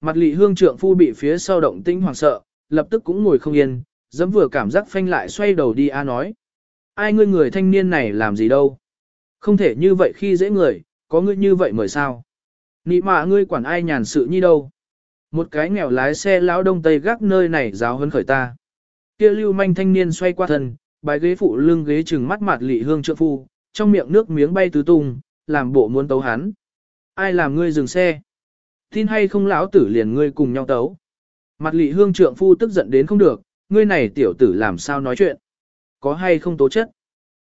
Mặt lị hương trượng phu bị phía sau động tĩnh hoảng sợ, lập tức cũng ngồi không yên, dẫm vừa cảm giác phanh lại xoay đầu đi a nói. Ai ngươi người thanh niên này làm gì đâu? Không thể như vậy khi dễ người, có ngươi như vậy mời sao? Nị mạ ngươi quản ai nhàn sự như đâu? Một cái nghèo lái xe lão đông tây gác nơi này giáo hơn khởi ta. Kia lưu manh thanh niên xoay qua thân, bài ghế phụ lưng ghế trừng mắt mặt lị hương trượng phu, trong miệng nước miếng bay tứ tung, làm bộ muốn tấu hắn. Ai làm ngươi dừng xe? Tin hay không lão tử liền ngươi cùng nhau tấu. Mặt lị hương trượng phu tức giận đến không được, ngươi này tiểu tử làm sao nói chuyện. Có hay không tố chất?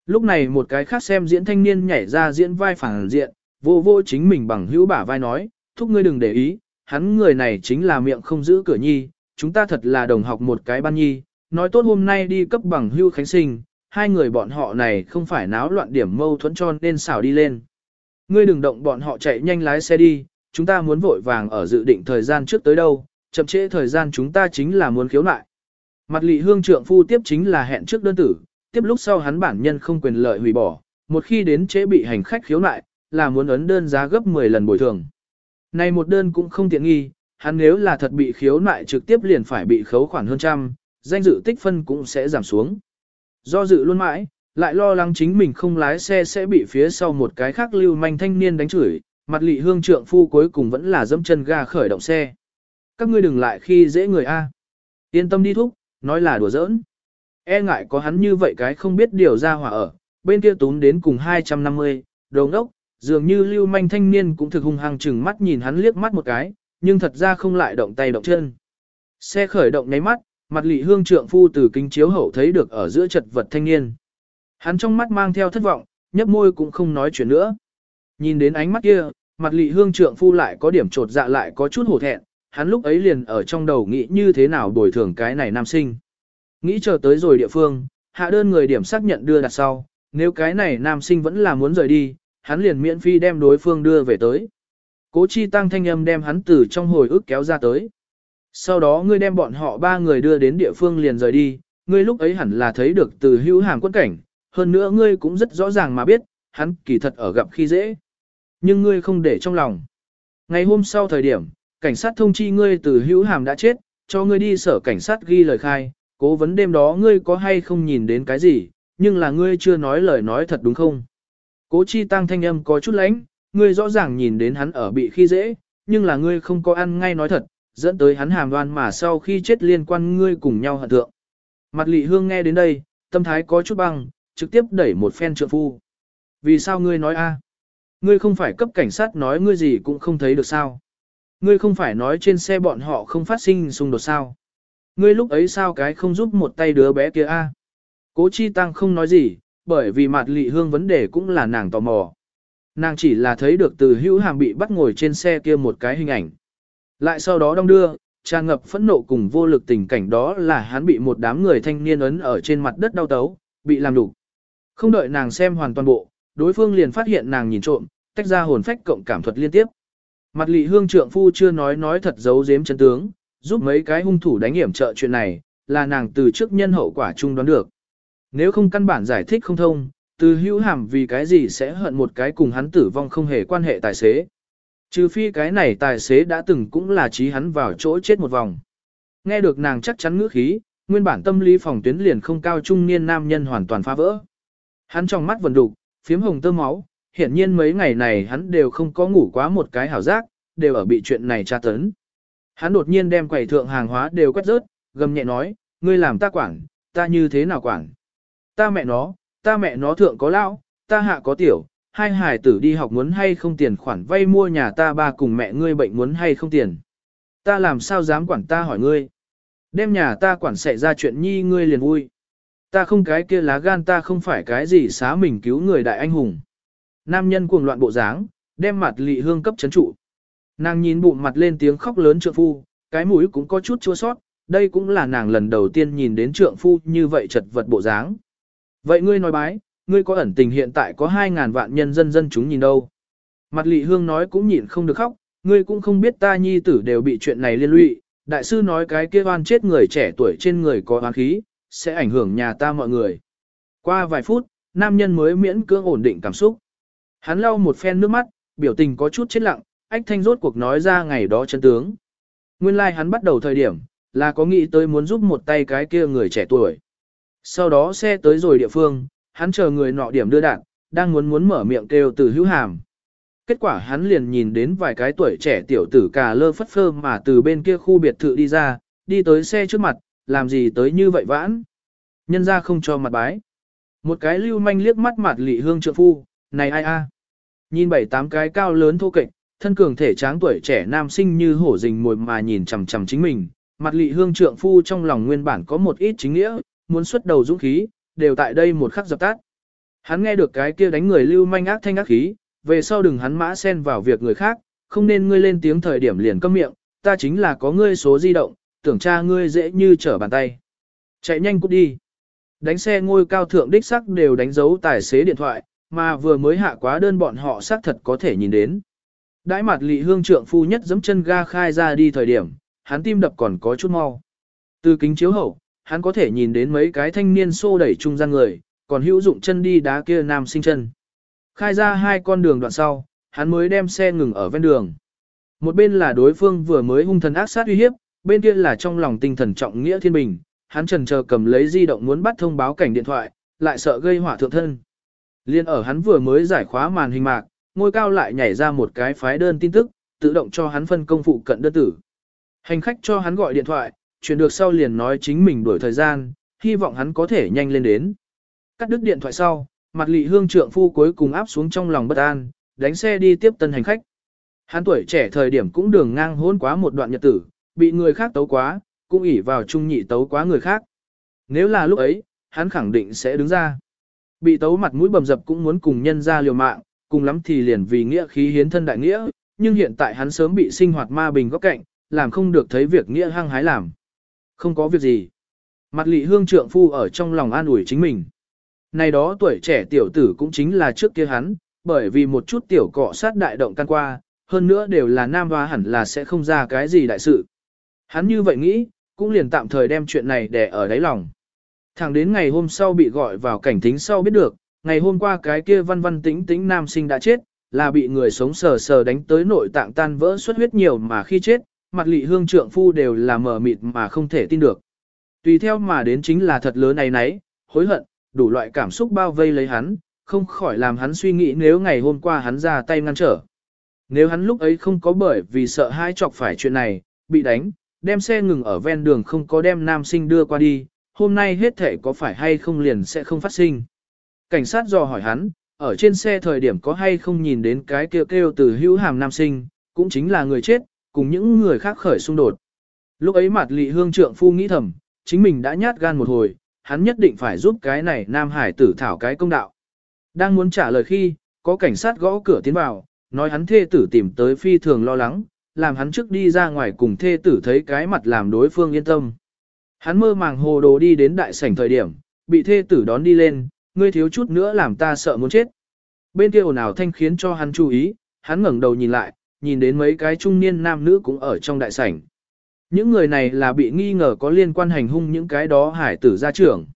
Lúc này một cái khác xem diễn thanh niên nhảy ra diễn vai phản diện, vô vô chính mình bằng hữu bả vai nói, thúc ngươi đừng để ý, hắn người này chính là miệng không giữ cửa nhi, chúng ta thật là đồng học một cái ban nhi, nói tốt hôm nay đi cấp bằng hữu khánh sinh, hai người bọn họ này không phải náo loạn điểm mâu thuẫn cho nên xảo đi lên. Ngươi đừng động bọn họ chạy nhanh lái xe đi, chúng ta muốn vội vàng ở dự định thời gian trước tới đâu, chậm trễ thời gian chúng ta chính là muốn khiếu nại. Mặt lị hương trượng phu tiếp chính là hẹn trước đơn tử, tiếp lúc sau hắn bản nhân không quyền lợi hủy bỏ, một khi đến trễ bị hành khách khiếu nại, là muốn ấn đơn giá gấp 10 lần bồi thường. Này một đơn cũng không tiện nghi, hắn nếu là thật bị khiếu nại trực tiếp liền phải bị khấu khoản hơn trăm, danh dự tích phân cũng sẽ giảm xuống. Do dự luôn mãi, lại lo lắng chính mình không lái xe sẽ bị phía sau một cái khác lưu manh thanh niên đánh chửi, mặt lị hương trượng phu cuối cùng vẫn là dẫm chân ga khởi động xe. Các ngươi đừng lại khi dễ người A. Yên tâm đi thúc, nói là đùa giỡn. E ngại có hắn như vậy cái không biết điều ra hỏa ở, bên kia tún đến cùng 250, đầu ngốc, dường như lưu manh thanh niên cũng thực hung hăng chừng mắt nhìn hắn liếc mắt một cái, nhưng thật ra không lại động tay động chân. Xe khởi động nháy mắt, mặt lị hương trượng phu từ kính chiếu hậu thấy được ở giữa chật vật thanh niên. Hắn trong mắt mang theo thất vọng, nhấp môi cũng không nói chuyện nữa. Nhìn đến ánh mắt kia, mặt lị hương trượng phu lại có điểm trột dạ lại có chút hổ thẹn, hắn lúc ấy liền ở trong đầu nghĩ như thế nào bồi thường cái này nam sinh. Nghĩ chờ tới rồi địa phương, hạ đơn người điểm xác nhận đưa đặt sau, nếu cái này nam sinh vẫn là muốn rời đi, hắn liền miễn phi đem đối phương đưa về tới. Cố chi tăng thanh âm đem hắn từ trong hồi ức kéo ra tới. Sau đó ngươi đem bọn họ ba người đưa đến địa phương liền rời đi, ngươi lúc ấy hẳn là thấy được từ hữu hàm quân cảnh, hơn nữa ngươi cũng rất rõ ràng mà biết, hắn kỳ thật ở gặp khi dễ. Nhưng ngươi không để trong lòng. Ngày hôm sau thời điểm, cảnh sát thông chi ngươi từ hữu hàm đã chết, cho ngươi đi sở cảnh sát ghi lời khai, cố vấn đêm đó ngươi có hay không nhìn đến cái gì, nhưng là ngươi chưa nói lời nói thật đúng không? Cố chi tăng thanh âm có chút lãnh, ngươi rõ ràng nhìn đến hắn ở bị khi dễ, nhưng là ngươi không có ăn ngay nói thật, dẫn tới hắn hàm đoan mà sau khi chết liên quan ngươi cùng nhau hận thượng. Mặt lị hương nghe đến đây, tâm thái có chút băng, trực tiếp đẩy một phen trượng phu. Vì sao ngươi nói a? Ngươi không phải cấp cảnh sát nói ngươi gì cũng không thấy được sao? Ngươi không phải nói trên xe bọn họ không phát sinh xung đột sao? Ngươi lúc ấy sao cái không giúp một tay đứa bé kia a? Cố Chi Tăng không nói gì, bởi vì mặt lị hương vấn đề cũng là nàng tò mò. Nàng chỉ là thấy được từ hữu hàm bị bắt ngồi trên xe kia một cái hình ảnh. Lại sau đó đong đưa, tràn ngập phẫn nộ cùng vô lực tình cảnh đó là hắn bị một đám người thanh niên ấn ở trên mặt đất đau tấu, bị làm đủ. Không đợi nàng xem hoàn toàn bộ, đối phương liền phát hiện nàng nhìn trộm, tách ra hồn phách cộng cảm thuật liên tiếp. Mặt lị hương trượng phu chưa nói nói thật giấu giếm chân tướng, giúp mấy cái hung thủ đánh hiểm trợ chuyện này, là nàng từ trước nhân hậu quả chung đoán được. Nếu không căn bản giải thích không thông, từ hữu hàm vì cái gì sẽ hận một cái cùng hắn tử vong không hề quan hệ tài xế. Trừ phi cái này tài xế đã từng cũng là trí hắn vào chỗ chết một vòng. Nghe được nàng chắc chắn ngữ khí, nguyên bản tâm lý phòng tuyến liền không cao trung niên nam nhân hoàn toàn phá vỡ. Hắn trong mắt vần đục, phiếm hồng tơ máu, hiển nhiên mấy ngày này hắn đều không có ngủ quá một cái hảo giác, đều ở bị chuyện này tra tấn. Hắn đột nhiên đem quầy thượng hàng hóa đều quét rớt, gầm nhẹ nói, ngươi làm ta quản, ta như thế nào quản. Ta mẹ nó, ta mẹ nó thượng có lão, ta hạ có tiểu, hai hải tử đi học muốn hay không tiền khoản vay mua nhà ta ba cùng mẹ ngươi bệnh muốn hay không tiền. Ta làm sao dám quản ta hỏi ngươi. Đem nhà ta quản xảy ra chuyện nhi ngươi liền vui. Ta không cái kia lá gan ta không phải cái gì xá mình cứu người đại anh hùng. Nam nhân cuồng loạn bộ dáng, đem mặt lị hương cấp chấn trụ. Nàng nhìn bụng mặt lên tiếng khóc lớn trượng phu, cái mũi cũng có chút chua sót, đây cũng là nàng lần đầu tiên nhìn đến trượng phu như vậy chật vật bộ dáng. Vậy ngươi nói bái, ngươi có ẩn tình hiện tại có 2.000 vạn nhân dân dân chúng nhìn đâu. Mặt lị hương nói cũng nhịn không được khóc, ngươi cũng không biết ta nhi tử đều bị chuyện này liên lụy, đại sư nói cái kia oan chết người trẻ tuổi trên người có oán khí, sẽ ảnh hưởng nhà ta mọi người. Qua vài phút, nam nhân mới miễn cưỡng ổn định cảm xúc. Hắn lau một phen nước mắt, biểu tình có chút chết lặng, ách thanh rốt cuộc nói ra ngày đó chân tướng. Nguyên lai like hắn bắt đầu thời điểm, là có nghĩ tới muốn giúp một tay cái kia người trẻ tuổi. Sau đó xe tới rồi địa phương, hắn chờ người nọ điểm đưa đạn, đang muốn muốn mở miệng kêu từ hữu hàm. Kết quả hắn liền nhìn đến vài cái tuổi trẻ tiểu tử cà lơ phất phơ mà từ bên kia khu biệt thự đi ra, đi tới xe trước mặt, làm gì tới như vậy vãn. Nhân ra không cho mặt bái. Một cái lưu manh liếc mắt mặt lị hương trượng phu, này ai a? Nhìn bảy tám cái cao lớn thô kệch, thân cường thể tráng tuổi trẻ nam sinh như hổ rình mồi mà nhìn chằm chằm chính mình, mặt lị hương trượng phu trong lòng nguyên bản có một ít chính nghĩa, muốn xuất đầu dũng khí, đều tại đây một khắc dập tắt. Hắn nghe được cái kia đánh người lưu manh ác thanh ác khí, về sau đừng hắn mã xen vào việc người khác, không nên ngươi lên tiếng thời điểm liền câm miệng, ta chính là có ngươi số di động, tưởng cha ngươi dễ như trở bàn tay. Chạy nhanh cút đi. Đánh xe ngôi cao thượng đích sắc đều đánh dấu tài xế điện thoại, mà vừa mới hạ quá đơn bọn họ xác thật có thể nhìn đến. Đãi mặt lị hương trượng phu nhất giẫm chân ga khai ra đi thời điểm, hắn tim đập còn có chút mau. Từ kính chiếu hậu, hắn có thể nhìn đến mấy cái thanh niên xô đẩy trung gian người, còn hữu dụng chân đi đá kia nam sinh chân. Khai ra hai con đường đoạn sau, hắn mới đem xe ngừng ở ven đường. Một bên là đối phương vừa mới hung thần ác sát uy hiếp, bên kia là trong lòng tinh thần trọng nghĩa thiên bình, hắn trần chờ cầm lấy di động muốn bắt thông báo cảnh điện thoại, lại sợ gây hỏa thượng thân. Liên ở hắn vừa mới giải khóa màn hình mạc, ngôi cao lại nhảy ra một cái phái đơn tin tức, tự động cho hắn phân công phụ cận đơn tử. Hành khách cho hắn gọi điện thoại, chuyển được sau liền nói chính mình đuổi thời gian, hy vọng hắn có thể nhanh lên đến. Cắt đứt điện thoại sau, mặt lị hương trượng phu cuối cùng áp xuống trong lòng bất an, đánh xe đi tiếp tân hành khách. Hắn tuổi trẻ thời điểm cũng đường ngang hôn quá một đoạn nhật tử, bị người khác tấu quá, cũng ỉ vào trung nhị tấu quá người khác. Nếu là lúc ấy, hắn khẳng định sẽ đứng ra. Bị tấu mặt mũi bầm dập cũng muốn cùng nhân ra liều mạng, cùng lắm thì liền vì nghĩa khí hiến thân đại nghĩa, nhưng hiện tại hắn sớm bị sinh hoạt ma bình góc cạnh, làm không được thấy việc nghĩa hăng hái làm. Không có việc gì. Mặt lị hương trượng phu ở trong lòng an ủi chính mình. Này đó tuổi trẻ tiểu tử cũng chính là trước kia hắn, bởi vì một chút tiểu cọ sát đại động can qua, hơn nữa đều là nam hoa hẳn là sẽ không ra cái gì đại sự. Hắn như vậy nghĩ, cũng liền tạm thời đem chuyện này để ở đáy lòng. Thẳng đến ngày hôm sau bị gọi vào cảnh thính sau biết được, ngày hôm qua cái kia văn văn tĩnh tĩnh nam sinh đã chết, là bị người sống sờ sờ đánh tới nội tạng tan vỡ xuất huyết nhiều mà khi chết, mặt lị hương trượng phu đều là mờ mịt mà không thể tin được. Tùy theo mà đến chính là thật lớn này nấy, hối hận, đủ loại cảm xúc bao vây lấy hắn, không khỏi làm hắn suy nghĩ nếu ngày hôm qua hắn ra tay ngăn trở. Nếu hắn lúc ấy không có bởi vì sợ hai chọc phải chuyện này, bị đánh, đem xe ngừng ở ven đường không có đem nam sinh đưa qua đi, hôm nay hết thể có phải hay không liền sẽ không phát sinh. Cảnh sát dò hỏi hắn, ở trên xe thời điểm có hay không nhìn đến cái kêu kêu từ hữu hàm nam sinh, cũng chính là người chết, cùng những người khác khởi xung đột. Lúc ấy mặt lị hương trượng phu nghĩ thầm, chính mình đã nhát gan một hồi, hắn nhất định phải giúp cái này nam hải tử thảo cái công đạo. Đang muốn trả lời khi, có cảnh sát gõ cửa tiến vào, nói hắn thê tử tìm tới phi thường lo lắng, làm hắn trước đi ra ngoài cùng thê tử thấy cái mặt làm đối phương yên tâm. Hắn mơ màng hồ đồ đi đến đại sảnh thời điểm, bị thê tử đón đi lên, ngươi thiếu chút nữa làm ta sợ muốn chết. Bên kia ồn ào thanh khiến cho hắn chú ý, hắn ngẩng đầu nhìn lại, nhìn đến mấy cái trung niên nam nữ cũng ở trong đại sảnh. Những người này là bị nghi ngờ có liên quan hành hung những cái đó hải tử gia trưởng.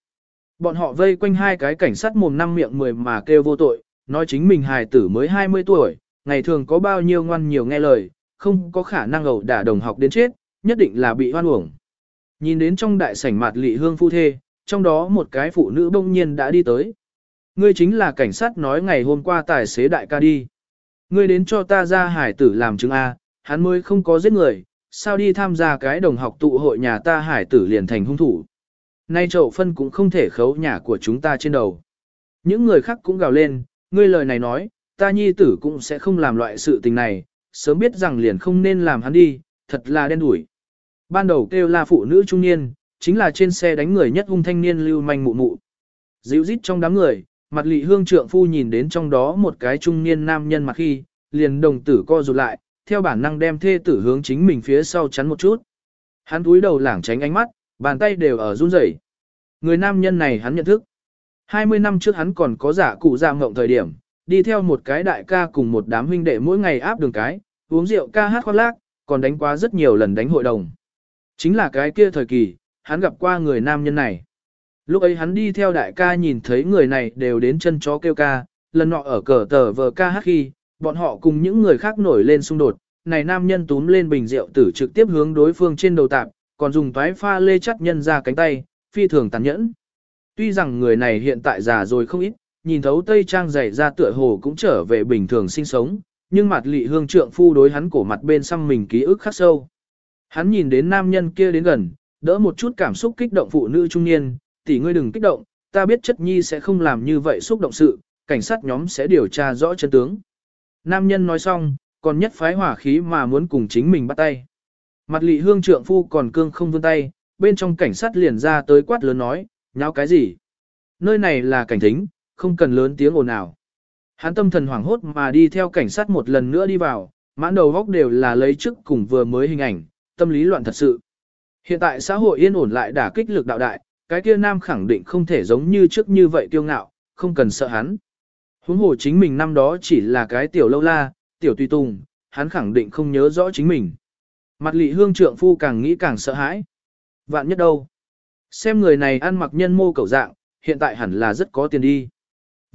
Bọn họ vây quanh hai cái cảnh sát mồm năm miệng mười mà kêu vô tội, nói chính mình hải tử mới 20 tuổi, ngày thường có bao nhiêu ngoan nhiều nghe lời, không có khả năng ẩu đả đồng học đến chết, nhất định là bị hoan uổng. Nhìn đến trong đại sảnh mặt lị hương phu thê, trong đó một cái phụ nữ bỗng nhiên đã đi tới. Ngươi chính là cảnh sát nói ngày hôm qua tài xế đại ca đi. Ngươi đến cho ta ra hải tử làm chứng A, hắn mới không có giết người, sao đi tham gia cái đồng học tụ hội nhà ta hải tử liền thành hung thủ. Nay chậu phân cũng không thể khấu nhà của chúng ta trên đầu. Những người khác cũng gào lên, ngươi lời này nói, ta nhi tử cũng sẽ không làm loại sự tình này, sớm biết rằng liền không nên làm hắn đi, thật là đen đủi. Ban đầu kêu là phụ nữ trung niên, chính là trên xe đánh người nhất hung thanh niên lưu manh mụ mụ. Dịu rít trong đám người, mặt lị hương trượng phu nhìn đến trong đó một cái trung niên nam nhân mặt khi, liền đồng tử co rụt lại, theo bản năng đem thê tử hướng chính mình phía sau chắn một chút. Hắn túi đầu lảng tránh ánh mắt, bàn tay đều ở run rẩy. Người nam nhân này hắn nhận thức. 20 năm trước hắn còn có giả cụ dạ mộng thời điểm, đi theo một cái đại ca cùng một đám huynh đệ mỗi ngày áp đường cái, uống rượu ca hát khoác lác, còn đánh quá rất nhiều lần đánh hội đồng. Chính là cái kia thời kỳ, hắn gặp qua người nam nhân này. Lúc ấy hắn đi theo đại ca nhìn thấy người này đều đến chân chó kêu ca, lần nọ ở cờ tờ vờ ca hát khi, bọn họ cùng những người khác nổi lên xung đột, này nam nhân túm lên bình rượu tử trực tiếp hướng đối phương trên đầu tạp, còn dùng toái pha lê chắt nhân ra cánh tay, phi thường tàn nhẫn. Tuy rằng người này hiện tại già rồi không ít, nhìn thấu tây trang dày ra tựa hồ cũng trở về bình thường sinh sống, nhưng mặt lị hương trượng phu đối hắn cổ mặt bên xăm mình ký ức khắc sâu. Hắn nhìn đến nam nhân kia đến gần, đỡ một chút cảm xúc kích động phụ nữ trung niên, tỷ ngươi đừng kích động, ta biết chất nhi sẽ không làm như vậy xúc động sự, cảnh sát nhóm sẽ điều tra rõ chân tướng. Nam nhân nói xong, còn nhất phái hỏa khí mà muốn cùng chính mình bắt tay. Mặt lị hương trượng phu còn cương không vươn tay, bên trong cảnh sát liền ra tới quát lớn nói, nháo cái gì? Nơi này là cảnh thính, không cần lớn tiếng ồn ào. Hắn tâm thần hoảng hốt mà đi theo cảnh sát một lần nữa đi vào, mãn đầu góc đều là lấy trước cùng vừa mới hình ảnh, tâm lý loạn thật sự. Hiện tại xã hội yên ổn lại đả kích lực đạo đại, cái kia nam khẳng định không thể giống như trước như vậy kiêu ngạo, không cần sợ hắn. Huống hồ chính mình năm đó chỉ là cái tiểu lâu la, tiểu tùy tùng, hắn khẳng định không nhớ rõ chính mình. Mặt lị hương trượng phu càng nghĩ càng sợ hãi. Vạn nhất đâu? Xem người này ăn mặc nhân mô cầu dạng, hiện tại hẳn là rất có tiền đi.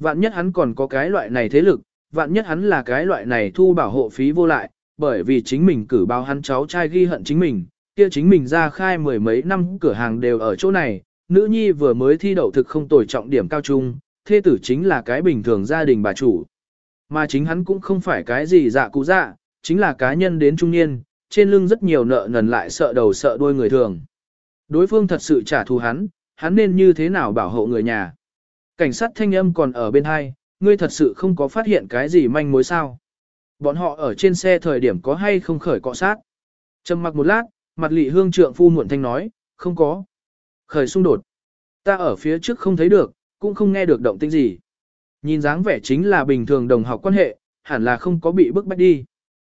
Vạn nhất hắn còn có cái loại này thế lực, vạn nhất hắn là cái loại này thu bảo hộ phí vô lại, bởi vì chính mình cử báo hắn cháu trai ghi hận chính mình, kia chính mình ra khai mười mấy năm cửa hàng đều ở chỗ này, nữ nhi vừa mới thi đậu thực không tồi trọng điểm cao trung, thê tử chính là cái bình thường gia đình bà chủ. Mà chính hắn cũng không phải cái gì dạ cụ dạ, chính là cá nhân đến trung niên, trên lưng rất nhiều nợ nần lại sợ đầu sợ đuôi người thường. Đối phương thật sự trả thù hắn, hắn nên như thế nào bảo hộ người nhà. Cảnh sát thanh âm còn ở bên hai, ngươi thật sự không có phát hiện cái gì manh mối sao. Bọn họ ở trên xe thời điểm có hay không khởi cọ sát. Trầm mặc một lát, mặt lị hương trượng phu muộn thanh nói, không có. Khởi xung đột. Ta ở phía trước không thấy được, cũng không nghe được động tĩnh gì. Nhìn dáng vẻ chính là bình thường đồng học quan hệ, hẳn là không có bị bức bách đi.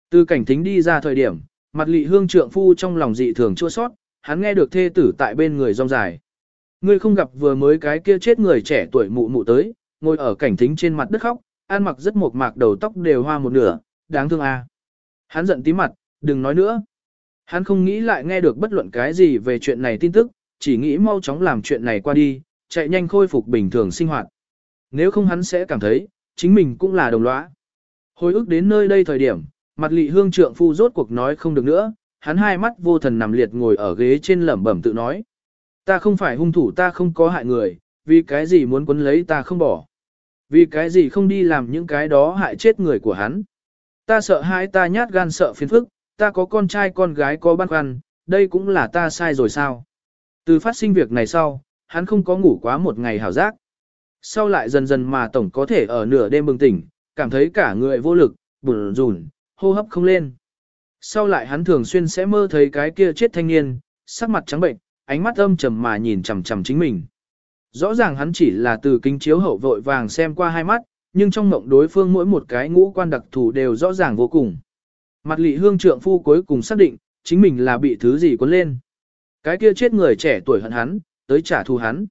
Từ cảnh thính đi ra thời điểm, mặt lị hương trượng phu trong lòng dị thường chua sót, hắn nghe được thê tử tại bên người rong dài. Ngươi không gặp vừa mới cái kia chết người trẻ tuổi mụ mụ tới, ngồi ở cảnh thính trên mặt đất khóc, ăn mặc rất mộc mạc đầu tóc đều hoa một nửa, đáng thương à. Hắn giận tí mặt, đừng nói nữa. Hắn không nghĩ lại nghe được bất luận cái gì về chuyện này tin tức, chỉ nghĩ mau chóng làm chuyện này qua đi, chạy nhanh khôi phục bình thường sinh hoạt. Nếu không hắn sẽ cảm thấy, chính mình cũng là đồng lõa. Hồi ức đến nơi đây thời điểm, mặt lị hương trượng phu rốt cuộc nói không được nữa, hắn hai mắt vô thần nằm liệt ngồi ở ghế trên lẩm bẩm tự nói. Ta không phải hung thủ ta không có hại người, vì cái gì muốn quấn lấy ta không bỏ. Vì cái gì không đi làm những cái đó hại chết người của hắn. Ta sợ hãi ta nhát gan sợ phiền phức, ta có con trai con gái có băn khoăn, đây cũng là ta sai rồi sao. Từ phát sinh việc này sau, hắn không có ngủ quá một ngày hảo giác. Sau lại dần dần mà tổng có thể ở nửa đêm bừng tỉnh, cảm thấy cả người vô lực, buồn rùn, hô hấp không lên. Sau lại hắn thường xuyên sẽ mơ thấy cái kia chết thanh niên, sắc mặt trắng bệnh, ánh mắt âm trầm mà nhìn chằm chằm chính mình. Rõ ràng hắn chỉ là từ kính chiếu hậu vội vàng xem qua hai mắt, nhưng trong mộng đối phương mỗi một cái ngũ quan đặc thù đều rõ ràng vô cùng. Mặt lị hương trượng phu cuối cùng xác định, chính mình là bị thứ gì cuốn lên. Cái kia chết người trẻ tuổi hận hắn, tới trả thù hắn.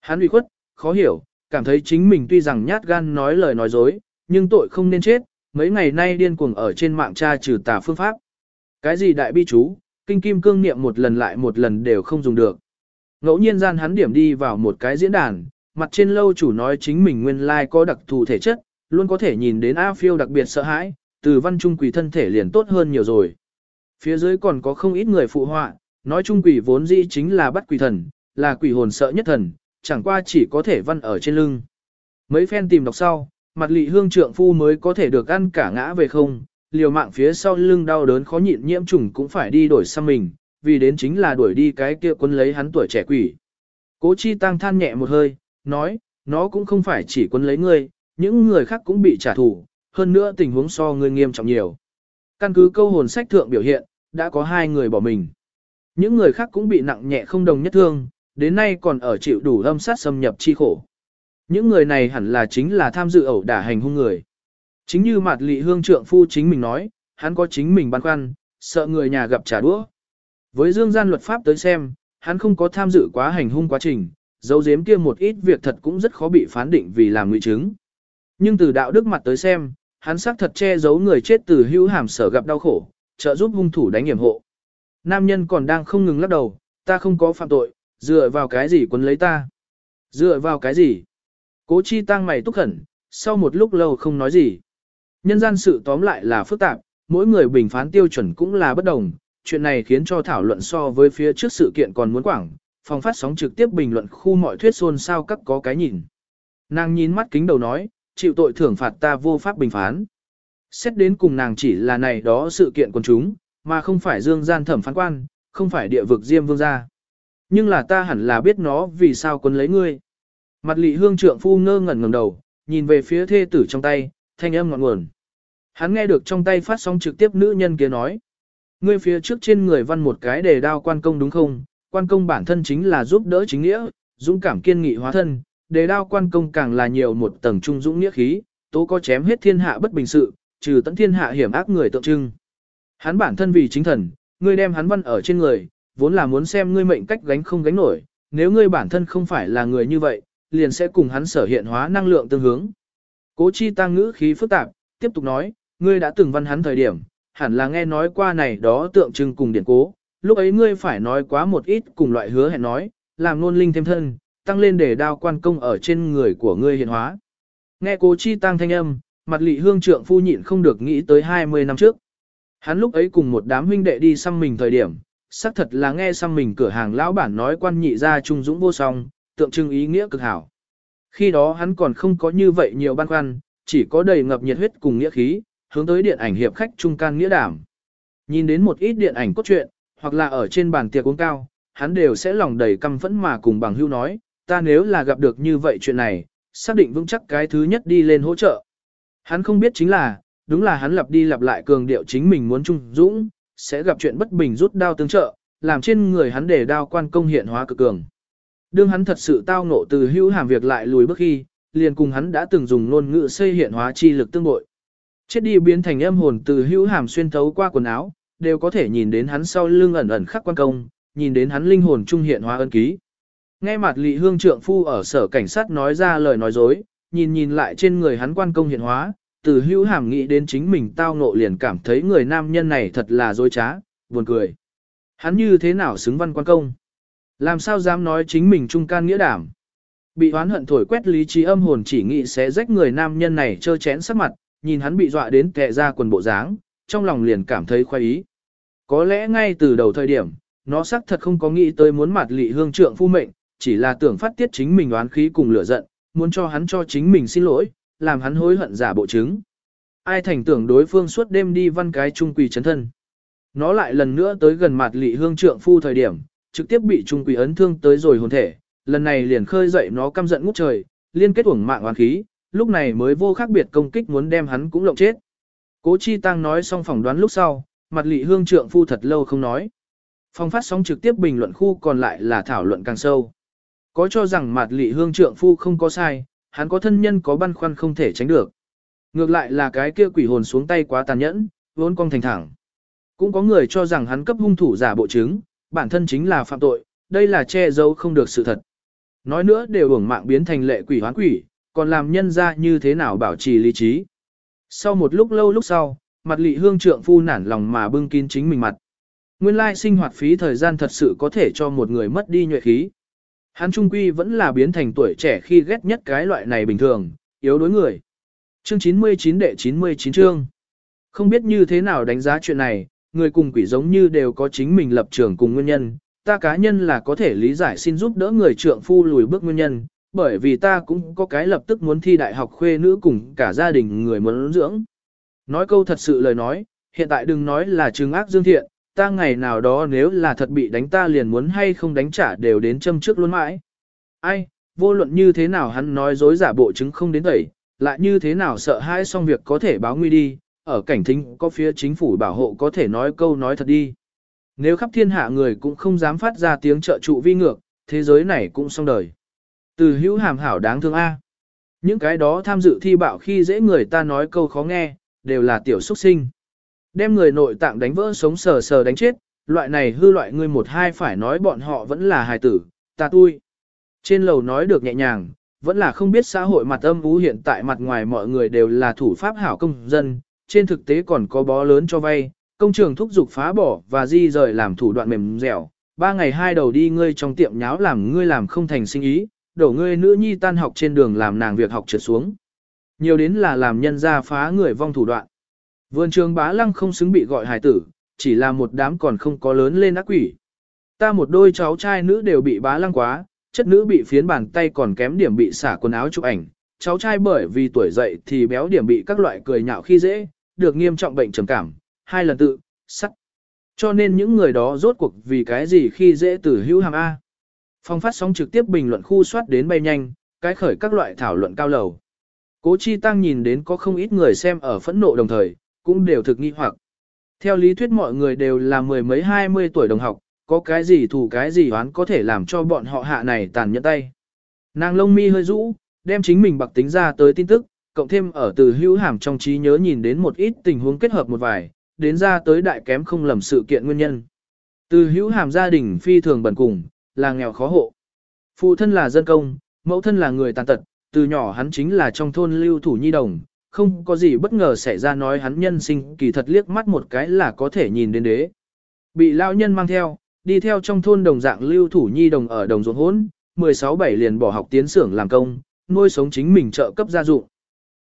Hắn uy khuất, khó hiểu, cảm thấy chính mình tuy rằng nhát gan nói lời nói dối, nhưng tội không nên chết, mấy ngày nay điên cuồng ở trên mạng tra trừ tà phương pháp. Cái gì đại bi chú, kinh kim cương niệm một lần lại một lần đều không dùng được. Ngẫu nhiên gian hắn điểm đi vào một cái diễn đàn, mặt trên lâu chủ nói chính mình nguyên lai có đặc thù thể chất, luôn có thể nhìn đến A phiêu đặc biệt sợ hãi, từ văn trung quỷ thân thể liền tốt hơn nhiều rồi. Phía dưới còn có không ít người phụ họa, nói trung quỷ vốn dĩ chính là bắt quỷ thần, là quỷ hồn sợ nhất thần, chẳng qua chỉ có thể văn ở trên lưng. Mấy phen tìm đọc sau, mặt lị hương trượng phu mới có thể được ăn cả ngã về không, liều mạng phía sau lưng đau đớn khó nhịn nhiễm trùng cũng phải đi đổi sang mình, vì đến chính là đuổi đi cái kia quân lấy hắn tuổi trẻ quỷ. Cố chi tăng than nhẹ một hơi, nói, nó cũng không phải chỉ quân lấy ngươi, những người khác cũng bị trả thù, hơn nữa tình huống so ngươi nghiêm trọng nhiều. Căn cứ câu hồn sách thượng biểu hiện, đã có hai người bỏ mình. Những người khác cũng bị nặng nhẹ không đồng nhất thương, đến nay còn ở chịu đủ âm sát xâm nhập chi khổ. Những người này hẳn là chính là tham dự ẩu đả hành hung người. Chính như mặt lị hương trượng phu chính mình nói, hắn có chính mình băn khoăn, sợ người nhà gặp trả đũa. Với dương gian luật pháp tới xem, hắn không có tham dự quá hành hung quá trình, dấu giếm kia một ít việc thật cũng rất khó bị phán định vì làm nguy chứng. Nhưng từ đạo đức mặt tới xem, hắn xác thật che giấu người chết từ hữu hàm sở gặp đau khổ, trợ giúp hung thủ đánh hiểm hộ. Nam nhân còn đang không ngừng lắc đầu, ta không có phạm tội, dựa vào cái gì quấn lấy ta? Dựa vào cái gì? Cố chi tăng mày túc khẩn, sau một lúc lâu không nói gì. Nhân gian sự tóm lại là phức tạp, mỗi người bình phán tiêu chuẩn cũng là bất đồng, chuyện này khiến cho thảo luận so với phía trước sự kiện còn muốn quảng, phòng phát sóng trực tiếp bình luận khu mọi thuyết xôn sao các có cái nhìn. Nàng nhìn mắt kính đầu nói, chịu tội thưởng phạt ta vô pháp bình phán. Xét đến cùng nàng chỉ là này đó sự kiện quần chúng, mà không phải dương gian thẩm phán quan, không phải địa vực diêm vương gia. Nhưng là ta hẳn là biết nó vì sao quân lấy ngươi. Mặt lị hương trượng phu ngơ ngẩn ngẩng đầu, nhìn về phía thê tử trong tay, thanh âm ngọn nguồn. Hắn nghe được trong tay phát sóng trực tiếp nữ nhân kia nói. Ngươi phía trước trên người văn một cái đề đao quan công đúng không? Quan công bản thân chính là giúp đỡ chính nghĩa, dũng cảm kiên nghị hóa thân, đề đao quan công càng là nhiều một tầng trung dũng nghĩa khí, tố có chém hết thiên hạ bất bình sự, trừ tận thiên hạ hiểm ác người tượng trưng. Hắn bản thân vì chính thần, ngươi đem hắn văn ở trên người, vốn là muốn xem ngươi mệnh cách gánh không gánh nổi, nếu ngươi bản thân không phải là người như vậy, liền sẽ cùng hắn sở hiện hóa năng lượng tương hướng. Cố chi tăng ngữ khí phức tạp, tiếp tục nói, ngươi đã từng văn hắn thời điểm, hẳn là nghe nói qua này đó tượng trưng cùng điển cố, lúc ấy ngươi phải nói quá một ít cùng loại hứa hẹn nói, làm nôn linh thêm thân, tăng lên để đao quan công ở trên người của ngươi hiện hóa. Nghe cố chi tăng thanh âm, mặt lị hương trượng phu nhịn không được nghĩ tới 20 năm trước. Hắn lúc ấy cùng một đám huynh đệ đi xăm mình thời điểm, xác thật là nghe xăm mình cửa hàng lão bản nói quan nhị ra trung dũng vô song, tượng trưng ý nghĩa cực hảo. Khi đó hắn còn không có như vậy nhiều băn khoăn, chỉ có đầy ngập nhiệt huyết cùng nghĩa khí, hướng tới điện ảnh hiệp khách trung can nghĩa đảm. Nhìn đến một ít điện ảnh cốt truyện, hoặc là ở trên bàn tiệc uống cao, hắn đều sẽ lòng đầy căm phẫn mà cùng bằng hưu nói, ta nếu là gặp được như vậy chuyện này, xác định vững chắc cái thứ nhất đi lên hỗ trợ. Hắn không biết chính là, đúng là hắn lặp đi lặp lại cường điệu chính mình muốn trung dũng, sẽ gặp chuyện bất bình rút đao tương trợ, làm trên người hắn để đao quan công hiện hóa cực cường. Đương hắn thật sự tao ngộ từ hưu hàm việc lại lùi bước khi, liền cùng hắn đã từng dùng ngôn ngữ xây hiện hóa chi lực tương bội. Chết đi biến thành âm hồn từ hữu hàm xuyên thấu qua quần áo, đều có thể nhìn đến hắn sau lưng ẩn ẩn khắc quan công, nhìn đến hắn linh hồn trung hiện hóa ân ký. Nghe mặt lị hương trượng phu ở sở cảnh sát nói ra lời nói dối, nhìn nhìn lại trên người hắn quan công hiện hóa, từ hữu hàm nghĩ đến chính mình tao ngộ liền cảm thấy người nam nhân này thật là dối trá, buồn cười. Hắn như thế nào xứng văn quan công? Làm sao dám nói chính mình trung can nghĩa đảm? Bị oán hận thổi quét lý trí âm hồn chỉ nghĩ sẽ rách người nam nhân này trơ chén sắc mặt, nhìn hắn bị dọa đến tệ ra quần bộ dáng, trong lòng liền cảm thấy khoái ý. Có lẽ ngay từ đầu thời điểm, nó xác thật không có nghĩ tới muốn mặt lị hương trượng phu mệnh, chỉ là tưởng phát tiết chính mình oán khí cùng lửa giận, muốn cho hắn cho chính mình xin lỗi, làm hắn hối hận giả bộ chứng. Ai thành tưởng đối phương suốt đêm đi văn cái trung quỳ chấn thân. Nó lại lần nữa tới gần mặt lị hương trượng phu thời điểm, trực tiếp bị trung quỳ ấn thương tới rồi hồn thể, lần này liền khơi dậy nó căm giận ngút trời, liên kết uổng mạng oán khí, lúc này mới vô khác biệt công kích muốn đem hắn cũng lộng chết. Cố Chi Tăng nói xong phỏng đoán lúc sau, mặt lị hương trượng phu thật lâu không nói. Phong phát sóng trực tiếp bình luận khu còn lại là thảo luận càng sâu. Có cho rằng mặt lị hương trượng phu không có sai, hắn có thân nhân có băn khoăn không thể tránh được. Ngược lại là cái kia quỷ hồn xuống tay quá tàn nhẫn, vốn cong thành thẳng. Cũng có người cho rằng hắn cấp hung thủ giả bộ chứng, bản thân chính là phạm tội, đây là che giấu không được sự thật. Nói nữa đều hưởng mạng biến thành lệ quỷ hoán quỷ, còn làm nhân ra như thế nào bảo trì lý trí. Sau một lúc lâu lúc sau, mặt lị hương trượng phu nản lòng mà bưng kín chính mình mặt. Nguyên lai sinh hoạt phí thời gian thật sự có thể cho một người mất đi nhuệ khí. Hắn trung quy vẫn là biến thành tuổi trẻ khi ghét nhất cái loại này bình thường, yếu đối người. Chương 99 đệ 99 chương. Không biết như thế nào đánh giá chuyện này, người cùng quỷ giống như đều có chính mình lập trường cùng nguyên nhân. Ta cá nhân là có thể lý giải xin giúp đỡ người trượng phu lùi bước nguyên nhân, bởi vì ta cũng có cái lập tức muốn thi đại học khuê nữ cùng cả gia đình người muốn dưỡng. Nói câu thật sự lời nói, hiện tại đừng nói là trừng ác dương thiện, ta ngày nào đó nếu là thật bị đánh ta liền muốn hay không đánh trả đều đến châm trước luôn mãi. Ai, vô luận như thế nào hắn nói dối giả bộ chứng không đến tẩy, lại như thế nào sợ hãi xong việc có thể báo nguy đi, ở cảnh thính có phía chính phủ bảo hộ có thể nói câu nói thật đi. Nếu khắp thiên hạ người cũng không dám phát ra tiếng trợ trụ vi ngược, thế giới này cũng xong đời. Từ hữu hàm hảo đáng thương A. Những cái đó tham dự thi bạo khi dễ người ta nói câu khó nghe, đều là tiểu xuất sinh. Đem người nội tạng đánh vỡ sống sờ sờ đánh chết, loại này hư loại người một hai phải nói bọn họ vẫn là hài tử, ta tui. Trên lầu nói được nhẹ nhàng, vẫn là không biết xã hội mặt âm ú hiện tại mặt ngoài mọi người đều là thủ pháp hảo công dân, trên thực tế còn có bó lớn cho vay, công trường thúc giục phá bỏ và di rời làm thủ đoạn mềm dẻo. Ba ngày hai đầu đi ngươi trong tiệm nháo làm ngươi làm không thành sinh ý, đổ ngươi nữ nhi tan học trên đường làm nàng việc học trượt xuống. Nhiều đến là làm nhân ra phá người vong thủ đoạn. Vườn trường bá lăng không xứng bị gọi hài tử, chỉ là một đám còn không có lớn lên ác quỷ. Ta một đôi cháu trai nữ đều bị bá lăng quá, chất nữ bị phiến bàn tay còn kém điểm bị xả quần áo chụp ảnh, cháu trai bởi vì tuổi dậy thì béo điểm bị các loại cười nhạo khi dễ, được nghiêm trọng bệnh trầm cảm, hai lần tự, sắt. Cho nên những người đó rốt cuộc vì cái gì khi dễ tử hữu hàm A. Phong phát sóng trực tiếp bình luận khu soát đến bay nhanh, cái khởi các loại thảo luận cao lầu. Cố Chi Tăng nhìn đến có không ít người xem ở phẫn nộ đồng thời, cũng đều thực nghi hoặc. Theo lý thuyết mọi người đều là mười mấy hai mươi tuổi đồng học, có cái gì thù cái gì oán có thể làm cho bọn họ hạ này tàn nhẫn tay. Nàng lông mi hơi rũ, đem chính mình bạc tính ra tới tin tức, cộng thêm ở từ hữu hàm trong trí nhớ nhìn đến một ít tình huống kết hợp một vài, đến ra tới đại kém không lầm sự kiện nguyên nhân. Từ hữu hàm gia đình phi thường bần cùng, là nghèo khó hộ. Phụ thân là dân công, mẫu thân là người tàn tật, từ nhỏ hắn chính là trong thôn lưu thủ nhi đồng, không có gì bất ngờ xảy ra nói hắn nhân sinh kỳ thật liếc mắt một cái là có thể nhìn đến đế. Bị lão nhân mang theo, đi theo trong thôn đồng dạng lưu thủ nhi đồng ở đồng ruộng hốn, 16-7 liền bỏ học tiến xưởng làm công, nuôi sống chính mình trợ cấp gia dụng.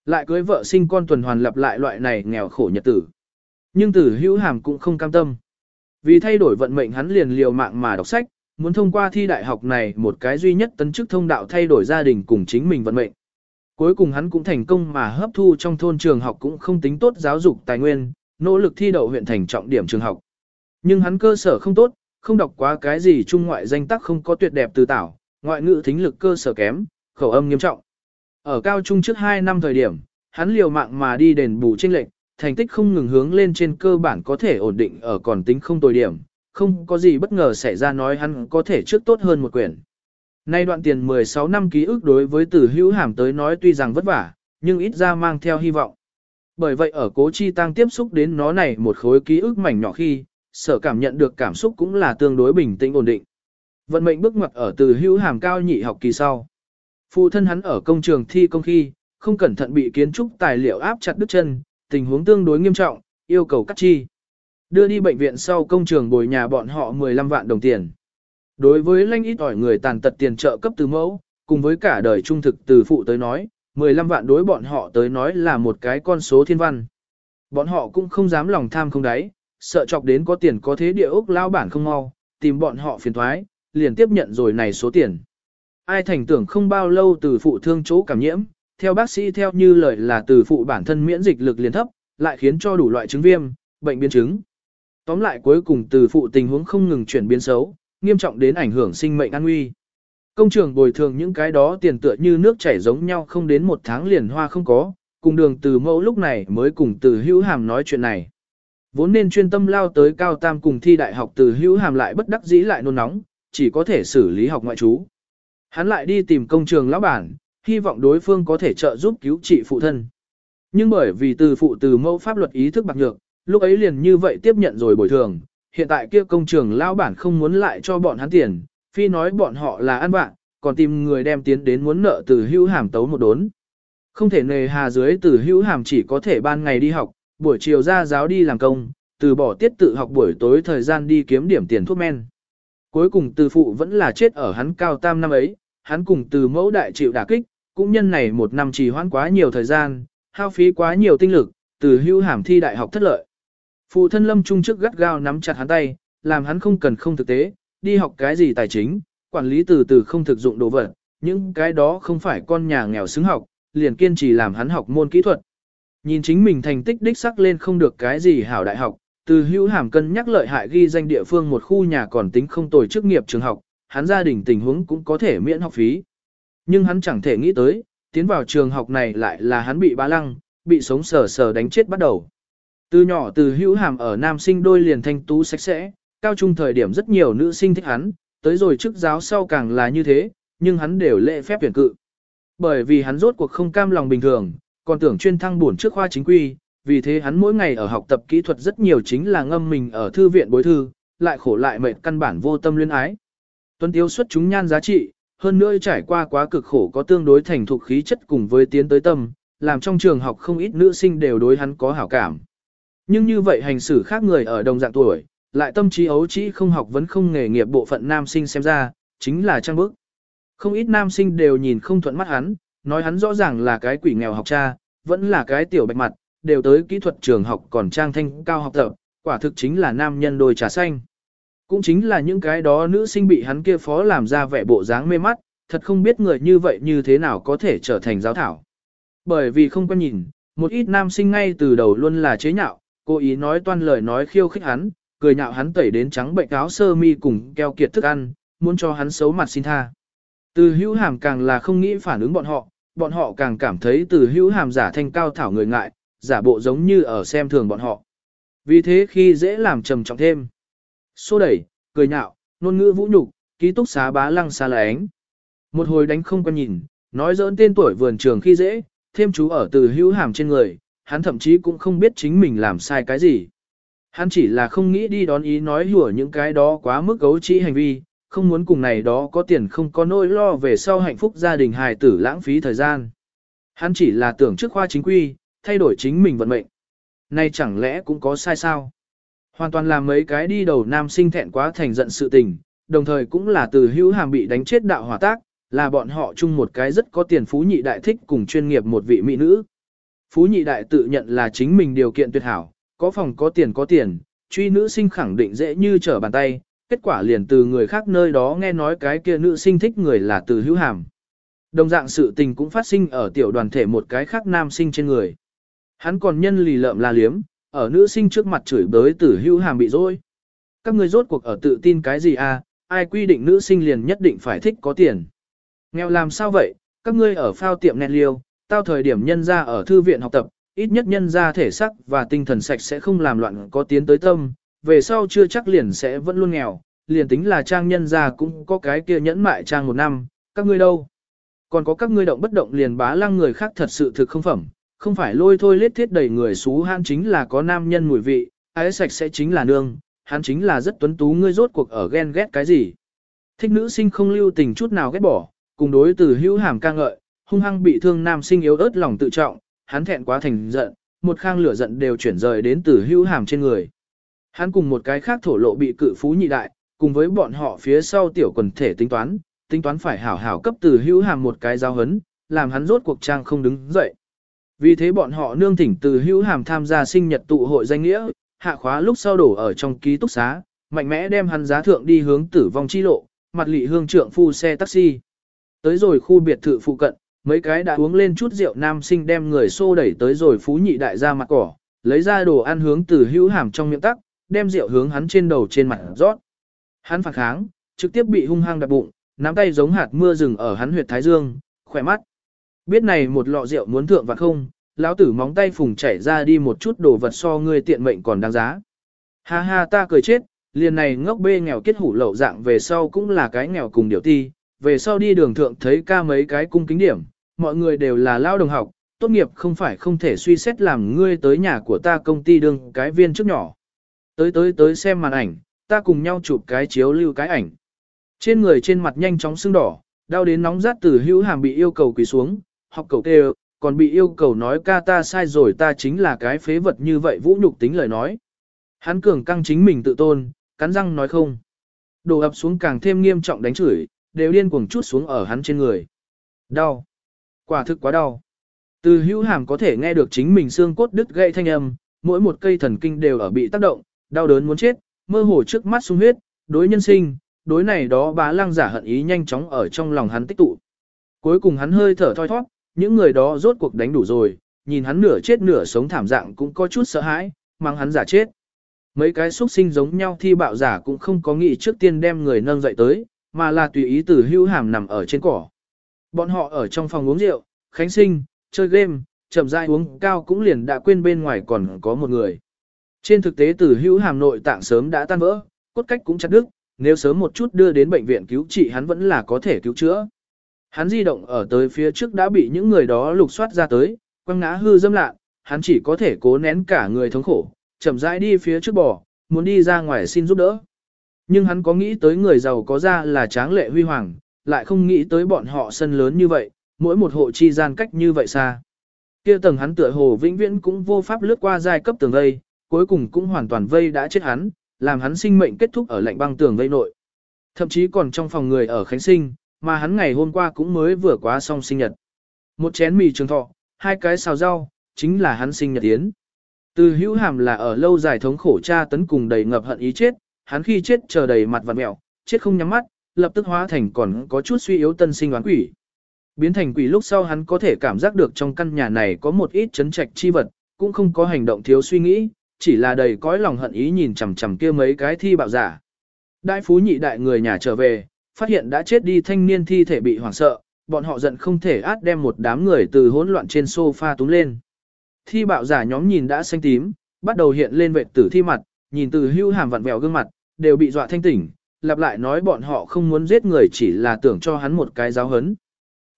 Lại cưới vợ sinh con tuần hoàn lặp lại loại này nghèo khổ nhật tử. Nhưng tử hữu hàm cũng không cam tâm. Vì thay đổi vận mệnh hắn liền liều mạng mà đọc sách, muốn thông qua thi đại học này một cái duy nhất tấn chức thông đạo thay đổi gia đình cùng chính mình vận mệnh. Cuối cùng hắn cũng thành công mà hấp thu trong thôn trường học cũng không tính tốt giáo dục tài nguyên, nỗ lực thi đậu huyện thành trọng điểm trường học. Nhưng hắn cơ sở không tốt, không đọc quá cái gì trung ngoại danh tác không có tuyệt đẹp từ tảo, ngoại ngữ thính lực cơ sở kém, khẩu âm nghiêm trọng. Ở cao trung trước 2 năm thời điểm, hắn liều mạng mà đi đền bù chênh lệnh, thành tích không ngừng hướng lên trên cơ bản có thể ổn định ở còn tính không tồi điểm, không có gì bất ngờ xảy ra nói hắn có thể trước tốt hơn một quyển. Nay đoạn tiền 16 năm ký ức đối với tử hữu hàm tới nói tuy rằng vất vả, nhưng ít ra mang theo hy vọng. Bởi vậy ở cố chi tăng tiếp xúc đến nó này một khối ký ức mảnh nhỏ khi, sở cảm nhận được cảm xúc cũng là tương đối bình tĩnh ổn định. Vận mệnh bước ngoặt ở từ hữu hàm cao nhị học kỳ sau. Phụ thân hắn ở công trường thi công khi, không cẩn thận bị kiến trúc tài liệu áp chặt đứt chân, tình huống tương đối nghiêm trọng, yêu cầu cắt chi. Đưa đi bệnh viện sau công trường bồi nhà bọn họ 15 vạn đồng tiền. Đối với lanh ít ỏi người tàn tật tiền trợ cấp từ mẫu, cùng với cả đời trung thực từ phụ tới nói, 15 vạn đối bọn họ tới nói là một cái con số thiên văn. Bọn họ cũng không dám lòng tham không đáy, sợ chọc đến có tiền có thế địa ốc lao bản không mau, tìm bọn họ phiền thoái, liền tiếp nhận rồi này số tiền. Ai thành tưởng không bao lâu từ phụ thương chỗ cảm nhiễm, theo bác sĩ theo như lời là từ phụ bản thân miễn dịch lực liền thấp, lại khiến cho đủ loại chứng viêm, bệnh biến chứng. Tóm lại cuối cùng từ phụ tình huống không ngừng chuyển biến xấu, nghiêm trọng đến ảnh hưởng sinh mệnh an nguy. Công trường bồi thường những cái đó tiền tựa như nước chảy giống nhau không đến một tháng liền hoa không có, cùng đường từ mẫu lúc này mới cùng từ hữu hàm nói chuyện này. Vốn nên chuyên tâm lao tới cao tam cùng thi đại học từ hữu hàm lại bất đắc dĩ lại nôn nóng, chỉ có thể xử lý học ngoại trú. Hắn lại đi tìm công trường lão bản, hy vọng đối phương có thể trợ giúp cứu trị phụ thân. Nhưng bởi vì từ phụ từ mẫu pháp luật ý thức bạc nhược, lúc ấy liền như vậy tiếp nhận rồi bồi thường, hiện tại kia công trường lão bản không muốn lại cho bọn hắn tiền, phi nói bọn họ là ăn bạn, còn tìm người đem tiến đến muốn nợ từ hữu hàm tấu một đốn. Không thể nề hà dưới từ hữu hàm chỉ có thể ban ngày đi học, buổi chiều ra giáo đi làm công, từ bỏ tiết tự học buổi tối thời gian đi kiếm điểm tiền thuốc men. Cuối cùng từ phụ vẫn là chết ở hắn cao tam năm ấy, hắn cùng từ mẫu đại chịu đả kích, cũng nhân này một năm trì hoãn quá nhiều thời gian, hao phí quá nhiều tinh lực, từ hưu hàm thi đại học thất lợi. Phụ thân lâm trung trước gắt gao nắm chặt hắn tay, làm hắn không cần không thực tế, đi học cái gì tài chính, quản lý từ từ không thực dụng đồ vật, những cái đó không phải con nhà nghèo xứng học, liền kiên trì làm hắn học môn kỹ thuật. Nhìn chính mình thành tích đích sắc lên không được cái gì hảo đại học, từ hữu hàm cân nhắc lợi hại ghi danh địa phương một khu nhà còn tính không tồi chức nghiệp trường học, hắn gia đình tình huống cũng có thể miễn học phí. Nhưng hắn chẳng thể nghĩ tới, tiến vào trường học này lại là hắn bị bá lăng, bị sống sờ sờ đánh chết bắt đầu. Từ nhỏ từ hữu hàm ở nam sinh đôi liền thanh tú sạch sẽ, cao trung thời điểm rất nhiều nữ sinh thích hắn, tới rồi chức giáo sau càng là như thế, nhưng hắn đều lệ phép tuyển cự. Bởi vì hắn rốt cuộc không cam lòng bình thường, còn tưởng chuyên thăng bổn trước khoa chính quy, vì thế hắn mỗi ngày ở học tập kỹ thuật rất nhiều chính là ngâm mình ở thư viện bối thư, lại khổ lại mệt căn bản vô tâm luyến ái. Tuấn Tiếu xuất chúng nhan giá trị, hơn nữa trải qua quá cực khổ có tương đối thành thục khí chất cùng với tiến tới tâm, làm trong trường học không ít nữ sinh đều đối hắn có hảo cảm. Nhưng như vậy hành xử khác người ở đồng dạng tuổi, lại tâm trí ấu trĩ không học vẫn không nghề nghiệp bộ phận nam sinh xem ra, chính là trang bức. Không ít nam sinh đều nhìn không thuận mắt hắn, nói hắn rõ ràng là cái quỷ nghèo học cha, vẫn là cái tiểu bạch mặt, đều tới kỹ thuật trường học còn trang thanh cao học tập, quả thực chính là nam nhân đôi trà xanh. Cũng chính là những cái đó nữ sinh bị hắn kia phó làm ra vẻ bộ dáng mê mắt, thật không biết người như vậy như thế nào có thể trở thành giáo thảo. Bởi vì không có nhìn, một ít nam sinh ngay từ đầu luôn là chế nhạo, cố ý nói toan lời nói khiêu khích hắn, cười nhạo hắn tẩy đến trắng bệnh áo sơ mi cùng keo kiệt thức ăn, muốn cho hắn xấu mặt xin tha. Từ hữu hàm càng là không nghĩ phản ứng bọn họ, bọn họ càng cảm thấy từ hữu hàm giả thanh cao thảo người ngại, giả bộ giống như ở xem thường bọn họ. Vì thế khi dễ làm trầm trọng thêm. Xô đẩy, cười nhạo, ngôn ngữ vũ nhục, ký túc xá bá lăng xa lánh. Một hồi đánh không quan nhìn, nói dỡn tên tuổi vườn trường khi dễ, thêm chú ở từ hữu hàm trên người, hắn thậm chí cũng không biết chính mình làm sai cái gì. Hắn chỉ là không nghĩ đi đón ý nói hùa những cái đó quá mức gấu trĩ hành vi, không muốn cùng này đó có tiền không có nỗi lo về sau hạnh phúc gia đình hài tử lãng phí thời gian. Hắn chỉ là tưởng trước khoa chính quy, thay đổi chính mình vận mệnh. nay chẳng lẽ cũng có sai sao? Hoàn toàn là mấy cái đi đầu nam sinh thẹn quá thành giận sự tình, đồng thời cũng là từ hữu hàm bị đánh chết đạo hỏa tác, là bọn họ chung một cái rất có tiền phú nhị đại thích cùng chuyên nghiệp một vị mỹ nữ. Phú nhị đại tự nhận là chính mình điều kiện tuyệt hảo, có phòng có tiền có tiền, truy nữ sinh khẳng định dễ như trở bàn tay, kết quả liền từ người khác nơi đó nghe nói cái kia nữ sinh thích người là từ hữu hàm. Đồng dạng sự tình cũng phát sinh ở tiểu đoàn thể một cái khác nam sinh trên người. Hắn còn nhân lì lợm la liếm, ở nữ sinh trước mặt chửi bới từ hữu hàm bị dối. Các người rốt cuộc ở tự tin cái gì à, ai quy định nữ sinh liền nhất định phải thích có tiền. Nghèo làm sao vậy, các ngươi ở phao tiệm nét liêu, tao thời điểm nhân ra ở thư viện học tập, ít nhất nhân ra thể sắc và tinh thần sạch sẽ không làm loạn có tiến tới tâm, về sau chưa chắc liền sẽ vẫn luôn nghèo, liền tính là trang nhân ra cũng có cái kia nhẫn mại trang một năm, các ngươi đâu. Còn có các ngươi động bất động liền bá lăng người khác thật sự thực không phẩm, không phải lôi thôi lết thiết đầy người xú han chính là có nam nhân mùi vị, ái sạch sẽ chính là nương, hắn chính là rất tuấn tú ngươi rốt cuộc ở ghen ghét cái gì. Thích nữ sinh không lưu tình chút nào ghét bỏ, cùng đối từ hữu hàm ca ngợi, hung hăng bị thương nam sinh yếu ớt lòng tự trọng, hắn thẹn quá thành giận, một khang lửa giận đều chuyển rời đến từ hưu hàm trên người. Hắn cùng một cái khác thổ lộ bị cự phú nhị đại, cùng với bọn họ phía sau tiểu quần thể tính toán, tính toán phải hảo hảo cấp từ hưu hàm một cái giao hấn, làm hắn rốt cuộc trang không đứng dậy. Vì thế bọn họ nương thỉnh từ hữu hàm tham gia sinh nhật tụ hội danh nghĩa, hạ khóa lúc sau đổ ở trong ký túc xá, mạnh mẽ đem hắn giá thượng đi hướng tử vong chi lộ, mặt lị hương trượng phu xe taxi. Tới rồi khu biệt thự phụ cận, mấy cái đã uống lên chút rượu nam sinh đem người xô đẩy tới rồi phú nhị đại ra mặt cỏ, lấy ra đồ ăn hướng từ hữu hàm trong miệng tắc, đem rượu hướng hắn trên đầu trên mặt rót. Hắn phản kháng, trực tiếp bị hung hăng đập bụng, nắm tay giống hạt mưa rừng ở hắn huyệt thái dương, khỏe mắt. Biết này một lọ rượu muốn thượng và không, lão tử móng tay phùng chảy ra đi một chút đồ vật so ngươi tiện mệnh còn đáng giá. Ha ha ta cười chết, liền này ngốc bê nghèo kết hủ lậu dạng về sau cũng là cái nghèo cùng điều ti, về sau đi đường thượng thấy ca mấy cái cung kính điểm, mọi người đều là lao đồng học, tốt nghiệp không phải không thể suy xét làm ngươi tới nhà của ta công ty đương cái viên trước nhỏ. Tới tới tới xem màn ảnh, ta cùng nhau chụp cái chiếu lưu cái ảnh. Trên người trên mặt nhanh chóng sưng đỏ, đau đến nóng rát từ hữu hàm bị yêu cầu quỳ xuống, học cầu kêu, còn bị yêu cầu nói ca ta sai rồi ta chính là cái phế vật như vậy vũ nhục tính lời nói. Hắn cường căng chính mình tự tôn, cắn răng nói không. Đổ ập xuống càng thêm nghiêm trọng đánh chửi, đều điên cuồng chút xuống ở hắn trên người. Đau. Quả thực quá đau. Từ hữu hàm có thể nghe được chính mình xương cốt đứt gãy thanh âm, mỗi một cây thần kinh đều ở bị tác động, đau đớn muốn chết, mơ hồ trước mắt sung huyết, đối nhân sinh, đối này đó bá lăng giả hận ý nhanh chóng ở trong lòng hắn tích tụ. Cuối cùng hắn hơi thở thoi thoát, những người đó rốt cuộc đánh đủ rồi, nhìn hắn nửa chết nửa sống thảm dạng cũng có chút sợ hãi, mang hắn giả chết. Mấy cái xuất sinh giống nhau thi bạo giả cũng không có nghĩ trước tiên đem người nâng dậy tới, mà là tùy ý từ hưu hàm nằm ở trên cỏ. Bọn họ ở trong phòng uống rượu, khánh sinh, chơi game, chậm rãi uống cao cũng liền đã quên bên ngoài còn có một người. Trên thực tế từ hữu hàm nội tạng sớm đã tan vỡ, cốt cách cũng chặt đứt, nếu sớm một chút đưa đến bệnh viện cứu trị hắn vẫn là có thể cứu chữa. Hắn di động ở tới phía trước đã bị những người đó lục soát ra tới, quăng ngã hư dâm lạ, hắn chỉ có thể cố nén cả người thống khổ, chậm rãi đi phía trước bò, muốn đi ra ngoài xin giúp đỡ. Nhưng hắn có nghĩ tới người giàu có ra là tráng lệ huy hoàng, lại không nghĩ tới bọn họ sân lớn như vậy, mỗi một hộ chi gian cách như vậy xa. Kia tầng hắn tựa hồ vĩnh viễn cũng vô pháp lướt qua giai cấp tường vây, cuối cùng cũng hoàn toàn vây đã chết hắn, làm hắn sinh mệnh kết thúc ở lạnh băng tường vây nội. Thậm chí còn trong phòng người ở Khánh Sinh, mà hắn ngày hôm qua cũng mới vừa quá xong sinh nhật. Một chén mì trường thọ, hai cái xào rau, chính là hắn sinh nhật yến. Từ hữu hàm là ở lâu dài thống khổ cha tấn cùng đầy ngập hận ý chết, hắn khi chết chờ đầy mặt vặn mẹo, chết không nhắm mắt, lập tức hóa thành còn có chút suy yếu tân sinh oán quỷ. Biến thành quỷ lúc sau hắn có thể cảm giác được trong căn nhà này có một ít chấn trạch chi vật, cũng không có hành động thiếu suy nghĩ, chỉ là đầy cõi lòng hận ý nhìn chằm chằm kia mấy cái thi bạo giả. Đại phú nhị đại người nhà trở về, phát hiện đã chết đi thanh niên thi thể bị hoảng sợ, bọn họ giận không thể át đem một đám người từ hỗn loạn trên sofa túm lên. Thi bạo giả nhóm nhìn đã xanh tím, bắt đầu hiện lên vệ tử thi mặt, nhìn từ hưu hàm vặn vẹo gương mặt, đều bị dọa thanh tỉnh, lặp lại nói bọn họ không muốn giết người chỉ là tưởng cho hắn một cái giáo hấn.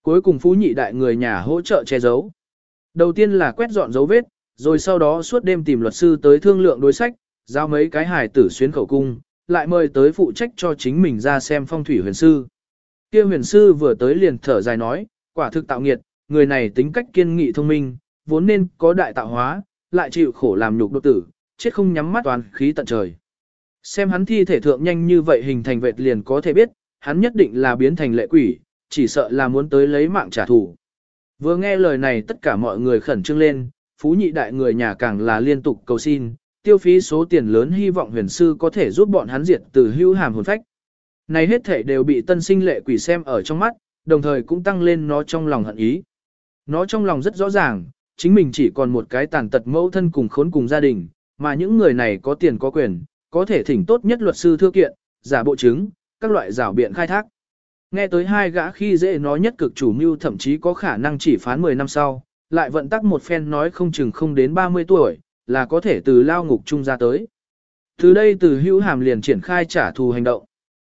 Cuối cùng phú nhị đại người nhà hỗ trợ che giấu. Đầu tiên là quét dọn dấu vết, rồi sau đó suốt đêm tìm luật sư tới thương lượng đối sách, giao mấy cái hài tử xuyến khẩu cung, lại mời tới phụ trách cho chính mình ra xem phong thủy huyền sư. Kia huyền sư vừa tới liền thở dài nói, quả thực tạo nghiệt, người này tính cách kiên nghị thông minh, vốn nên có đại tạo hóa, lại chịu khổ làm nhục độc tử, chết không nhắm mắt toàn khí tận trời. Xem hắn thi thể thượng nhanh như vậy hình thành vệt liền có thể biết, hắn nhất định là biến thành lệ quỷ, chỉ sợ là muốn tới lấy mạng trả thù. Vừa nghe lời này tất cả mọi người khẩn trương lên, phú nhị đại người nhà càng là liên tục cầu xin, tiêu phí số tiền lớn hy vọng huyền sư có thể giúp bọn hắn diệt từ hưu hàm hồn phách. Này hết thể đều bị tân sinh lệ quỷ xem ở trong mắt, đồng thời cũng tăng lên nó trong lòng hận ý. Nó trong lòng rất rõ ràng, chính mình chỉ còn một cái tàn tật mẫu thân cùng khốn cùng gia đình, mà những người này có tiền có quyền, có thể thỉnh tốt nhất luật sư thư kiện, giả bộ chứng, các loại rào biện khai thác. Nghe tới hai gã khi dễ nói nhất cực chủ mưu thậm chí có khả năng chỉ phán 10 năm sau, lại vận tắc một phen nói không chừng không đến 30 tuổi, là có thể từ lao ngục trung ra tới. Từ đây từ hữu hàm liền triển khai trả thù hành động.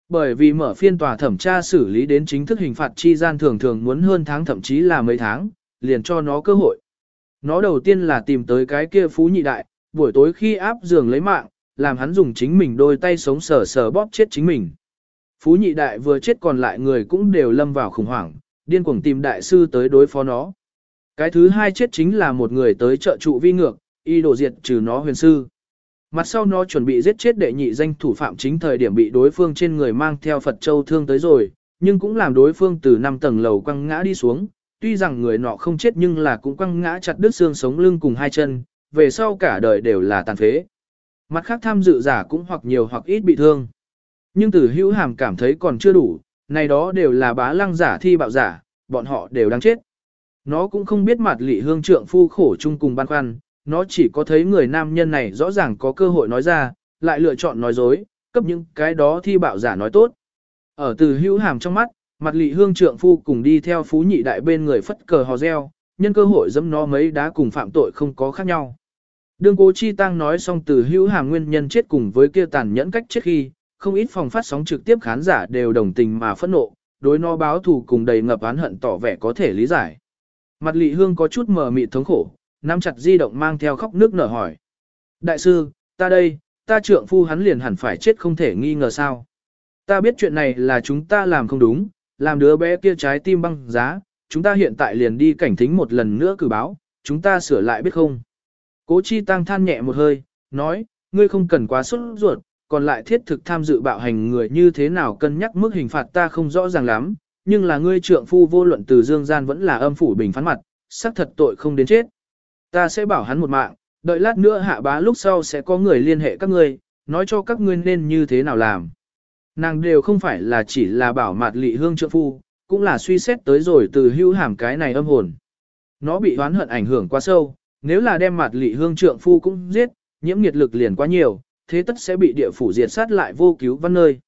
Bởi vì mở phiên tòa thẩm tra xử lý đến chính thức hình phạt chi gian thường thường muốn hơn tháng thậm chí là mấy tháng, liền cho nó cơ hội. Nó đầu tiên là tìm tới cái kia phú nhị đại, buổi tối khi áp giường lấy mạng, làm hắn dùng chính mình đôi tay sống sờ sờ bóp chết chính mình. Phú nhị đại vừa chết còn lại người cũng đều lâm vào khủng hoảng, điên cuồng tìm đại sư tới đối phó nó. Cái thứ hai chết chính là một người tới trợ trụ vi ngược, y đổ diệt trừ nó huyền sư. Mặt sau nó chuẩn bị giết chết đệ nhị danh thủ phạm chính thời điểm bị đối phương trên người mang theo Phật Châu thương tới rồi, nhưng cũng làm đối phương từ 5 tầng lầu quăng ngã đi xuống, tuy rằng người nọ không chết nhưng là cũng quăng ngã chặt đứt xương sống lưng cùng hai chân, về sau cả đời đều là tàn phế. Mặt khác tham dự giả cũng hoặc nhiều hoặc ít bị thương. Nhưng tử hữu hàm cảm thấy còn chưa đủ, này đó đều là bá lăng giả thi bạo giả, bọn họ đều đang chết. Nó cũng không biết mặt lị hương trượng phu khổ chung cùng băn khoăn, nó chỉ có thấy người nam nhân này rõ ràng có cơ hội nói ra, lại lựa chọn nói dối, cấp những cái đó thi bạo giả nói tốt. Ở từ hữu hàm trong mắt, mặt lị hương trượng phu cùng đi theo phú nhị đại bên người phất cờ hò reo, nhân cơ hội dẫm nó mấy đá cùng phạm tội không có khác nhau. Đương cố chi tăng nói xong từ hữu hàm nguyên nhân chết cùng với kia tàn nhẫn cách chết khi, không ít phòng phát sóng trực tiếp khán giả đều đồng tình mà phẫn nộ, đối nó báo thù cùng đầy ngập oán hận tỏ vẻ có thể lý giải. Mặt lị hương có chút mờ mịt thống khổ, nắm chặt di động mang theo khóc nước nở hỏi. Đại sư, ta đây, ta trượng phu hắn liền hẳn phải chết không thể nghi ngờ sao. Ta biết chuyện này là chúng ta làm không đúng, làm đứa bé kia trái tim băng giá, chúng ta hiện tại liền đi cảnh thính một lần nữa cử báo, chúng ta sửa lại biết không. Cố chi tăng than nhẹ một hơi, nói, ngươi không cần quá sốt ruột, còn lại thiết thực tham dự bạo hành người như thế nào cân nhắc mức hình phạt ta không rõ ràng lắm, nhưng là ngươi trượng phu vô luận từ dương gian vẫn là âm phủ bình phán mặt, xác thật tội không đến chết. Ta sẽ bảo hắn một mạng, đợi lát nữa hạ bá lúc sau sẽ có người liên hệ các ngươi, nói cho các ngươi nên như thế nào làm. Nàng đều không phải là chỉ là bảo mạt lị hương trượng phu, cũng là suy xét tới rồi từ hưu hàm cái này âm hồn. Nó bị oán hận ảnh hưởng quá sâu, nếu là đem mặt lị hương trượng phu cũng giết, nhiễm nghiệt lực liền quá nhiều, thế tất sẽ bị địa phủ diệt sát lại vô cứu văn nơi.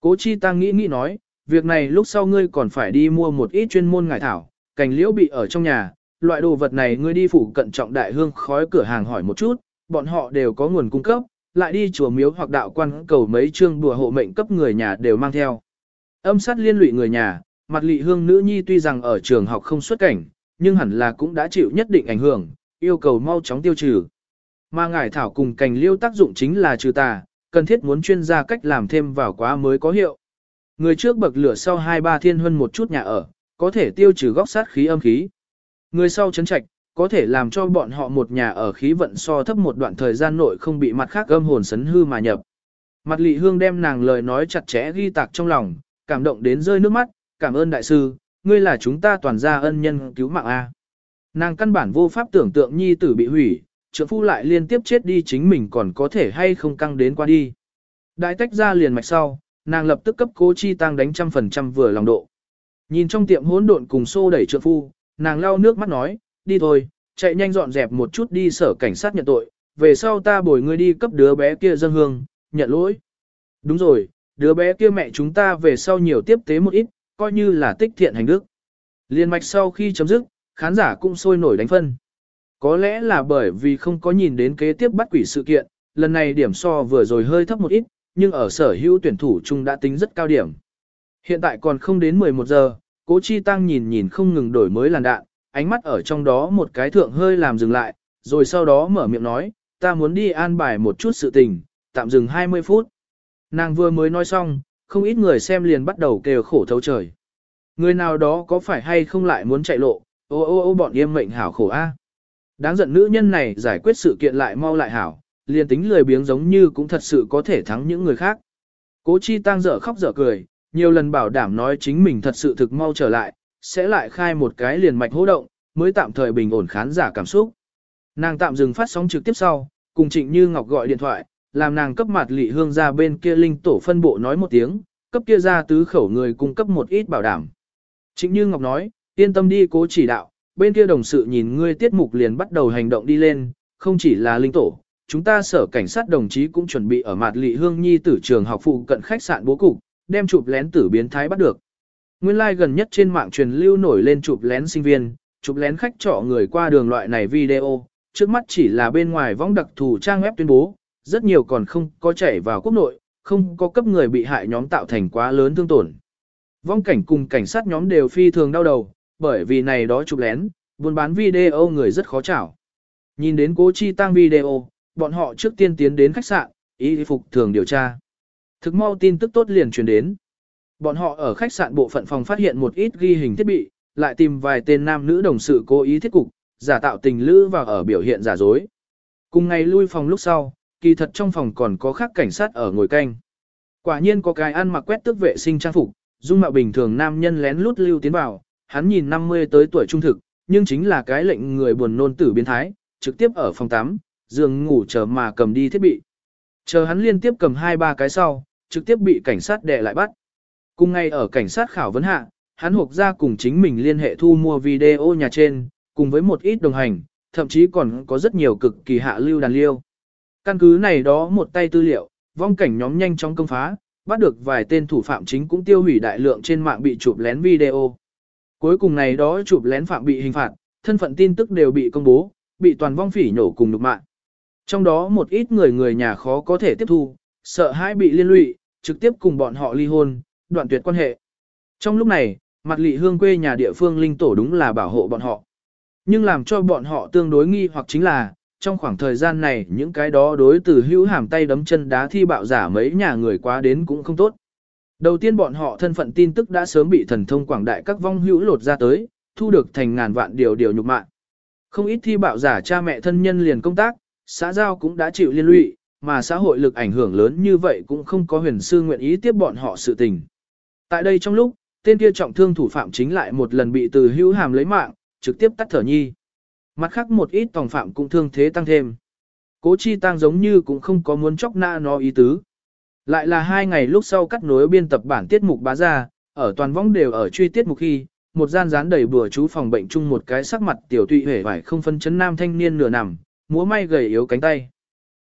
Cố chi tăng nghĩ nghĩ nói, việc này lúc sau ngươi còn phải đi mua một ít chuyên môn ngải thảo, cành liễu bị ở trong nhà, loại đồ vật này ngươi đi phủ cận trọng đại hương khói cửa hàng hỏi một chút, bọn họ đều có nguồn cung cấp, lại đi chùa miếu hoặc đạo quan cầu mấy chương đùa hộ mệnh cấp người nhà đều mang theo. Âm sát liên lụy người nhà, mặt lị hương nữ nhi tuy rằng ở trường học không xuất cảnh, nhưng hẳn là cũng đã chịu nhất định ảnh hưởng, yêu cầu mau chóng tiêu trừ. Mà ngải thảo cùng cành liêu tác dụng chính là trừ tà, cần thiết muốn chuyên gia cách làm thêm vào quá mới có hiệu. Người trước bậc lửa sau hai ba thiên huân một chút nhà ở, có thể tiêu trừ góc sát khí âm khí. Người sau chấn trạch, có thể làm cho bọn họ một nhà ở khí vận so thấp một đoạn thời gian nội không bị mặt khác âm hồn sấn hư mà nhập. Mặt lị hương đem nàng lời nói chặt chẽ ghi tạc trong lòng, cảm động đến rơi nước mắt, cảm ơn đại sư, ngươi là chúng ta toàn gia ân nhân cứu mạng A. Nàng căn bản vô pháp tưởng tượng nhi tử bị hủy, trượng phu lại liên tiếp chết đi chính mình còn có thể hay không căng đến qua đi. Đại tách ra liền mạch sau, nàng lập tức cấp cố chi tăng đánh trăm phần trăm vừa lòng độ. Nhìn trong tiệm hỗn độn cùng xô đẩy trượng phu, nàng lau nước mắt nói, đi thôi, chạy nhanh dọn dẹp một chút đi sở cảnh sát nhận tội, về sau ta bồi ngươi đi cấp đứa bé kia dân hương, nhận lỗi. Đúng rồi, đứa bé kia mẹ chúng ta về sau nhiều tiếp tế một ít, coi như là tích thiện hành đức. Liên mạch sau khi chấm dứt, khán giả cũng sôi nổi đánh phân. Có lẽ là bởi vì không có nhìn đến kế tiếp bắt quỷ sự kiện, lần này điểm so vừa rồi hơi thấp một ít, nhưng ở sở hữu tuyển thủ chung đã tính rất cao điểm. Hiện tại còn không đến 11 giờ, cố chi tăng nhìn nhìn không ngừng đổi mới làn đạn, ánh mắt ở trong đó một cái thượng hơi làm dừng lại, rồi sau đó mở miệng nói, ta muốn đi an bài một chút sự tình, tạm dừng 20 phút. Nàng vừa mới nói xong, không ít người xem liền bắt đầu kêu khổ thấu trời. Người nào đó có phải hay không lại muốn chạy lộ, ô ô ô bọn yêm mệnh hảo khổ a. Đáng giận nữ nhân này giải quyết sự kiện lại mau lại hảo, liền tính lười biếng giống như cũng thật sự có thể thắng những người khác. Cố chi tăng dở khóc dở cười, nhiều lần bảo đảm nói chính mình thật sự thực mau trở lại, sẽ lại khai một cái liền mạch hô động, mới tạm thời bình ổn khán giả cảm xúc. Nàng tạm dừng phát sóng trực tiếp sau, cùng Trịnh Như Ngọc gọi điện thoại, làm nàng cấp mặt lị hương ra bên kia linh tổ phân bộ nói một tiếng, cấp kia ra tứ khẩu người cung cấp một ít bảo đảm. Trịnh Như Ngọc nói, yên tâm đi cố chỉ đạo, bên kia đồng sự nhìn ngươi tiết mục liền bắt đầu hành động đi lên, không chỉ là linh tổ, chúng ta sở cảnh sát đồng chí cũng chuẩn bị ở mặt lị hương nhi tử trường học phụ cận khách sạn bố cục, đem chụp lén tử biến thái bắt được. Nguyên lai like gần nhất trên mạng truyền lưu nổi lên chụp lén sinh viên, chụp lén khách trọ người qua đường loại này video, trước mắt chỉ là bên ngoài võng đặc thù trang web tuyên bố, rất nhiều còn không có chảy vào quốc nội, không có cấp người bị hại nhóm tạo thành quá lớn thương tổn. Vong cảnh cùng cảnh sát nhóm đều phi thường đau đầu, bởi vì này đó chụp lén, buôn bán video người rất khó chảo. Nhìn đến cố chi tăng video, bọn họ trước tiên tiến đến khách sạn, y phục thường điều tra. Thực mau tin tức tốt liền truyền đến. Bọn họ ở khách sạn bộ phận phòng phát hiện một ít ghi hình thiết bị, lại tìm vài tên nam nữ đồng sự cố ý thiết cục, giả tạo tình lữ và ở biểu hiện giả dối. Cùng ngày lui phòng lúc sau, kỳ thật trong phòng còn có khác cảnh sát ở ngồi canh. Quả nhiên có cái ăn mặc quét tước vệ sinh trang phục, dung mạo bình thường nam nhân lén lút lưu tiến vào, hắn nhìn 50 tới tuổi trung thực, nhưng chính là cái lệnh người buồn nôn tử biến thái, trực tiếp ở phòng 8, giường ngủ chờ mà cầm đi thiết bị. Chờ hắn liên tiếp cầm hai ba cái sau, trực tiếp bị cảnh sát đè lại bắt. Cùng ngay ở cảnh sát khảo vấn hạ, hắn hộp ra cùng chính mình liên hệ thu mua video nhà trên, cùng với một ít đồng hành, thậm chí còn có rất nhiều cực kỳ hạ lưu đàn liêu. Căn cứ này đó một tay tư liệu, vong cảnh nhóm nhanh chóng công phá, bắt được vài tên thủ phạm chính cũng tiêu hủy đại lượng trên mạng bị chụp lén video. Cuối cùng này đó chụp lén phạm bị hình phạt, thân phận tin tức đều bị công bố, bị toàn vong phỉ nhổ cùng nục mạng. Trong đó một ít người người nhà khó có thể tiếp thu, sợ hãi bị liên lụy, trực tiếp cùng bọn họ ly hôn, đoạn tuyệt quan hệ. Trong lúc này, mặt lị hương quê nhà địa phương linh tổ đúng là bảo hộ bọn họ. Nhưng làm cho bọn họ tương đối nghi hoặc chính là, trong khoảng thời gian này những cái đó đối từ hữu hàm tay đấm chân đá thi bạo giả mấy nhà người quá đến cũng không tốt. Đầu tiên bọn họ thân phận tin tức đã sớm bị thần thông quảng đại các vong hữu lột ra tới, thu được thành ngàn vạn điều điều nhục mạng. Không ít thi bạo giả cha mẹ thân nhân liền công tác, xã giao cũng đã chịu liên lụy, mà xã hội lực ảnh hưởng lớn như vậy cũng không có huyền sư nguyện ý tiếp bọn họ sự tình. Tại đây trong lúc, tên kia trọng thương thủ phạm chính lại một lần bị từ hữu hàm lấy mạng, trực tiếp tắt thở nhi. Mặt khác một ít tòng phạm cũng thương thế tăng thêm. Cố chi tăng giống như cũng không có muốn chóc na nó ý tứ. Lại là hai ngày lúc sau cắt nối biên tập bản tiết mục bá ra, ở toàn võng đều ở truy tiết mục khi, một gian dán đầy bừa chú phòng bệnh chung một cái sắc mặt tiểu tụy hể vải không phân chấn nam thanh niên nửa nằm, múa may gầy yếu cánh tay.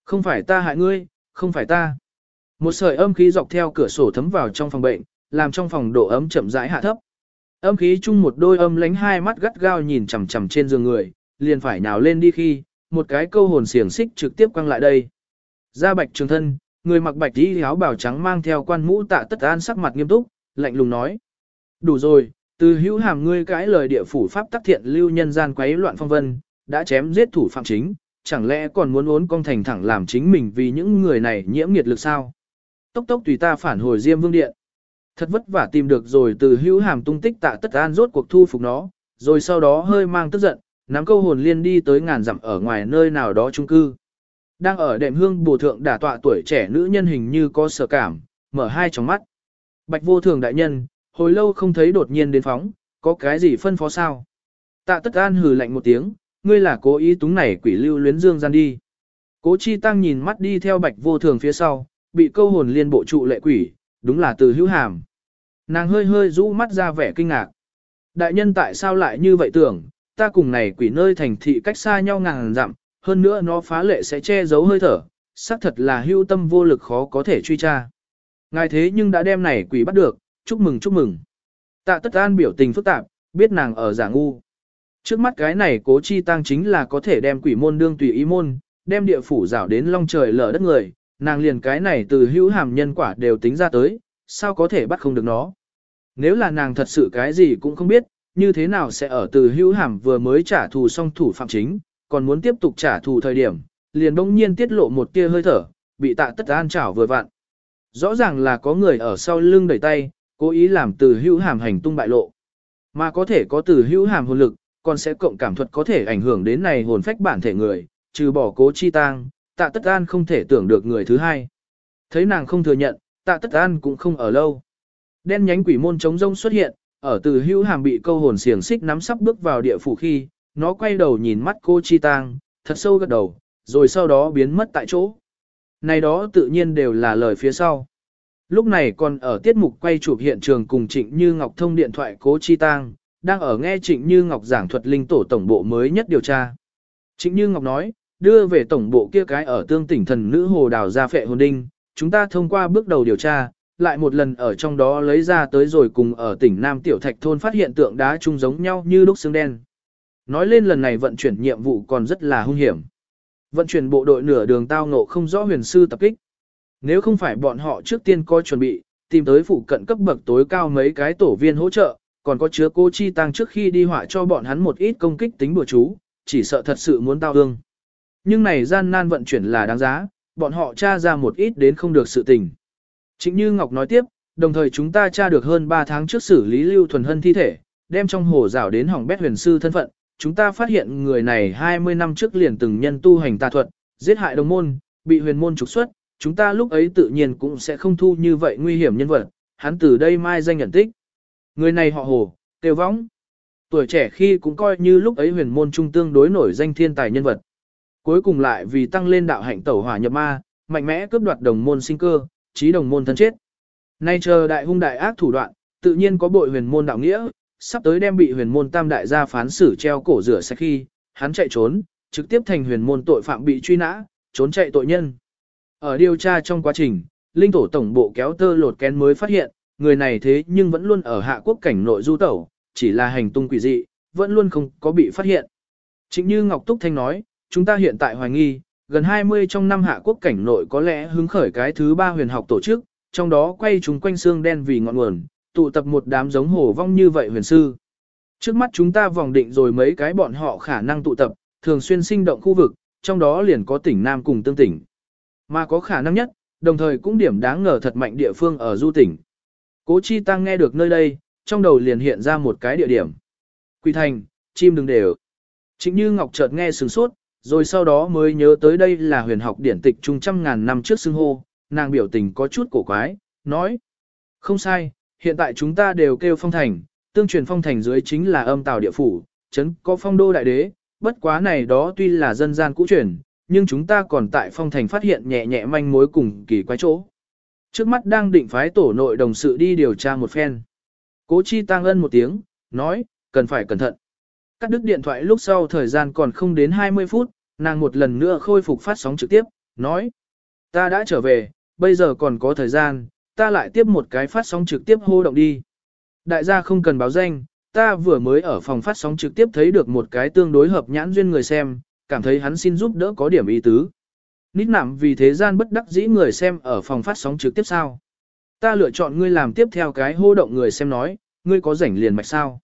Không phải ta hại ngươi, không phải ta. Một sợi âm khí dọc theo cửa sổ thấm vào trong phòng bệnh, làm trong phòng độ ấm chậm rãi hạ thấp. Âm khí chung một đôi âm lánh hai mắt gắt gao nhìn chằm chằm trên giường người, liền phải nhào lên đi khi, một cái câu hồn xiềng xích trực tiếp quăng lại đây. Ra bạch trường thân, người mặc bạch y áo bào trắng mang theo quan mũ tạ tất an sắc mặt nghiêm túc, lạnh lùng nói. Đủ rồi, từ hữu hàm ngươi cãi lời địa phủ pháp tắc thiện lưu nhân gian quấy loạn phong vân, đã chém giết thủ phạm chính, chẳng lẽ còn muốn uốn cong thành thẳng làm chính mình vì những người này nhiễm nghiệt lực sao? Tốc tốc tùy ta phản hồi Diêm Vương Điện. Thật vất vả tìm được rồi từ hữu hàm tung tích tạ tất an rốt cuộc thu phục nó, rồi sau đó hơi mang tức giận, nắm câu hồn liên đi tới ngàn dặm ở ngoài nơi nào đó trung cư. Đang ở đệm hương bổ thượng đả tọa tuổi trẻ nữ nhân hình như có sợ cảm, mở hai tròng mắt. Bạch vô thường đại nhân, hồi lâu không thấy đột nhiên đến phóng, có cái gì phân phó sao? Tạ tất an hừ lạnh một tiếng, ngươi là cố ý túng này quỷ lưu luyến dương gian đi. Cố chi tăng nhìn mắt đi theo bạch vô thường phía sau, bị câu hồn liên bộ trụ lệ quỷ, đúng là từ hữu hàm. Nàng hơi hơi rũ mắt ra vẻ kinh ngạc. Đại nhân tại sao lại như vậy tưởng, ta cùng này quỷ nơi thành thị cách xa nhau ngàn dặm, hơn nữa nó phá lệ sẽ che giấu hơi thở, xác thật là hưu tâm vô lực khó có thể truy tra. Ngài thế nhưng đã đem này quỷ bắt được, chúc mừng chúc mừng. Tạ tất an biểu tình phức tạp, biết nàng ở giả ngu. Trước mắt cái này cố chi tăng chính là có thể đem quỷ môn đương tùy ý môn, đem địa phủ rảo đến long trời lở đất người, nàng liền cái này từ hữu hàm nhân quả đều tính ra tới, sao có thể bắt không được nó. Nếu là nàng thật sự cái gì cũng không biết, như thế nào sẽ ở từ hữu hàm vừa mới trả thù xong thủ phạm chính, còn muốn tiếp tục trả thù thời điểm, liền bỗng nhiên tiết lộ một tia hơi thở, bị tạ tất an chảo vừa vặn. Rõ ràng là có người ở sau lưng đẩy tay, cố ý làm từ hữu hàm hành tung bại lộ. Mà có thể có từ hữu hàm hồn lực, còn sẽ cộng cảm thuật có thể ảnh hưởng đến này hồn phách bản thể người, trừ bỏ cố chi tang, tạ tất an không thể tưởng được người thứ hai. Thấy nàng không thừa nhận, tạ tất an cũng không ở lâu. Đen nhánh quỷ môn chống rông xuất hiện, ở từ hữu hàm bị câu hồn xiềng xích nắm sắp bước vào địa phủ khi, nó quay đầu nhìn mắt cô chi tang, thật sâu gật đầu, rồi sau đó biến mất tại chỗ. Này đó tự nhiên đều là lời phía sau. Lúc này còn ở tiết mục quay chụp hiện trường cùng Trịnh Như Ngọc thông điện thoại cố chi tang, đang ở nghe Trịnh Như Ngọc giảng thuật linh tổ tổng bộ mới nhất điều tra. Trịnh Như Ngọc nói, đưa về tổng bộ kia cái ở tương tỉnh thần nữ hồ đào ra phệ hồn đinh, chúng ta thông qua bước đầu điều tra, lại một lần ở trong đó lấy ra tới rồi cùng ở tỉnh Nam Tiểu Thạch Thôn phát hiện tượng đá chung giống nhau như lúc xương đen. Nói lên lần này vận chuyển nhiệm vụ còn rất là hung hiểm. Vận chuyển bộ đội nửa đường tao ngộ không rõ huyền sư tập kích. Nếu không phải bọn họ trước tiên coi chuẩn bị, tìm tới phụ cận cấp bậc tối cao mấy cái tổ viên hỗ trợ, còn có chứa cô chi tăng trước khi đi họa cho bọn hắn một ít công kích tính bừa chú, chỉ sợ thật sự muốn tao ương. Nhưng này gian nan vận chuyển là đáng giá, bọn họ tra ra một ít đến không được sự tình. Chính như Ngọc nói tiếp, đồng thời chúng ta tra được hơn 3 tháng trước xử lý Lưu Thuần Hân thi thể, đem trong hồ rảo đến hỏng bét huyền sư thân phận, chúng ta phát hiện người này 20 năm trước liền từng nhân tu hành tà thuật, giết hại đồng môn, bị huyền môn trục xuất, chúng ta lúc ấy tự nhiên cũng sẽ không thu như vậy nguy hiểm nhân vật, hắn từ đây mai danh nhận tích. Người này họ hồ, tiêu võng. Tuổi trẻ khi cũng coi như lúc ấy huyền môn trung tương đối nổi danh thiên tài nhân vật. Cuối cùng lại vì tăng lên đạo hạnh tẩu hỏa nhập ma, mạnh mẽ cướp đoạt đồng môn sinh cơ, trí đồng môn thân chết. Nay chờ đại hung đại ác thủ đoạn, tự nhiên có bội huyền môn đạo nghĩa, sắp tới đem bị huyền môn tam đại gia phán xử treo cổ rửa sạch khi, hắn chạy trốn, trực tiếp thành huyền môn tội phạm bị truy nã, trốn chạy tội nhân. Ở điều tra trong quá trình, linh tổ tổng bộ kéo tơ lột kén mới phát hiện, người này thế nhưng vẫn luôn ở hạ quốc cảnh nội du tẩu, chỉ là hành tung quỷ dị, vẫn luôn không có bị phát hiện. Chính như Ngọc Túc Thanh nói, chúng ta hiện tại hoài nghi, gần 20 trong năm hạ quốc cảnh nội có lẽ hứng khởi cái thứ ba huyền học tổ chức, trong đó quay chúng quanh xương đen vì ngọn nguồn, tụ tập một đám giống hổ vong như vậy huyền sư. Trước mắt chúng ta vòng định rồi mấy cái bọn họ khả năng tụ tập, thường xuyên sinh động khu vực, trong đó liền có tỉnh Nam cùng tương tỉnh. Mà có khả năng nhất, đồng thời cũng điểm đáng ngờ thật mạnh địa phương ở du tỉnh. Cố Chi Tăng nghe được nơi đây, trong đầu liền hiện ra một cái địa điểm. Quỳ thành, chim đừng đều. Chính như Ngọc chợt nghe sừng sốt, rồi sau đó mới nhớ tới đây là huyền học điển tịch trung trăm ngàn năm trước xưng hô, nàng biểu tình có chút cổ quái, nói. Không sai, hiện tại chúng ta đều kêu phong thành, tương truyền phong thành dưới chính là âm tào địa phủ, chấn có phong đô đại đế, bất quá này đó tuy là dân gian cũ truyền, nhưng chúng ta còn tại phong thành phát hiện nhẹ nhẹ manh mối cùng kỳ quái chỗ. Trước mắt đang định phái tổ nội đồng sự đi điều tra một phen. Cố chi tăng ân một tiếng, nói, cần phải cẩn thận. Cắt đứt điện thoại lúc sau thời gian còn không đến 20 phút, nàng một lần nữa khôi phục phát sóng trực tiếp, nói. Ta đã trở về, bây giờ còn có thời gian, ta lại tiếp một cái phát sóng trực tiếp hô động đi. Đại gia không cần báo danh, ta vừa mới ở phòng phát sóng trực tiếp thấy được một cái tương đối hợp nhãn duyên người xem, cảm thấy hắn xin giúp đỡ có điểm ý tứ. Nít nạm vì thế gian bất đắc dĩ người xem ở phòng phát sóng trực tiếp sao. Ta lựa chọn ngươi làm tiếp theo cái hô động người xem nói, ngươi có rảnh liền mạch sao.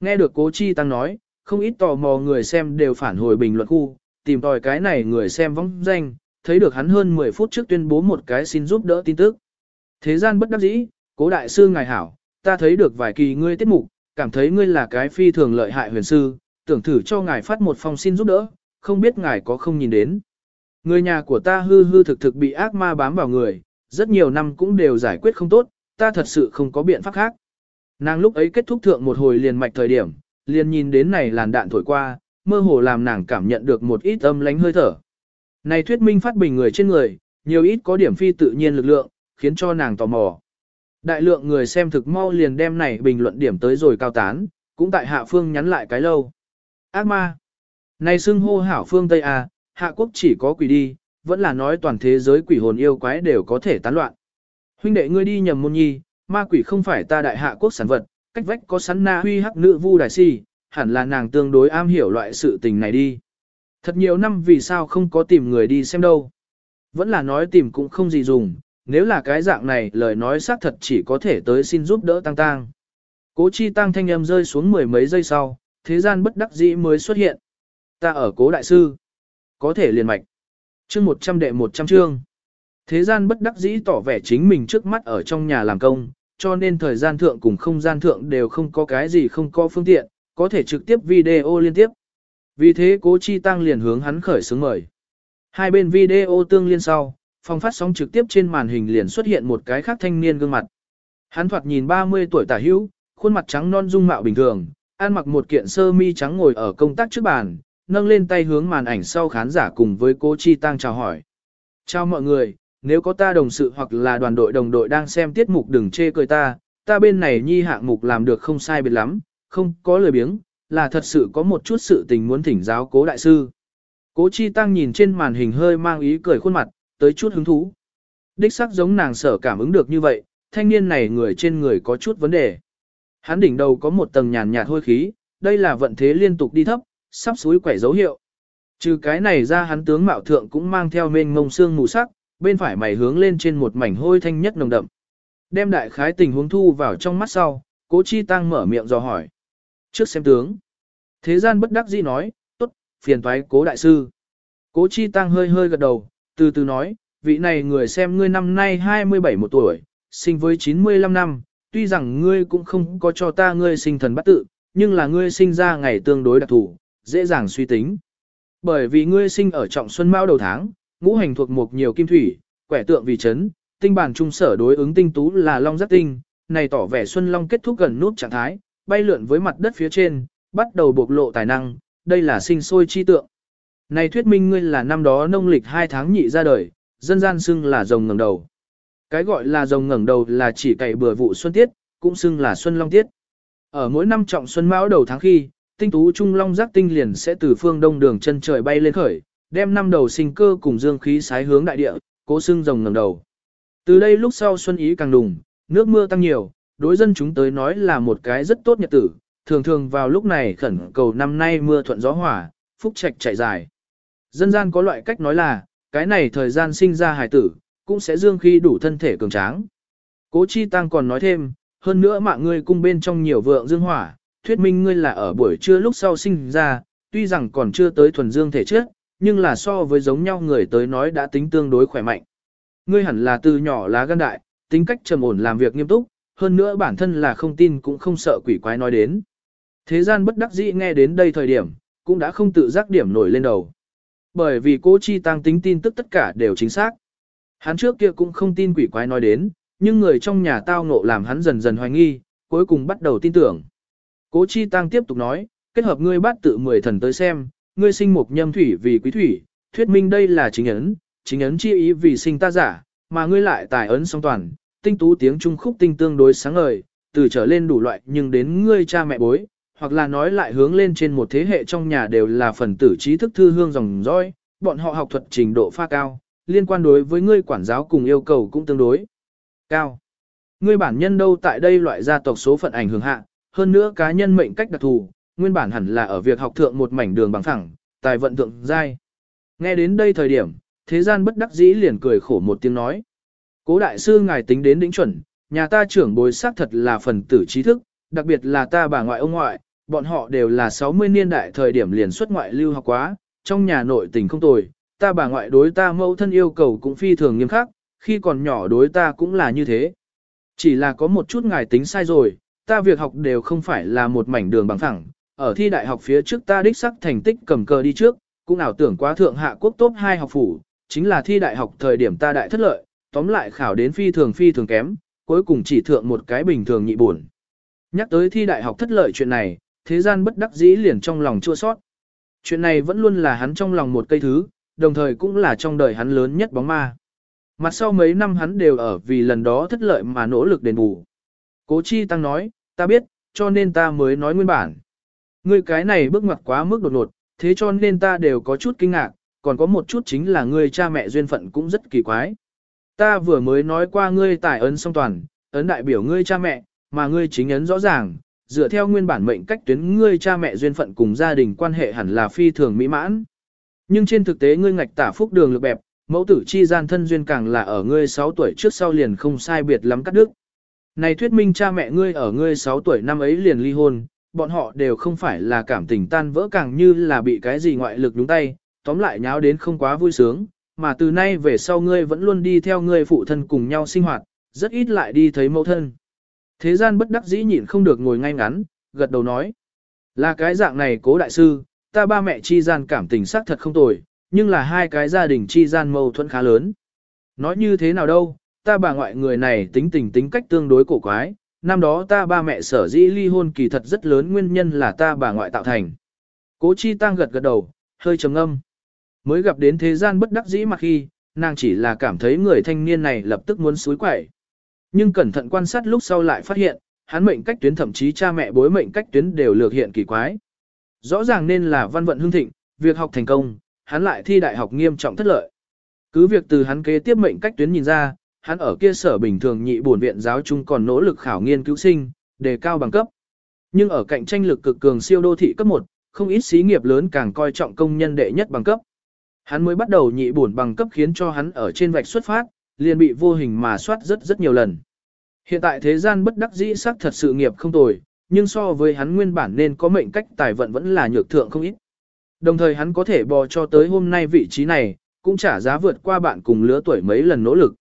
Nghe được cố chi tăng nói, không ít tò mò người xem đều phản hồi bình luận khu, tìm tòi cái này người xem vong danh, thấy được hắn hơn 10 phút trước tuyên bố một cái xin giúp đỡ tin tức. Thế gian bất đắc dĩ, cố đại sư ngài hảo, ta thấy được vài kỳ ngươi tiết mục, cảm thấy ngươi là cái phi thường lợi hại huyền sư, tưởng thử cho ngài phát một phong xin giúp đỡ, không biết ngài có không nhìn đến. Người nhà của ta hư hư thực thực bị ác ma bám vào người, rất nhiều năm cũng đều giải quyết không tốt, ta thật sự không có biện pháp khác. Nàng lúc ấy kết thúc thượng một hồi liền mạch thời điểm, liền nhìn đến này làn đạn thổi qua, mơ hồ làm nàng cảm nhận được một ít âm lánh hơi thở. Này thuyết minh phát bình người trên người, nhiều ít có điểm phi tự nhiên lực lượng, khiến cho nàng tò mò. Đại lượng người xem thực mau liền đem này bình luận điểm tới rồi cao tán, cũng tại hạ phương nhắn lại cái lâu. Ác ma. Này xưng hô hảo phương Tây A, hạ quốc chỉ có quỷ đi, vẫn là nói toàn thế giới quỷ hồn yêu quái đều có thể tán loạn. Huynh đệ ngươi đi nhầm môn nhi, ma quỷ không phải ta đại hạ quốc sản vật, cách vách có sắn na huy hắc nữ vu đại si, hẳn là nàng tương đối am hiểu loại sự tình này đi. Thật nhiều năm vì sao không có tìm người đi xem đâu. Vẫn là nói tìm cũng không gì dùng, nếu là cái dạng này lời nói xác thật chỉ có thể tới xin giúp đỡ tăng tăng. Cố chi tăng thanh âm rơi xuống mười mấy giây sau, thế gian bất đắc dĩ mới xuất hiện. Ta ở cố đại sư. Có thể liền mạch. chương 100 đệ 100 chương. Thế gian bất đắc dĩ tỏ vẻ chính mình trước mắt ở trong nhà làm công, cho nên thời gian thượng cùng không gian thượng đều không có cái gì không có phương tiện, có thể trực tiếp video liên tiếp. Vì thế cố chi tăng liền hướng hắn khởi xướng mời. Hai bên video tương liên sau, phòng phát sóng trực tiếp trên màn hình liền xuất hiện một cái khác thanh niên gương mặt. Hắn thoạt nhìn 30 tuổi tả hữu, khuôn mặt trắng non dung mạo bình thường, ăn mặc một kiện sơ mi trắng ngồi ở công tác trước bàn, nâng lên tay hướng màn ảnh sau khán giả cùng với cố chi tăng chào hỏi. Chào mọi người, nếu có ta đồng sự hoặc là đoàn đội đồng đội đang xem tiết mục đừng chê cười ta, ta bên này nhi hạng mục làm được không sai biệt lắm, không có lời biếng, là thật sự có một chút sự tình muốn thỉnh giáo cố đại sư. Cố chi tăng nhìn trên màn hình hơi mang ý cười khuôn mặt, tới chút hứng thú. Đích sắc giống nàng sở cảm ứng được như vậy, thanh niên này người trên người có chút vấn đề. Hắn đỉnh đầu có một tầng nhàn nhạt hôi khí, đây là vận thế liên tục đi thấp, sắp suối quẻ dấu hiệu. Trừ cái này ra hắn tướng mạo thượng cũng mang theo mênh ngông xương mù sắc, bên phải mày hướng lên trên một mảnh hôi thanh nhất nồng đậm. Đem đại khái tình huống thu vào trong mắt sau, cố chi tăng mở miệng dò hỏi. Trước xem tướng. Thế gian bất đắc dĩ nói, tốt, phiền thoái cố đại sư. Cố chi tăng hơi hơi gật đầu, từ từ nói, vị này người xem ngươi năm nay 27 một tuổi, sinh với 95 năm, tuy rằng ngươi cũng không có cho ta ngươi sinh thần bắt tự, nhưng là ngươi sinh ra ngày tương đối đặc thù, dễ dàng suy tính. Bởi vì ngươi sinh ở trọng xuân mão đầu tháng, ngũ hành thuộc một nhiều kim thủy, quẻ tượng vì chấn, tinh bản trung sở đối ứng tinh tú là long giác tinh, này tỏ vẻ xuân long kết thúc gần nút trạng thái, bay lượn với mặt đất phía trên, bắt đầu bộc lộ tài năng, đây là sinh sôi chi tượng. Này thuyết minh ngươi là năm đó nông lịch 2 tháng nhị ra đời, dân gian xưng là rồng ngẩng đầu. Cái gọi là rồng ngẩng đầu là chỉ cày bừa vụ xuân tiết, cũng xưng là xuân long tiết. Ở mỗi năm trọng xuân mão đầu tháng khi, tinh tú trung long giác tinh liền sẽ từ phương đông đường chân trời bay lên khởi, đem năm đầu sinh cơ cùng dương khí sái hướng đại địa, cố xưng rồng ngẩng đầu. Từ đây lúc sau xuân ý càng đùng, nước mưa tăng nhiều, đối dân chúng tới nói là một cái rất tốt nhật tử, thường thường vào lúc này khẩn cầu năm nay mưa thuận gió hòa, phúc trạch chạy dài. Dân gian có loại cách nói là, cái này thời gian sinh ra hài tử, cũng sẽ dương khi đủ thân thể cường tráng. Cố Chi Tăng còn nói thêm, hơn nữa mạng ngươi cung bên trong nhiều vượng dương hỏa, thuyết minh ngươi là ở buổi trưa lúc sau sinh ra, tuy rằng còn chưa tới thuần dương thể trước, nhưng là so với giống nhau người tới nói đã tính tương đối khỏe mạnh. Ngươi hẳn là từ nhỏ lá gan đại, tính cách trầm ổn làm việc nghiêm túc, hơn nữa bản thân là không tin cũng không sợ quỷ quái nói đến. Thế gian bất đắc dĩ nghe đến đây thời điểm, cũng đã không tự giác điểm nổi lên đầu. Bởi vì cố chi tăng tính tin tức tất cả đều chính xác. Hắn trước kia cũng không tin quỷ quái nói đến, nhưng người trong nhà tao ngộ làm hắn dần dần hoài nghi, cuối cùng bắt đầu tin tưởng. Cố chi tăng tiếp tục nói, kết hợp ngươi bắt tự mười thần tới xem, ngươi sinh mục nhâm thủy vì quý thủy, thuyết minh đây là chính ấn, chính ấn chi ý vì sinh ta giả, mà ngươi lại tài ấn song toàn, tinh tú tiếng trung khúc tinh tương đối sáng ngời, từ trở lên đủ loại nhưng đến ngươi cha mẹ bối, hoặc là nói lại hướng lên trên một thế hệ trong nhà đều là phần tử trí thức thư hương dòng dõi, bọn họ học thuật trình độ pha cao, liên quan đối với ngươi quản giáo cùng yêu cầu cũng tương đối cao. Ngươi bản nhân đâu tại đây loại gia tộc số phận ảnh hưởng hạ, hơn nữa cá nhân mệnh cách đặc thù, nguyên bản hẳn là ở việc học thượng một mảnh đường bằng phẳng, tài vận thượng giai. Nghe đến đây thời điểm, thế gian bất đắc dĩ liền cười khổ một tiếng nói. Cố đại sư ngài tính đến đỉnh chuẩn, nhà ta trưởng bối xác thật là phần tử trí thức, đặc biệt là ta bà ngoại ông ngoại, bọn họ đều là 60 niên đại thời điểm liền xuất ngoại lưu học quá, trong nhà nội tình không tồi, ta bà ngoại đối ta mẫu thân yêu cầu cũng phi thường nghiêm khắc, khi còn nhỏ đối ta cũng là như thế. Chỉ là có một chút ngài tính sai rồi, ta việc học đều không phải là một mảnh đường bằng phẳng, ở thi đại học phía trước ta đích sắc thành tích cầm cờ đi trước, cũng ảo tưởng quá thượng hạ quốc top 2 học phủ, chính là thi đại học thời điểm ta đại thất lợi, tóm lại khảo đến phi thường phi thường kém, cuối cùng chỉ thượng một cái bình thường nhị buồn. Nhắc tới thi đại học thất lợi chuyện này, thế gian bất đắc dĩ liền trong lòng chua sót. Chuyện này vẫn luôn là hắn trong lòng một cây thứ, đồng thời cũng là trong đời hắn lớn nhất bóng ma. Mặt sau mấy năm hắn đều ở vì lần đó thất lợi mà nỗ lực đền bù. Cố Chi Tăng nói, ta biết, cho nên ta mới nói nguyên bản. Ngươi cái này bước ngoặt quá mức đột ngột, thế cho nên ta đều có chút kinh ngạc, còn có một chút chính là ngươi cha mẹ duyên phận cũng rất kỳ quái. Ta vừa mới nói qua ngươi tài ấn song toàn, ấn đại biểu ngươi cha mẹ, mà ngươi chính ấn rõ ràng, dựa theo nguyên bản mệnh cách tuyến ngươi cha mẹ duyên phận cùng gia đình quan hệ hẳn là phi thường mỹ mãn. Nhưng trên thực tế ngươi ngạch tả phúc đường lực bẹp, mẫu tử chi gian thân duyên càng là ở ngươi 6 tuổi trước sau liền không sai biệt lắm cắt đứt. Này thuyết minh cha mẹ ngươi ở ngươi 6 tuổi năm ấy liền ly hôn, bọn họ đều không phải là cảm tình tan vỡ càng như là bị cái gì ngoại lực đúng tay, tóm lại nháo đến không quá vui sướng, mà từ nay về sau ngươi vẫn luôn đi theo ngươi phụ thân cùng nhau sinh hoạt, rất ít lại đi thấy mẫu thân. Thế gian bất đắc dĩ nhịn không được ngồi ngay ngắn, gật đầu nói. Là cái dạng này cố đại sư, ta ba mẹ chi gian cảm tình xác thật không tồi, nhưng là hai cái gia đình chi gian mâu thuẫn khá lớn. Nói như thế nào đâu, ta bà ngoại người này tính tình tính cách tương đối cổ quái, năm đó ta ba mẹ sở dĩ ly hôn kỳ thật rất lớn nguyên nhân là ta bà ngoại tạo thành. Cố chi tăng gật gật đầu, hơi trầm ngâm. Mới gặp đến thế gian bất đắc dĩ mà khi, nàng chỉ là cảm thấy người thanh niên này lập tức muốn suối quẩy. Nhưng cẩn thận quan sát lúc sau lại phát hiện, hắn mệnh cách tuyến thậm chí cha mẹ bối mệnh cách tuyến đều lược hiện kỳ quái. Rõ ràng nên là văn vận hương thịnh, việc học thành công, hắn lại thi đại học nghiêm trọng thất lợi. Cứ việc từ hắn kế tiếp mệnh cách tuyến nhìn ra, hắn ở kia sở bình thường nhị bổn viện giáo trung còn nỗ lực khảo nghiên cứu sinh, đề cao bằng cấp. Nhưng ở cạnh tranh lực cực cường siêu đô thị cấp 1, không ít xí nghiệp lớn càng coi trọng công nhân đệ nhất bằng cấp. Hắn mới bắt đầu nhị bổn bằng cấp khiến cho hắn ở trên vạch xuất phát, liền bị vô hình mà soát rất rất nhiều lần. Hiện tại thế gian bất đắc dĩ sắc thật sự nghiệp không tồi, nhưng so với hắn nguyên bản nên có mệnh cách tài vận vẫn là nhược thượng không ít. Đồng thời hắn có thể bò cho tới hôm nay vị trí này, cũng trả giá vượt qua bạn cùng lứa tuổi mấy lần nỗ lực.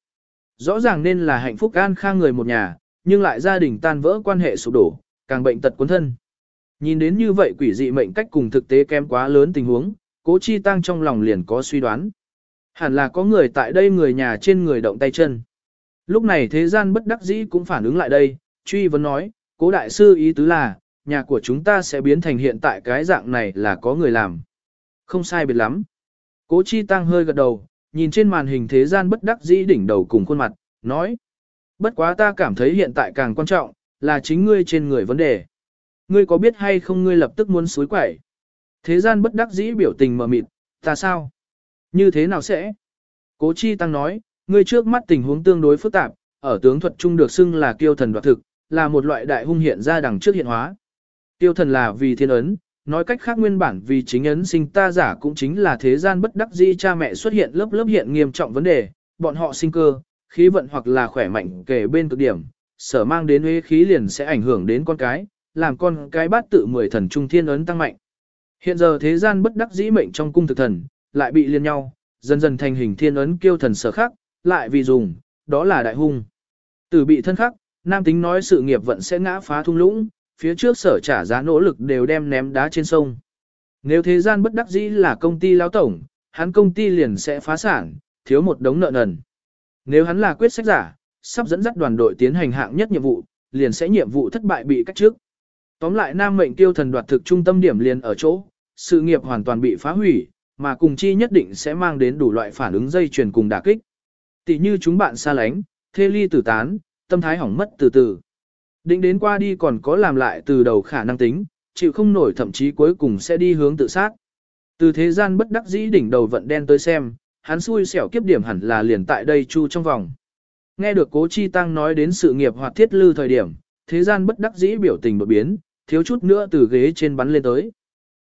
Rõ ràng nên là hạnh phúc an khang người một nhà, nhưng lại gia đình tan vỡ quan hệ sụp đổ, càng bệnh tật cuốn thân. Nhìn đến như vậy quỷ dị mệnh cách cùng thực tế kém quá lớn tình huống, cố chi tăng trong lòng liền có suy đoán. Hẳn là có người tại đây người nhà trên người động tay chân. Lúc này thế gian bất đắc dĩ cũng phản ứng lại đây, truy vấn nói, cố đại sư ý tứ là, nhà của chúng ta sẽ biến thành hiện tại cái dạng này là có người làm. Không sai biệt lắm. Cố chi tăng hơi gật đầu, nhìn trên màn hình thế gian bất đắc dĩ đỉnh đầu cùng khuôn mặt, nói. Bất quá ta cảm thấy hiện tại càng quan trọng, là chính ngươi trên người vấn đề. Ngươi có biết hay không ngươi lập tức muốn suối quẩy. Thế gian bất đắc dĩ biểu tình mờ mịt, ta sao? Như thế nào sẽ? Cố chi tăng nói, ngươi trước mắt tình huống tương đối phức tạp, ở tướng thuật trung được xưng là kiêu thần đoạt thực, là một loại đại hung hiện ra đằng trước hiện hóa. Kiêu thần là vì thiên ấn, nói cách khác nguyên bản vì chính ấn sinh ta giả cũng chính là thế gian bất đắc dĩ cha mẹ xuất hiện lớp lớp hiện nghiêm trọng vấn đề, bọn họ sinh cơ, khí vận hoặc là khỏe mạnh kể bên cực điểm, sở mang đến uế khí liền sẽ ảnh hưởng đến con cái, làm con cái bát tự mười thần trung thiên ấn tăng mạnh. Hiện giờ thế gian bất đắc dĩ mệnh trong cung thực thần, lại bị liên nhau, dần dần thành hình thiên ấn kiêu thần sở khắc, lại vì dùng, đó là đại hung. từ bị thân khắc, nam tính nói sự nghiệp vận sẽ ngã phá thung lũng, phía trước sở trả giá nỗ lực đều đem ném đá trên sông. Nếu thế gian bất đắc dĩ là công ty lao tổng, hắn công ty liền sẽ phá sản, thiếu một đống nợ nần. Nếu hắn là quyết sách giả, sắp dẫn dắt đoàn đội tiến hành hạng nhất nhiệm vụ, liền sẽ nhiệm vụ thất bại bị cách trước. Tóm lại nam mệnh tiêu thần đoạt thực trung tâm điểm liền ở chỗ, sự nghiệp hoàn toàn bị phá hủy, mà cùng chi nhất định sẽ mang đến đủ loại phản ứng dây chuyền cùng đả kích. Tỷ như chúng bạn xa lánh, thê ly tử tán, tâm thái hỏng mất từ từ. Định đến qua đi còn có làm lại từ đầu khả năng tính, chịu không nổi thậm chí cuối cùng sẽ đi hướng tự sát. Từ thế gian bất đắc dĩ đỉnh đầu vận đen tới xem, hắn xui xẻo kiếp điểm hẳn là liền tại đây chu trong vòng. Nghe được cố chi tăng nói đến sự nghiệp hoạt thiết lư thời điểm, thế gian bất đắc dĩ biểu tình đột biến, thiếu chút nữa từ ghế trên bắn lên tới.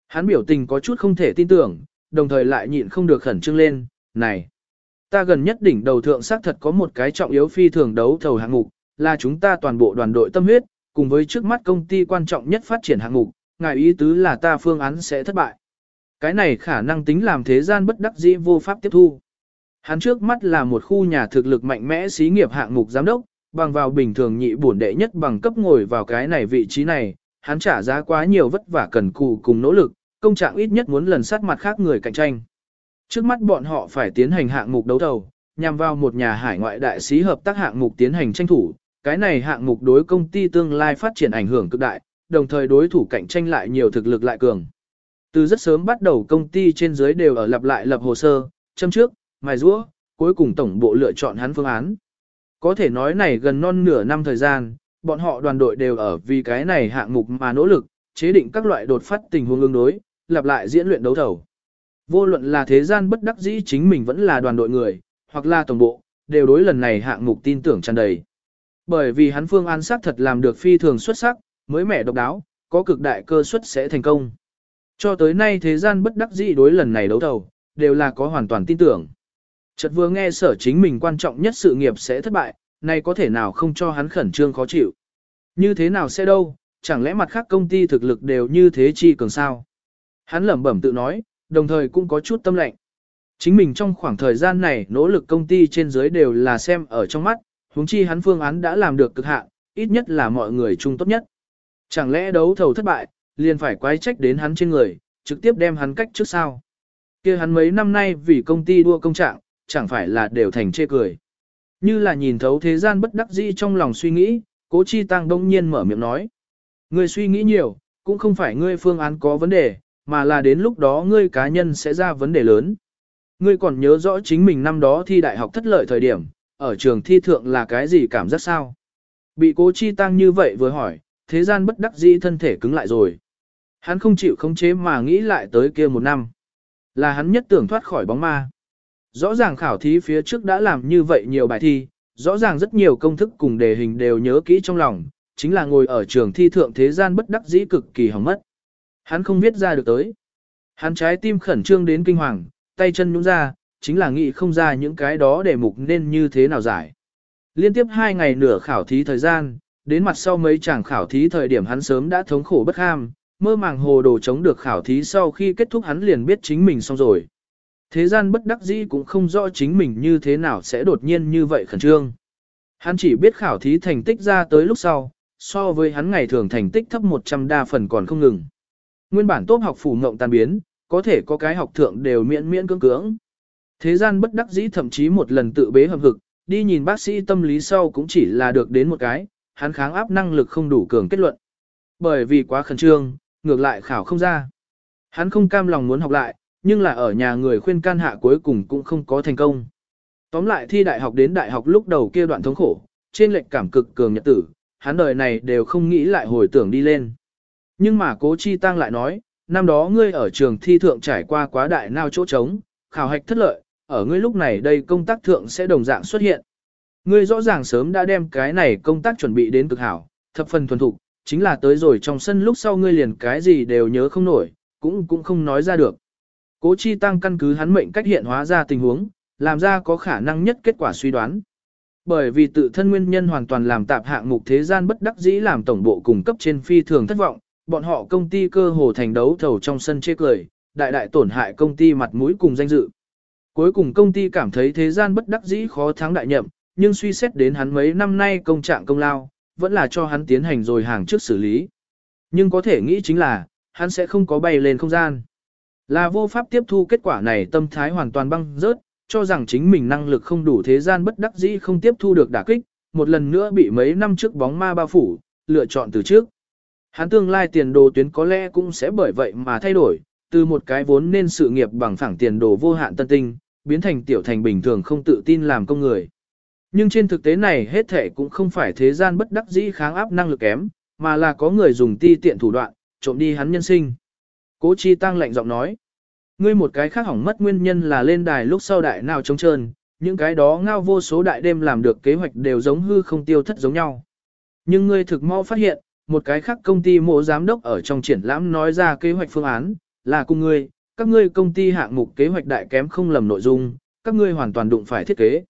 Hắn biểu tình có chút không thể tin tưởng, đồng thời lại nhịn không được khẩn trương lên, này. Ta gần nhất đỉnh đầu thượng xác thật có một cái trọng yếu phi thường đấu thầu hạng mục, là chúng ta toàn bộ đoàn đội tâm huyết, cùng với trước mắt công ty quan trọng nhất phát triển hạng mục, ngài ý tứ là ta phương án sẽ thất bại. Cái này khả năng tính làm thế gian bất đắc dĩ vô pháp tiếp thu. Hắn trước mắt là một khu nhà thực lực mạnh mẽ xí nghiệp hạng mục giám đốc, bằng vào bình thường nhị bổn đệ nhất bằng cấp ngồi vào cái này vị trí này, hắn trả giá quá nhiều vất vả cần cù cùng nỗ lực, công trạng ít nhất muốn lần sát mặt khác người cạnh tranh. Trước mắt bọn họ phải tiến hành hạng mục đấu thầu, nhằm vào một nhà hải ngoại đại sứ hợp tác hạng mục tiến hành tranh thủ, cái này hạng mục đối công ty tương lai phát triển ảnh hưởng cực đại, đồng thời đối thủ cạnh tranh lại nhiều thực lực lại cường. Từ rất sớm bắt đầu công ty trên dưới đều ở lặp lại lập hồ sơ, châm trước, mài rũa, cuối cùng tổng bộ lựa chọn hắn phương án. Có thể nói này gần non nửa năm thời gian, bọn họ đoàn đội đều ở vì cái này hạng mục mà nỗ lực, chế định các loại đột phát tình huống ứng đối, lặp lại diễn luyện đấu thầu. Vô luận là thế gian bất đắc dĩ chính mình vẫn là đoàn đội người, hoặc là tổng bộ, đều đối lần này hạng mục tin tưởng tràn đầy. Bởi vì hắn phương án xác thật làm được phi thường xuất sắc, mới mẻ độc đáo, có cực đại cơ suất sẽ thành công. Cho tới nay thế gian bất đắc dĩ đối lần này đấu thầu, đều là có hoàn toàn tin tưởng. Chợt vừa nghe sở chính mình quan trọng nhất sự nghiệp sẽ thất bại, này có thể nào không cho hắn khẩn trương khó chịu. Như thế nào sẽ đâu, chẳng lẽ mặt khác công ty thực lực đều như thế chi cường sao? Hắn lẩm bẩm tự nói, đồng thời cũng có chút tâm lệnh. Chính mình trong khoảng thời gian này nỗ lực công ty trên dưới đều là xem ở trong mắt, huống chi hắn phương án đã làm được cực hạn, ít nhất là mọi người chung tốt nhất. Chẳng lẽ đấu thầu thất bại, liền phải quái trách đến hắn trên người, trực tiếp đem hắn cách trước sao? kia hắn mấy năm nay vì công ty đua công trạng, chẳng phải là đều thành chê cười. Như là nhìn thấu thế gian bất đắc dĩ trong lòng suy nghĩ, cố chi tăng đông nhiên mở miệng nói. Ngươi suy nghĩ nhiều, cũng không phải ngươi phương án có vấn đề, mà là đến lúc đó ngươi cá nhân sẽ ra vấn đề lớn. Ngươi còn nhớ rõ chính mình năm đó thi đại học thất lợi thời điểm, ở trường thi thượng là cái gì cảm giác sao? Bị cố chi tăng như vậy vừa hỏi, thế gian bất đắc dĩ thân thể cứng lại rồi. Hắn không chịu khống chế mà nghĩ lại tới kia một năm. Là hắn nhất tưởng thoát khỏi bóng ma. Rõ ràng khảo thí phía trước đã làm như vậy nhiều bài thi, rõ ràng rất nhiều công thức cùng đề hình đều nhớ kỹ trong lòng, chính là ngồi ở trường thi thượng thế gian bất đắc dĩ cực kỳ hỏng mất. Hắn không viết ra được tới. Hắn trái tim khẩn trương đến kinh hoàng, tay chân nhũn ra, chính là nghĩ không ra những cái đó để mục nên như thế nào giải. Liên tiếp hai ngày nửa khảo thí thời gian, đến mặt sau mấy chàng khảo thí thời điểm hắn sớm đã thống khổ bất ham, mơ màng hồ đồ chống được khảo thí sau khi kết thúc hắn liền biết chính mình xong rồi. Thế gian bất đắc dĩ cũng không rõ chính mình như thế nào sẽ đột nhiên như vậy khẩn trương. Hắn chỉ biết khảo thí thành tích ra tới lúc sau, so với hắn ngày thường thành tích thấp 100 đa phần còn không ngừng. Nguyên bản tốt học phủ ngộng tan biến, có thể có cái học thượng đều miễn miễn cưỡng cưỡng. Thế gian bất đắc dĩ thậm chí một lần tự bế hợp hực, đi nhìn bác sĩ tâm lý sau cũng chỉ là được đến một cái, hắn kháng áp năng lực không đủ cường kết luận. Bởi vì quá khẩn trương, ngược lại khảo không ra. Hắn không cam lòng muốn học lại, nhưng là ở nhà người khuyên can hạ cuối cùng cũng không có thành công. Tóm lại thi đại học đến đại học lúc đầu kia đoạn thống khổ, trên lệnh cảm cực cường nhật tử, hắn đời này đều không nghĩ lại hồi tưởng đi lên. Nhưng mà cố chi tăng lại nói, năm đó ngươi ở trường thi thượng trải qua quá đại nao chỗ trống, khảo hạch thất lợi, ở ngươi lúc này đây công tác thượng sẽ đồng dạng xuất hiện. Ngươi rõ ràng sớm đã đem cái này công tác chuẩn bị đến cực hảo, thập phần thuần thục, chính là tới rồi trong sân lúc sau ngươi liền cái gì đều nhớ không nổi, cũng cũng không nói ra được. Cố chi tăng căn cứ hắn mệnh cách hiện hóa ra tình huống, làm ra có khả năng nhất kết quả suy đoán. Bởi vì tự thân nguyên nhân hoàn toàn làm tạp hạng mục thế gian bất đắc dĩ làm tổng bộ cung cấp trên phi thường thất vọng, bọn họ công ty cơ hồ thành đấu thầu trong sân chê cười, đại đại tổn hại công ty mặt mũi cùng danh dự. Cuối cùng công ty cảm thấy thế gian bất đắc dĩ khó thắng đại nhậm, nhưng suy xét đến hắn mấy năm nay công trạng công lao, vẫn là cho hắn tiến hành rồi hàng trước xử lý. Nhưng có thể nghĩ chính là, hắn sẽ không có bay lên không gian. Là vô pháp tiếp thu kết quả này tâm thái hoàn toàn băng rớt, cho rằng chính mình năng lực không đủ thế gian bất đắc dĩ không tiếp thu được đả kích, một lần nữa bị mấy năm trước bóng ma bao phủ, lựa chọn từ trước. Hắn tương lai tiền đồ tuyến có lẽ cũng sẽ bởi vậy mà thay đổi, từ một cái vốn nên sự nghiệp bằng phẳng tiền đồ vô hạn tân tinh, biến thành tiểu thành bình thường không tự tin làm công người. Nhưng trên thực tế này hết thể cũng không phải thế gian bất đắc dĩ kháng áp năng lực kém, mà là có người dùng ti tiện thủ đoạn, trộm đi hắn nhân sinh. Cố chi tăng lạnh giọng nói. Ngươi một cái khác hỏng mất nguyên nhân là lên đài lúc sau đại nào trống trơn, những cái đó ngao vô số đại đêm làm được kế hoạch đều giống hư không tiêu thất giống nhau. Nhưng ngươi thực mau phát hiện, một cái khác công ty mộ giám đốc ở trong triển lãm nói ra kế hoạch phương án, là cùng ngươi, các ngươi công ty hạng mục kế hoạch đại kém không lầm nội dung, các ngươi hoàn toàn đụng phải thiết kế.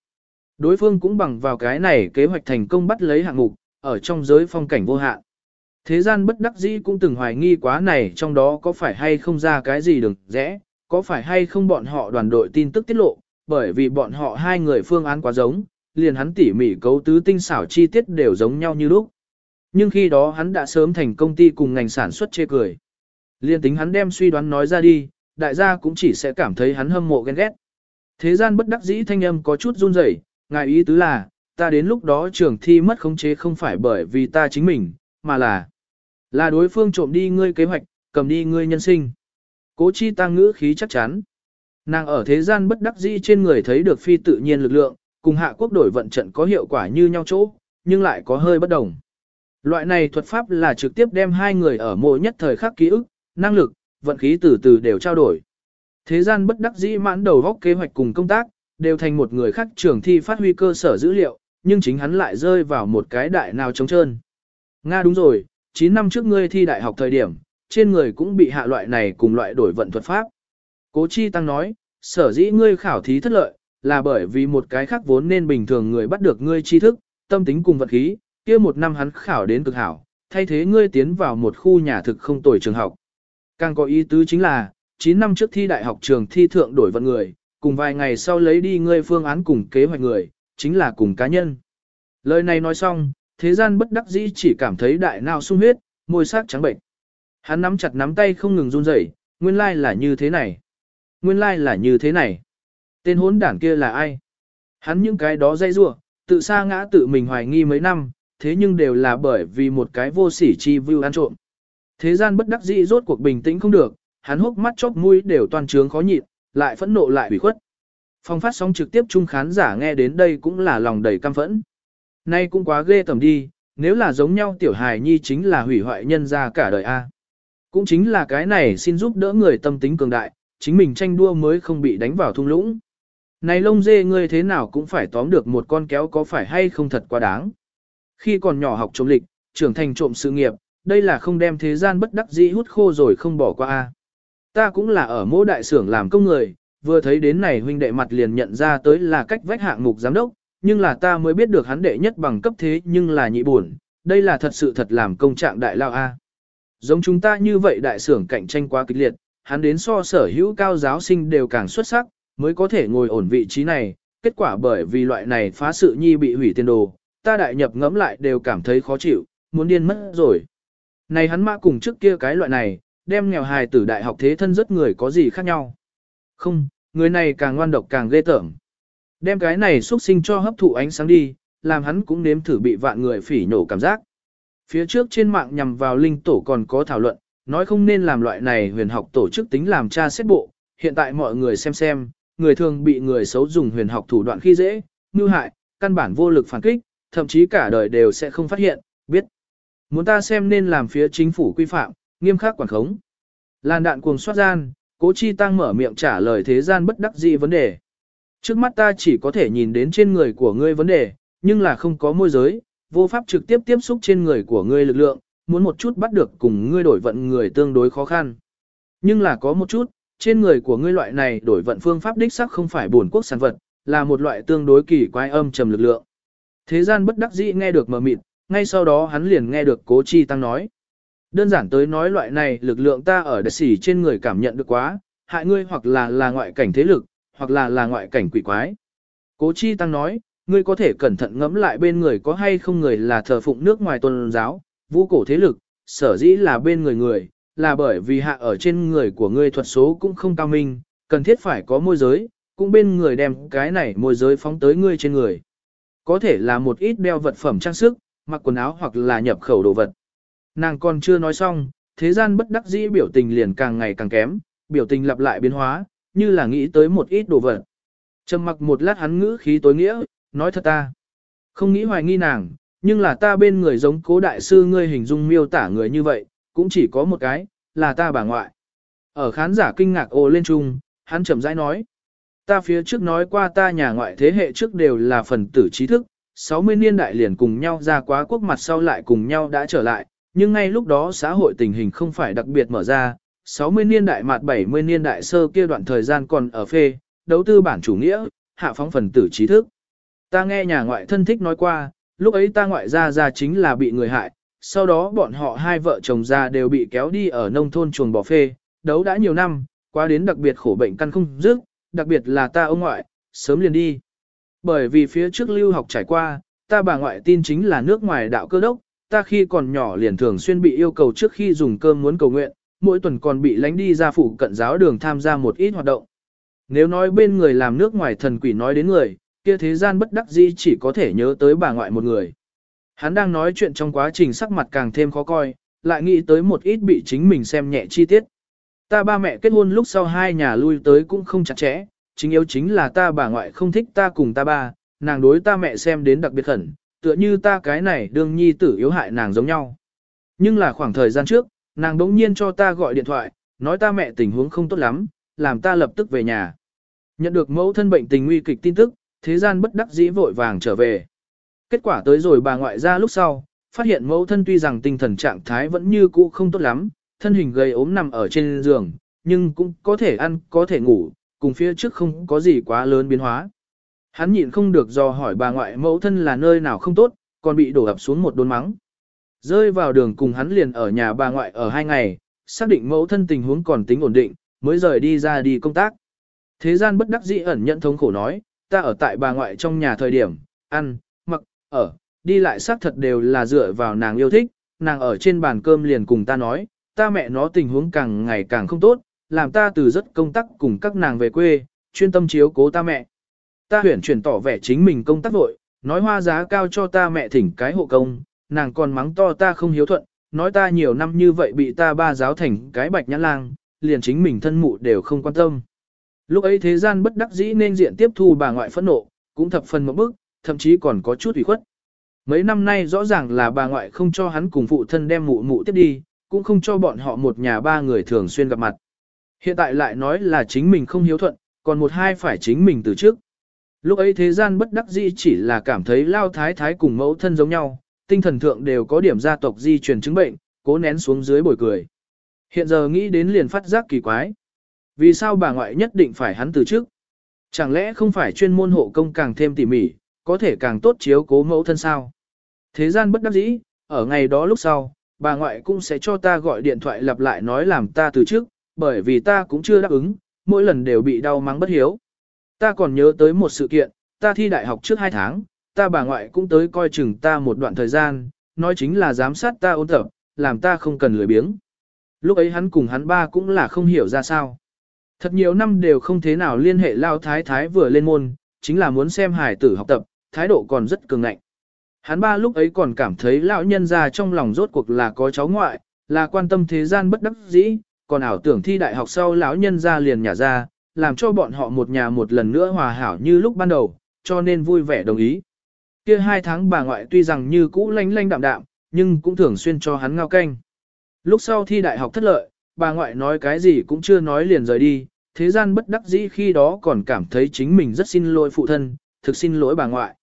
Đối phương cũng bằng vào cái này kế hoạch thành công bắt lấy hạng mục, ở trong giới phong cảnh vô hạn. Thế gian bất đắc dĩ cũng từng hoài nghi quá này trong đó có phải hay không ra cái gì đừng rẽ, có phải hay không bọn họ đoàn đội tin tức tiết lộ, bởi vì bọn họ hai người phương án quá giống, liền hắn tỉ mỉ cấu tứ tinh xảo chi tiết đều giống nhau như lúc. Nhưng khi đó hắn đã sớm thành công ty cùng ngành sản xuất chê cười. Liên tính hắn đem suy đoán nói ra đi, đại gia cũng chỉ sẽ cảm thấy hắn hâm mộ ghen ghét. Thế gian bất đắc dĩ thanh âm có chút run rẩy, ngài ý tứ là, ta đến lúc đó trường thi mất khống chế không phải bởi vì ta chính mình, mà là Là đối phương trộm đi ngươi kế hoạch, cầm đi ngươi nhân sinh. Cố chi tăng ngữ khí chắc chắn. Nàng ở thế gian bất đắc dĩ trên người thấy được phi tự nhiên lực lượng, cùng hạ quốc đổi vận trận có hiệu quả như nhau chỗ, nhưng lại có hơi bất đồng. Loại này thuật pháp là trực tiếp đem hai người ở mỗi nhất thời khắc ký ức, năng lực, vận khí từ từ đều trao đổi. Thế gian bất đắc dĩ mãn đầu góc kế hoạch cùng công tác, đều thành một người khác trường thi phát huy cơ sở dữ liệu, nhưng chính hắn lại rơi vào một cái đại nào trống trơn. Nga đúng rồi, 9 năm trước ngươi thi đại học thời điểm, trên người cũng bị hạ loại này cùng loại đổi vận thuật pháp. Cố Chi Tăng nói, sở dĩ ngươi khảo thí thất lợi, là bởi vì một cái khác vốn nên bình thường người bắt được ngươi tri thức, tâm tính cùng vật khí, kia một năm hắn khảo đến cực hảo, thay thế ngươi tiến vào một khu nhà thực không tồi trường học. Càng có ý tứ chính là, 9 năm trước thi đại học trường thi thượng đổi vận người, cùng vài ngày sau lấy đi ngươi phương án cùng kế hoạch người, chính là cùng cá nhân. Lời này nói xong, thế gian bất đắc dĩ chỉ cảm thấy đại nào sung huyết, môi sắc trắng bệnh. Hắn nắm chặt nắm tay không ngừng run rẩy, nguyên lai là như thế này. Nguyên lai là như thế này. Tên hốn đảng kia là ai? Hắn những cái đó dây rua, tự xa ngã tự mình hoài nghi mấy năm, thế nhưng đều là bởi vì một cái vô sỉ chi view ăn trộm. Thế gian bất đắc dĩ rốt cuộc bình tĩnh không được, hắn hốc mắt chóp mũi đều toàn trướng khó nhịn, lại phẫn nộ lại ủy khuất. Phong phát sóng trực tiếp chung khán giả nghe đến đây cũng là lòng đầy căm phẫn. Nay cũng quá ghê tầm đi, nếu là giống nhau tiểu hài nhi chính là hủy hoại nhân ra cả đời A. Cũng chính là cái này xin giúp đỡ người tâm tính cường đại, chính mình tranh đua mới không bị đánh vào thung lũng. Này lông dê ngươi thế nào cũng phải tóm được một con kéo có phải hay không thật quá đáng. Khi còn nhỏ học trộm lịch, trưởng thành trộm sự nghiệp, đây là không đem thế gian bất đắc dĩ hút khô rồi không bỏ qua. a. Ta cũng là ở mỗi đại xưởng làm công người, vừa thấy đến này huynh đệ mặt liền nhận ra tới là cách vách hạng mục giám đốc, nhưng là ta mới biết được hắn đệ nhất bằng cấp thế nhưng là nhị buồn, đây là thật sự thật làm công trạng đại lao A. Giống chúng ta như vậy đại xưởng cạnh tranh quá kịch liệt, hắn đến so sở hữu cao giáo sinh đều càng xuất sắc, mới có thể ngồi ổn vị trí này, kết quả bởi vì loại này phá sự nhi bị hủy tiền đồ, ta đại nhập ngẫm lại đều cảm thấy khó chịu, muốn điên mất rồi. Này hắn mã cùng trước kia cái loại này, đem nghèo hài tử đại học thế thân rất người có gì khác nhau. Không, người này càng ngoan độc càng ghê tởm. Đem cái này xuất sinh cho hấp thụ ánh sáng đi, làm hắn cũng nếm thử bị vạn người phỉ nhổ cảm giác. Phía trước trên mạng nhằm vào linh tổ còn có thảo luận, nói không nên làm loại này huyền học tổ chức tính làm tra xét bộ, hiện tại mọi người xem xem, người thường bị người xấu dùng huyền học thủ đoạn khi dễ, như hại, căn bản vô lực phản kích, thậm chí cả đời đều sẽ không phát hiện, biết. Muốn ta xem nên làm phía chính phủ quy phạm, nghiêm khắc quản khống. Làn đạn cuồng soát gian, cố chi tăng mở miệng trả lời thế gian bất đắc dĩ vấn đề. Trước mắt ta chỉ có thể nhìn đến trên người của ngươi vấn đề, nhưng là không có môi giới, vô pháp trực tiếp tiếp xúc trên người của ngươi lực lượng, muốn một chút bắt được cùng ngươi đổi vận người tương đối khó khăn. Nhưng là có một chút, trên người của ngươi loại này đổi vận phương pháp đích sắc không phải bổn quốc sản vật, là một loại tương đối kỳ quái âm trầm lực lượng. Thế gian bất đắc dĩ nghe được mờ mịt, ngay sau đó hắn liền nghe được cố chi tăng nói. Đơn giản tới nói loại này lực lượng ta ở đất xỉ trên người cảm nhận được quá, hại ngươi hoặc là là ngoại cảnh thế lực, hoặc là là ngoại cảnh quỷ quái. Cố chi tăng nói, ngươi có thể cẩn thận ngẫm lại bên người có hay không người là thờ phụng nước ngoài tôn giáo, vũ cổ thế lực, sở dĩ là bên người người, là bởi vì hạ ở trên người của ngươi thuật số cũng không cao minh, cần thiết phải có môi giới, cũng bên người đem cái này môi giới phóng tới ngươi trên người. Có thể là một ít đeo vật phẩm trang sức, mặc quần áo hoặc là nhập khẩu đồ vật. Nàng còn chưa nói xong, thế gian bất đắc dĩ biểu tình liền càng ngày càng kém, biểu tình lặp lại biến hóa, như là nghĩ tới một ít đồ vật. Trầm mặc một lát hắn ngữ khí tối nghĩa, nói thật ta. Không nghĩ hoài nghi nàng, nhưng là ta bên người giống cố đại sư ngươi hình dung miêu tả người như vậy, cũng chỉ có một cái, là ta bà ngoại. Ở khán giả kinh ngạc ồ lên chung, hắn chậm rãi nói. Ta phía trước nói qua ta nhà ngoại thế hệ trước đều là phần tử trí thức, 60 niên đại liền cùng nhau ra quá quốc mặt sau lại cùng nhau đã trở lại, nhưng ngay lúc đó xã hội tình hình không phải đặc biệt mở ra, 60 niên đại mặt 70 niên đại sơ kia đoạn thời gian còn ở phê, đấu tư bản chủ nghĩa, hạ phóng phần tử trí thức. Ta nghe nhà ngoại thân thích nói qua, lúc ấy ta ngoại ra ra chính là bị người hại, sau đó bọn họ hai vợ chồng ra đều bị kéo đi ở nông thôn chuồng bỏ phê, đấu đã nhiều năm, qua đến đặc biệt khổ bệnh căn không dứt, đặc biệt là ta ông ngoại, sớm liền đi. Bởi vì phía trước lưu học trải qua, ta bà ngoại tin chính là nước ngoài đạo cơ đốc, ta khi còn nhỏ liền thường xuyên bị yêu cầu trước khi dùng cơm muốn cầu nguyện, mỗi tuần còn bị lánh đi ra phủ cận giáo đường tham gia một ít hoạt động. Nếu nói bên người làm nước ngoài thần quỷ nói đến người, kia thế gian bất đắc dĩ chỉ có thể nhớ tới bà ngoại một người. Hắn đang nói chuyện trong quá trình sắc mặt càng thêm khó coi, lại nghĩ tới một ít bị chính mình xem nhẹ chi tiết. Ta ba mẹ kết hôn lúc sau hai nhà lui tới cũng không chặt chẽ, chính yếu chính là ta bà ngoại không thích ta cùng ta ba, nàng đối ta mẹ xem đến đặc biệt khẩn, tựa như ta cái này đương nhi tử yếu hại nàng giống nhau. Nhưng là khoảng thời gian trước, nàng đống nhiên cho ta gọi điện thoại, nói ta mẹ tình huống không tốt lắm, làm ta lập tức về nhà. Nhận được mẫu thân bệnh tình nguy kịch tin tức, thế gian bất đắc dĩ vội vàng trở về. Kết quả tới rồi bà ngoại ra lúc sau, phát hiện mẫu thân tuy rằng tinh thần trạng thái vẫn như cũ không tốt lắm, thân hình gầy ốm nằm ở trên giường, nhưng cũng có thể ăn, có thể ngủ, cùng phía trước không có gì quá lớn biến hóa. Hắn nhịn không được do hỏi bà ngoại mẫu thân là nơi nào không tốt, còn bị đổ ập xuống một đốn mắng. Rơi vào đường cùng hắn liền ở nhà bà ngoại ở hai ngày, xác định mẫu thân tình huống còn tính ổn định, mới rời đi ra đi công tác. Thế gian bất đắc dĩ ẩn nhận thống khổ nói, ta ở tại bà ngoại trong nhà thời điểm, ăn, mặc, ở, đi lại xác thật đều là dựa vào nàng yêu thích, nàng ở trên bàn cơm liền cùng ta nói, ta mẹ nó tình huống càng ngày càng không tốt, làm ta từ rất công tác cùng các nàng về quê, chuyên tâm chiếu cố ta mẹ. Ta huyển chuyển tỏ vẻ chính mình công tác vội, nói hoa giá cao cho ta mẹ thỉnh cái hộ công, nàng còn mắng to ta không hiếu thuận, nói ta nhiều năm như vậy bị ta ba giáo thành cái bạch nhãn lang, liền chính mình thân mụ đều không quan tâm. Lúc ấy thế gian bất đắc dĩ nên diện tiếp thu bà ngoại phẫn nộ, cũng thập phần một bức, thậm chí còn có chút ủy khuất. Mấy năm nay rõ ràng là bà ngoại không cho hắn cùng phụ thân đem mụ mụ tiếp đi, cũng không cho bọn họ một nhà ba người thường xuyên gặp mặt. Hiện tại lại nói là chính mình không hiếu thuận, còn một hai phải chính mình từ trước. Lúc ấy thế gian bất đắc dĩ chỉ là cảm thấy lao thái thái cùng mẫu thân giống nhau, tinh thần thượng đều có điểm gia tộc di truyền chứng bệnh, cố nén xuống dưới bồi cười. Hiện giờ nghĩ đến liền phát giác kỳ quái. Vì sao bà ngoại nhất định phải hắn từ trước? Chẳng lẽ không phải chuyên môn hộ công càng thêm tỉ mỉ, có thể càng tốt chiếu cố mẫu thân sao? Thế gian bất đắc dĩ, ở ngày đó lúc sau, bà ngoại cũng sẽ cho ta gọi điện thoại lặp lại nói làm ta từ trước, bởi vì ta cũng chưa đáp ứng, mỗi lần đều bị đau mắng bất hiếu. Ta còn nhớ tới một sự kiện, ta thi đại học trước 2 tháng, ta bà ngoại cũng tới coi chừng ta một đoạn thời gian, nói chính là giám sát ta ôn tập, làm ta không cần lười biếng. Lúc ấy hắn cùng hắn ba cũng là không hiểu ra sao. Thật nhiều năm đều không thế nào liên hệ lao thái thái vừa lên môn, chính là muốn xem hải tử học tập, thái độ còn rất cường ngạnh. Hắn ba lúc ấy còn cảm thấy lão nhân ra trong lòng rốt cuộc là có cháu ngoại, là quan tâm thế gian bất đắc dĩ, còn ảo tưởng thi đại học sau lão nhân ra liền nhả ra, làm cho bọn họ một nhà một lần nữa hòa hảo như lúc ban đầu, cho nên vui vẻ đồng ý. Kia hai tháng bà ngoại tuy rằng như cũ lanh lanh đạm đạm, nhưng cũng thường xuyên cho hắn ngao canh. Lúc sau thi đại học thất lợi, bà ngoại nói cái gì cũng chưa nói liền rời đi, thế gian bất đắc dĩ khi đó còn cảm thấy chính mình rất xin lỗi phụ thân, thực xin lỗi bà ngoại.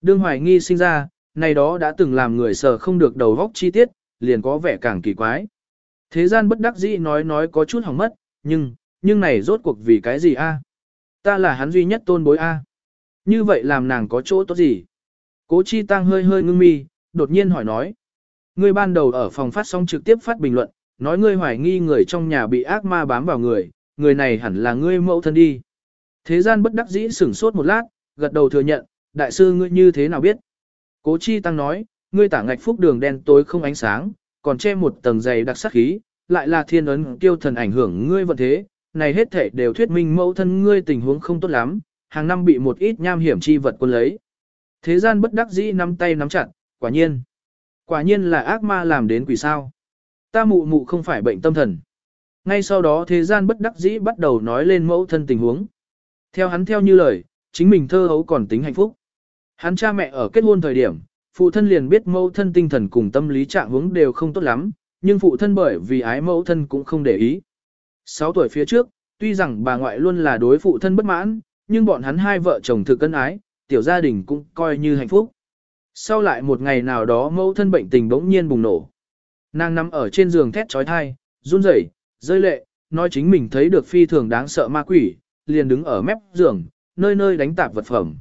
Đương hoài nghi sinh ra, này đó đã từng làm người sờ không được đầu góc chi tiết, liền có vẻ càng kỳ quái. Thế gian bất đắc dĩ nói nói có chút hỏng mất, nhưng, nhưng này rốt cuộc vì cái gì a? Ta là hắn duy nhất tôn bối a. Như vậy làm nàng có chỗ tốt gì? Cố chi tăng hơi hơi ngưng mi, đột nhiên hỏi nói. Ngươi ban đầu ở phòng phát sóng trực tiếp phát bình luận, nói ngươi hoài nghi người trong nhà bị ác ma bám vào người, người này hẳn là ngươi mẫu thân đi. Thế gian bất đắc dĩ sửng sốt một lát, gật đầu thừa nhận, đại sư ngươi như thế nào biết? Cố chi tăng nói, ngươi tả ngạch phúc đường đen tối không ánh sáng, còn che một tầng dày đặc sắc khí, lại là thiên ấn tiêu thần ảnh hưởng ngươi vận thế, này hết thể đều thuyết minh mẫu thân ngươi tình huống không tốt lắm, hàng năm bị một ít nham hiểm chi vật quân lấy. Thế gian bất đắc dĩ nắm tay nắm chặt, quả nhiên. Quả nhiên là ác ma làm đến quỷ sao. Ta mụ mụ không phải bệnh tâm thần. Ngay sau đó thế gian bất đắc dĩ bắt đầu nói lên mẫu thân tình huống. Theo hắn theo như lời, chính mình thơ hấu còn tính hạnh phúc. Hắn cha mẹ ở kết hôn thời điểm, phụ thân liền biết mẫu thân tinh thần cùng tâm lý trạng hướng đều không tốt lắm, nhưng phụ thân bởi vì ái mẫu thân cũng không để ý. 6 tuổi phía trước, tuy rằng bà ngoại luôn là đối phụ thân bất mãn, nhưng bọn hắn hai vợ chồng thực cân ái, tiểu gia đình cũng coi như hạnh phúc. Sau lại một ngày nào đó mẫu thân bệnh tình bỗng nhiên bùng nổ. Nàng nằm ở trên giường thét trói thai, run rẩy, rơi lệ, nói chính mình thấy được phi thường đáng sợ ma quỷ, liền đứng ở mép giường, nơi nơi đánh tạp vật phẩm.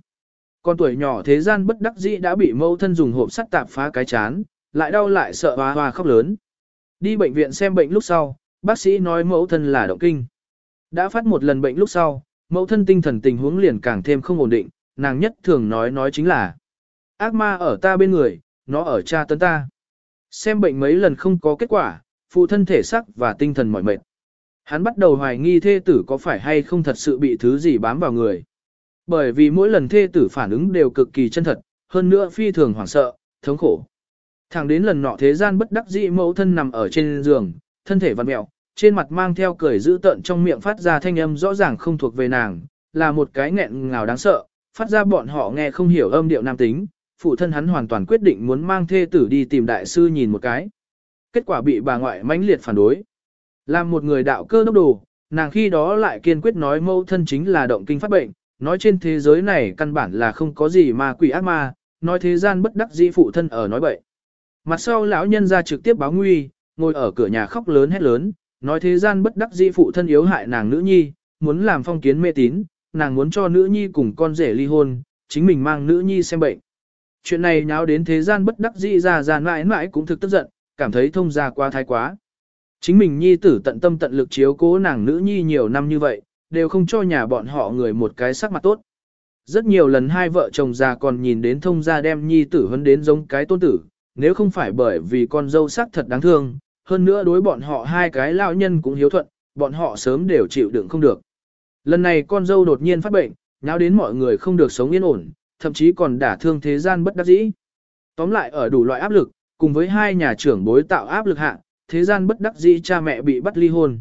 Con tuổi nhỏ thế gian bất đắc dĩ đã bị mẫu thân dùng hộp sắt tạp phá cái chán, lại đau lại sợ hoa hoa khóc lớn. Đi bệnh viện xem bệnh lúc sau, bác sĩ nói mẫu thân là động kinh. Đã phát một lần bệnh lúc sau, mẫu thân tinh thần tình huống liền càng thêm không ổn định, nàng nhất thường nói nói chính là ác ma ở ta bên người, nó ở cha tấn ta. Xem bệnh mấy lần không có kết quả, phụ thân thể sắc và tinh thần mỏi mệt. Hắn bắt đầu hoài nghi thê tử có phải hay không thật sự bị thứ gì bám vào người. Bởi vì mỗi lần thê tử phản ứng đều cực kỳ chân thật, hơn nữa phi thường hoảng sợ, thống khổ. Thẳng đến lần nọ thế gian bất đắc dĩ mẫu thân nằm ở trên giường, thân thể vặn mẹo, trên mặt mang theo cười dữ tợn trong miệng phát ra thanh âm rõ ràng không thuộc về nàng, là một cái nghẹn ngào đáng sợ, phát ra bọn họ nghe không hiểu âm điệu nam tính, phụ thân hắn hoàn toàn quyết định muốn mang thê tử đi tìm đại sư nhìn một cái. Kết quả bị bà ngoại mãnh liệt phản đối. Làm một người đạo cơ đốc đồ, nàng khi đó lại kiên quyết nói mẫu thân chính là động kinh phát bệnh, nói trên thế giới này căn bản là không có gì mà quỷ ác ma, nói thế gian bất đắc dĩ phụ thân ở nói bậy. Mặt sau lão nhân ra trực tiếp báo nguy, ngồi ở cửa nhà khóc lớn hét lớn, nói thế gian bất đắc dĩ phụ thân yếu hại nàng nữ nhi, muốn làm phong kiến mê tín, nàng muốn cho nữ nhi cùng con rể ly hôn, chính mình mang nữ nhi xem bệnh. Chuyện này nháo đến thế gian bất đắc dĩ ra ra mãi mãi cũng thực tức giận, cảm thấy thông ra quá thái quá. Chính mình nhi tử tận tâm tận lực chiếu cố nàng nữ nhi nhiều năm như vậy, đều không cho nhà bọn họ người một cái sắc mặt tốt. Rất nhiều lần hai vợ chồng già còn nhìn đến thông gia đem nhi tử hấn đến giống cái tôn tử, nếu không phải bởi vì con dâu sắc thật đáng thương, hơn nữa đối bọn họ hai cái lão nhân cũng hiếu thuận, bọn họ sớm đều chịu đựng không được. Lần này con dâu đột nhiên phát bệnh, nháo đến mọi người không được sống yên ổn, thậm chí còn đả thương thế gian bất đắc dĩ. Tóm lại ở đủ loại áp lực, cùng với hai nhà trưởng bối tạo áp lực hạ, thế gian bất đắc dĩ cha mẹ bị bắt ly hôn.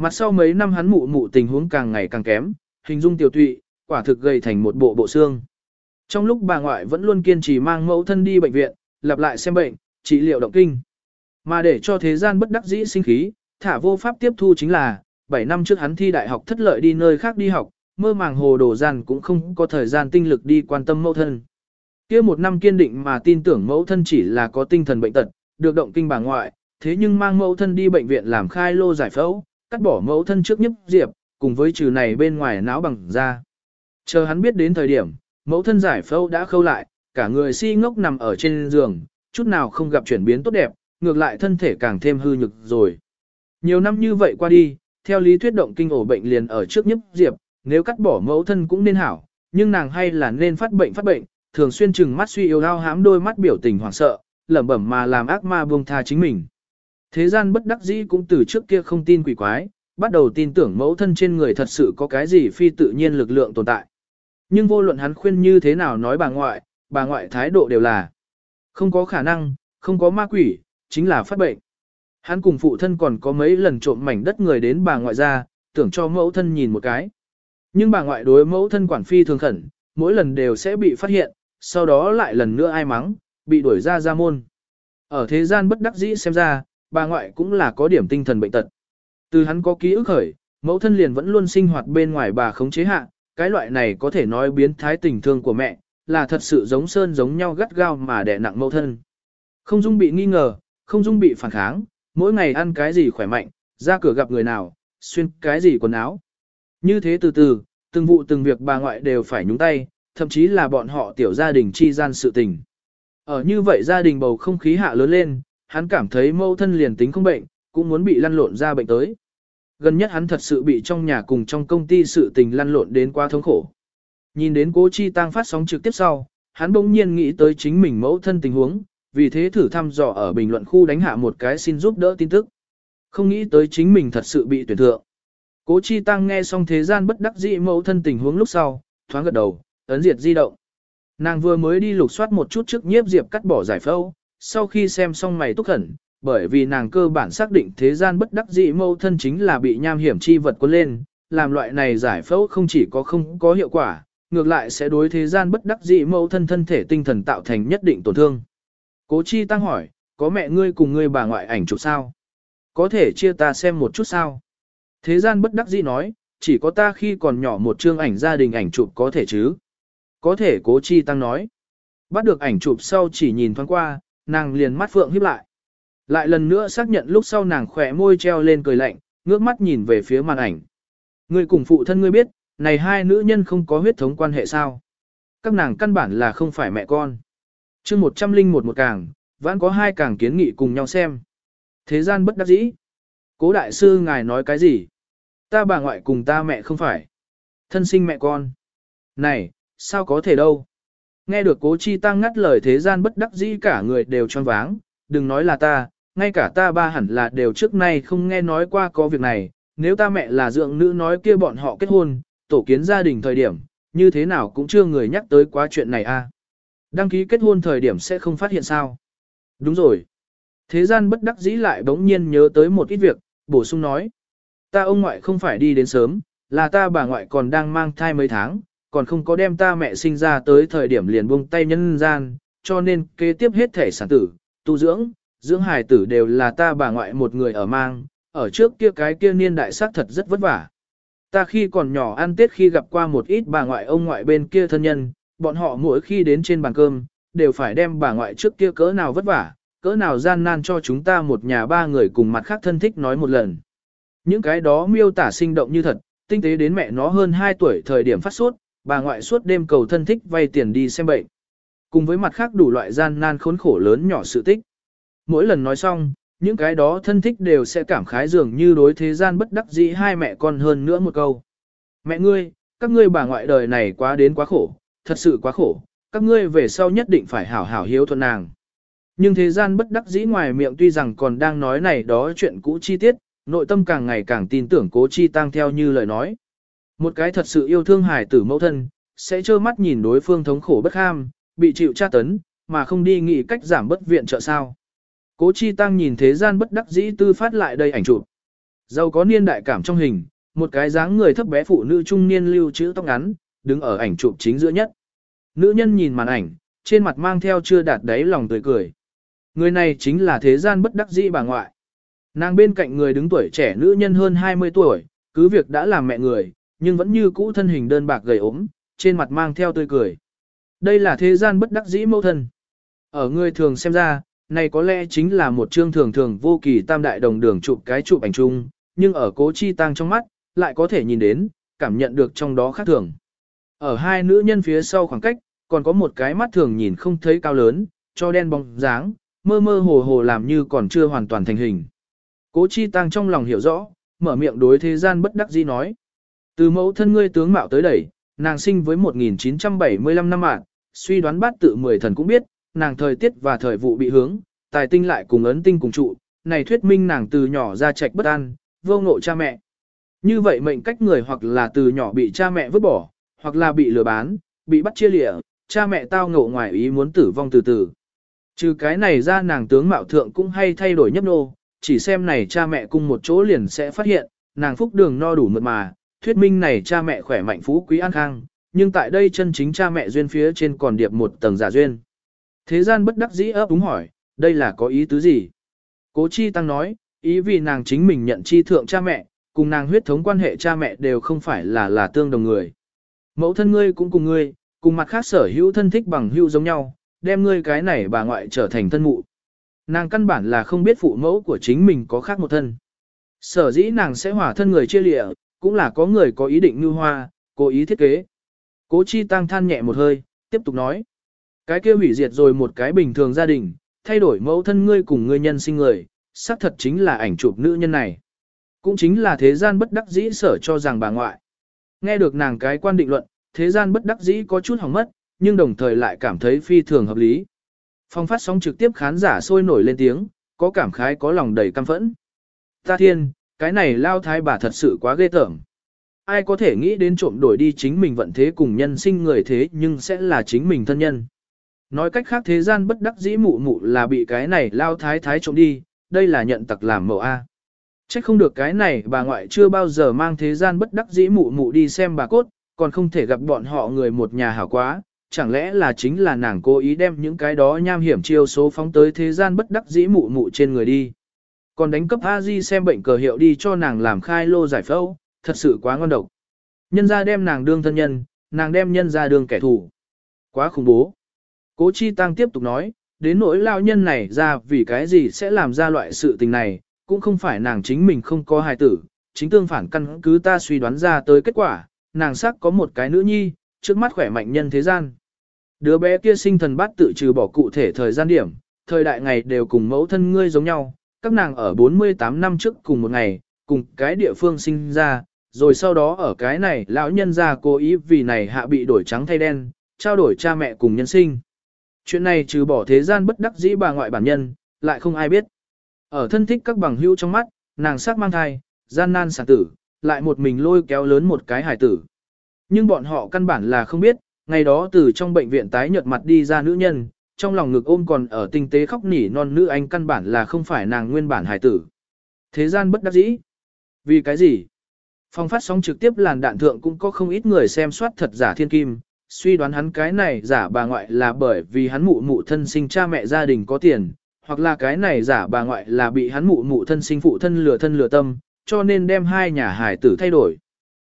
Mặt sau mấy năm hắn mụ mụ tình huống càng ngày càng kém, hình dung tiểu tụy, quả thực gầy thành một bộ bộ xương. Trong lúc bà ngoại vẫn luôn kiên trì mang mẫu thân đi bệnh viện, lặp lại xem bệnh, trị liệu động kinh. Mà để cho thế gian bất đắc dĩ sinh khí, thả vô pháp tiếp thu chính là, 7 năm trước hắn thi đại học thất lợi đi nơi khác đi học, mơ màng hồ đồ gian cũng không có thời gian tinh lực đi quan tâm mẫu thân. kia một năm kiên định mà tin tưởng mẫu thân chỉ là có tinh thần bệnh tật, được động kinh bà ngoại, thế nhưng mang mẫu thân đi bệnh viện làm khai lô giải phẫu, cắt bỏ mẫu thân trước nhấp diệp, cùng với trừ này bên ngoài náo bằng da. Chờ hắn biết đến thời điểm, mẫu thân giải phẫu đã khâu lại, cả người si ngốc nằm ở trên giường, chút nào không gặp chuyển biến tốt đẹp, ngược lại thân thể càng thêm hư nhực rồi. Nhiều năm như vậy qua đi, theo lý thuyết động kinh ổ bệnh liền ở trước nhấp diệp, nếu cắt bỏ mẫu thân cũng nên hảo, nhưng nàng hay là nên phát bệnh phát bệnh, thường xuyên chừng mắt suy yếu lao hám đôi mắt biểu tình hoảng sợ, lẩm bẩm mà làm ác ma buông tha chính mình. Thế gian bất đắc dĩ cũng từ trước kia không tin quỷ quái, bắt đầu tin tưởng mẫu thân trên người thật sự có cái gì phi tự nhiên lực lượng tồn tại. Nhưng vô luận hắn khuyên như thế nào nói bà ngoại, bà ngoại thái độ đều là không có khả năng, không có ma quỷ, chính là phát bệnh. Hắn cùng phụ thân còn có mấy lần trộm mảnh đất người đến bà ngoại ra, tưởng cho mẫu thân nhìn một cái. Nhưng bà ngoại đối mẫu thân quản phi thường khẩn, mỗi lần đều sẽ bị phát hiện, sau đó lại lần nữa ai mắng, bị đuổi ra ra môn. Ở thế gian bất đắc dĩ xem ra, bà ngoại cũng là có điểm tinh thần bệnh tật. Từ hắn có ký ức khởi, mẫu thân liền vẫn luôn sinh hoạt bên ngoài bà khống chế hạ, cái loại này có thể nói biến thái tình thương của mẹ, là thật sự giống sơn giống nhau gắt gao mà đè nặng mẫu thân. Không dung bị nghi ngờ, không dung bị phản kháng, mỗi ngày ăn cái gì khỏe mạnh, ra cửa gặp người nào, xuyên cái gì quần áo. Như thế từ từ, từng vụ từng việc bà ngoại đều phải nhúng tay, thậm chí là bọn họ tiểu gia đình chi gian sự tình. Ở như vậy gia đình bầu không khí hạ lớn lên, hắn cảm thấy mâu thân liền tính không bệnh, cũng muốn bị lăn lộn ra bệnh tới. Gần nhất hắn thật sự bị trong nhà cùng trong công ty sự tình lăn lộn đến quá thống khổ. Nhìn đến cố chi tăng phát sóng trực tiếp sau, hắn bỗng nhiên nghĩ tới chính mình mẫu thân tình huống, vì thế thử thăm dò ở bình luận khu đánh hạ một cái xin giúp đỡ tin tức. Không nghĩ tới chính mình thật sự bị tuyển thượng. Cố chi tăng nghe xong thế gian bất đắc dĩ mẫu thân tình huống lúc sau, thoáng gật đầu, ấn diệt di động. Nàng vừa mới đi lục soát một chút trước nhiếp diệp cắt bỏ giải phẫu, sau khi xem xong mày túc khẩn, bởi vì nàng cơ bản xác định thế gian bất đắc dĩ mâu thân chính là bị nham hiểm chi vật cuốn lên, làm loại này giải phẫu không chỉ có không có hiệu quả, ngược lại sẽ đối thế gian bất đắc dĩ mâu thân thân thể tinh thần tạo thành nhất định tổn thương. Cố chi tăng hỏi, có mẹ ngươi cùng ngươi bà ngoại ảnh chụp sao? Có thể chia ta xem một chút sao? Thế gian bất đắc dĩ nói, chỉ có ta khi còn nhỏ một chương ảnh gia đình ảnh chụp có thể chứ? Có thể cố chi tăng nói. Bắt được ảnh chụp sau chỉ nhìn thoáng qua, nàng liền mắt phượng híp lại. Lại lần nữa xác nhận lúc sau nàng khỏe môi treo lên cười lạnh, ngước mắt nhìn về phía màn ảnh. Người cùng phụ thân ngươi biết, này hai nữ nhân không có huyết thống quan hệ sao. Các nàng căn bản là không phải mẹ con. chương một trăm linh một một càng, vẫn có hai càng kiến nghị cùng nhau xem. Thế gian bất đắc dĩ. Cố đại sư ngài nói cái gì? Ta bà ngoại cùng ta mẹ không phải. Thân sinh mẹ con. Này, sao có thể đâu? Nghe được cố chi tăng ngắt lời thế gian bất đắc dĩ cả người đều choáng váng, đừng nói là ta, ngay cả ta ba hẳn là đều trước nay không nghe nói qua có việc này, nếu ta mẹ là dượng nữ nói kia bọn họ kết hôn, tổ kiến gia đình thời điểm, như thế nào cũng chưa người nhắc tới quá chuyện này a. Đăng ký kết hôn thời điểm sẽ không phát hiện sao. Đúng rồi. Thế gian bất đắc dĩ lại bỗng nhiên nhớ tới một ít việc, bổ sung nói. Ta ông ngoại không phải đi đến sớm, là ta bà ngoại còn đang mang thai mấy tháng, còn không có đem ta mẹ sinh ra tới thời điểm liền buông tay nhân gian, cho nên kế tiếp hết thể sản tử, tu dưỡng, dưỡng hài tử đều là ta bà ngoại một người ở mang, ở trước kia cái kia niên đại xác thật rất vất vả. Ta khi còn nhỏ ăn tết khi gặp qua một ít bà ngoại ông ngoại bên kia thân nhân, bọn họ mỗi khi đến trên bàn cơm, đều phải đem bà ngoại trước kia cỡ nào vất vả, cỡ nào gian nan cho chúng ta một nhà ba người cùng mặt khác thân thích nói một lần. Những cái đó miêu tả sinh động như thật, tinh tế đến mẹ nó hơn 2 tuổi thời điểm phát sốt, bà ngoại suốt đêm cầu thân thích vay tiền đi xem bệnh. Cùng với mặt khác đủ loại gian nan khốn khổ lớn nhỏ sự tích. Mỗi lần nói xong, những cái đó thân thích đều sẽ cảm khái dường như đối thế gian bất đắc dĩ hai mẹ con hơn nữa một câu. Mẹ ngươi, các ngươi bà ngoại đời này quá đến quá khổ, thật sự quá khổ, các ngươi về sau nhất định phải hảo hảo hiếu thuận nàng. Nhưng thế gian bất đắc dĩ ngoài miệng tuy rằng còn đang nói này đó chuyện cũ chi tiết, nội tâm càng ngày càng tin tưởng cố chi tăng theo như lời nói. Một cái thật sự yêu thương hải tử mẫu thân, sẽ trơ mắt nhìn đối phương thống khổ bất ham, bị chịu tra tấn, mà không đi nghĩ cách giảm bất viện trợ sao. Cố chi tăng nhìn thế gian bất đắc dĩ tư phát lại đây ảnh chụp. Giàu có niên đại cảm trong hình, một cái dáng người thấp bé phụ nữ trung niên lưu chữ tóc ngắn, đứng ở ảnh chụp chính giữa nhất. Nữ nhân nhìn màn ảnh, trên mặt mang theo chưa đạt đáy lòng tươi cười. Người này chính là thế gian bất đắc dĩ bà ngoại. Nàng bên cạnh người đứng tuổi trẻ nữ nhân hơn 20 tuổi, cứ việc đã làm mẹ người, nhưng vẫn như cũ thân hình đơn bạc gầy ốm, trên mặt mang theo tươi cười. Đây là thế gian bất đắc dĩ mẫu thân. Ở người thường xem ra, này có lẽ chính là một chương thường thường vô kỳ tam đại đồng đường chụp cái chụp ảnh chung, nhưng ở cố chi tăng trong mắt, lại có thể nhìn đến, cảm nhận được trong đó khác thường. Ở hai nữ nhân phía sau khoảng cách, còn có một cái mắt thường nhìn không thấy cao lớn, cho đen bóng dáng, mơ mơ hồ hồ làm như còn chưa hoàn toàn thành hình. Cố chi tăng trong lòng hiểu rõ, mở miệng đối thế gian bất đắc dĩ nói. Từ mẫu thân ngươi tướng mạo tới đẩy, nàng sinh với 1975 năm mạng, suy đoán bát tự mười thần cũng biết, nàng thời tiết và thời vụ bị hướng, tài tinh lại cùng ấn tinh cùng trụ, này thuyết minh nàng từ nhỏ ra trạch bất an, vô ngộ cha mẹ. Như vậy mệnh cách người hoặc là từ nhỏ bị cha mẹ vứt bỏ, hoặc là bị lừa bán, bị bắt chia lịa, cha mẹ tao ngộ ngoài ý muốn tử vong từ từ. Trừ cái này ra nàng tướng mạo thượng cũng hay thay đổi nhấp nô, chỉ xem này cha mẹ cùng một chỗ liền sẽ phát hiện, nàng phúc đường no đủ mượt mà, thuyết minh này cha mẹ khỏe mạnh phú quý an khang, nhưng tại đây chân chính cha mẹ duyên phía trên còn điệp một tầng giả duyên. Thế gian bất đắc dĩ ấp úng hỏi, đây là có ý tứ gì? Cố chi tăng nói, ý vì nàng chính mình nhận chi thượng cha mẹ, cùng nàng huyết thống quan hệ cha mẹ đều không phải là là tương đồng người. Mẫu thân ngươi cũng cùng ngươi, cùng mặt khác sở hữu thân thích bằng hữu giống nhau, đem ngươi cái này bà ngoại trở thành thân mụ. Nàng căn bản là không biết phụ mẫu của chính mình có khác một thân. Sở dĩ nàng sẽ hỏa thân người chia lịa, cũng là có người có ý định như hoa, cố ý thiết kế. Cố chi tăng than nhẹ một hơi, tiếp tục nói. Cái kia hủy diệt rồi một cái bình thường gia đình, thay đổi mẫu thân ngươi cùng ngươi nhân sinh người, xác thật chính là ảnh chụp nữ nhân này. Cũng chính là thế gian bất đắc dĩ sở cho rằng bà ngoại. Nghe được nàng cái quan định luận, thế gian bất đắc dĩ có chút hỏng mất, nhưng đồng thời lại cảm thấy phi thường hợp lý. Phong phát sóng trực tiếp khán giả sôi nổi lên tiếng, có cảm khái có lòng đầy căm phẫn. Ta thiên, cái này lao thái bà thật sự quá ghê tởm. Ai có thể nghĩ đến trộm đổi đi chính mình vận thế cùng nhân sinh người thế nhưng sẽ là chính mình thân nhân. Nói cách khác thế gian bất đắc dĩ mụ mụ là bị cái này lao thái thái trộm đi, đây là nhận tặc làm mẫu A. Chắc không được cái này bà ngoại chưa bao giờ mang thế gian bất đắc dĩ mụ mụ đi xem bà cốt, còn không thể gặp bọn họ người một nhà hảo quá, chẳng lẽ là chính là nàng cố ý đem những cái đó nham hiểm chiêu số phóng tới thế gian bất đắc dĩ mụ mụ trên người đi. Còn đánh cấp A-di xem bệnh cờ hiệu đi cho nàng làm khai lô giải phẫu, thật sự quá ngon độc. Nhân ra đem nàng đương thân nhân, nàng đem nhân ra đương kẻ thù. Quá khủng bố. Cố Chi Tăng tiếp tục nói, đến nỗi lao nhân này ra vì cái gì sẽ làm ra loại sự tình này, cũng không phải nàng chính mình không có hài tử, chính tương phản căn cứ ta suy đoán ra tới kết quả, nàng sắc có một cái nữ nhi, trước mắt khỏe mạnh nhân thế gian. Đứa bé kia sinh thần bát tự trừ bỏ cụ thể thời gian điểm, thời đại ngày đều cùng mẫu thân ngươi giống nhau, các nàng ở 48 năm trước cùng một ngày, cùng cái địa phương sinh ra, rồi sau đó ở cái này lão nhân ra cố ý vì này hạ bị đổi trắng thay đen, trao đổi cha mẹ cùng nhân sinh. Chuyện này trừ bỏ thế gian bất đắc dĩ bà ngoại bản nhân, lại không ai biết. Ở thân thích các bằng hữu trong mắt, nàng sắc mang thai, gian nan sản tử, lại một mình lôi kéo lớn một cái hải tử. Nhưng bọn họ căn bản là không biết, ngày đó từ trong bệnh viện tái nhợt mặt đi ra nữ nhân, trong lòng ngực ôm còn ở tinh tế khóc nỉ non nữ anh căn bản là không phải nàng nguyên bản hài tử. Thế gian bất đắc dĩ. Vì cái gì? Phong phát sóng trực tiếp làn đạn thượng cũng có không ít người xem soát thật giả thiên kim, suy đoán hắn cái này giả bà ngoại là bởi vì hắn mụ mụ thân sinh cha mẹ gia đình có tiền, hoặc là cái này giả bà ngoại là bị hắn mụ mụ thân sinh phụ thân lừa thân lừa tâm, cho nên đem hai nhà hải tử thay đổi.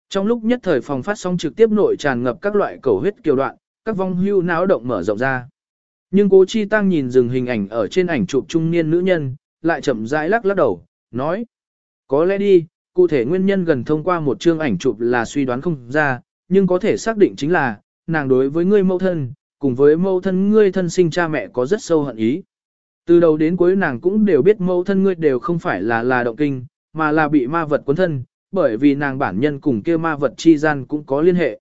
Trong lúc nhất thời phòng phát sóng trực tiếp nội tràn ngập các loại cầu huyết kiều đoạn, các vong hưu náo động mở rộng ra. Nhưng cố chi tăng nhìn dừng hình ảnh ở trên ảnh chụp trung niên nữ nhân, lại chậm rãi lắc lắc đầu, nói. Có lẽ đi, cụ thể nguyên nhân gần thông qua một chương ảnh chụp là suy đoán không ra, nhưng có thể xác định chính là, nàng đối với ngươi mẫu thân, cùng với mẫu thân ngươi thân sinh cha mẹ có rất sâu hận ý. Từ đầu đến cuối nàng cũng đều biết mẫu thân ngươi đều không phải là là động kinh, mà là bị ma vật cuốn thân, bởi vì nàng bản nhân cùng kia ma vật chi gian cũng có liên hệ.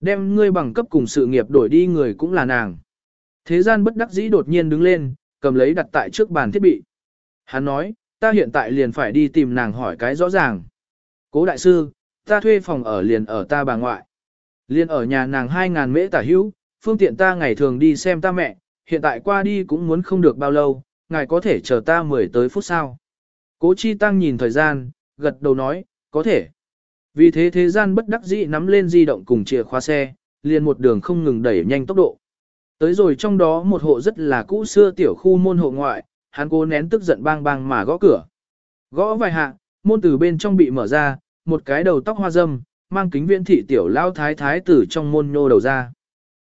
Đem ngươi bằng cấp cùng sự nghiệp đổi đi người cũng là nàng. Thế gian bất đắc dĩ đột nhiên đứng lên, cầm lấy đặt tại trước bàn thiết bị. Hắn nói, ta hiện tại liền phải đi tìm nàng hỏi cái rõ ràng. Cố đại sư, ta thuê phòng ở liền ở ta bà ngoại. Liền ở nhà nàng 2.000 mễ tả hữu, phương tiện ta ngày thường đi xem ta mẹ, hiện tại qua đi cũng muốn không được bao lâu, ngài có thể chờ ta 10 tới phút sau. Cố chi tăng nhìn thời gian, gật đầu nói, có thể. Vì thế thế gian bất đắc dĩ nắm lên di động cùng chìa khóa xe, liền một đường không ngừng đẩy nhanh tốc độ. Tới rồi trong đó một hộ rất là cũ xưa tiểu khu môn hộ ngoại, hắn cố nén tức giận bang bang mà gõ cửa. Gõ vài hạ, môn từ bên trong bị mở ra, một cái đầu tóc hoa dâm, mang kính viễn thị tiểu lao thái thái từ trong môn nhô đầu ra.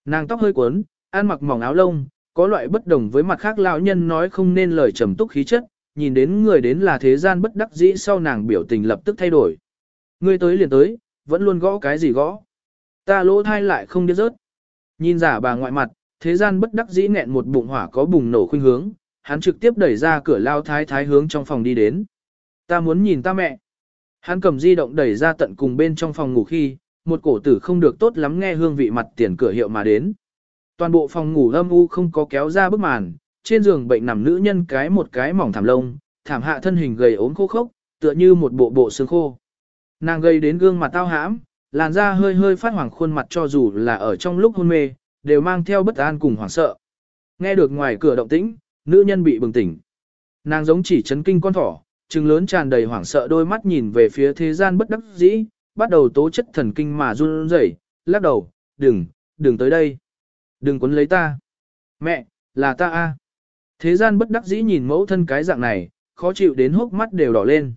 Nàng tóc hơi cuốn, ăn mặc mỏng áo lông, có loại bất đồng với mặt khác lão nhân nói không nên lời trầm túc khí chất, nhìn đến người đến là thế gian bất đắc dĩ sau nàng biểu tình lập tức thay đổi. Người tới liền tới, vẫn luôn gõ cái gì gõ. Ta lỗ thai lại không biết rớt. Nhìn giả bà ngoại mặt, thế gian bất đắc dĩ nghẹn một bụng hỏa có bùng nổ khuynh hướng, hắn trực tiếp đẩy ra cửa lao thái thái hướng trong phòng đi đến. Ta muốn nhìn ta mẹ. Hắn cầm di động đẩy ra tận cùng bên trong phòng ngủ khi, một cổ tử không được tốt lắm nghe hương vị mặt tiền cửa hiệu mà đến. Toàn bộ phòng ngủ âm u không có kéo ra bức màn, trên giường bệnh nằm nữ nhân cái một cái mỏng thảm lông, thảm hạ thân hình gầy ốm khô khốc, tựa như một bộ bộ xương khô. Nàng gây đến gương mặt tao hãm, làn da hơi hơi phát hoàng khuôn mặt cho dù là ở trong lúc hôn mê, đều mang theo bất an cùng hoảng sợ. Nghe được ngoài cửa động tĩnh, nữ nhân bị bừng tỉnh. Nàng giống chỉ chấn kinh con thỏ, trừng lớn tràn đầy hoảng sợ đôi mắt nhìn về phía thế gian bất đắc dĩ, bắt đầu tố chất thần kinh mà run rẩy, lắc đầu, đừng, đừng tới đây. Đừng quấn lấy ta. Mẹ, là ta a. Thế gian bất đắc dĩ nhìn mẫu thân cái dạng này, khó chịu đến hốc mắt đều đỏ lên.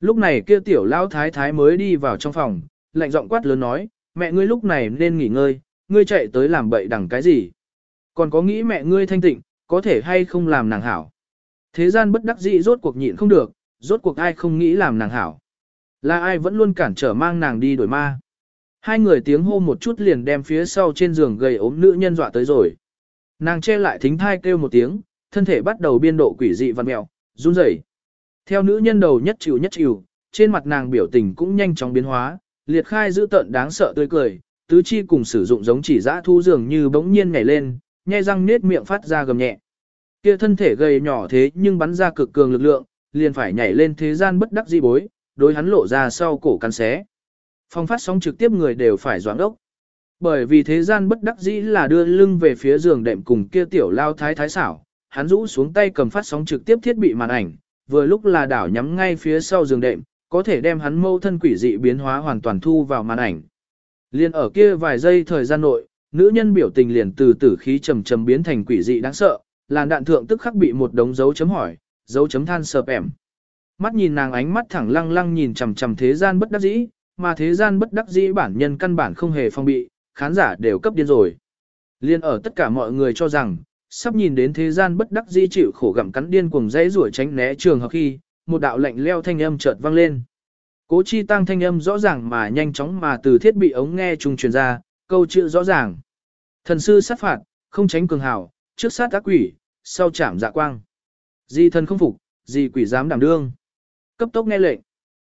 Lúc này kia tiểu lão thái thái mới đi vào trong phòng, lạnh giọng quát lớn nói, mẹ ngươi lúc này nên nghỉ ngơi, ngươi chạy tới làm bậy đằng cái gì. Còn có nghĩ mẹ ngươi thanh tịnh, có thể hay không làm nàng hảo. Thế gian bất đắc dĩ rốt cuộc nhịn không được, rốt cuộc ai không nghĩ làm nàng hảo. Là ai vẫn luôn cản trở mang nàng đi đổi ma. Hai người tiếng hô một chút liền đem phía sau trên giường gầy ốm nữ nhân dọa tới rồi. Nàng che lại thính thai kêu một tiếng, thân thể bắt đầu biên độ quỷ dị văn mẹo, run rẩy. Theo nữ nhân đầu nhất chịu nhất chịu, trên mặt nàng biểu tình cũng nhanh chóng biến hóa, liệt khai giữ tận đáng sợ tươi cười, tứ chi cùng sử dụng giống chỉ dã thu dường như bỗng nhiên nhảy lên, nhai răng nết miệng phát ra gầm nhẹ. Kia thân thể gầy nhỏ thế nhưng bắn ra cực cường lực lượng, liền phải nhảy lên thế gian bất đắc dĩ bối, đối hắn lộ ra sau cổ cắn xé. Phong phát sóng trực tiếp người đều phải doãn đốc. Bởi vì thế gian bất đắc dĩ là đưa lưng về phía giường đệm cùng kia tiểu lao thái thái xảo, hắn rũ xuống tay cầm phát sóng trực tiếp thiết bị màn ảnh, vừa lúc là đảo nhắm ngay phía sau giường đệm, có thể đem hắn mâu thân quỷ dị biến hóa hoàn toàn thu vào màn ảnh. Liên ở kia vài giây thời gian nội, nữ nhân biểu tình liền từ tử khí trầm trầm biến thành quỷ dị đáng sợ, làn đạn thượng tức khắc bị một đống dấu chấm hỏi, dấu chấm than sợp ẻm. Mắt nhìn nàng ánh mắt thẳng lăng lăng nhìn chằm chằm thế gian bất đắc dĩ, mà thế gian bất đắc dĩ bản nhân căn bản không hề phong bị, khán giả đều cấp điên rồi. Liên ở tất cả mọi người cho rằng, sắp nhìn đến thế gian bất đắc dĩ chịu khổ gặm cắn điên cuồng dãy rủa tránh né trường hợp khi, một đạo lệnh leo thanh âm chợt vang lên. Cố chi tăng thanh âm rõ ràng mà nhanh chóng mà từ thiết bị ống nghe trung truyền ra, câu chữ rõ ràng. Thần sư sát phạt, không tránh cường hảo, trước sát ác quỷ, sau chạm dạ quang. Di thần không phục, di quỷ dám đảm đương. Cấp tốc nghe lệnh.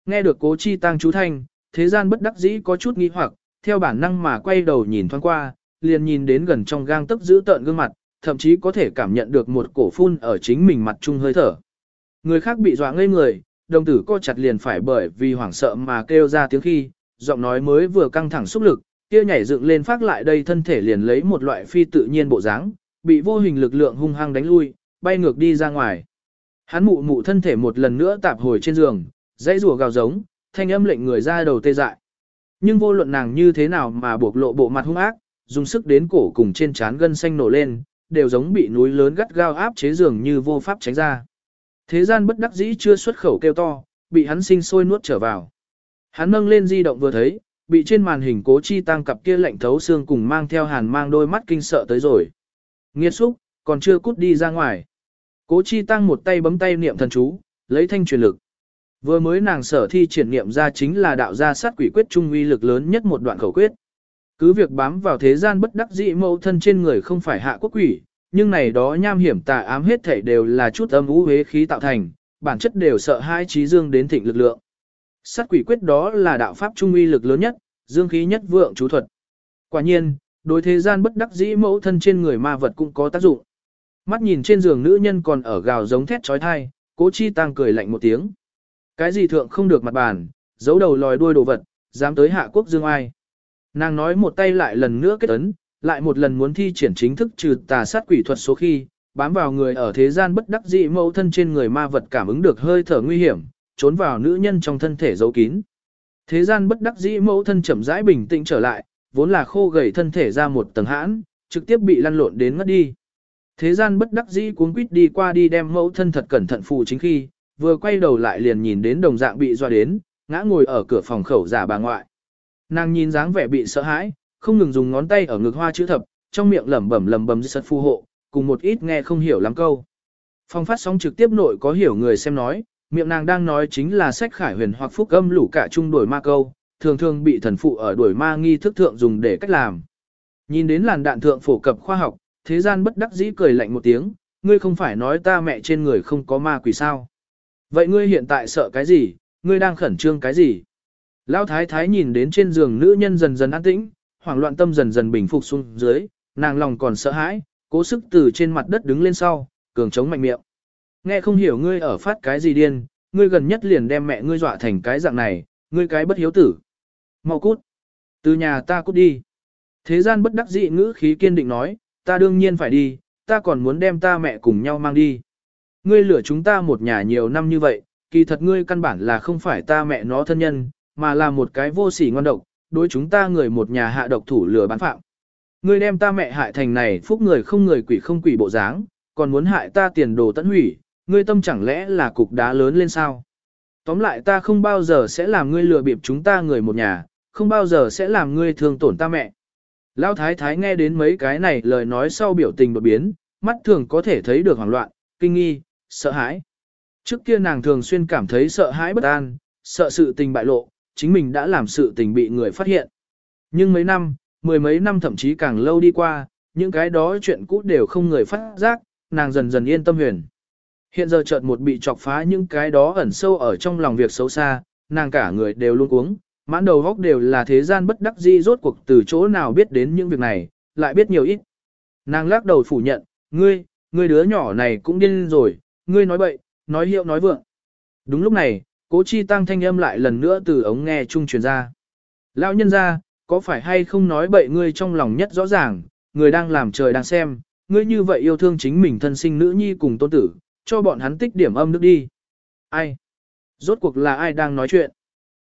Nghe được cố chi tăng chú thanh, thế gian bất đắc dĩ có chút nghi hoặc, theo bản năng mà quay đầu nhìn thoáng qua, liền nhìn đến gần trong gang tấc giữ tợn gương mặt, thậm chí có thể cảm nhận được một cổ phun ở chính mình mặt chung hơi thở. Người khác bị dọa ngây người, đồng tử co chặt liền phải bởi vì hoảng sợ mà kêu ra tiếng khi, giọng nói mới vừa căng thẳng xúc lực, kia nhảy dựng lên phát lại đây thân thể liền lấy một loại phi tự nhiên bộ dáng, bị vô hình lực lượng hung hăng đánh lui, bay ngược đi ra ngoài. Hắn mụ mụ thân thể một lần nữa tạp hồi trên giường, dãy rùa gào giống, thanh âm lệnh người ra đầu tê dại. Nhưng vô luận nàng như thế nào mà buộc lộ bộ mặt hung ác, dùng sức đến cổ cùng trên trán gân xanh nổ lên, đều giống bị núi lớn gắt gao áp chế giường như vô pháp tránh ra. Thế gian bất đắc dĩ chưa xuất khẩu kêu to, bị hắn sinh sôi nuốt trở vào. Hắn nâng lên di động vừa thấy, bị trên màn hình cố chi tăng cặp kia lạnh thấu xương cùng mang theo hàn mang đôi mắt kinh sợ tới rồi. Nghiệt xúc, còn chưa cút đi ra ngoài. Cố chi tăng một tay bấm tay niệm thần chú, lấy thanh truyền lực. Vừa mới nàng sở thi triển niệm ra chính là đạo gia sát quỷ quyết trung uy lực lớn nhất một đoạn khẩu quyết. Cứ việc bám vào thế gian bất đắc dĩ mẫu thân trên người không phải hạ quốc quỷ, nhưng này đó nham hiểm tà ám hết thảy đều là chút âm ú hế khí tạo thành, bản chất đều sợ hai trí dương đến thịnh lực lượng. Sát quỷ quyết đó là đạo pháp trung uy lực lớn nhất, dương khí nhất vượng chú thuật. Quả nhiên, đối thế gian bất đắc dĩ mẫu thân trên người ma vật cũng có tác dụng. Mắt nhìn trên giường nữ nhân còn ở gào giống thét trói thai, cố chi tăng cười lạnh một tiếng. Cái gì thượng không được mặt bàn, giấu đầu lòi đuôi đồ vật, dám tới hạ quốc dương ai. Nàng nói một tay lại lần nữa kết ấn, lại một lần muốn thi triển chính thức trừ tà sát quỷ thuật số khi, bám vào người ở thế gian bất đắc dĩ mẫu thân trên người ma vật cảm ứng được hơi thở nguy hiểm, trốn vào nữ nhân trong thân thể giấu kín. Thế gian bất đắc dĩ mẫu thân chậm rãi bình tĩnh trở lại, vốn là khô gầy thân thể ra một tầng hãn, trực tiếp bị lăn lộn đến ngất đi. Thế gian bất đắc dĩ cuống quýt đi qua đi đem mẫu thân thật cẩn thận phù chính khi, vừa quay đầu lại liền nhìn đến đồng dạng bị doa đến, ngã ngồi ở cửa phòng khẩu giả bà ngoại. Nàng nhìn dáng vẻ bị sợ hãi, không ngừng dùng ngón tay ở ngực hoa chữ thập, trong miệng lẩm bẩm lẩm bẩm giật phù hộ, cùng một ít nghe không hiểu lắm câu. Phong phát sóng trực tiếp nội có hiểu người xem nói, miệng nàng đang nói chính là sách khải huyền hoặc phúc âm lũ cả chung đuổi ma câu, thường thường bị thần phụ ở đuổi ma nghi thức thượng dùng để cách làm. Nhìn đến làn đạn thượng phổ cập khoa học, thế gian bất đắc dĩ cười lạnh một tiếng, ngươi không phải nói ta mẹ trên người không có ma quỷ sao. Vậy ngươi hiện tại sợ cái gì, ngươi đang khẩn trương cái gì? Lão thái thái nhìn đến trên giường nữ nhân dần dần an tĩnh, hoảng loạn tâm dần dần bình phục xuống dưới, nàng lòng còn sợ hãi, cố sức từ trên mặt đất đứng lên sau, cường chống mạnh miệng. Nghe không hiểu ngươi ở phát cái gì điên, ngươi gần nhất liền đem mẹ ngươi dọa thành cái dạng này, ngươi cái bất hiếu tử. Mau cút. Từ nhà ta cút đi. Thế gian bất đắc dĩ ngữ khí kiên định nói, ta đương nhiên phải đi, ta còn muốn đem ta mẹ cùng nhau mang đi. Ngươi lửa chúng ta một nhà nhiều năm như vậy, kỳ thật ngươi căn bản là không phải ta mẹ nó thân nhân, mà là một cái vô sỉ ngon độc, đối chúng ta người một nhà hạ độc thủ lừa bán phạm. Ngươi đem ta mẹ hại thành này phúc người không người quỷ không quỷ bộ dáng, còn muốn hại ta tiền đồ tận hủy, ngươi tâm chẳng lẽ là cục đá lớn lên sao? Tóm lại ta không bao giờ sẽ làm ngươi lừa bịp chúng ta người một nhà, không bao giờ sẽ làm ngươi thương tổn ta mẹ. Lão thái thái nghe đến mấy cái này lời nói sau biểu tình đột biến, mắt thường có thể thấy được hoảng loạn, kinh nghi, sợ hãi. Trước kia nàng thường xuyên cảm thấy sợ hãi bất an, sợ sự tình bại lộ, chính mình đã làm sự tình bị người phát hiện. Nhưng mấy năm, mười mấy năm thậm chí càng lâu đi qua, những cái đó chuyện cũ đều không người phát giác, nàng dần dần yên tâm huyền. Hiện giờ chợt một bị chọc phá những cái đó ẩn sâu ở trong lòng việc xấu xa, nàng cả người đều luôn uống, mãn đầu góc đều là thế gian bất đắc di, rốt cuộc từ chỗ nào biết đến những việc này, lại biết nhiều ít. Nàng lắc đầu phủ nhận, ngươi, ngươi đứa nhỏ này cũng điên rồi, ngươi nói bậy, nói hiệu nói vượng. Đúng lúc này, cố chi tăng thanh âm lại lần nữa từ ống nghe trung truyền ra. Lão nhân ra, có phải hay không nói bậy ngươi trong lòng nhất rõ ràng, người đang làm trời đang xem, ngươi như vậy yêu thương chính mình thân sinh nữ nhi cùng tôn tử, cho bọn hắn tích điểm âm nước đi. Ai? Rốt cuộc là ai đang nói chuyện?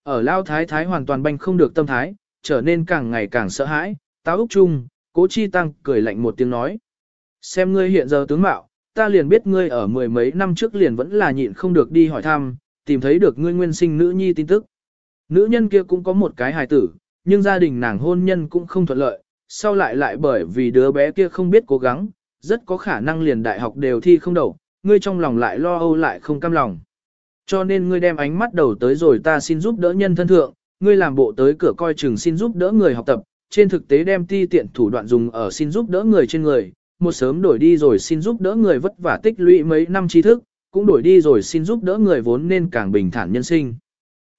Ở Lao Thái Thái hoàn toàn banh không được tâm thái, trở nên càng ngày càng sợ hãi, táo úc chung, cố chi tăng cười lạnh một tiếng nói. Xem ngươi hiện giờ tướng mạo, ta liền biết ngươi ở mười mấy năm trước liền vẫn là nhịn không được đi hỏi thăm, tìm thấy được ngươi nguyên sinh nữ nhi tin tức. Nữ nhân kia cũng có một cái hài tử, nhưng gia đình nàng hôn nhân cũng không thuận lợi, sau lại lại bởi vì đứa bé kia không biết cố gắng, rất có khả năng liền đại học đều thi không đậu, ngươi trong lòng lại lo âu lại không cam lòng. Cho nên ngươi đem ánh mắt đầu tới rồi ta xin giúp đỡ nhân thân thượng, ngươi làm bộ tới cửa coi chừng xin giúp đỡ người học tập, trên thực tế đem ti tiện thủ đoạn dùng ở xin giúp đỡ người trên người, một sớm đổi đi rồi xin giúp đỡ người vất vả tích lũy mấy năm tri thức, cũng đổi đi rồi xin giúp đỡ người vốn nên càng bình thản nhân sinh.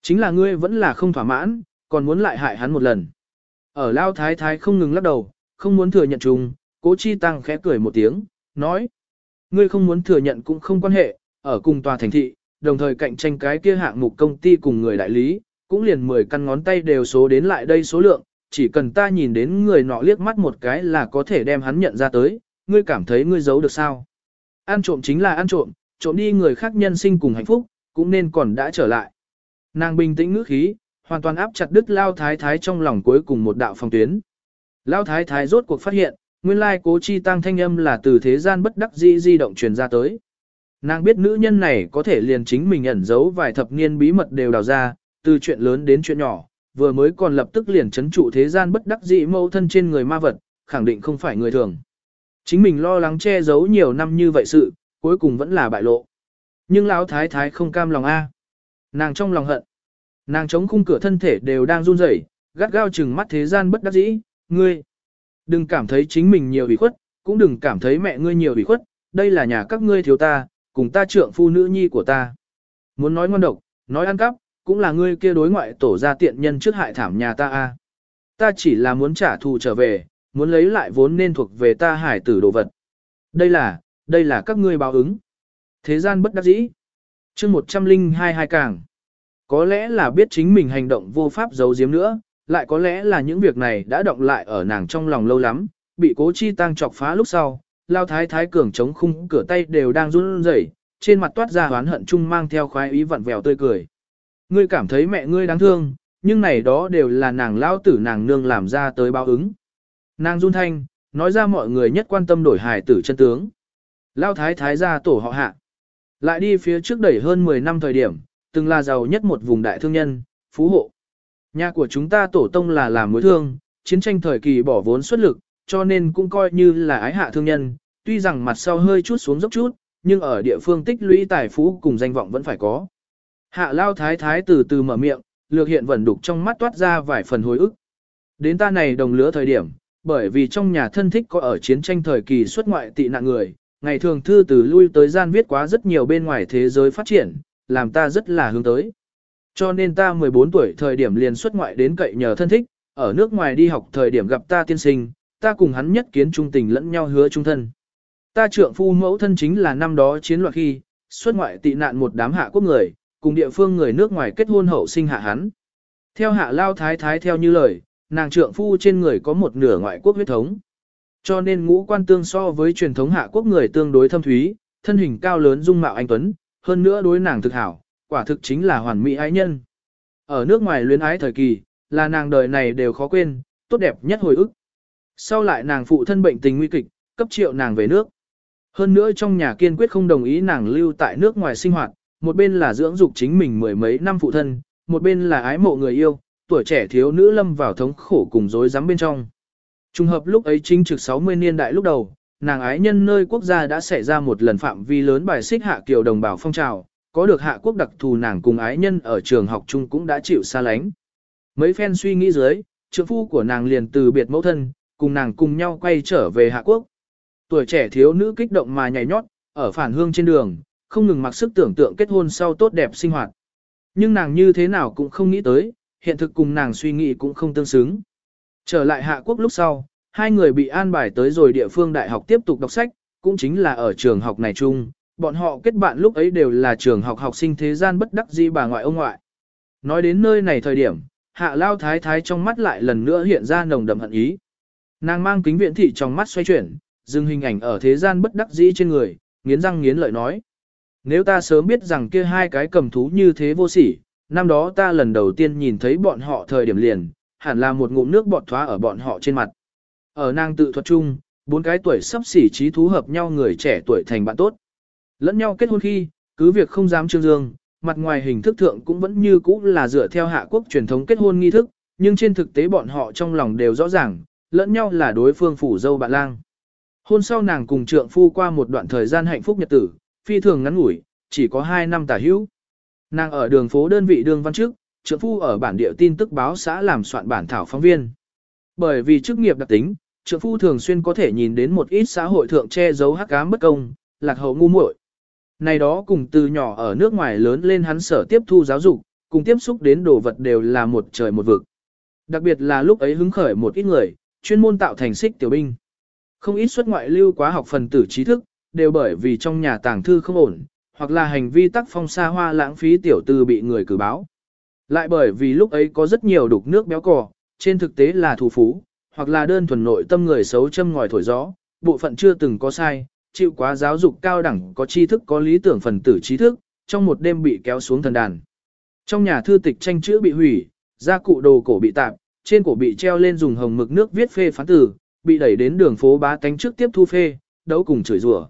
Chính là ngươi vẫn là không thỏa mãn, còn muốn lại hại hắn một lần. Ở Lao Thái Thái không ngừng lắc đầu, không muốn thừa nhận chung, cố chi tăng khẽ cười một tiếng, nói. Ngươi không muốn thừa nhận cũng không quan hệ, ở cùng tòa thành thị, đồng thời cạnh tranh cái kia hạng mục công ty cùng người đại lý, cũng liền 10 căn ngón tay đều số đến lại đây số lượng, chỉ cần ta nhìn đến người nọ liếc mắt một cái là có thể đem hắn nhận ra tới, ngươi cảm thấy ngươi giấu được sao? Ăn trộm chính là ăn trộm, trộm đi người khác nhân sinh cùng hạnh phúc, cũng nên còn đã trở lại. Nàng bình tĩnh ngữ khí, hoàn toàn áp chặt đứt lao thái thái trong lòng cuối cùng một đạo phong tuyến. Lao thái thái rốt cuộc phát hiện, nguyên lai cố chi tăng thanh âm là từ thế gian bất đắc dĩ di động truyền ra tới. Nàng biết nữ nhân này có thể liền chính mình ẩn giấu vài thập niên bí mật đều đào ra, từ chuyện lớn đến chuyện nhỏ, vừa mới còn lập tức liền chấn trụ thế gian bất đắc dĩ mâu thân trên người ma vật, khẳng định không phải người thường. Chính mình lo lắng che giấu nhiều năm như vậy sự, cuối cùng vẫn là bại lộ. Nhưng lão thái thái không cam lòng a. Nàng trong lòng hận. Nàng chống khung cửa thân thể đều đang run rẩy, gắt gao chừng mắt thế gian bất đắc dĩ, ngươi. Đừng cảm thấy chính mình nhiều ủy khuất, cũng đừng cảm thấy mẹ ngươi nhiều ủy khuất, đây là nhà các ngươi thiếu ta, cùng ta trượng phu nữ nhi của ta. Muốn nói ngon độc, nói ăn cắp, cũng là ngươi kia đối ngoại tổ ra tiện nhân trước hại thảm nhà ta a. Ta chỉ là muốn trả thù trở về, muốn lấy lại vốn nên thuộc về ta hải tử đồ vật. Đây là, đây là các ngươi báo ứng. Thế gian bất đắc dĩ. chương 102 hai càng. Có lẽ là biết chính mình hành động vô pháp giấu giếm nữa, lại có lẽ là những việc này đã động lại ở nàng trong lòng lâu lắm, bị cố chi tăng chọc phá lúc sau, lao thái thái cường chống khung cửa tay đều đang run rẩy, trên mặt toát ra hoán hận chung mang theo khoái ý vặn vẹo tươi cười. Ngươi cảm thấy mẹ ngươi đáng thương, nhưng này đó đều là nàng lao tử nàng nương làm ra tới báo ứng. Nàng run thanh, nói ra mọi người nhất quan tâm đổi hài tử chân tướng. Lao thái thái gia tổ họ hạ. Lại đi phía trước đẩy hơn 10 năm thời điểm, từng là giàu nhất một vùng đại thương nhân, phú hộ. Nhà của chúng ta tổ tông là làm mối thương, chiến tranh thời kỳ bỏ vốn xuất lực, cho nên cũng coi như là ái hạ thương nhân, tuy rằng mặt sau hơi chút xuống dốc chút, nhưng ở địa phương tích lũy tài phú cùng danh vọng vẫn phải có. Hạ lao thái thái từ từ mở miệng, lược hiện vẩn đục trong mắt toát ra vài phần hồi ức. Đến ta này đồng lứa thời điểm, bởi vì trong nhà thân thích có ở chiến tranh thời kỳ xuất ngoại tị nạn người, ngày thường thư từ lui tới gian viết quá rất nhiều bên ngoài thế giới phát triển, làm ta rất là hướng tới. Cho nên ta 14 tuổi thời điểm liền xuất ngoại đến cậy nhờ thân thích, ở nước ngoài đi học thời điểm gặp ta tiên sinh, ta cùng hắn nhất kiến trung tình lẫn nhau hứa trung thân. Ta trượng phu mẫu thân chính là năm đó chiến loạn khi, xuất ngoại tị nạn một đám hạ quốc người, cùng địa phương người nước ngoài kết hôn hậu sinh hạ hắn. Theo hạ lao thái thái theo như lời, nàng trượng phu trên người có một nửa ngoại quốc huyết thống. Cho nên ngũ quan tương so với truyền thống hạ quốc người tương đối thâm thúy, thân hình cao lớn dung mạo anh Tuấn, hơn nữa đối nàng thực hảo, quả thực chính là hoàn mỹ ái nhân. Ở nước ngoài luyến ái thời kỳ, là nàng đời này đều khó quên, tốt đẹp nhất hồi ức. Sau lại nàng phụ thân bệnh tình nguy kịch, cấp triệu nàng về nước. Hơn nữa trong nhà kiên quyết không đồng ý nàng lưu tại nước ngoài sinh hoạt, một bên là dưỡng dục chính mình mười mấy năm phụ thân, một bên là ái mộ người yêu, tuổi trẻ thiếu nữ lâm vào thống khổ cùng dối rắm bên trong. Trùng hợp lúc ấy chính trực 60 niên đại lúc đầu, nàng ái nhân nơi quốc gia đã xảy ra một lần phạm vi lớn bài xích hạ kiều đồng bào phong trào, có được hạ quốc đặc thù nàng cùng ái nhân ở trường học chung cũng đã chịu xa lánh. Mấy phen suy nghĩ dưới, trượng phu của nàng liền từ biệt mẫu thân, cùng nàng cùng nhau quay trở về hạ quốc. Tuổi trẻ thiếu nữ kích động mà nhảy nhót, ở phản hương trên đường, không ngừng mặc sức tưởng tượng kết hôn sau tốt đẹp sinh hoạt. Nhưng nàng như thế nào cũng không nghĩ tới, hiện thực cùng nàng suy nghĩ cũng không tương xứng. Trở lại Hạ Quốc lúc sau, hai người bị an bài tới rồi địa phương đại học tiếp tục đọc sách, cũng chính là ở trường học này chung, bọn họ kết bạn lúc ấy đều là trường học học sinh thế gian bất đắc dĩ bà ngoại ông ngoại. Nói đến nơi này thời điểm, Hạ Lao Thái Thái trong mắt lại lần nữa hiện ra nồng đậm hận ý. Nàng mang kính viện thị trong mắt xoay chuyển, dừng hình ảnh ở thế gian bất đắc dĩ trên người, nghiến răng nghiến lợi nói. Nếu ta sớm biết rằng kia hai cái cầm thú như thế vô sỉ, năm đó ta lần đầu tiên nhìn thấy bọn họ thời điểm liền, hẳn là một ngụm nước bọt thoá ở bọn họ trên mặt. Ở nàng tự thuật chung, bốn cái tuổi sắp xỉ trí thú hợp nhau người trẻ tuổi thành bạn tốt. Lẫn nhau kết hôn khi, cứ việc không dám trương dương, mặt ngoài hình thức thượng cũng vẫn như cũ là dựa theo hạ quốc truyền thống kết hôn nghi thức, nhưng trên thực tế bọn họ trong lòng đều rõ ràng, lẫn nhau là đối phương phủ dâu bạn lang. Hôn sau nàng cùng trượng phu qua một đoạn thời gian hạnh phúc nhật tử, phi thường ngắn ngủi, chỉ có 2 năm tả hữu. Nàng ở đường phố đơn vị đường văn trước trượng phu ở bản địa tin tức báo xã làm soạn bản thảo phóng viên. Bởi vì chức nghiệp đặc tính, trượng phu thường xuyên có thể nhìn đến một ít xã hội thượng che giấu hắc ám bất công, lạc hậu ngu muội. Này đó cùng từ nhỏ ở nước ngoài lớn lên hắn sở tiếp thu giáo dục, cùng tiếp xúc đến đồ vật đều là một trời một vực. Đặc biệt là lúc ấy hứng khởi một ít người, chuyên môn tạo thành xích tiểu binh. Không ít xuất ngoại lưu quá học phần tử trí thức, đều bởi vì trong nhà tàng thư không ổn, hoặc là hành vi tác phong xa hoa lãng phí tiểu tư bị người cử báo. Lại bởi vì lúc ấy có rất nhiều đục nước béo cò, trên thực tế là thủ phú, hoặc là đơn thuần nội tâm người xấu châm ngòi thổi gió, bộ phận chưa từng có sai, chịu quá giáo dục cao đẳng có tri thức có lý tưởng phần tử trí thức, trong một đêm bị kéo xuống thần đàn. Trong nhà thư tịch tranh chữ bị hủy, gia cụ đồ cổ bị tạp, trên cổ bị treo lên dùng hồng mực nước viết phê phán tử, bị đẩy đến đường phố bá tánh trước tiếp thu phê, đấu cùng chửi rủa.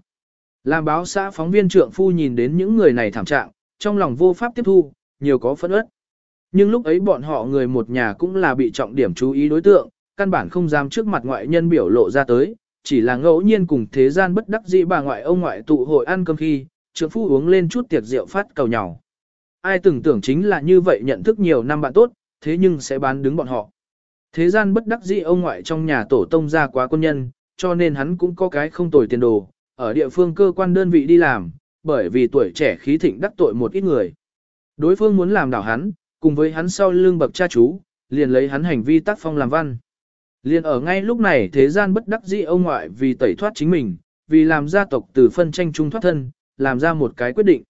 Làm báo xã phóng viên trượng phu nhìn đến những người này thảm trạng, trong lòng vô pháp tiếp thu, nhiều có phẫn uất. Nhưng lúc ấy bọn họ người một nhà cũng là bị trọng điểm chú ý đối tượng, căn bản không dám trước mặt ngoại nhân biểu lộ ra tới, chỉ là ngẫu nhiên cùng thế gian bất đắc dĩ bà ngoại ông ngoại tụ hội ăn cơm khi, trưởng phu uống lên chút tiệc rượu phát cầu nhỏ. Ai tưởng tưởng chính là như vậy nhận thức nhiều năm bạn tốt, thế nhưng sẽ bán đứng bọn họ. Thế gian bất đắc dĩ ông ngoại trong nhà tổ tông ra quá quân nhân, cho nên hắn cũng có cái không tồi tiền đồ, ở địa phương cơ quan đơn vị đi làm, bởi vì tuổi trẻ khí thịnh đắc tội một ít người. Đối phương muốn làm đảo hắn, cùng với hắn sau lưng bậc cha chú, liền lấy hắn hành vi tác phong làm văn. Liền ở ngay lúc này thế gian bất đắc dĩ ông ngoại vì tẩy thoát chính mình, vì làm gia tộc từ phân tranh trung thoát thân, làm ra một cái quyết định.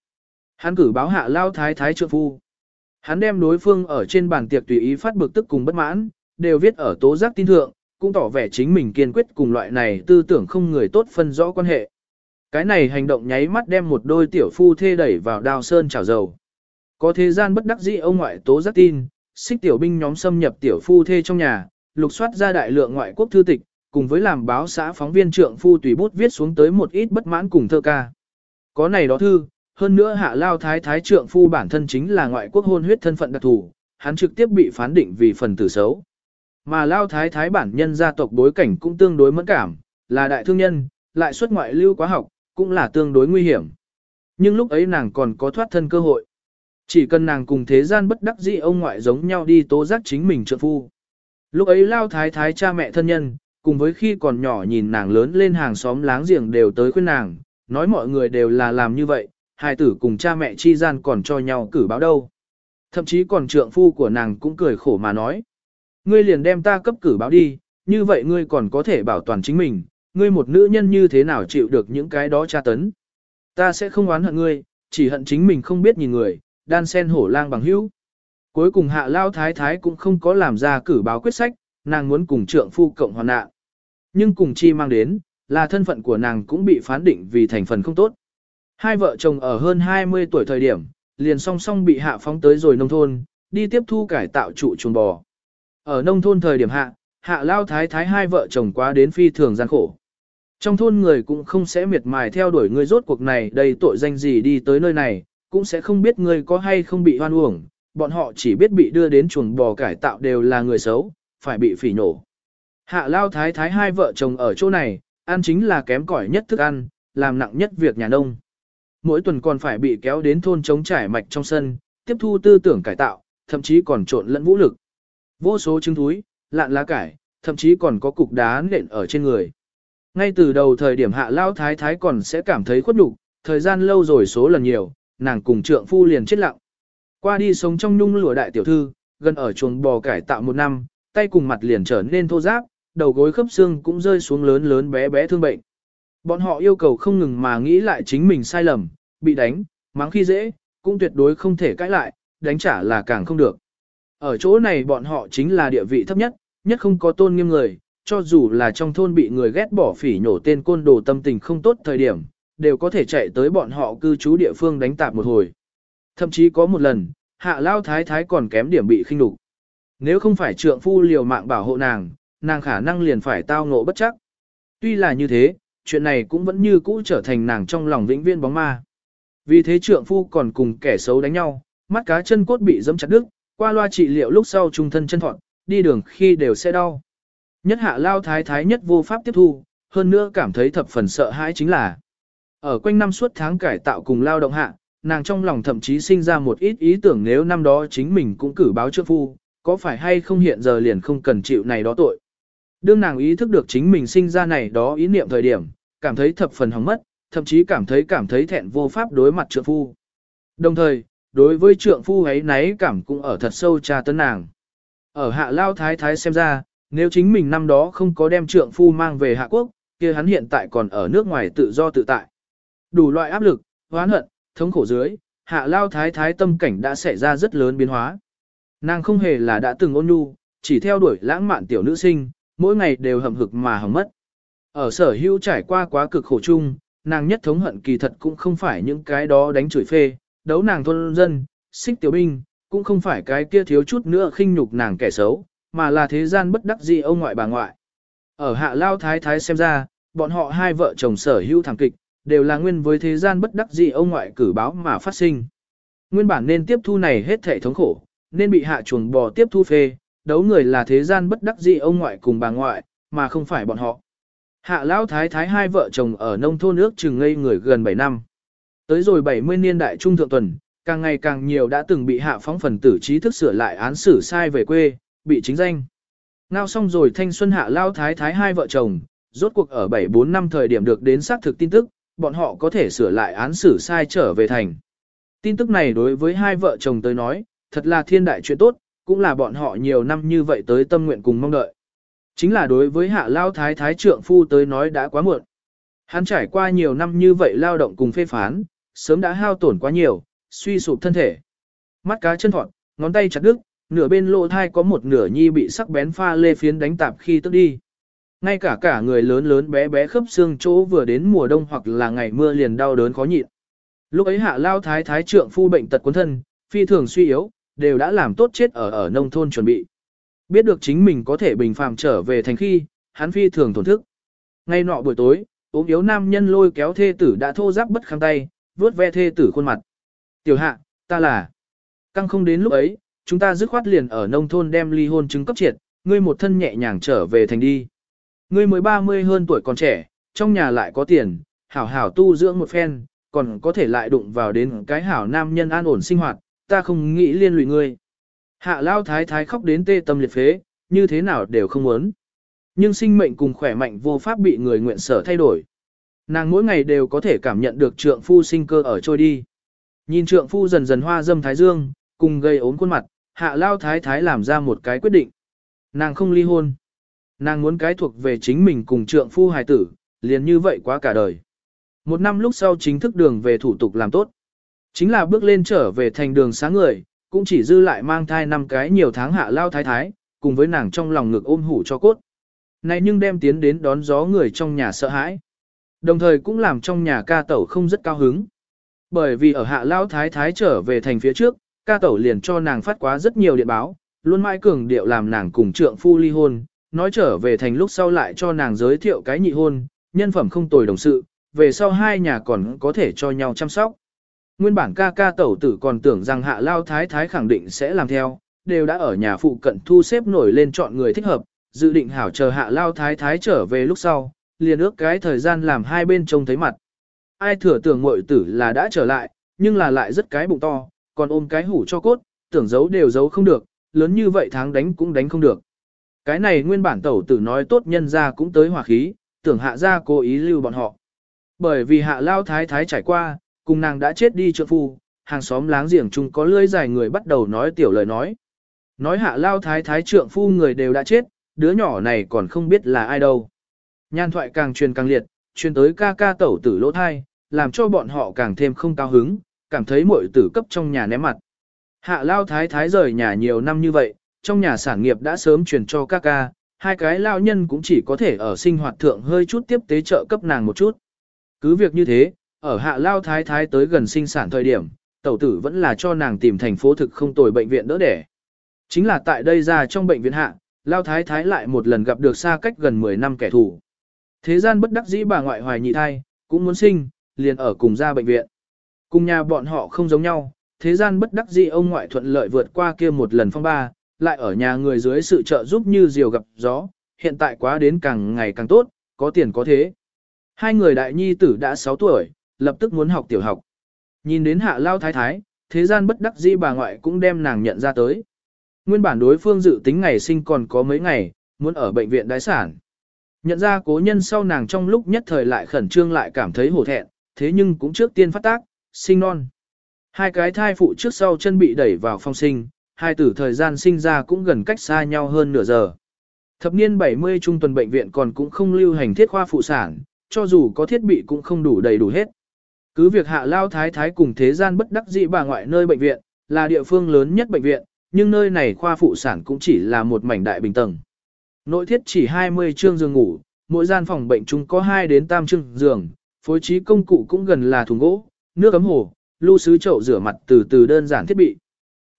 Hắn cử báo hạ lao thái thái trượng phu. Hắn đem đối phương ở trên bàn tiệc tùy ý phát bực tức cùng bất mãn, đều viết ở tố giác tin thượng, cũng tỏ vẻ chính mình kiên quyết cùng loại này tư tưởng không người tốt phân rõ quan hệ. Cái này hành động nháy mắt đem một đôi tiểu phu thê đẩy vào đào sơn chảo dầu. Có thế gian bất đắc dĩ ông ngoại tố giác tin, xích tiểu binh nhóm xâm nhập tiểu phu thê trong nhà, lục soát ra đại lượng ngoại quốc thư tịch, cùng với làm báo xã phóng viên trượng phu tùy bút viết xuống tới một ít bất mãn cùng thơ ca. Có này đó thư, hơn nữa hạ lao thái thái trượng phu bản thân chính là ngoại quốc hôn huyết thân phận đặc thù, hắn trực tiếp bị phán định vì phần tử xấu. Mà lao thái thái bản nhân gia tộc bối cảnh cũng tương đối mẫn cảm, là đại thương nhân, lại xuất ngoại lưu quá học, cũng là tương đối nguy hiểm. Nhưng lúc ấy nàng còn có thoát thân cơ hội. Chỉ cần nàng cùng thế gian bất đắc dĩ ông ngoại giống nhau đi tố giác chính mình trợ phu. Lúc ấy lao thái thái cha mẹ thân nhân, cùng với khi còn nhỏ nhìn nàng lớn lên hàng xóm láng giềng đều tới khuyên nàng, nói mọi người đều là làm như vậy, hai tử cùng cha mẹ chi gian còn cho nhau cử báo đâu. Thậm chí còn trượng phu của nàng cũng cười khổ mà nói. Ngươi liền đem ta cấp cử báo đi, như vậy ngươi còn có thể bảo toàn chính mình, ngươi một nữ nhân như thế nào chịu được những cái đó tra tấn. Ta sẽ không oán hận ngươi, chỉ hận chính mình không biết nhìn người, đan sen hổ lang bằng hữu. Cuối cùng hạ lao thái thái cũng không có làm ra cử báo quyết sách, nàng muốn cùng trượng phu cộng hoàn nạn. Nhưng cùng chi mang đến, là thân phận của nàng cũng bị phán định vì thành phần không tốt. Hai vợ chồng ở hơn 20 tuổi thời điểm, liền song song bị hạ phóng tới rồi nông thôn, đi tiếp thu cải tạo trụ chuồng bò. Ở nông thôn thời điểm hạ, hạ lao thái thái hai vợ chồng quá đến phi thường gian khổ. Trong thôn người cũng không sẽ miệt mài theo đuổi người rốt cuộc này đầy tội danh gì đi tới nơi này, cũng sẽ không biết người có hay không bị hoan uổng, bọn họ chỉ biết bị đưa đến chuồng bò cải tạo đều là người xấu, phải bị phỉ nổ. Hạ lao thái thái hai vợ chồng ở chỗ này, ăn chính là kém cỏi nhất thức ăn, làm nặng nhất việc nhà nông. Mỗi tuần còn phải bị kéo đến thôn chống trải mạch trong sân, tiếp thu tư tưởng cải tạo, thậm chí còn trộn lẫn vũ lực. Vô số trứng thúi, lạn lá cải, thậm chí còn có cục đá nện ở trên người. Ngay từ đầu thời điểm hạ lao thái thái còn sẽ cảm thấy khuất nhục, thời gian lâu rồi số lần nhiều, nàng cùng trượng phu liền chết lặng. Qua đi sống trong nhung lụa đại tiểu thư, gần ở chuồng bò cải tạo một năm, tay cùng mặt liền trở nên thô ráp, đầu gối khớp xương cũng rơi xuống lớn lớn bé bé thương bệnh. Bọn họ yêu cầu không ngừng mà nghĩ lại chính mình sai lầm, bị đánh, mắng khi dễ, cũng tuyệt đối không thể cãi lại, đánh trả là càng không được. Ở chỗ này bọn họ chính là địa vị thấp nhất, nhất không có tôn nghiêm người, cho dù là trong thôn bị người ghét bỏ phỉ nhổ tên côn đồ tâm tình không tốt thời điểm, đều có thể chạy tới bọn họ cư trú địa phương đánh tạp một hồi. Thậm chí có một lần, hạ lao thái thái còn kém điểm bị khinh đục. Nếu không phải trượng phu liều mạng bảo hộ nàng, nàng khả năng liền phải tao ngộ bất chắc. Tuy là như thế, chuyện này cũng vẫn như cũ trở thành nàng trong lòng vĩnh viên bóng ma. Vì thế trượng phu còn cùng kẻ xấu đánh nhau, mắt cá chân cốt bị dẫm chặt đứt, qua loa trị liệu lúc sau trung thân chân thọn, đi đường khi đều sẽ đau. Nhất hạ lao thái thái nhất vô pháp tiếp thu, hơn nữa cảm thấy thập phần sợ hãi chính là ở quanh năm suốt tháng cải tạo cùng lao động hạ, nàng trong lòng thậm chí sinh ra một ít ý tưởng nếu năm đó chính mình cũng cử báo trước phu, có phải hay không hiện giờ liền không cần chịu này đó tội. Đương nàng ý thức được chính mình sinh ra này đó ý niệm thời điểm, cảm thấy thập phần hóng mất, thậm chí cảm thấy cảm thấy thẹn vô pháp đối mặt trượng phu. Đồng thời, đối với trượng phu ấy náy cảm cũng ở thật sâu tra tấn nàng. Ở hạ lao thái thái xem ra, nếu chính mình năm đó không có đem trượng phu mang về hạ quốc, kia hắn hiện tại còn ở nước ngoài tự do tự tại. Đủ loại áp lực, hoán hận, thống khổ dưới, hạ lao thái thái tâm cảnh đã xảy ra rất lớn biến hóa. Nàng không hề là đã từng ôn nhu, chỉ theo đuổi lãng mạn tiểu nữ sinh, mỗi ngày đều hầm hực mà hỏng mất. Ở sở hữu trải qua quá cực khổ chung, nàng nhất thống hận kỳ thật cũng không phải những cái đó đánh chửi phê, đấu nàng thôn dân, xích tiểu binh, cũng không phải cái kia thiếu chút nữa khinh nhục nàng kẻ xấu, mà là thế gian bất đắc dĩ ông ngoại bà ngoại. Ở hạ lao thái thái xem ra, bọn họ hai vợ chồng sở hữu thảm kịch, đều là nguyên với thế gian bất đắc dĩ ông ngoại cử báo mà phát sinh. Nguyên bản nên tiếp thu này hết thể thống khổ, nên bị hạ chuồng bò tiếp thu phê, đấu người là thế gian bất đắc dĩ ông ngoại cùng bà ngoại, mà không phải bọn họ. Hạ lão thái thái hai vợ chồng ở nông thôn nước chừng ngây người gần 7 năm. Tới rồi 70 niên đại trung thượng tuần, càng ngày càng nhiều đã từng bị hạ phóng phần tử trí thức sửa lại án xử sai về quê, bị chính danh. Ngao xong rồi thanh xuân hạ lao thái thái hai vợ chồng, rốt cuộc ở 74 năm thời điểm được đến xác thực tin tức, bọn họ có thể sửa lại án xử sai trở về thành. Tin tức này đối với hai vợ chồng tới nói, thật là thiên đại chuyện tốt, cũng là bọn họ nhiều năm như vậy tới tâm nguyện cùng mong đợi. Chính là đối với hạ lao thái thái trượng phu tới nói đã quá muộn. Hắn trải qua nhiều năm như vậy lao động cùng phê phán, sớm đã hao tổn quá nhiều, suy sụp thân thể. Mắt cá chân thọn, ngón tay chặt đứt, nửa bên lỗ thai có một nửa nhi bị sắc bén pha lê phiến đánh tạp khi tức đi. Ngay cả cả người lớn lớn bé bé khớp xương chỗ vừa đến mùa đông hoặc là ngày mưa liền đau đớn khó nhịn. Lúc ấy hạ lao thái thái trượng phu bệnh tật cuốn thân, phi thường suy yếu, đều đã làm tốt chết ở ở nông thôn chuẩn bị. Biết được chính mình có thể bình phàm trở về thành khi, hắn phi thường thổn thức. Ngay nọ buổi tối, ốm yếu nam nhân lôi kéo thê tử đã thô giáp bất khăng tay, vuốt ve thê tử khuôn mặt. Tiểu hạ, ta là. Căng không đến lúc ấy, chúng ta dứt khoát liền ở nông thôn đem ly hôn chứng cấp triệt, ngươi một thân nhẹ nhàng trở về thành đi. Ngươi mới 30 hơn tuổi còn trẻ, trong nhà lại có tiền, hảo hảo tu dưỡng một phen, còn có thể lại đụng vào đến cái hảo nam nhân an ổn sinh hoạt, ta không nghĩ liên lụy ngươi. Hạ lao thái thái khóc đến tê tâm liệt phế, như thế nào đều không muốn. Nhưng sinh mệnh cùng khỏe mạnh vô pháp bị người nguyện sở thay đổi. Nàng mỗi ngày đều có thể cảm nhận được trượng phu sinh cơ ở trôi đi. Nhìn trượng phu dần dần hoa dâm thái dương, cùng gây ốm khuôn mặt, hạ lao thái thái làm ra một cái quyết định. Nàng không ly hôn. Nàng muốn cái thuộc về chính mình cùng trượng phu hài tử, liền như vậy quá cả đời. Một năm lúc sau chính thức đường về thủ tục làm tốt. Chính là bước lên trở về thành đường sáng người, cũng chỉ dư lại mang thai năm cái nhiều tháng hạ lao thái thái, cùng với nàng trong lòng ngực ôm hủ cho cốt. Này nhưng đem tiến đến đón gió người trong nhà sợ hãi. Đồng thời cũng làm trong nhà ca tẩu không rất cao hứng. Bởi vì ở hạ lao thái thái trở về thành phía trước, ca tẩu liền cho nàng phát quá rất nhiều điện báo, luôn mãi cường điệu làm nàng cùng trượng phu ly hôn, nói trở về thành lúc sau lại cho nàng giới thiệu cái nhị hôn, nhân phẩm không tồi đồng sự, về sau hai nhà còn có thể cho nhau chăm sóc. Nguyên bản ca ca tẩu tử còn tưởng rằng hạ lao thái thái khẳng định sẽ làm theo, đều đã ở nhà phụ cận thu xếp nổi lên chọn người thích hợp, dự định hảo chờ hạ lao thái thái trở về lúc sau, liền ước cái thời gian làm hai bên trông thấy mặt. Ai thừa tưởng muội tử là đã trở lại, nhưng là lại rất cái bụng to, còn ôm cái hủ cho cốt, tưởng giấu đều giấu không được, lớn như vậy tháng đánh cũng đánh không được. Cái này nguyên bản tẩu tử nói tốt nhân ra cũng tới hỏa khí, tưởng hạ ra cố ý lưu bọn họ. Bởi vì hạ lao thái thái trải qua, cùng nàng đã chết đi trượng phu, hàng xóm láng giềng chung có lưỡi dài người bắt đầu nói tiểu lời nói. Nói hạ lao thái thái trượng phu người đều đã chết, đứa nhỏ này còn không biết là ai đâu. Nhan thoại càng truyền càng liệt, truyền tới ca ca tẩu tử lỗ thai, làm cho bọn họ càng thêm không cao hứng, cảm thấy muội tử cấp trong nhà ném mặt. Hạ lao thái thái rời nhà nhiều năm như vậy, trong nhà sản nghiệp đã sớm truyền cho các ca, hai cái lao nhân cũng chỉ có thể ở sinh hoạt thượng hơi chút tiếp tế trợ cấp nàng một chút. Cứ việc như thế, ở hạ lao thái thái tới gần sinh sản thời điểm, tẩu tử vẫn là cho nàng tìm thành phố thực không tồi bệnh viện đỡ đẻ. Chính là tại đây ra trong bệnh viện hạ, lao thái thái lại một lần gặp được xa cách gần 10 năm kẻ thù. Thế gian bất đắc dĩ bà ngoại hoài nhị thai, cũng muốn sinh, liền ở cùng ra bệnh viện. Cùng nhà bọn họ không giống nhau, thế gian bất đắc dĩ ông ngoại thuận lợi vượt qua kia một lần phong ba, lại ở nhà người dưới sự trợ giúp như diều gặp gió, hiện tại quá đến càng ngày càng tốt, có tiền có thế. Hai người đại nhi tử đã 6 tuổi, lập tức muốn học tiểu học. Nhìn đến hạ lao thái thái, thế gian bất đắc dĩ bà ngoại cũng đem nàng nhận ra tới. Nguyên bản đối phương dự tính ngày sinh còn có mấy ngày, muốn ở bệnh viện đái sản. Nhận ra cố nhân sau nàng trong lúc nhất thời lại khẩn trương lại cảm thấy hổ thẹn, thế nhưng cũng trước tiên phát tác, sinh non. Hai cái thai phụ trước sau chân bị đẩy vào phong sinh, hai tử thời gian sinh ra cũng gần cách xa nhau hơn nửa giờ. Thập niên 70 trung tuần bệnh viện còn cũng không lưu hành thiết khoa phụ sản, cho dù có thiết bị cũng không đủ đầy đủ hết. Cứ việc hạ lao thái thái cùng thế gian bất đắc dĩ bà ngoại nơi bệnh viện, là địa phương lớn nhất bệnh viện, nhưng nơi này khoa phụ sản cũng chỉ là một mảnh đại bình tầng. Nội thiết chỉ 20 chương giường ngủ, mỗi gian phòng bệnh chúng có 2 đến tam chương giường, phối trí công cụ cũng gần là thùng gỗ, nước ấm hồ, lưu sứ chậu rửa mặt từ từ đơn giản thiết bị.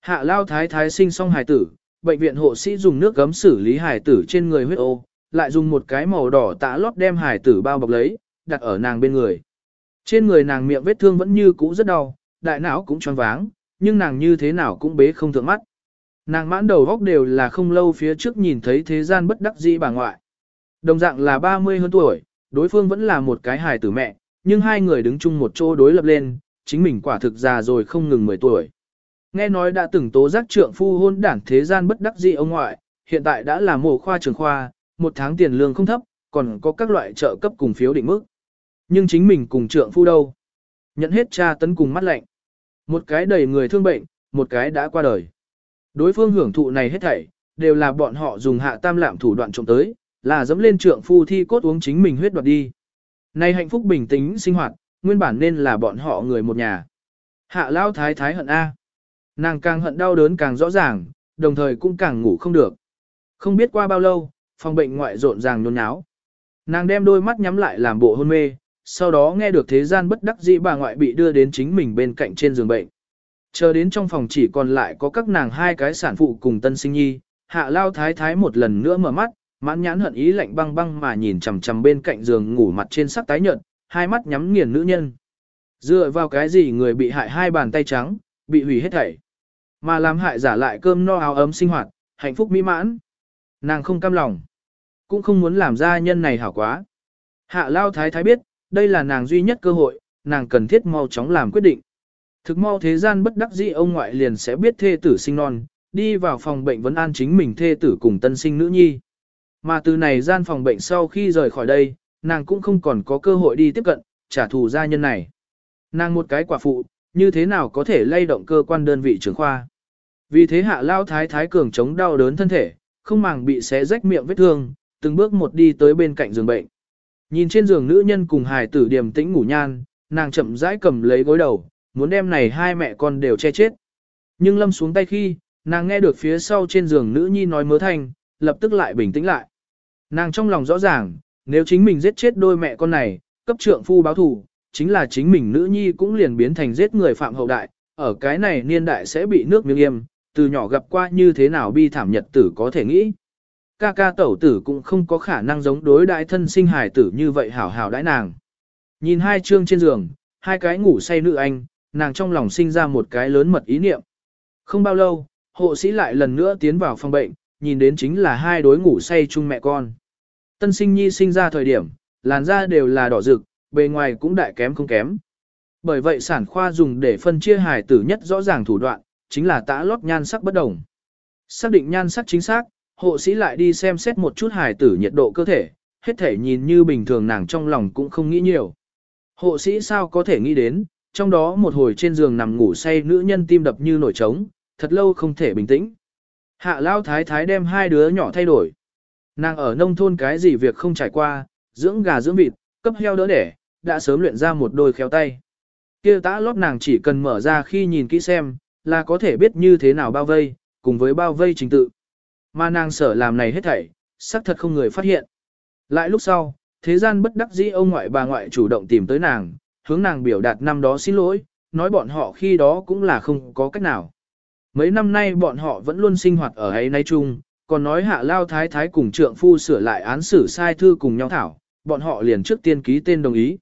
Hạ lao thái thái sinh xong hài tử, bệnh viện hộ sĩ dùng nước gấm xử lý hài tử trên người huyết ô, lại dùng một cái màu đỏ tã lót đem hài tử bao bọc lấy, đặt ở nàng bên người. Trên người nàng miệng vết thương vẫn như cũ rất đau, đại não cũng choáng váng, nhưng nàng như thế nào cũng bế không thượng mắt. Nàng mãn đầu góc đều là không lâu phía trước nhìn thấy thế gian bất đắc dĩ bà ngoại. Đồng dạng là 30 hơn tuổi, đối phương vẫn là một cái hài tử mẹ, nhưng hai người đứng chung một chỗ đối lập lên, chính mình quả thực già rồi không ngừng 10 tuổi. Nghe nói đã từng tố giác trượng phu hôn đảng thế gian bất đắc dĩ ông ngoại, hiện tại đã là mổ khoa trường khoa, một tháng tiền lương không thấp, còn có các loại trợ cấp cùng phiếu định mức. Nhưng chính mình cùng trượng phu đâu? Nhận hết cha tấn cùng mắt lạnh. Một cái đầy người thương bệnh, một cái đã qua đời. Đối phương hưởng thụ này hết thảy, đều là bọn họ dùng hạ tam lạm thủ đoạn trộm tới, là dẫm lên trượng phu thi cốt uống chính mình huyết đoạt đi. Này hạnh phúc bình tĩnh sinh hoạt, nguyên bản nên là bọn họ người một nhà. Hạ lao thái thái hận A. Nàng càng hận đau đớn càng rõ ràng, đồng thời cũng càng ngủ không được. Không biết qua bao lâu, phòng bệnh ngoại rộn ràng nôn náo. Nàng đem đôi mắt nhắm lại làm bộ hôn mê, sau đó nghe được thế gian bất đắc dĩ bà ngoại bị đưa đến chính mình bên cạnh trên giường bệnh. Chờ đến trong phòng chỉ còn lại có các nàng hai cái sản phụ cùng tân sinh nhi, hạ lao thái thái một lần nữa mở mắt, mãn nhãn hận ý lạnh băng băng mà nhìn chằm chằm bên cạnh giường ngủ mặt trên sắc tái nhợt, hai mắt nhắm nghiền nữ nhân. Dựa vào cái gì người bị hại hai bàn tay trắng, bị hủy hết thảy. Mà làm hại giả lại cơm no áo ấm sinh hoạt, hạnh phúc mỹ mãn. Nàng không cam lòng. Cũng không muốn làm gia nhân này hảo quá. Hạ lao thái thái biết, đây là nàng duy nhất cơ hội, nàng cần thiết mau chóng làm quyết định. Thực mau thế gian bất đắc dĩ ông ngoại liền sẽ biết thê tử sinh non, đi vào phòng bệnh vấn an chính mình thê tử cùng tân sinh nữ nhi. Mà từ này gian phòng bệnh sau khi rời khỏi đây, nàng cũng không còn có cơ hội đi tiếp cận, trả thù gia nhân này. Nàng một cái quả phụ, như thế nào có thể lay động cơ quan đơn vị trưởng khoa. Vì thế hạ lao thái thái cường chống đau đớn thân thể, không màng bị xé rách miệng vết thương, từng bước một đi tới bên cạnh giường bệnh. Nhìn trên giường nữ nhân cùng hài tử điềm tĩnh ngủ nhan, nàng chậm rãi cầm lấy gối đầu, muốn đem này hai mẹ con đều che chết. Nhưng lâm xuống tay khi, nàng nghe được phía sau trên giường nữ nhi nói mớ thanh, lập tức lại bình tĩnh lại. Nàng trong lòng rõ ràng, nếu chính mình giết chết đôi mẹ con này, cấp trượng phu báo thù, chính là chính mình nữ nhi cũng liền biến thành giết người phạm hậu đại, ở cái này niên đại sẽ bị nước miếng yêm, từ nhỏ gặp qua như thế nào bi thảm nhật tử có thể nghĩ. Ca ca tẩu tử cũng không có khả năng giống đối đại thân sinh hài tử như vậy hảo hảo đãi nàng. Nhìn hai chương trên giường, hai cái ngủ say nữ anh, nàng trong lòng sinh ra một cái lớn mật ý niệm. Không bao lâu, hộ sĩ lại lần nữa tiến vào phòng bệnh, nhìn đến chính là hai đối ngủ say chung mẹ con. Tân sinh nhi sinh ra thời điểm, làn da đều là đỏ rực, bề ngoài cũng đại kém không kém. Bởi vậy sản khoa dùng để phân chia hài tử nhất rõ ràng thủ đoạn, chính là tã lót nhan sắc bất đồng. Xác định nhan sắc chính xác, hộ sĩ lại đi xem xét một chút hài tử nhiệt độ cơ thể, hết thể nhìn như bình thường nàng trong lòng cũng không nghĩ nhiều. Hộ sĩ sao có thể nghĩ đến, trong đó một hồi trên giường nằm ngủ say nữ nhân tim đập như nổi trống, thật lâu không thể bình tĩnh. Hạ lao thái thái đem hai đứa nhỏ thay đổi. Nàng ở nông thôn cái gì việc không trải qua, dưỡng gà dưỡng vịt, cấp heo đỡ đẻ, đã sớm luyện ra một đôi khéo tay. Kia tã lót nàng chỉ cần mở ra khi nhìn kỹ xem, là có thể biết như thế nào bao vây, cùng với bao vây trình tự. Mà nàng sở làm này hết thảy, xác thật không người phát hiện. Lại lúc sau, thế gian bất đắc dĩ ông ngoại bà ngoại chủ động tìm tới nàng, hướng nàng biểu đạt năm đó xin lỗi, nói bọn họ khi đó cũng là không có cách nào. Mấy năm nay bọn họ vẫn luôn sinh hoạt ở ấy nay chung, còn nói hạ lao thái thái cùng trượng phu sửa lại án xử sai thư cùng nhau thảo, bọn họ liền trước tiên ký tên đồng ý.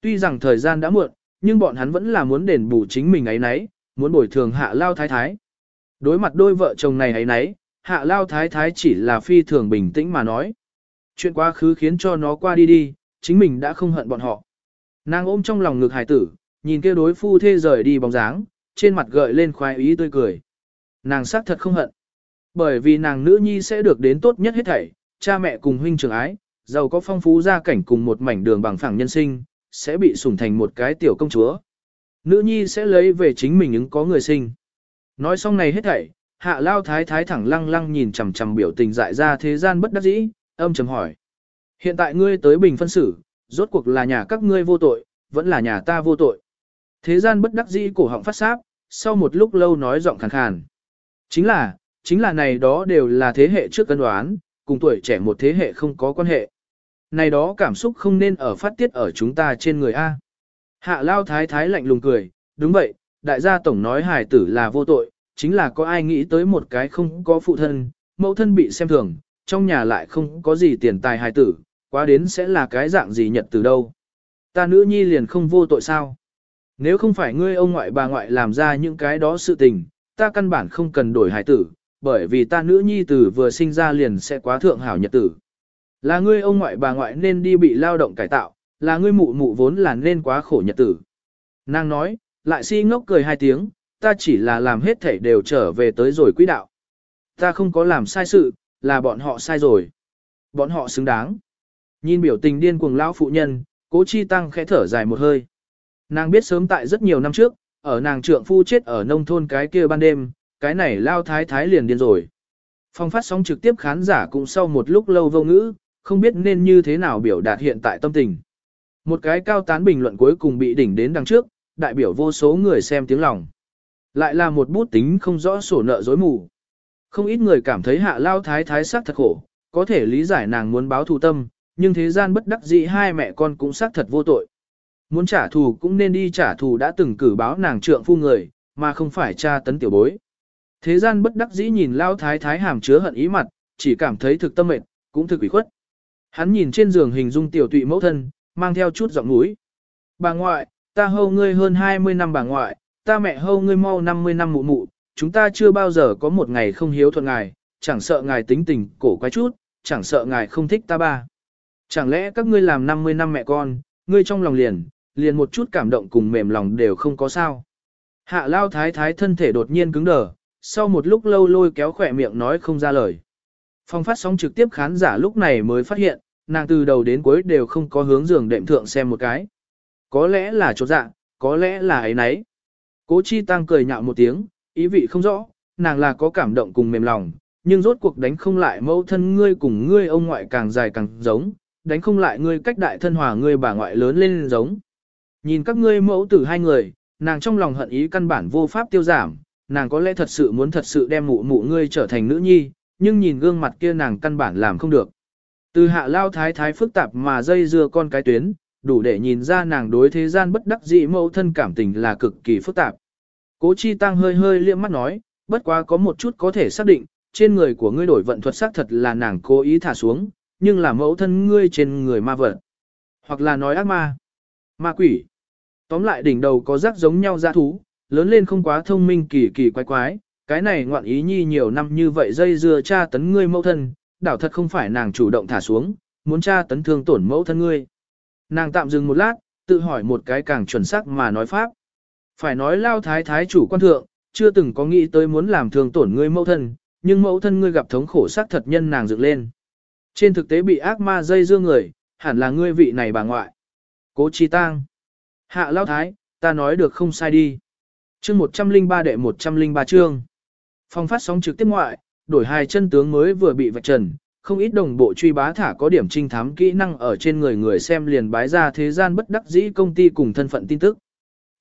Tuy rằng thời gian đã muộn, nhưng bọn hắn vẫn là muốn đền bù chính mình ấy nấy, muốn bồi thường hạ lao thái thái. Đối mặt đôi vợ chồng này ấy nấy, hạ lao thái thái chỉ là phi thường bình tĩnh mà nói. Chuyện quá khứ khiến cho nó qua đi đi, chính mình đã không hận bọn họ. Nàng ôm trong lòng ngực hải tử, nhìn kia đối phu thê rời đi bóng dáng, trên mặt gợi lên khoái ý tươi cười. Nàng xác thật không hận. Bởi vì nàng nữ nhi sẽ được đến tốt nhất hết thảy, cha mẹ cùng huynh trưởng ái, giàu có phong phú gia cảnh cùng một mảnh đường bằng phẳng nhân sinh, sẽ bị sủng thành một cái tiểu công chúa. Nữ nhi sẽ lấy về chính mình những có người sinh. Nói xong này hết thảy, hạ lao thái thái thẳng lăng lăng nhìn chằm chằm biểu tình dại ra thế gian bất đắc dĩ, âm chầm hỏi. Hiện tại ngươi tới bình phân xử, rốt cuộc là nhà các ngươi vô tội, vẫn là nhà ta vô tội. Thế gian bất đắc dĩ cổ họng phát sáp, sau một lúc lâu nói giọng khàn khàn. Chính là, chính là này đó đều là thế hệ trước cân đoán, cùng tuổi trẻ một thế hệ không có quan hệ này đó cảm xúc không nên ở phát tiết ở chúng ta trên người A. Hạ lao thái thái lạnh lùng cười, đúng vậy, đại gia tổng nói hài tử là vô tội, chính là có ai nghĩ tới một cái không có phụ thân, mẫu thân bị xem thường, trong nhà lại không có gì tiền tài hài tử, quá đến sẽ là cái dạng gì nhật từ đâu. Ta nữ nhi liền không vô tội sao? Nếu không phải ngươi ông ngoại bà ngoại làm ra những cái đó sự tình, ta căn bản không cần đổi hài tử, bởi vì ta nữ nhi tử vừa sinh ra liền sẽ quá thượng hảo nhật tử. Là ngươi ông ngoại bà ngoại nên đi bị lao động cải tạo, là ngươi mụ mụ vốn là nên quá khổ nhật tử. Nàng nói, lại si ngốc cười hai tiếng, ta chỉ là làm hết thảy đều trở về tới rồi quỹ đạo. Ta không có làm sai sự, là bọn họ sai rồi. Bọn họ xứng đáng. Nhìn biểu tình điên cuồng lão phụ nhân, cố chi tăng khẽ thở dài một hơi. Nàng biết sớm tại rất nhiều năm trước, ở nàng trượng phu chết ở nông thôn cái kia ban đêm, cái này lao thái thái liền điên rồi. Phong phát sóng trực tiếp khán giả cũng sau một lúc lâu vô ngữ, không biết nên như thế nào biểu đạt hiện tại tâm tình. Một cái cao tán bình luận cuối cùng bị đỉnh đến đằng trước, đại biểu vô số người xem tiếng lòng. Lại là một bút tính không rõ sổ nợ dối mù. Không ít người cảm thấy hạ lao thái thái sắc thật khổ, có thể lý giải nàng muốn báo thù tâm, nhưng thế gian bất đắc dĩ hai mẹ con cũng xác thật vô tội. Muốn trả thù cũng nên đi trả thù đã từng cử báo nàng trượng phu người, mà không phải cha tấn tiểu bối. Thế gian bất đắc dĩ nhìn lao thái thái hàm chứa hận ý mặt, chỉ cảm thấy thực tâm mệt, cũng thực ủy khuất. Hắn nhìn trên giường hình dung tiểu tụy mẫu thân, mang theo chút giọng núi. Bà ngoại, ta hâu ngươi hơn 20 năm bà ngoại, ta mẹ hâu ngươi mau 50 năm mụ mụ, chúng ta chưa bao giờ có một ngày không hiếu thuận ngài, chẳng sợ ngài tính tình cổ quái chút, chẳng sợ ngài không thích ta ba. Chẳng lẽ các ngươi làm 50 năm mẹ con, ngươi trong lòng liền, liền một chút cảm động cùng mềm lòng đều không có sao. Hạ lao thái thái thân thể đột nhiên cứng đờ, sau một lúc lâu lôi kéo khỏe miệng nói không ra lời. Phong phát sóng trực tiếp khán giả lúc này mới phát hiện, nàng từ đầu đến cuối đều không có hướng giường đệm thượng xem một cái. Có lẽ là chỗ dạ, có lẽ là ấy nấy. Cố chi tăng cười nhạo một tiếng, ý vị không rõ, nàng là có cảm động cùng mềm lòng, nhưng rốt cuộc đánh không lại mẫu thân ngươi cùng ngươi ông ngoại càng dài càng giống, đánh không lại ngươi cách đại thân hòa ngươi bà ngoại lớn lên giống. Nhìn các ngươi mẫu tử hai người, nàng trong lòng hận ý căn bản vô pháp tiêu giảm, nàng có lẽ thật sự muốn thật sự đem mụ mụ ngươi trở thành nữ nhi, nhưng nhìn gương mặt kia nàng căn bản làm không được. Từ hạ lao thái thái phức tạp mà dây dưa con cái tuyến, đủ để nhìn ra nàng đối thế gian bất đắc dĩ mẫu thân cảm tình là cực kỳ phức tạp. Cố chi tăng hơi hơi liếc mắt nói, bất quá có một chút có thể xác định, trên người của ngươi đổi vận thuật xác thật là nàng cố ý thả xuống, nhưng là mẫu thân ngươi trên người ma vật. Hoặc là nói ác ma, ma quỷ. Tóm lại đỉnh đầu có rác giống nhau ra thú, lớn lên không quá thông minh kỳ kỳ quái quái, cái này ngoạn ý nhi nhiều năm như vậy dây dưa cha tấn ngươi mẫu thân, đảo thật không phải nàng chủ động thả xuống, muốn tra tấn thương tổn mẫu thân ngươi. Nàng tạm dừng một lát, tự hỏi một cái càng chuẩn xác mà nói pháp. Phải nói lao thái thái chủ quan thượng, chưa từng có nghĩ tới muốn làm thương tổn ngươi mẫu thân, nhưng mẫu thân ngươi gặp thống khổ xác thật nhân nàng dựng lên. Trên thực tế bị ác ma dây dưa người, hẳn là ngươi vị này bà ngoại. Cố chi tang. Hạ lao thái, ta nói được không sai đi. Chương 103 đệ 103 chương. Phong phát sóng trực tiếp ngoại, đổi hai chân tướng mới vừa bị vạch trần, không ít đồng bộ truy bá thả có điểm trinh thám kỹ năng ở trên người người xem liền bái ra thế gian bất đắc dĩ công ty cùng thân phận tin tức.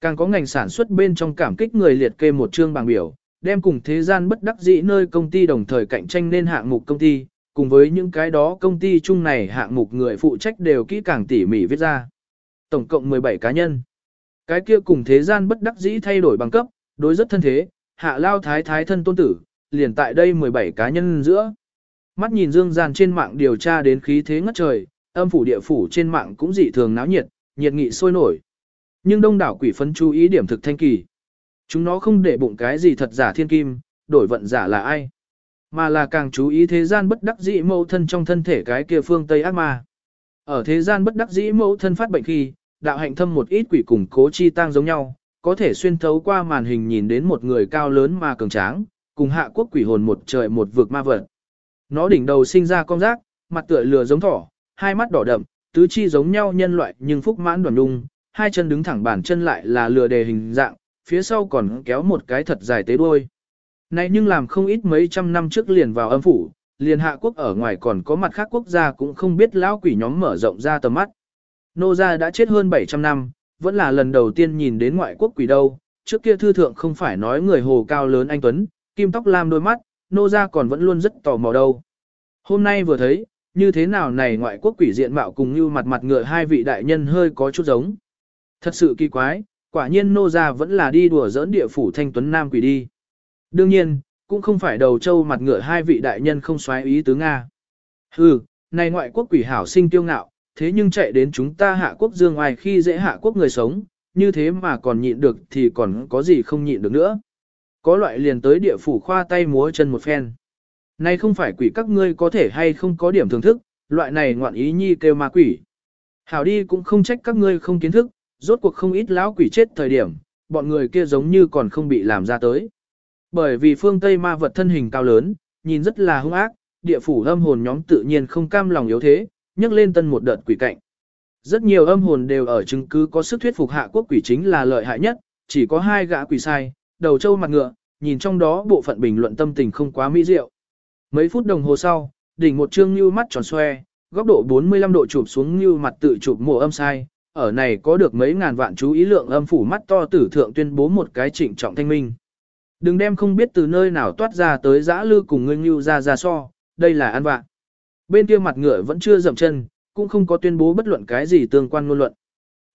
Càng có ngành sản xuất bên trong cảm kích người liệt kê một chương bảng biểu, đem cùng thế gian bất đắc dĩ nơi công ty đồng thời cạnh tranh nên hạng mục công ty, cùng với những cái đó công ty chung này hạng mục người phụ trách đều kỹ càng tỉ mỉ viết ra. Tổng cộng 17 cá nhân. Cái kia cùng thế gian bất đắc dĩ thay đổi bằng cấp, đối rất thân thế, hạ lao thái thái thân tôn tử, liền tại đây 17 cá nhân giữa. Mắt nhìn dương gian trên mạng điều tra đến khí thế ngất trời, âm phủ địa phủ trên mạng cũng dị thường náo nhiệt, nhiệt nghị sôi nổi. Nhưng đông đảo quỷ phấn chú ý điểm thực thanh kỳ. Chúng nó không để bụng cái gì thật giả thiên kim, đổi vận giả là ai. Mà là càng chú ý thế gian bất đắc dĩ mẫu thân trong thân thể cái kia phương Tây ác ma. Ở thế gian bất đắc dĩ mẫu thân phát bệnh khi, đạo hạnh thâm một ít quỷ cùng cố chi tang giống nhau, có thể xuyên thấu qua màn hình nhìn đến một người cao lớn mà cường tráng, cùng hạ quốc quỷ hồn một trời một vực ma vật. Nó đỉnh đầu sinh ra con rác, mặt tựa lừa giống thỏ, hai mắt đỏ đậm, tứ chi giống nhau nhân loại nhưng phúc mãn đoàn đung, hai chân đứng thẳng bản chân lại là lừa đề hình dạng, phía sau còn kéo một cái thật dài tế đuôi. Này nhưng làm không ít mấy trăm năm trước liền vào âm phủ, liền hạ quốc ở ngoài còn có mặt khác quốc gia cũng không biết lão quỷ nhóm mở rộng ra tầm mắt. Nô gia đã chết hơn 700 năm, vẫn là lần đầu tiên nhìn đến ngoại quốc quỷ đâu, trước kia thư thượng không phải nói người hồ cao lớn anh Tuấn, kim tóc lam đôi mắt, nô gia còn vẫn luôn rất tò mò đâu. Hôm nay vừa thấy, như thế nào này ngoại quốc quỷ diện mạo cùng như mặt mặt ngựa hai vị đại nhân hơi có chút giống. Thật sự kỳ quái, quả nhiên nô gia vẫn là đi đùa giỡn địa phủ thanh tuấn nam quỷ đi. Đương nhiên, cũng không phải đầu châu mặt ngựa hai vị đại nhân không xoáy ý tứ Nga. Hừ, này ngoại quốc quỷ hảo sinh tiêu ngạo, thế nhưng chạy đến chúng ta hạ quốc dương ngoài khi dễ hạ quốc người sống, như thế mà còn nhịn được thì còn có gì không nhịn được nữa. Có loại liền tới địa phủ khoa tay múa chân một phen. Này không phải quỷ các ngươi có thể hay không có điểm thưởng thức, loại này ngoạn ý nhi kêu ma quỷ. Hảo đi cũng không trách các ngươi không kiến thức, rốt cuộc không ít lão quỷ chết thời điểm, bọn người kia giống như còn không bị làm ra tới. Bởi vì phương Tây ma vật thân hình cao lớn, nhìn rất là hung ác, địa phủ âm hồn nhóm tự nhiên không cam lòng yếu thế, nhấc lên tân một đợt quỷ cạnh. Rất nhiều âm hồn đều ở chứng cứ có sức thuyết phục hạ quốc quỷ chính là lợi hại nhất, chỉ có hai gã quỷ sai, đầu trâu mặt ngựa, nhìn trong đó bộ phận bình luận tâm tình không quá mỹ diệu. Mấy phút đồng hồ sau, đỉnh một trương như mắt tròn xoe, góc độ 45 độ chụp xuống như mặt tự chụp mùa âm sai, ở này có được mấy ngàn vạn chú ý lượng âm phủ mắt to tử thượng tuyên bố một cái trịnh trọng thanh minh. Đừng đem không biết từ nơi nào toát ra tới giã lư cùng ngươi như ra ra so, đây là ăn vạ. Bên kia mặt ngựa vẫn chưa dậm chân, cũng không có tuyên bố bất luận cái gì tương quan ngôn luận.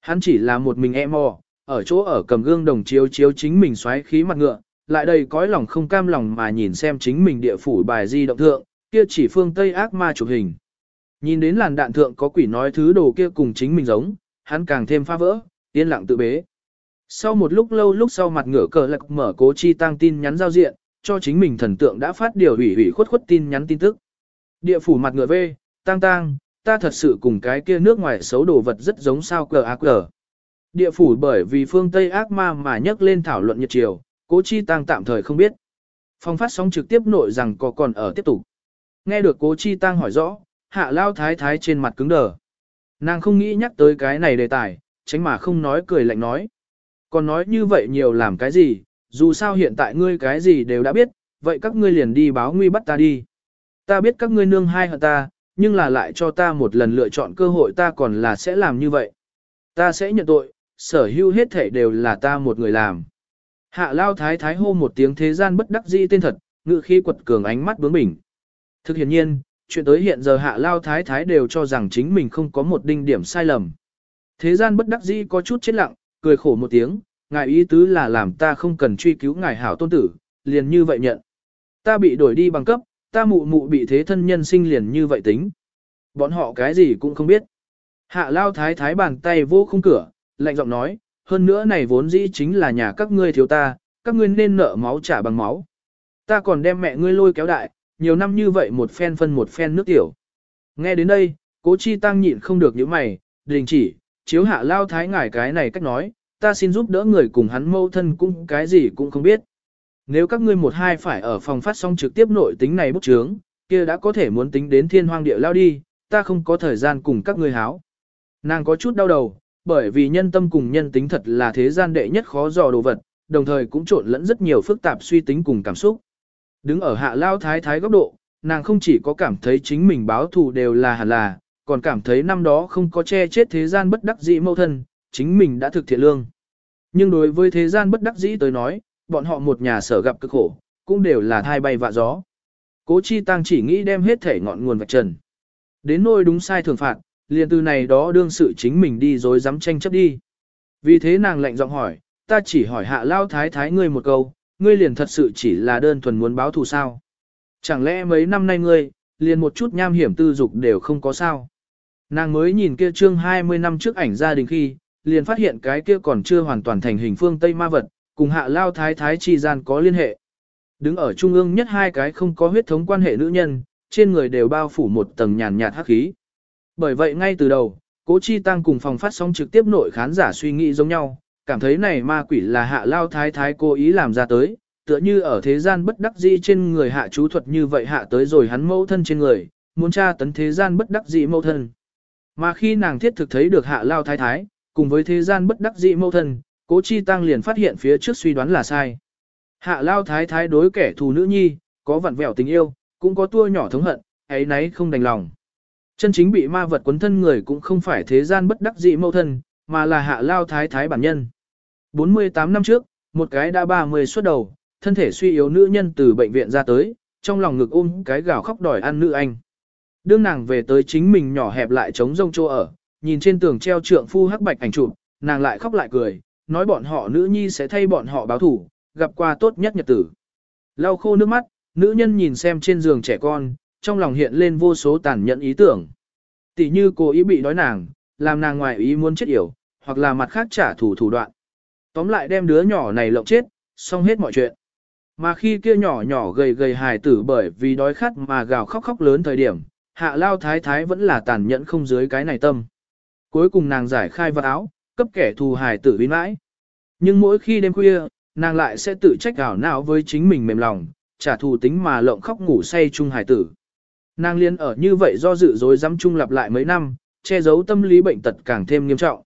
Hắn chỉ là một mình e mò, ở chỗ ở cầm gương đồng chiếu chiếu chính mình xoáy khí mặt ngựa, lại đây cõi lòng không cam lòng mà nhìn xem chính mình địa phủ bài di động thượng, kia chỉ phương Tây ác ma chụp hình. Nhìn đến làn đạn thượng có quỷ nói thứ đồ kia cùng chính mình giống, hắn càng thêm phá vỡ, yên lặng tự bế. Sau một lúc lâu lúc sau mặt ngựa cờ lạc mở cố chi tăng tin nhắn giao diện, cho chính mình thần tượng đã phát điều hủy hủy khuất khuất tin nhắn tin tức. Địa phủ mặt ngựa V, tang tang, ta thật sự cùng cái kia nước ngoài xấu đồ vật rất giống sao cờ ác cờ. Địa phủ bởi vì phương Tây ác ma mà nhắc lên thảo luận nhiệt chiều, cố chi tăng tạm thời không biết. Phong phát sóng trực tiếp nội rằng có còn ở tiếp tục. Nghe được cố chi tăng hỏi rõ, hạ lao thái thái trên mặt cứng đờ. Nàng không nghĩ nhắc tới cái này đề tài, tránh mà không nói cười lạnh nói. Còn nói như vậy nhiều làm cái gì, dù sao hiện tại ngươi cái gì đều đã biết, vậy các ngươi liền đi báo nguy bắt ta đi. Ta biết các ngươi nương hai hận ta, nhưng là lại cho ta một lần lựa chọn cơ hội ta còn là sẽ làm như vậy. Ta sẽ nhận tội, sở hữu hết thể đều là ta một người làm. Hạ lao thái thái hô một tiếng thế gian bất đắc dĩ tên thật, ngự khi quật cường ánh mắt bướng bỉnh. Thực hiện nhiên, chuyện tới hiện giờ hạ lao thái thái đều cho rằng chính mình không có một đinh điểm sai lầm. Thế gian bất đắc dĩ có chút chết lặng, cười khổ một tiếng, ngài ý tứ là làm ta không cần truy cứu ngài hảo tôn tử, liền như vậy nhận. Ta bị đổi đi bằng cấp, ta mụ mụ bị thế thân nhân sinh liền như vậy tính. Bọn họ cái gì cũng không biết. Hạ lao thái thái bàn tay vô khung cửa, lạnh giọng nói, hơn nữa này vốn dĩ chính là nhà các ngươi thiếu ta, các ngươi nên nợ máu trả bằng máu. Ta còn đem mẹ ngươi lôi kéo đại, nhiều năm như vậy một phen phân một phen nước tiểu. Nghe đến đây, cố chi tăng nhịn không được những mày, đình chỉ, chiếu hạ lao thái ngải cái này cách nói, ta xin giúp đỡ người cùng hắn mâu thân cũng cái gì cũng không biết. Nếu các ngươi một hai phải ở phòng phát sóng trực tiếp nội tính này bút chướng, kia đã có thể muốn tính đến thiên hoang địa lao đi, ta không có thời gian cùng các ngươi háo. Nàng có chút đau đầu, bởi vì nhân tâm cùng nhân tính thật là thế gian đệ nhất khó dò đồ vật, đồng thời cũng trộn lẫn rất nhiều phức tạp suy tính cùng cảm xúc. Đứng ở hạ lao thái thái góc độ, nàng không chỉ có cảm thấy chính mình báo thù đều là hẳn là, còn cảm thấy năm đó không có che chết thế gian bất đắc dĩ mâu thân, chính mình đã thực thiện lương. Nhưng đối với thế gian bất đắc dĩ tới nói, bọn họ một nhà sở gặp cực khổ, cũng đều là thai bay vạ gió. Cố chi tăng chỉ nghĩ đem hết thể ngọn nguồn vạch trần. Đến nôi đúng sai thường phạt, liền từ này đó đương sự chính mình đi rồi dám tranh chấp đi. Vì thế nàng lệnh giọng hỏi, ta chỉ hỏi hạ lao thái thái ngươi một câu, ngươi liền thật sự chỉ là đơn thuần muốn báo thù sao. Chẳng lẽ mấy năm nay ngươi, liền một chút nham hiểm tư dục đều không có sao. Nàng mới nhìn kia trương 20 năm trước ảnh gia đình khi, liền phát hiện cái kia còn chưa hoàn toàn thành hình phương Tây ma vật, cùng hạ lao thái thái chi gian có liên hệ. Đứng ở trung ương nhất hai cái không có huyết thống quan hệ nữ nhân, trên người đều bao phủ một tầng nhàn nhạt hắc khí. Bởi vậy ngay từ đầu, cố chi tăng cùng phòng phát sóng trực tiếp nội khán giả suy nghĩ giống nhau, cảm thấy này ma quỷ là hạ lao thái thái cố ý làm ra tới, tựa như ở thế gian bất đắc dĩ trên người hạ chú thuật như vậy hạ tới rồi hắn mẫu thân trên người, muốn tra tấn thế gian bất đắc dĩ mẫu thân. Mà khi nàng thiết thực thấy được hạ lao thái thái, cùng với thế gian bất đắc dĩ mẫu thân, cố chi tăng liền phát hiện phía trước suy đoán là sai. Hạ lao thái thái đối kẻ thù nữ nhi, có vặn vẹo tình yêu, cũng có tua nhỏ thống hận, ấy nấy không đành lòng. Chân chính bị ma vật quấn thân người cũng không phải thế gian bất đắc dĩ mâu thân, mà là hạ lao thái thái bản nhân. 48 năm trước, một cái đã 30 xuất đầu, thân thể suy yếu nữ nhân từ bệnh viện ra tới, trong lòng ngực ôm cái gào khóc đòi ăn nữ anh. Đương nàng về tới chính mình nhỏ hẹp lại trống rông chỗ ở, nhìn trên tường treo trượng phu hắc bạch ảnh chụp, nàng lại khóc lại cười, nói bọn họ nữ nhi sẽ thay bọn họ báo thủ, gặp qua tốt nhất nhật tử. Lau khô nước mắt, nữ nhân nhìn xem trên giường trẻ con, trong lòng hiện lên vô số tàn nhẫn ý tưởng. Tỷ như cô ý bị đói nàng, làm nàng ngoài ý muốn chết yểu, hoặc là mặt khác trả thù thủ đoạn. Tóm lại đem đứa nhỏ này lộng chết, xong hết mọi chuyện. Mà khi kia nhỏ nhỏ gầy gầy hài tử bởi vì đói khát mà gào khóc khóc lớn thời điểm, hạ lao thái thái vẫn là tàn nhẫn không dưới cái này tâm. Cuối cùng nàng giải khai vật áo, cấp kẻ thù hài tử vinh mãi. Nhưng mỗi khi đêm khuya, nàng lại sẽ tự trách gào não với chính mình mềm lòng, trả thù tính mà lộng khóc ngủ say chung hài tử. Nàng liên ở như vậy do dự dối dám chung lặp lại mấy năm, che giấu tâm lý bệnh tật càng thêm nghiêm trọng.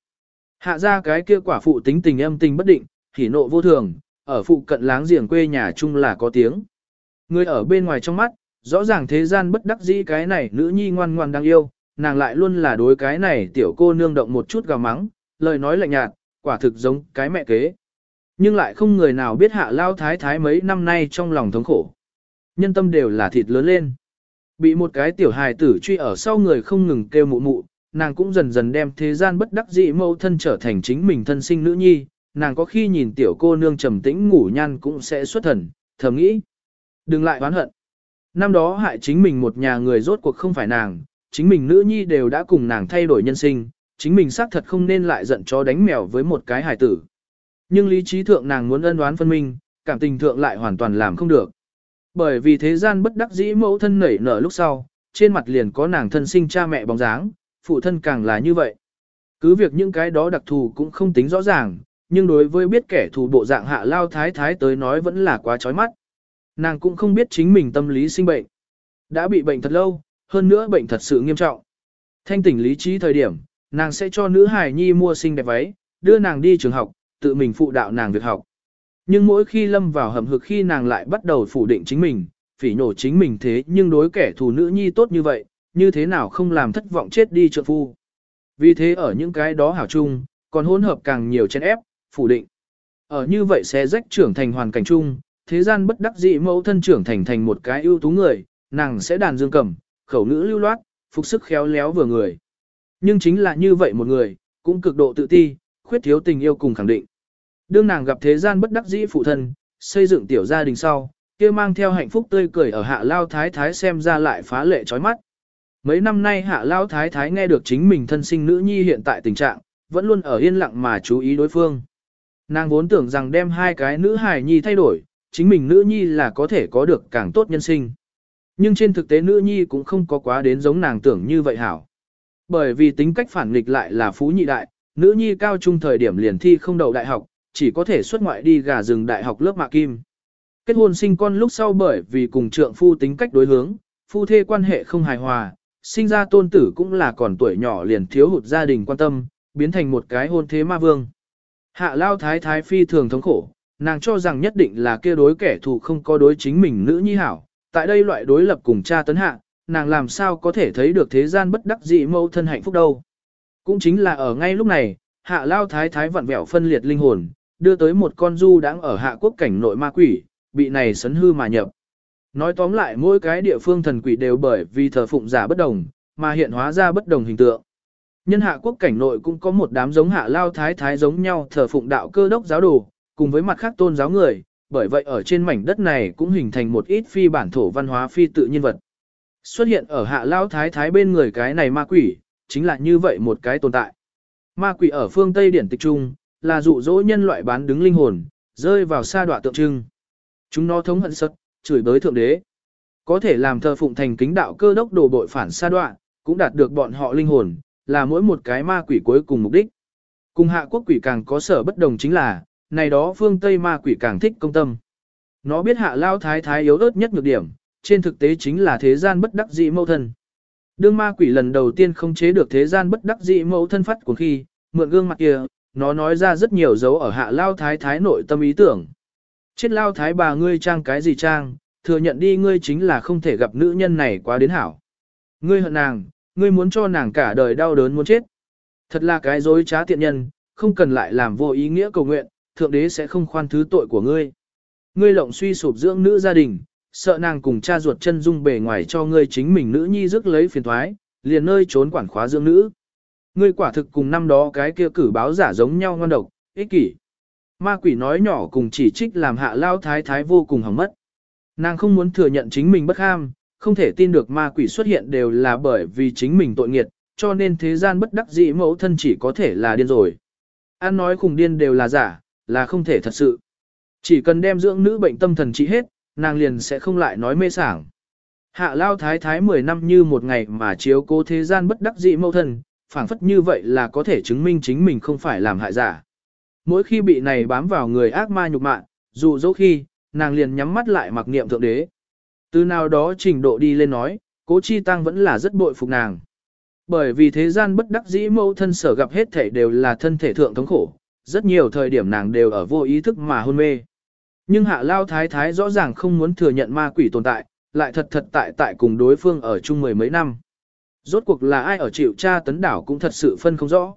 Hạ ra cái kia quả phụ tính tình âm tình bất định, hỉ nộ vô thường, ở phụ cận láng giềng quê nhà chung là có tiếng. Người ở bên ngoài trong mắt, rõ ràng thế gian bất đắc dĩ cái này nữ nhi ngoan ngoan đang yêu, nàng lại luôn là đối cái này tiểu cô nương động một chút gào mắng, lời nói lạnh nhạt, quả thực giống cái mẹ kế. Nhưng lại không người nào biết hạ lao thái thái mấy năm nay trong lòng thống khổ. Nhân tâm đều là thịt lớn lên. Bị một cái tiểu hài tử truy ở sau người không ngừng kêu mụ mụ, nàng cũng dần dần đem thế gian bất đắc dĩ mâu thân trở thành chính mình thân sinh nữ nhi, nàng có khi nhìn tiểu cô nương trầm tĩnh ngủ nhan cũng sẽ xuất thần, thầm nghĩ. Đừng lại oán hận. Năm đó hại chính mình một nhà người rốt cuộc không phải nàng, chính mình nữ nhi đều đã cùng nàng thay đổi nhân sinh, chính mình xác thật không nên lại giận chó đánh mèo với một cái hài tử. Nhưng lý trí thượng nàng muốn ân đoán phân minh, cảm tình thượng lại hoàn toàn làm không được. Bởi vì thế gian bất đắc dĩ mẫu thân nảy nở lúc sau, trên mặt liền có nàng thân sinh cha mẹ bóng dáng, phụ thân càng là như vậy. Cứ việc những cái đó đặc thù cũng không tính rõ ràng, nhưng đối với biết kẻ thù bộ dạng hạ lao thái thái tới nói vẫn là quá chói mắt. Nàng cũng không biết chính mình tâm lý sinh bệnh. Đã bị bệnh thật lâu, hơn nữa bệnh thật sự nghiêm trọng. Thanh tỉnh lý trí thời điểm, nàng sẽ cho nữ hài nhi mua xinh đẹp váy, đưa nàng đi trường học, tự mình phụ đạo nàng việc học. Nhưng mỗi khi lâm vào hầm hực khi nàng lại bắt đầu phủ định chính mình, phỉ nhổ chính mình thế nhưng đối kẻ thù nữ nhi tốt như vậy, như thế nào không làm thất vọng chết đi trượng phu. Vì thế ở những cái đó hảo chung, còn hỗn hợp càng nhiều chen ép, phủ định. Ở như vậy sẽ rách trưởng thành hoàn cảnh chung, thế gian bất đắc dị mẫu thân trưởng thành thành một cái ưu tú người, nàng sẽ đàn dương cầm, khẩu ngữ lưu loát, phục sức khéo léo vừa người. Nhưng chính là như vậy một người, cũng cực độ tự ti, khuyết thiếu tình yêu cùng khẳng định. Đương nàng gặp thế gian bất đắc dĩ phụ thân, xây dựng tiểu gia đình sau, kia mang theo hạnh phúc tươi cười ở hạ lao thái thái xem ra lại phá lệ chói mắt. Mấy năm nay hạ lao thái thái nghe được chính mình thân sinh nữ nhi hiện tại tình trạng, vẫn luôn ở yên lặng mà chú ý đối phương. Nàng vốn tưởng rằng đem hai cái nữ hài nhi thay đổi, chính mình nữ nhi là có thể có được càng tốt nhân sinh. Nhưng trên thực tế nữ nhi cũng không có quá đến giống nàng tưởng như vậy hảo. Bởi vì tính cách phản nghịch lại là phú nhị đại, nữ nhi cao trung thời điểm liền thi không đậu đại học, chỉ có thể xuất ngoại đi gà rừng đại học lớp mạ kim. Kết hôn sinh con lúc sau bởi vì cùng trượng phu tính cách đối hướng, phu thê quan hệ không hài hòa, sinh ra tôn tử cũng là còn tuổi nhỏ liền thiếu hụt gia đình quan tâm, biến thành một cái hôn thế ma vương. Hạ lao thái thái phi thường thống khổ, nàng cho rằng nhất định là kia đối kẻ thù không có đối chính mình nữ nhi hảo. Tại đây loại đối lập cùng cha tấn hạ, nàng làm sao có thể thấy được thế gian bất đắc dị mâu thân hạnh phúc đâu. Cũng chính là ở ngay lúc này, hạ lao thái thái vặn vẹo phân liệt linh hồn, đưa tới một con du đang ở hạ quốc cảnh nội ma quỷ, bị này sấn hư mà nhập. Nói tóm lại mỗi cái địa phương thần quỷ đều bởi vì thờ phụng giả bất đồng, mà hiện hóa ra bất đồng hình tượng. Nhân hạ quốc cảnh nội cũng có một đám giống hạ lao thái thái giống nhau thờ phụng đạo cơ đốc giáo đồ, cùng với mặt khác tôn giáo người, bởi vậy ở trên mảnh đất này cũng hình thành một ít phi bản thổ văn hóa phi tự nhiên vật. Xuất hiện ở hạ lao thái thái bên người cái này ma quỷ, chính là như vậy một cái tồn tại. Ma quỷ ở phương Tây điển tịch trung, là dụ dỗ nhân loại bán đứng linh hồn, rơi vào sa đọa tượng trưng. Chúng nó thống hận sất, chửi bới thượng đế. Có thể làm thờ phụng thành kính đạo cơ đốc đồ bội phản sa đọa, cũng đạt được bọn họ linh hồn, là mỗi một cái ma quỷ cuối cùng mục đích. Cùng hạ quốc quỷ càng có sở bất đồng chính là, này đó phương Tây ma quỷ càng thích công tâm. Nó biết hạ lao thái thái yếu ớt nhất nhược điểm, trên thực tế chính là thế gian bất đắc dị mâu thân. Đương ma quỷ lần đầu tiên không chế được thế gian bất đắc dị mâu thân phát của khi, mượn gương mặt kia, nó nói ra rất nhiều dấu ở hạ lao thái thái nội tâm ý tưởng. Chết lao thái bà ngươi trang cái gì trang, thừa nhận đi ngươi chính là không thể gặp nữ nhân này quá đến hảo. Ngươi hận nàng, ngươi muốn cho nàng cả đời đau đớn muốn chết. Thật là cái dối trá tiện nhân, không cần lại làm vô ý nghĩa cầu nguyện, thượng đế sẽ không khoan thứ tội của ngươi. Ngươi lộng suy sụp dưỡng nữ gia đình, sợ nàng cùng cha ruột chân dung bề ngoài cho ngươi chính mình nữ nhi rước lấy phiền thoái, liền nơi trốn quản khóa dưỡng nữ. Ngươi quả thực cùng năm đó cái kia cử báo giả giống nhau ngon độc, ích kỷ. Ma quỷ nói nhỏ cùng chỉ trích làm hạ lao thái thái vô cùng hỏng mất. Nàng không muốn thừa nhận chính mình bất ham, không thể tin được ma quỷ xuất hiện đều là bởi vì chính mình tội nghiệt, cho nên thế gian bất đắc dĩ mẫu thân chỉ có thể là điên rồi. An nói khùng điên đều là giả, là không thể thật sự. Chỉ cần đem dưỡng nữ bệnh tâm thần trị hết, nàng liền sẽ không lại nói mê sảng. Hạ lao thái thái 10 năm như một ngày mà chiếu cố thế gian bất đắc dĩ mẫu thân, phảng phất như vậy là có thể chứng minh chính mình không phải làm hại giả. Mỗi khi bị này bám vào người ác ma nhục mạ, dù dẫu khi, nàng liền nhắm mắt lại mặc niệm thượng đế. Từ nào đó trình độ đi lên nói, cố chi tăng vẫn là rất bội phục nàng. Bởi vì thế gian bất đắc dĩ mẫu thân sở gặp hết thể đều là thân thể thượng thống khổ, rất nhiều thời điểm nàng đều ở vô ý thức mà hôn mê. Nhưng hạ lao thái thái rõ ràng không muốn thừa nhận ma quỷ tồn tại, lại thật thật tại tại cùng đối phương ở chung mười mấy năm. Rốt cuộc là ai ở chịu cha tấn đảo cũng thật sự phân không rõ.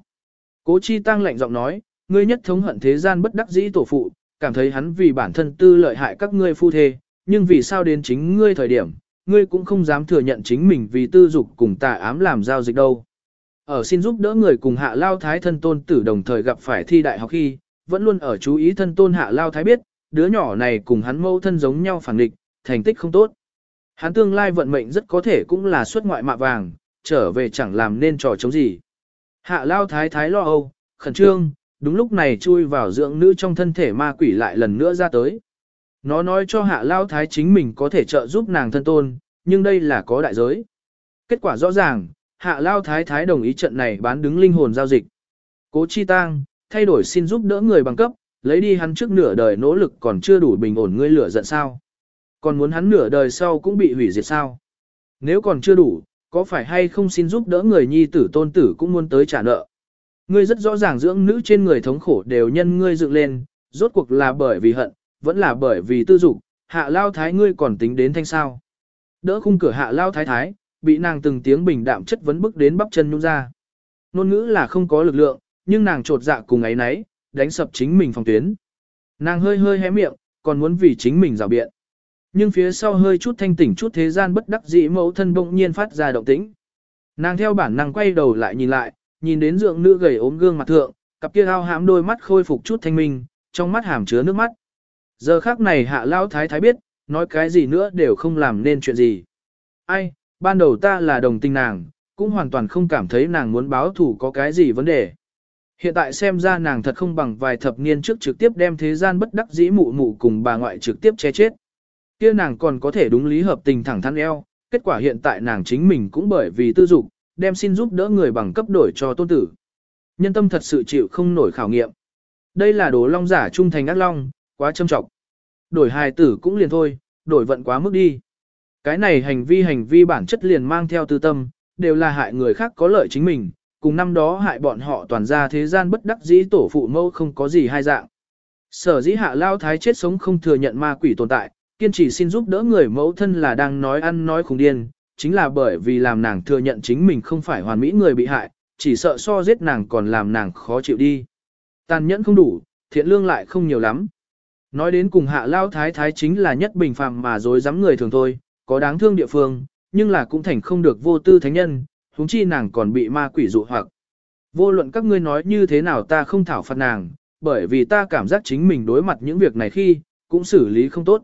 Cố chi tăng lạnh giọng nói, ngươi nhất thống hận thế gian bất đắc dĩ tổ phụ, cảm thấy hắn vì bản thân tư lợi hại các ngươi phu thê, nhưng vì sao đến chính ngươi thời điểm, ngươi cũng không dám thừa nhận chính mình vì tư dục cùng tà ám làm giao dịch đâu. Ở xin giúp đỡ người cùng hạ lao thái thân tôn tử đồng thời gặp phải thi đại học khi, vẫn luôn ở chú ý thân tôn hạ lao thái biết, đứa nhỏ này cùng hắn mâu thân giống nhau phản địch, thành tích không tốt. Hắn tương lai vận mệnh rất có thể cũng là xuất ngoại mạ vàng, trở về chẳng làm nên trò chống gì. Hạ lao thái thái lo âu, khẩn trương, đúng lúc này chui vào dưỡng nữ trong thân thể ma quỷ lại lần nữa ra tới. Nó nói cho hạ lao thái chính mình có thể trợ giúp nàng thân tôn, nhưng đây là có đại giới. Kết quả rõ ràng, hạ lao thái thái đồng ý trận này bán đứng linh hồn giao dịch. Cố chi tang, thay đổi xin giúp đỡ người bằng cấp, lấy đi hắn trước nửa đời nỗ lực còn chưa đủ bình ổn ngươi lửa giận sao. Còn muốn hắn nửa đời sau cũng bị hủy diệt sao. Nếu còn chưa đủ, có phải hay không xin giúp đỡ người nhi tử tôn tử cũng muốn tới trả nợ. Ngươi rất rõ ràng dưỡng nữ trên người thống khổ đều nhân ngươi dựng lên, rốt cuộc là bởi vì hận, vẫn là bởi vì tư dục, hạ lao thái ngươi còn tính đến thanh sao. Đỡ khung cửa hạ lao thái thái, bị nàng từng tiếng bình đạm chất vấn bức đến bắp chân nhung ra. Nôn ngữ là không có lực lượng, nhưng nàng trột dạ cùng ấy nấy, đánh sập chính mình phòng tuyến. Nàng hơi hơi hé miệng, còn muốn vì chính mình rào biện. Nhưng phía sau hơi chút thanh tỉnh chút thế gian bất đắc dĩ mẫu thân bỗng nhiên phát ra động tĩnh. Nàng theo bản năng quay đầu lại nhìn lại, nhìn đến dượng nữ gầy ốm gương mặt thượng, cặp kia ao hãm đôi mắt khôi phục chút thanh minh, trong mắt hàm chứa nước mắt. Giờ khác này hạ lao thái thái biết, nói cái gì nữa đều không làm nên chuyện gì. Ai, ban đầu ta là đồng tình nàng, cũng hoàn toàn không cảm thấy nàng muốn báo thủ có cái gì vấn đề. Hiện tại xem ra nàng thật không bằng vài thập niên trước trực tiếp đem thế gian bất đắc dĩ mụ mụ cùng bà ngoại trực tiếp che chết. Kia nàng còn có thể đúng lý hợp tình thẳng thắn eo, kết quả hiện tại nàng chính mình cũng bởi vì tư dục, đem xin giúp đỡ người bằng cấp đổi cho tôn tử. Nhân tâm thật sự chịu không nổi khảo nghiệm. Đây là đồ long giả trung thành ác long, quá châm trọng. Đổi hài tử cũng liền thôi, đổi vận quá mức đi. Cái này hành vi hành vi bản chất liền mang theo tư tâm, đều là hại người khác có lợi chính mình, cùng năm đó hại bọn họ toàn ra thế gian bất đắc dĩ tổ phụ mâu không có gì hai dạng. Sở dĩ hạ lao thái chết sống không thừa nhận ma quỷ tồn tại, kiên trì xin giúp đỡ người mẫu thân là đang nói ăn nói khùng điên, chính là bởi vì làm nàng thừa nhận chính mình không phải hoàn mỹ người bị hại, chỉ sợ so giết nàng còn làm nàng khó chịu đi. Tàn nhẫn không đủ, thiện lương lại không nhiều lắm. Nói đến cùng hạ lao thái thái chính là nhất bình phàm mà dối dám người thường thôi, có đáng thương địa phương, nhưng là cũng thành không được vô tư thánh nhân, huống chi nàng còn bị ma quỷ dụ hoặc. Vô luận các ngươi nói như thế nào ta không thảo phạt nàng, bởi vì ta cảm giác chính mình đối mặt những việc này khi, cũng xử lý không tốt.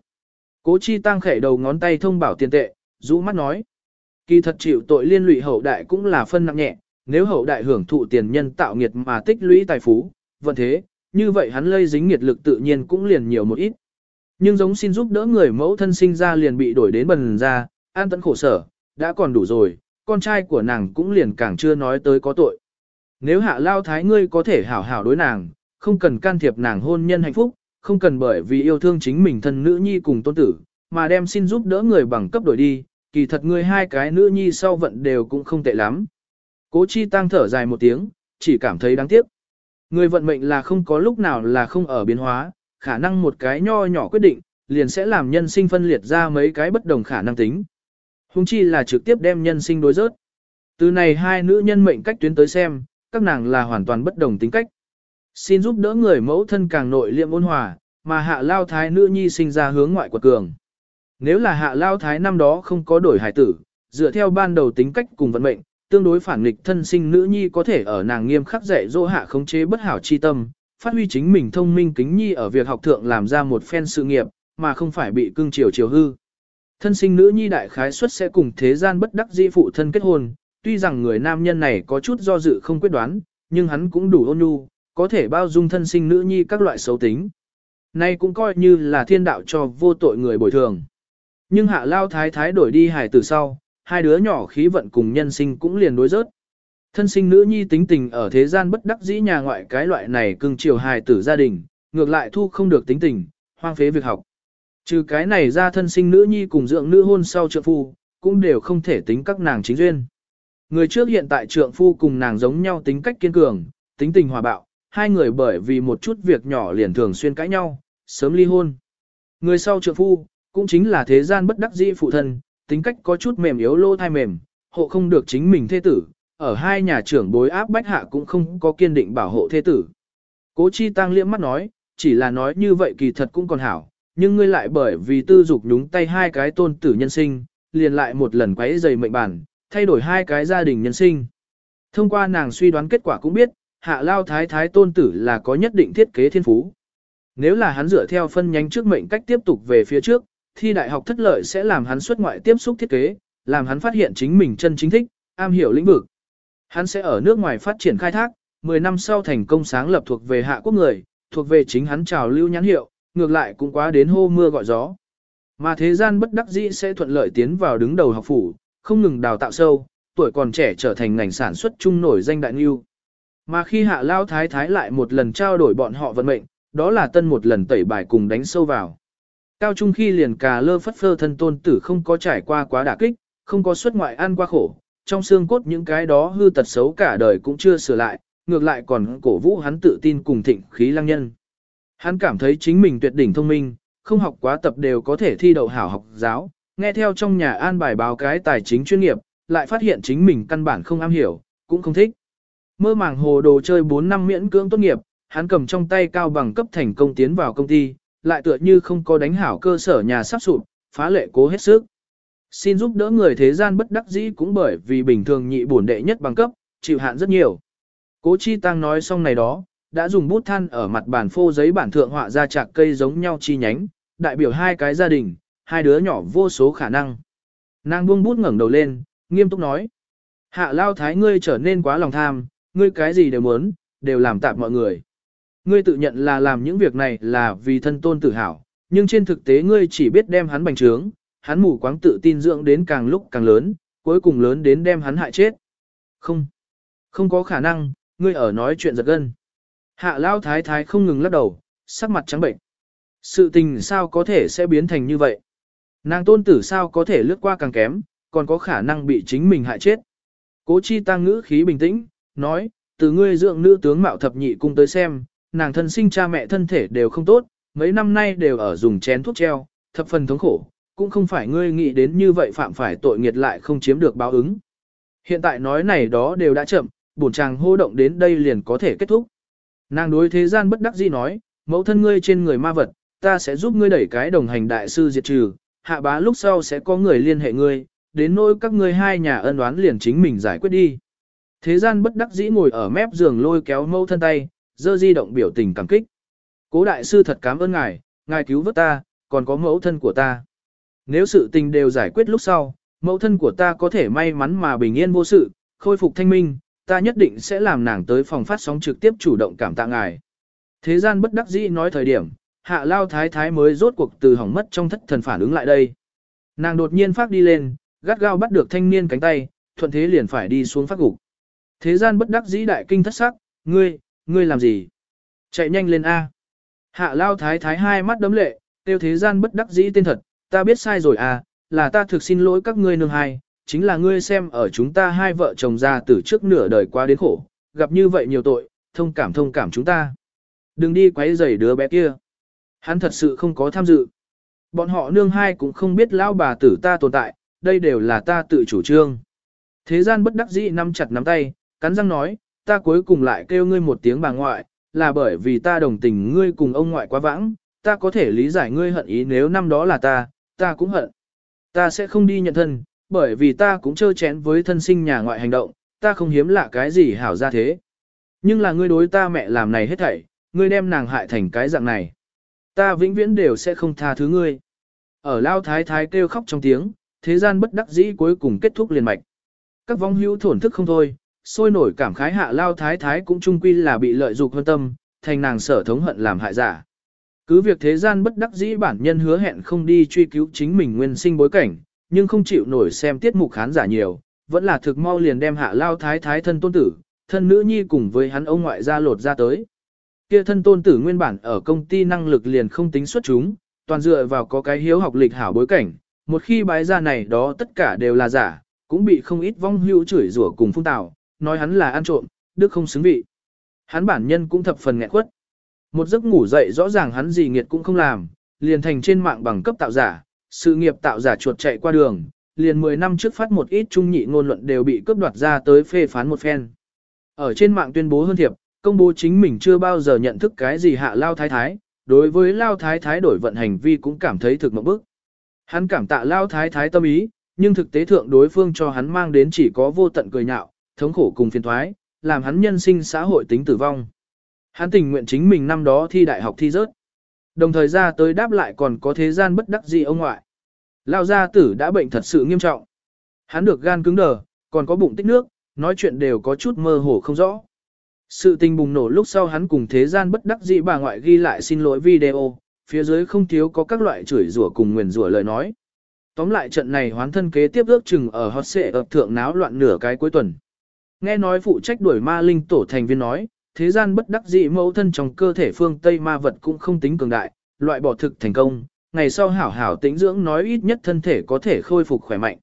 Cố chi tăng khẽ đầu ngón tay thông bảo tiền tệ, rũ mắt nói. Kỳ thật chịu tội liên lụy hậu đại cũng là phân nặng nhẹ, nếu hậu đại hưởng thụ tiền nhân tạo nghiệt mà tích lũy tài phú, vận thế, như vậy hắn lây dính nghiệt lực tự nhiên cũng liền nhiều một ít. Nhưng giống xin giúp đỡ người mẫu thân sinh ra liền bị đổi đến bần ra, an tận khổ sở, đã còn đủ rồi, con trai của nàng cũng liền càng chưa nói tới có tội. Nếu hạ lao thái ngươi có thể hảo hảo đối nàng, không cần can thiệp nàng hôn nhân hạnh phúc, không cần bởi vì yêu thương chính mình thân nữ nhi cùng tôn tử, mà đem xin giúp đỡ người bằng cấp đổi đi, kỳ thật người hai cái nữ nhi sau vận đều cũng không tệ lắm. Cố chi tăng thở dài một tiếng, chỉ cảm thấy đáng tiếc. Người vận mệnh là không có lúc nào là không ở biến hóa, khả năng một cái nho nhỏ quyết định, liền sẽ làm nhân sinh phân liệt ra mấy cái bất đồng khả năng tính. Hùng chi là trực tiếp đem nhân sinh đối rớt. Từ này hai nữ nhân mệnh cách tuyến tới xem, các nàng là hoàn toàn bất đồng tính cách. Xin giúp đỡ người mẫu thân càng nội liệm ôn hòa, mà hạ lao thái nữ nhi sinh ra hướng ngoại quật cường. Nếu là hạ lao thái năm đó không có đổi hải tử, dựa theo ban đầu tính cách cùng vận mệnh, tương đối phản nghịch thân sinh nữ nhi có thể ở nàng nghiêm khắc dạy dỗ hạ khống chế bất hảo chi tâm, phát huy chính mình thông minh kính nhi ở việc học thượng làm ra một phen sự nghiệp, mà không phải bị cưng chiều chiều hư. Thân sinh nữ nhi đại khái suất sẽ cùng thế gian bất đắc dĩ phụ thân kết hôn, tuy rằng người nam nhân này có chút do dự không quyết đoán, nhưng hắn cũng đủ ôn nhu, có thể bao dung thân sinh nữ nhi các loại xấu tính. Nay cũng coi như là thiên đạo cho vô tội người bồi thường. Nhưng hạ lao thái thái đổi đi hài tử sau, hai đứa nhỏ khí vận cùng nhân sinh cũng liền đối rớt. Thân sinh nữ nhi tính tình ở thế gian bất đắc dĩ nhà ngoại cái loại này cưng chiều hài tử gia đình, ngược lại thu không được tính tình, hoang phế việc học. Trừ cái này ra thân sinh nữ nhi cùng dưỡng nữ hôn sau trượng phu, cũng đều không thể tính các nàng chính duyên. Người trước hiện tại trượng phu cùng nàng giống nhau tính cách kiên cường, tính tình hòa bạo, hai người bởi vì một chút việc nhỏ liền thường xuyên cãi nhau, sớm ly hôn. Người sau trượng phu, cũng chính là thế gian bất đắc dĩ phụ thân, tính cách có chút mềm yếu lô thai mềm, hộ không được chính mình thế tử, ở hai nhà trưởng bối áp bách hạ cũng không có kiên định bảo hộ thế tử. Cố chi tăng liễm mắt nói, chỉ là nói như vậy kỳ thật cũng còn hảo, nhưng ngươi lại bởi vì tư dục nhúng tay hai cái tôn tử nhân sinh, liền lại một lần quấy dày mệnh bản, thay đổi hai cái gia đình nhân sinh. Thông qua nàng suy đoán kết quả cũng biết, hạ lao thái thái tôn tử là có nhất định thiết kế thiên phú. Nếu là hắn dựa theo phân nhánh trước mệnh cách tiếp tục về phía trước, thi đại học thất lợi sẽ làm hắn xuất ngoại tiếp xúc thiết kế, làm hắn phát hiện chính mình chân chính thích, am hiểu lĩnh vực. Hắn sẽ ở nước ngoài phát triển khai thác, 10 năm sau thành công sáng lập thuộc về hạ quốc người, thuộc về chính hắn trào lưu nhãn hiệu, ngược lại cũng quá đến hô mưa gọi gió. Mà thế gian bất đắc dĩ sẽ thuận lợi tiến vào đứng đầu học phủ, không ngừng đào tạo sâu, tuổi còn trẻ trở thành ngành sản xuất trung nổi danh đại lưu. Mà khi hạ lao thái thái lại một lần trao đổi bọn họ vận mệnh, đó là tân một lần tẩy bài cùng đánh sâu vào. Cao trung khi liền cà lơ phất phơ thân tôn tử không có trải qua quá đả kích, không có xuất ngoại ăn qua khổ, trong xương cốt những cái đó hư tật xấu cả đời cũng chưa sửa lại, ngược lại còn cổ vũ hắn tự tin cùng thịnh khí lăng nhân. Hắn cảm thấy chính mình tuyệt đỉnh thông minh, không học quá tập đều có thể thi đậu hảo học giáo, nghe theo trong nhà an bài báo cái tài chính chuyên nghiệp, lại phát hiện chính mình căn bản không am hiểu, cũng không thích. Mơ màng hồ đồ chơi 4 năm miễn cưỡng tốt nghiệp, hắn cầm trong tay cao bằng cấp thành công tiến vào công ty, lại tựa như không có đánh hảo cơ sở nhà sắp sụp, phá lệ cố hết sức. Xin giúp đỡ người thế gian bất đắc dĩ cũng bởi vì bình thường nhị bổn đệ nhất bằng cấp, chịu hạn rất nhiều. Cố Chi Tăng nói xong này đó, đã dùng bút than ở mặt bàn phô giấy bản thượng họa ra chạc cây giống nhau chi nhánh, đại biểu hai cái gia đình, hai đứa nhỏ vô số khả năng. Nàng buông bút ngẩng đầu lên, nghiêm túc nói. Hạ lao thái ngươi trở nên quá lòng tham, ngươi cái gì đều muốn, đều làm tạp mọi người. Ngươi tự nhận là làm những việc này là vì thân tôn tự hào, nhưng trên thực tế ngươi chỉ biết đem hắn bành trướng, hắn mù quáng tự tin dưỡng đến càng lúc càng lớn, cuối cùng lớn đến đem hắn hại chết. Không, không có khả năng, ngươi ở nói chuyện giật gân. Hạ lao thái thái không ngừng lắc đầu, sắc mặt trắng bệnh. Sự tình sao có thể sẽ biến thành như vậy? Nàng tôn tử sao có thể lướt qua càng kém, còn có khả năng bị chính mình hại chết? Cố chi tăng ngữ khí bình tĩnh, nói, từ ngươi dưỡng nữ tướng mạo thập nhị cung tới xem, nàng thân sinh cha mẹ thân thể đều không tốt, mấy năm nay đều ở dùng chén thuốc treo, thập phần thống khổ, cũng không phải ngươi nghĩ đến như vậy phạm phải tội nghiệt lại không chiếm được báo ứng. Hiện tại nói này đó đều đã chậm, bổn chàng hô động đến đây liền có thể kết thúc. Nàng đối thế gian bất đắc dĩ nói, mẫu thân ngươi trên người ma vật, ta sẽ giúp ngươi đẩy cái đồng hành đại sư diệt trừ, hạ bá lúc sau sẽ có người liên hệ ngươi, đến nỗi các ngươi hai nhà ân oán liền chính mình giải quyết đi. Thế gian bất đắc dĩ ngồi ở mép giường lôi kéo mẫu thân tay, dơ di động biểu tình cảm kích. Cố đại sư thật cảm ơn ngài, ngài cứu vớt ta, còn có mẫu thân của ta. Nếu sự tình đều giải quyết lúc sau, mẫu thân của ta có thể may mắn mà bình yên vô sự, khôi phục thanh minh, ta nhất định sẽ làm nàng tới phòng phát sóng trực tiếp chủ động cảm tạ ngài. Thế gian bất đắc dĩ nói thời điểm, hạ lao thái thái mới rốt cuộc từ hỏng mất trong thất thần phản ứng lại đây. Nàng đột nhiên phát đi lên, gắt gao bắt được thanh niên cánh tay, thuận thế liền phải đi xuống phát gục. Thế gian bất đắc dĩ đại kinh thất sắc, ngươi, ngươi làm gì? Chạy nhanh lên A. Hạ lao thái thái hai mắt đấm lệ, tiêu thế gian bất đắc dĩ tên thật, ta biết sai rồi à, là ta thực xin lỗi các ngươi nương hai, chính là ngươi xem ở chúng ta hai vợ chồng già từ trước nửa đời qua đến khổ, gặp như vậy nhiều tội, thông cảm thông cảm chúng ta. Đừng đi quấy rầy đứa bé kia. Hắn thật sự không có tham dự. Bọn họ nương hai cũng không biết lão bà tử ta tồn tại, đây đều là ta tự chủ trương. Thế gian bất đắc dĩ nắm chặt nắm tay, cắn răng nói, ta cuối cùng lại kêu ngươi một tiếng bà ngoại, là bởi vì ta đồng tình ngươi cùng ông ngoại quá vãng, ta có thể lý giải ngươi hận ý nếu năm đó là ta, ta cũng hận. Ta sẽ không đi nhận thân, bởi vì ta cũng trơ chén với thân sinh nhà ngoại hành động, ta không hiếm lạ cái gì hảo ra thế. Nhưng là ngươi đối ta mẹ làm này hết thảy, ngươi đem nàng hại thành cái dạng này. Ta vĩnh viễn đều sẽ không tha thứ ngươi. Ở lao thái thái kêu khóc trong tiếng, thế gian bất đắc dĩ cuối cùng kết thúc liền mạch. Các vong hữu thổn thức không thôi, sôi nổi cảm khái hạ lao thái thái cũng trung quy là bị lợi dục hơn tâm, thành nàng sở thống hận làm hại giả. Cứ việc thế gian bất đắc dĩ bản nhân hứa hẹn không đi truy cứu chính mình nguyên sinh bối cảnh, nhưng không chịu nổi xem tiết mục khán giả nhiều, vẫn là thực mau liền đem hạ lao thái thái thân tôn tử, thân nữ nhi cùng với hắn ông ngoại ra lột ra tới. Kia thân tôn tử nguyên bản ở công ty năng lực liền không tính xuất chúng, toàn dựa vào có cái hiếu học lịch hảo bối cảnh, một khi bái ra này đó tất cả đều là giả, cũng bị không ít vong hữu chửi rủa cùng phung tạo, nói hắn là ăn trộm, đức không xứng vị. Hắn bản nhân cũng thập phần nghẹn quất. Một giấc ngủ dậy rõ ràng hắn gì nghiệt cũng không làm, liền thành trên mạng bằng cấp tạo giả, sự nghiệp tạo giả chuột chạy qua đường, liền 10 năm trước phát một ít trung nhị ngôn luận đều bị cướp đoạt ra tới phê phán một phen. Ở trên mạng tuyên bố hơn thiệp, công bố chính mình chưa bao giờ nhận thức cái gì hạ lao thái thái, đối với lao thái thái đổi vận hành vi cũng cảm thấy thực mộng bức. Hắn cảm tạ lao thái thái tâm ý, nhưng thực tế thượng đối phương cho hắn mang đến chỉ có vô tận cười nhạo, thống khổ cùng phiền thoái, làm hắn nhân sinh xã hội tính tử vong. Hắn tình nguyện chính mình năm đó thi đại học thi rớt. Đồng thời ra tới đáp lại còn có thế gian bất đắc dĩ ông ngoại. Lao gia tử đã bệnh thật sự nghiêm trọng. Hắn được gan cứng đờ, còn có bụng tích nước, nói chuyện đều có chút mơ hồ không rõ. Sự tình bùng nổ lúc sau hắn cùng thế gian bất đắc dĩ bà ngoại ghi lại xin lỗi video, phía dưới không thiếu có các loại chửi rủa cùng nguyền rủa lời nói. Tóm lại trận này hoán thân kế tiếp ước chừng ở hot xệ ập thượng náo loạn nửa cái cuối tuần. Nghe nói phụ trách đuổi ma linh tổ thành viên nói, thế gian bất đắc dị mẫu thân trong cơ thể phương Tây ma vật cũng không tính cường đại, loại bỏ thực thành công, ngày sau hảo hảo tĩnh dưỡng nói ít nhất thân thể có thể khôi phục khỏe mạnh.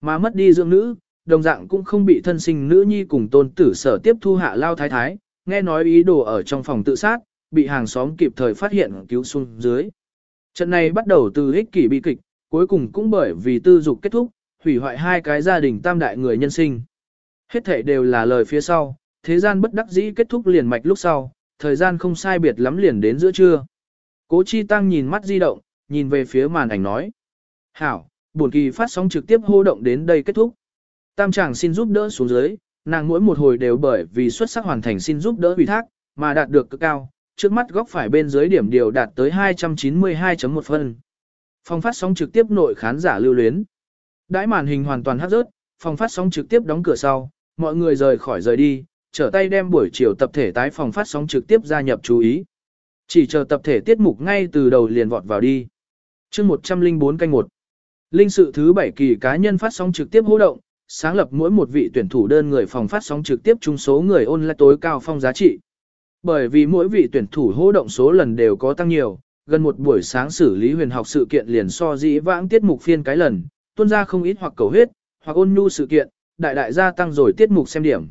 Mà mất đi dưỡng nữ, đồng dạng cũng không bị thân sinh nữ nhi cùng tôn tử sở tiếp thu hạ lao thái thái, nghe nói ý đồ ở trong phòng tự sát, bị hàng xóm kịp thời phát hiện cứu xuống dưới. Trận này bắt đầu từ ích kỷ bi kịch, cuối cùng cũng bởi vì tư dục kết thúc, hủy hoại hai cái gia đình tam đại người nhân sinh. Hết thể đều là lời phía sau, thế gian bất đắc dĩ kết thúc liền mạch lúc sau, thời gian không sai biệt lắm liền đến giữa trưa. Cố Chi Tăng nhìn mắt di động, nhìn về phía màn ảnh nói. Hảo, buồn kỳ phát sóng trực tiếp hô động đến đây kết thúc. Tam chàng xin giúp đỡ xuống dưới, nàng mỗi một hồi đều bởi vì xuất sắc hoàn thành xin giúp đỡ ủy thác, mà đạt được cực cao, trước mắt góc phải bên dưới điểm điều đạt tới 292.1 phân. Phòng phát sóng trực tiếp nội khán giả lưu luyến. Đãi màn hình hoàn toàn hấp rớt, phòng phát sóng trực tiếp đóng cửa sau, mọi người rời khỏi rời đi, trở tay đem buổi chiều tập thể tái phòng phát sóng trực tiếp gia nhập chú ý. Chỉ chờ tập thể tiết mục ngay từ đầu liền vọt vào đi. chương 104 canh 1. Linh sự thứ 7 kỳ cá nhân phát sóng trực tiếp hô động, sáng lập mỗi một vị tuyển thủ đơn người phòng phát sóng trực tiếp chung số người ôn lại tối cao phong giá trị. Bởi vì mỗi vị tuyển thủ hô động số lần đều có tăng nhiều, gần một buổi sáng xử lý huyền học sự kiện liền so dĩ vãng tiết mục phiên cái lần, tuôn ra không ít hoặc cầu huyết, hoặc ôn nhu sự kiện, đại đại gia tăng rồi tiết mục xem điểm.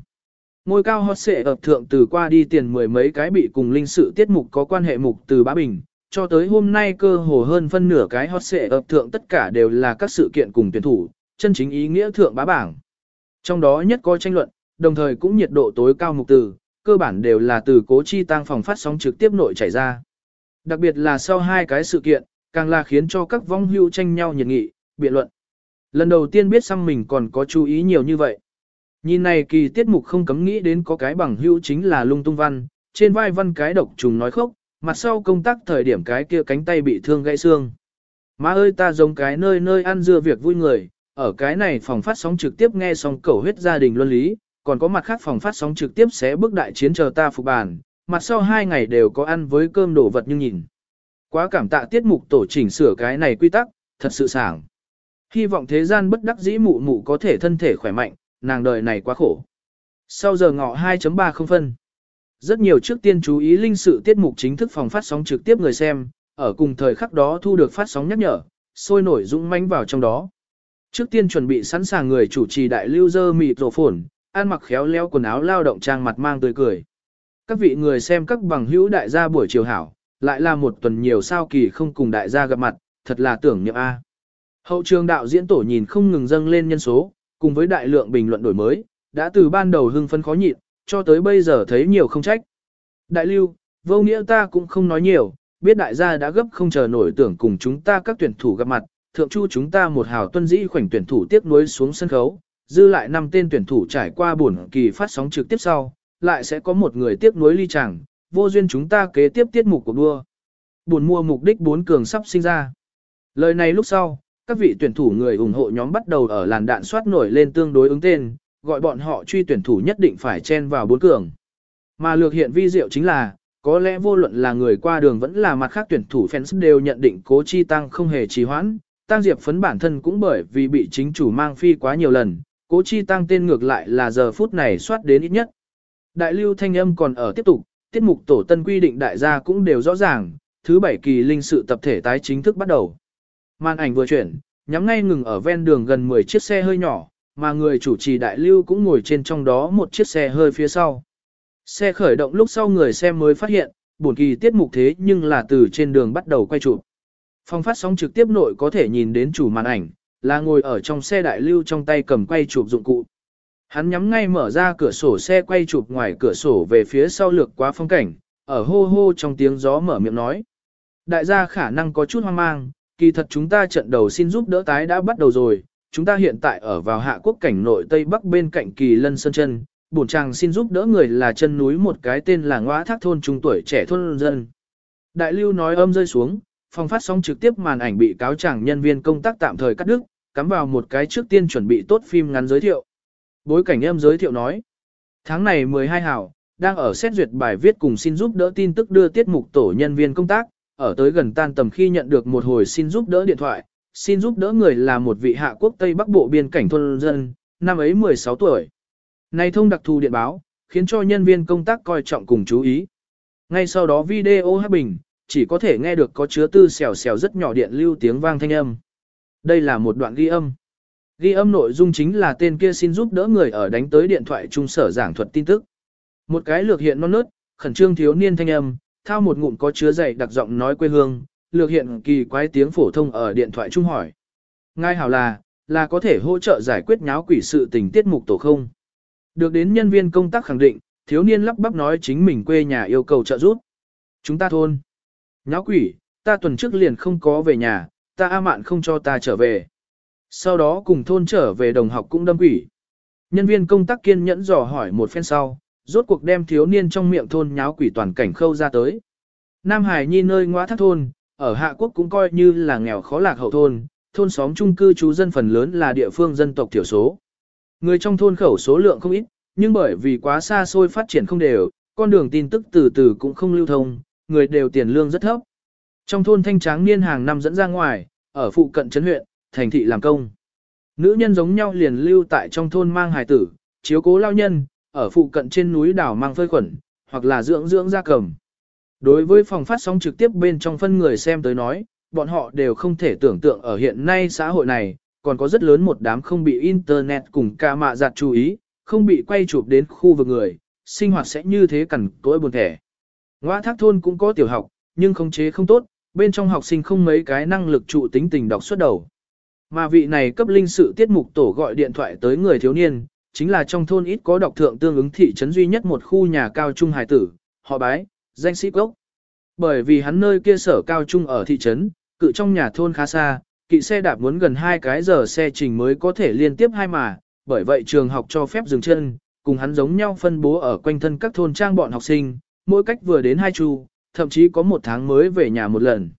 Ngôi cao hot xệ ập thượng từ qua đi tiền mười mấy cái bị cùng linh sự tiết mục có quan hệ mục từ bá bình, cho tới hôm nay cơ hồ hơn phân nửa cái hot xệ ập thượng tất cả đều là các sự kiện cùng tuyển thủ, chân chính ý nghĩa thượng bá bảng. Trong đó nhất có tranh luận, đồng thời cũng nhiệt độ tối cao mục từ, cơ bản đều là từ cố chi tăng phòng phát sóng trực tiếp nội chảy ra. Đặc biệt là sau hai cái sự kiện, càng là khiến cho các vong hưu tranh nhau nhiệt nghị, biện luận. Lần đầu tiên biết xăm mình còn có chú ý nhiều như vậy. Nhìn này kỳ tiết mục không cấm nghĩ đến có cái bằng hữu chính là lung tung văn, trên vai văn cái độc trùng nói khốc, mặt sau công tác thời điểm cái kia cánh tay bị thương gãy xương. Má ơi ta giống cái nơi nơi ăn dưa việc vui người, ở cái này phòng phát sóng trực tiếp nghe xong cầu huyết gia đình luân lý, còn có mặt khác phòng phát sóng trực tiếp sẽ bước đại chiến chờ ta phục bàn, mặt sau hai ngày đều có ăn với cơm đổ vật nhưng nhìn. Quá cảm tạ tiết mục tổ chỉnh sửa cái này quy tắc, thật sự sảng. Hy vọng thế gian bất đắc dĩ mụ mụ có thể thân thể khỏe mạnh, nàng đời này quá khổ. Sau giờ ngọ 2.3 không phân. Rất nhiều trước tiên chú ý linh sự tiết mục chính thức phòng phát sóng trực tiếp người xem, ở cùng thời khắc đó thu được phát sóng nhắc nhở, sôi nổi dũng mãnh vào trong đó. Trước tiên chuẩn bị sẵn sàng người chủ trì đại lưu dơ mịt rổ phồn, ăn mặc khéo léo quần áo lao động trang mặt mang tươi cười. Các vị người xem các bằng hữu đại gia buổi chiều hảo, lại là một tuần nhiều sao kỳ không cùng đại gia gặp mặt, thật là tưởng niệm A. Hậu trường đạo diễn tổ nhìn không ngừng dâng lên nhân số, cùng với đại lượng bình luận đổi mới, đã từ ban đầu hưng phấn khó nhịn, cho tới bây giờ thấy nhiều không trách. Đại lưu, vô nghĩa ta cũng không nói nhiều, biết đại gia đã gấp không chờ nổi tưởng cùng chúng ta các tuyển thủ gặp mặt, thượng chu chúng ta một hào tuân dĩ khoảnh tuyển thủ tiếp nối xuống sân khấu, dư lại năm tên tuyển thủ trải qua buồn kỳ phát sóng trực tiếp sau, lại sẽ có một người tiếp nối ly chẳng, vô duyên chúng ta kế tiếp tiết mục của đua. Buồn mua mục đích bốn cường sắp sinh ra. Lời này lúc sau, các vị tuyển thủ người ủng hộ nhóm bắt đầu ở làn đạn soát nổi lên tương đối ứng tên, gọi bọn họ truy tuyển thủ nhất định phải chen vào bốn cường. Mà lược hiện vi diệu chính là, có lẽ vô luận là người qua đường vẫn là mặt khác tuyển thủ fans đều nhận định cố chi tăng không hề trì hoãn, tăng diệp phấn bản thân cũng bởi vì bị chính chủ mang phi quá nhiều lần, cố chi tăng tên ngược lại là giờ phút này soát đến ít nhất. Đại lưu thanh âm còn ở tiếp tục, tiết mục tổ tân quy định đại gia cũng đều rõ ràng, thứ bảy kỳ linh sự tập thể tái chính thức bắt đầu. Màn ảnh vừa chuyển, nhắm ngay ngừng ở ven đường gần 10 chiếc xe hơi nhỏ, mà người chủ trì đại lưu cũng ngồi trên trong đó một chiếc xe hơi phía sau. Xe khởi động lúc sau người xem mới phát hiện, buồn kỳ tiết mục thế nhưng là từ trên đường bắt đầu quay chụp. Phong phát sóng trực tiếp nội có thể nhìn đến chủ màn ảnh, là ngồi ở trong xe đại lưu trong tay cầm quay chụp dụng cụ. Hắn nhắm ngay mở ra cửa sổ xe quay chụp ngoài cửa sổ về phía sau lược qua phong cảnh, ở hô hô trong tiếng gió mở miệng nói. Đại gia khả năng có chút hoang mang, kỳ thật chúng ta trận đầu xin giúp đỡ tái đã bắt đầu rồi, chúng ta hiện tại ở vào hạ quốc cảnh nội Tây Bắc bên cạnh kỳ lân sơn chân, bổn chàng xin giúp đỡ người là chân núi một cái tên là ngõa thác thôn trung tuổi trẻ thôn dân. Đại lưu nói âm rơi xuống, phòng phát sóng trực tiếp màn ảnh bị cáo chàng nhân viên công tác tạm thời cắt đứt, cắm vào một cái trước tiên chuẩn bị tốt phim ngắn giới thiệu. Bối cảnh em giới thiệu nói, tháng này 12 hảo, đang ở xét duyệt bài viết cùng xin giúp đỡ tin tức đưa tiết mục tổ nhân viên công tác, ở tới gần tan tầm khi nhận được một hồi xin giúp đỡ điện thoại, xin giúp đỡ người là một vị hạ quốc Tây Bắc Bộ biên cảnh thôn dân, năm ấy 16 tuổi. Này thông đặc thù điện báo, khiến cho nhân viên công tác coi trọng cùng chú ý. Ngay sau đó video hát bình, chỉ có thể nghe được có chứa tư xèo xèo rất nhỏ điện lưu tiếng vang thanh âm. Đây là một đoạn ghi âm. Ghi âm nội dung chính là tên kia xin giúp đỡ người ở đánh tới điện thoại trung sở giảng thuật tin tức. Một cái lược hiện non nớt, khẩn trương thiếu niên thanh âm, thao một ngụm có chứa dày đặc giọng nói quê hương, lược hiện kỳ quái tiếng phổ thông ở điện thoại trung hỏi. Ngay hảo là, là có thể hỗ trợ giải quyết nháo quỷ sự tình tiết mục tổ không. Được đến nhân viên công tác khẳng định, thiếu niên lắp bắp nói chính mình quê nhà yêu cầu trợ giúp. Chúng ta thôn. Nháo quỷ, ta tuần trước liền không có về nhà, ta A mạn không cho ta trở về. Sau đó cùng thôn trở về đồng học cũng đâm quỷ. Nhân viên công tác kiên nhẫn dò hỏi một phen sau, rốt cuộc đem thiếu niên trong miệng thôn nháo quỷ toàn cảnh khâu ra tới. Nam Hải Nhi nơi ngoã thác thôn, ở Hạ Quốc cũng coi như là nghèo khó lạc hậu thôn, thôn xóm chung cư trú dân phần lớn là địa phương dân tộc thiểu số. Người trong thôn khẩu số lượng không ít, nhưng bởi vì quá xa xôi phát triển không đều, con đường tin tức từ từ cũng không lưu thông, người đều tiền lương rất thấp. Trong thôn thanh tráng niên hàng năm dẫn ra ngoài, ở phụ cận trấn huyện, thành thị làm công. Nữ nhân giống nhau liền lưu tại trong thôn mang hài tử, chiếu cố lao nhân, ở phụ cận trên núi đảo mang phơi khuẩn, hoặc là dưỡng dưỡng gia cầm. Đối với phòng phát sóng trực tiếp bên trong phân người xem tới nói, bọn họ đều không thể tưởng tượng ở hiện nay xã hội này, còn có rất lớn một đám không bị Internet cùng ca mạ giặt chú ý, không bị quay chụp đến khu vực người, sinh hoạt sẽ như thế cẩn cỗi buồn thẻ. Ngoa thác thôn cũng có tiểu học, nhưng không chế không tốt, bên trong học sinh không mấy cái năng lực trụ tính tình đọc suốt đầu. Mà vị này cấp linh sự tiết mục tổ gọi điện thoại tới người thiếu niên, chính là trong thôn ít có đọc thượng tương ứng thị trấn duy nhất một khu nhà cao trung hải tử, họ bái, danh sĩ gốc. Bởi vì hắn nơi kia sở cao trung ở thị trấn, cự trong nhà thôn khá xa, kỵ xe đạp muốn gần hai cái giờ xe trình mới có thể liên tiếp hai mà, bởi vậy trường học cho phép dừng chân, cùng hắn giống nhau phân bố ở quanh thân các thôn trang bọn học sinh, mỗi cách vừa đến hai chu, thậm chí có một tháng mới về nhà một lần.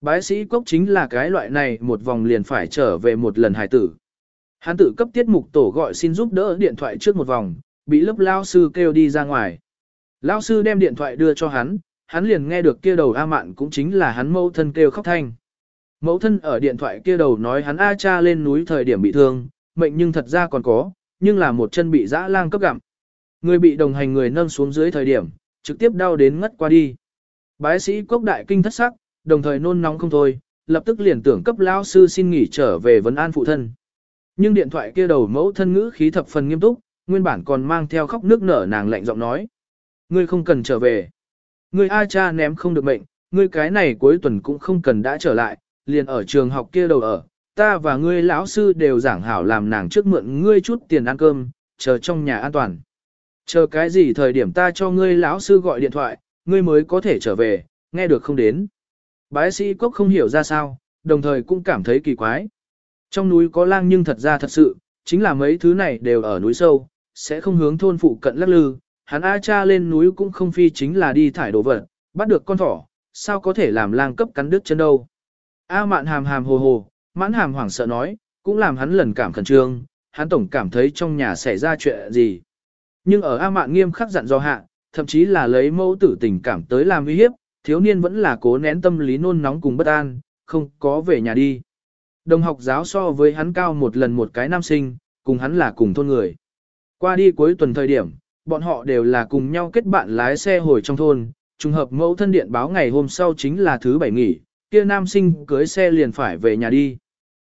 Bái sĩ cốc chính là cái loại này một vòng liền phải trở về một lần hài tử. Hắn tự cấp tiết mục tổ gọi xin giúp đỡ điện thoại trước một vòng, bị lớp lao sư kêu đi ra ngoài. Lao sư đem điện thoại đưa cho hắn, hắn liền nghe được kia đầu A mạn cũng chính là hắn mẫu thân kêu khóc thanh. Mẫu thân ở điện thoại kia đầu nói hắn A cha lên núi thời điểm bị thương, mệnh nhưng thật ra còn có, nhưng là một chân bị dã lang cấp gặm. Người bị đồng hành người nâng xuống dưới thời điểm, trực tiếp đau đến ngất qua đi. Bái sĩ quốc đại kinh thất sắc, đồng thời nôn nóng không thôi, lập tức liền tưởng cấp lao sư xin nghỉ trở về vấn an phụ thân. Nhưng điện thoại kia đầu mẫu thân ngữ khí thập phần nghiêm túc, nguyên bản còn mang theo khóc nước nở nàng lạnh giọng nói. Ngươi không cần trở về. Ngươi A cha ném không được mệnh, ngươi cái này cuối tuần cũng không cần đã trở lại, liền ở trường học kia đầu ở. Ta và ngươi lão sư đều giảng hảo làm nàng trước mượn ngươi chút tiền ăn cơm, chờ trong nhà an toàn. Chờ cái gì thời điểm ta cho ngươi lão sư gọi điện thoại, ngươi mới có thể trở về, nghe được không đến. Bái sĩ cốc không hiểu ra sao, đồng thời cũng cảm thấy kỳ quái. Trong núi có lang nhưng thật ra thật sự, chính là mấy thứ này đều ở núi sâu, sẽ không hướng thôn phụ cận lắc lư. Hắn A cha lên núi cũng không phi chính là đi thải đồ vật, bắt được con thỏ, sao có thể làm lang cấp cắn đứt chân đâu. A mạn hàm hàm hồ hồ, mãn hàm hoảng sợ nói, cũng làm hắn lần cảm khẩn trương, hắn tổng cảm thấy trong nhà xảy ra chuyện gì. Nhưng ở A mạn nghiêm khắc dặn do hạ, thậm chí là lấy mẫu tử tình cảm tới làm uy hiếp, thiếu niên vẫn là cố nén tâm lý nôn nóng cùng bất an, không có về nhà đi. Đồng học giáo so với hắn cao một lần một cái nam sinh, cùng hắn là cùng thôn người. Qua đi cuối tuần thời điểm, bọn họ đều là cùng nhau kết bạn lái xe hồi trong thôn, trùng hợp mẫu thân điện báo ngày hôm sau chính là thứ bảy nghỉ, kia nam sinh cưới xe liền phải về nhà đi.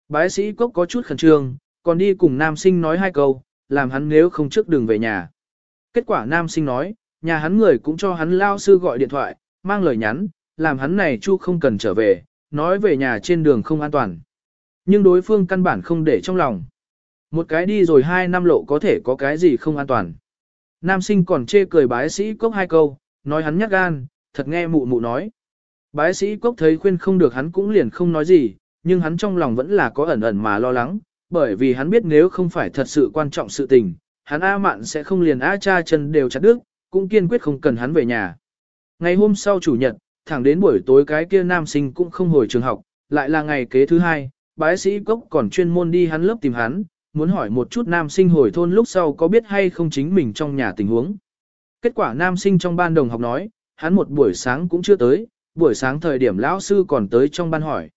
Bái sĩ cốc có chút khẩn trương, còn đi cùng nam sinh nói hai câu, làm hắn nếu không trước đường về nhà. Kết quả nam sinh nói, nhà hắn người cũng cho hắn lao sư gọi điện thoại, mang lời nhắn, làm hắn này chu không cần trở về, nói về nhà trên đường không an toàn. Nhưng đối phương căn bản không để trong lòng. Một cái đi rồi hai năm lộ có thể có cái gì không an toàn. Nam sinh còn chê cười bái sĩ cốc hai câu, nói hắn nhát gan, thật nghe mụ mụ nói. Bái sĩ cốc thấy khuyên không được hắn cũng liền không nói gì, nhưng hắn trong lòng vẫn là có ẩn ẩn mà lo lắng, bởi vì hắn biết nếu không phải thật sự quan trọng sự tình, hắn A mạn sẽ không liền A cha chân đều chặt đứt, cũng kiên quyết không cần hắn về nhà. Ngày hôm sau chủ nhật, thẳng đến buổi tối cái kia nam sinh cũng không hồi trường học, lại là ngày kế thứ hai, bái sĩ cốc còn chuyên môn đi hắn lớp tìm hắn, muốn hỏi một chút nam sinh hồi thôn lúc sau có biết hay không chính mình trong nhà tình huống. Kết quả nam sinh trong ban đồng học nói, hắn một buổi sáng cũng chưa tới, buổi sáng thời điểm lão sư còn tới trong ban hỏi.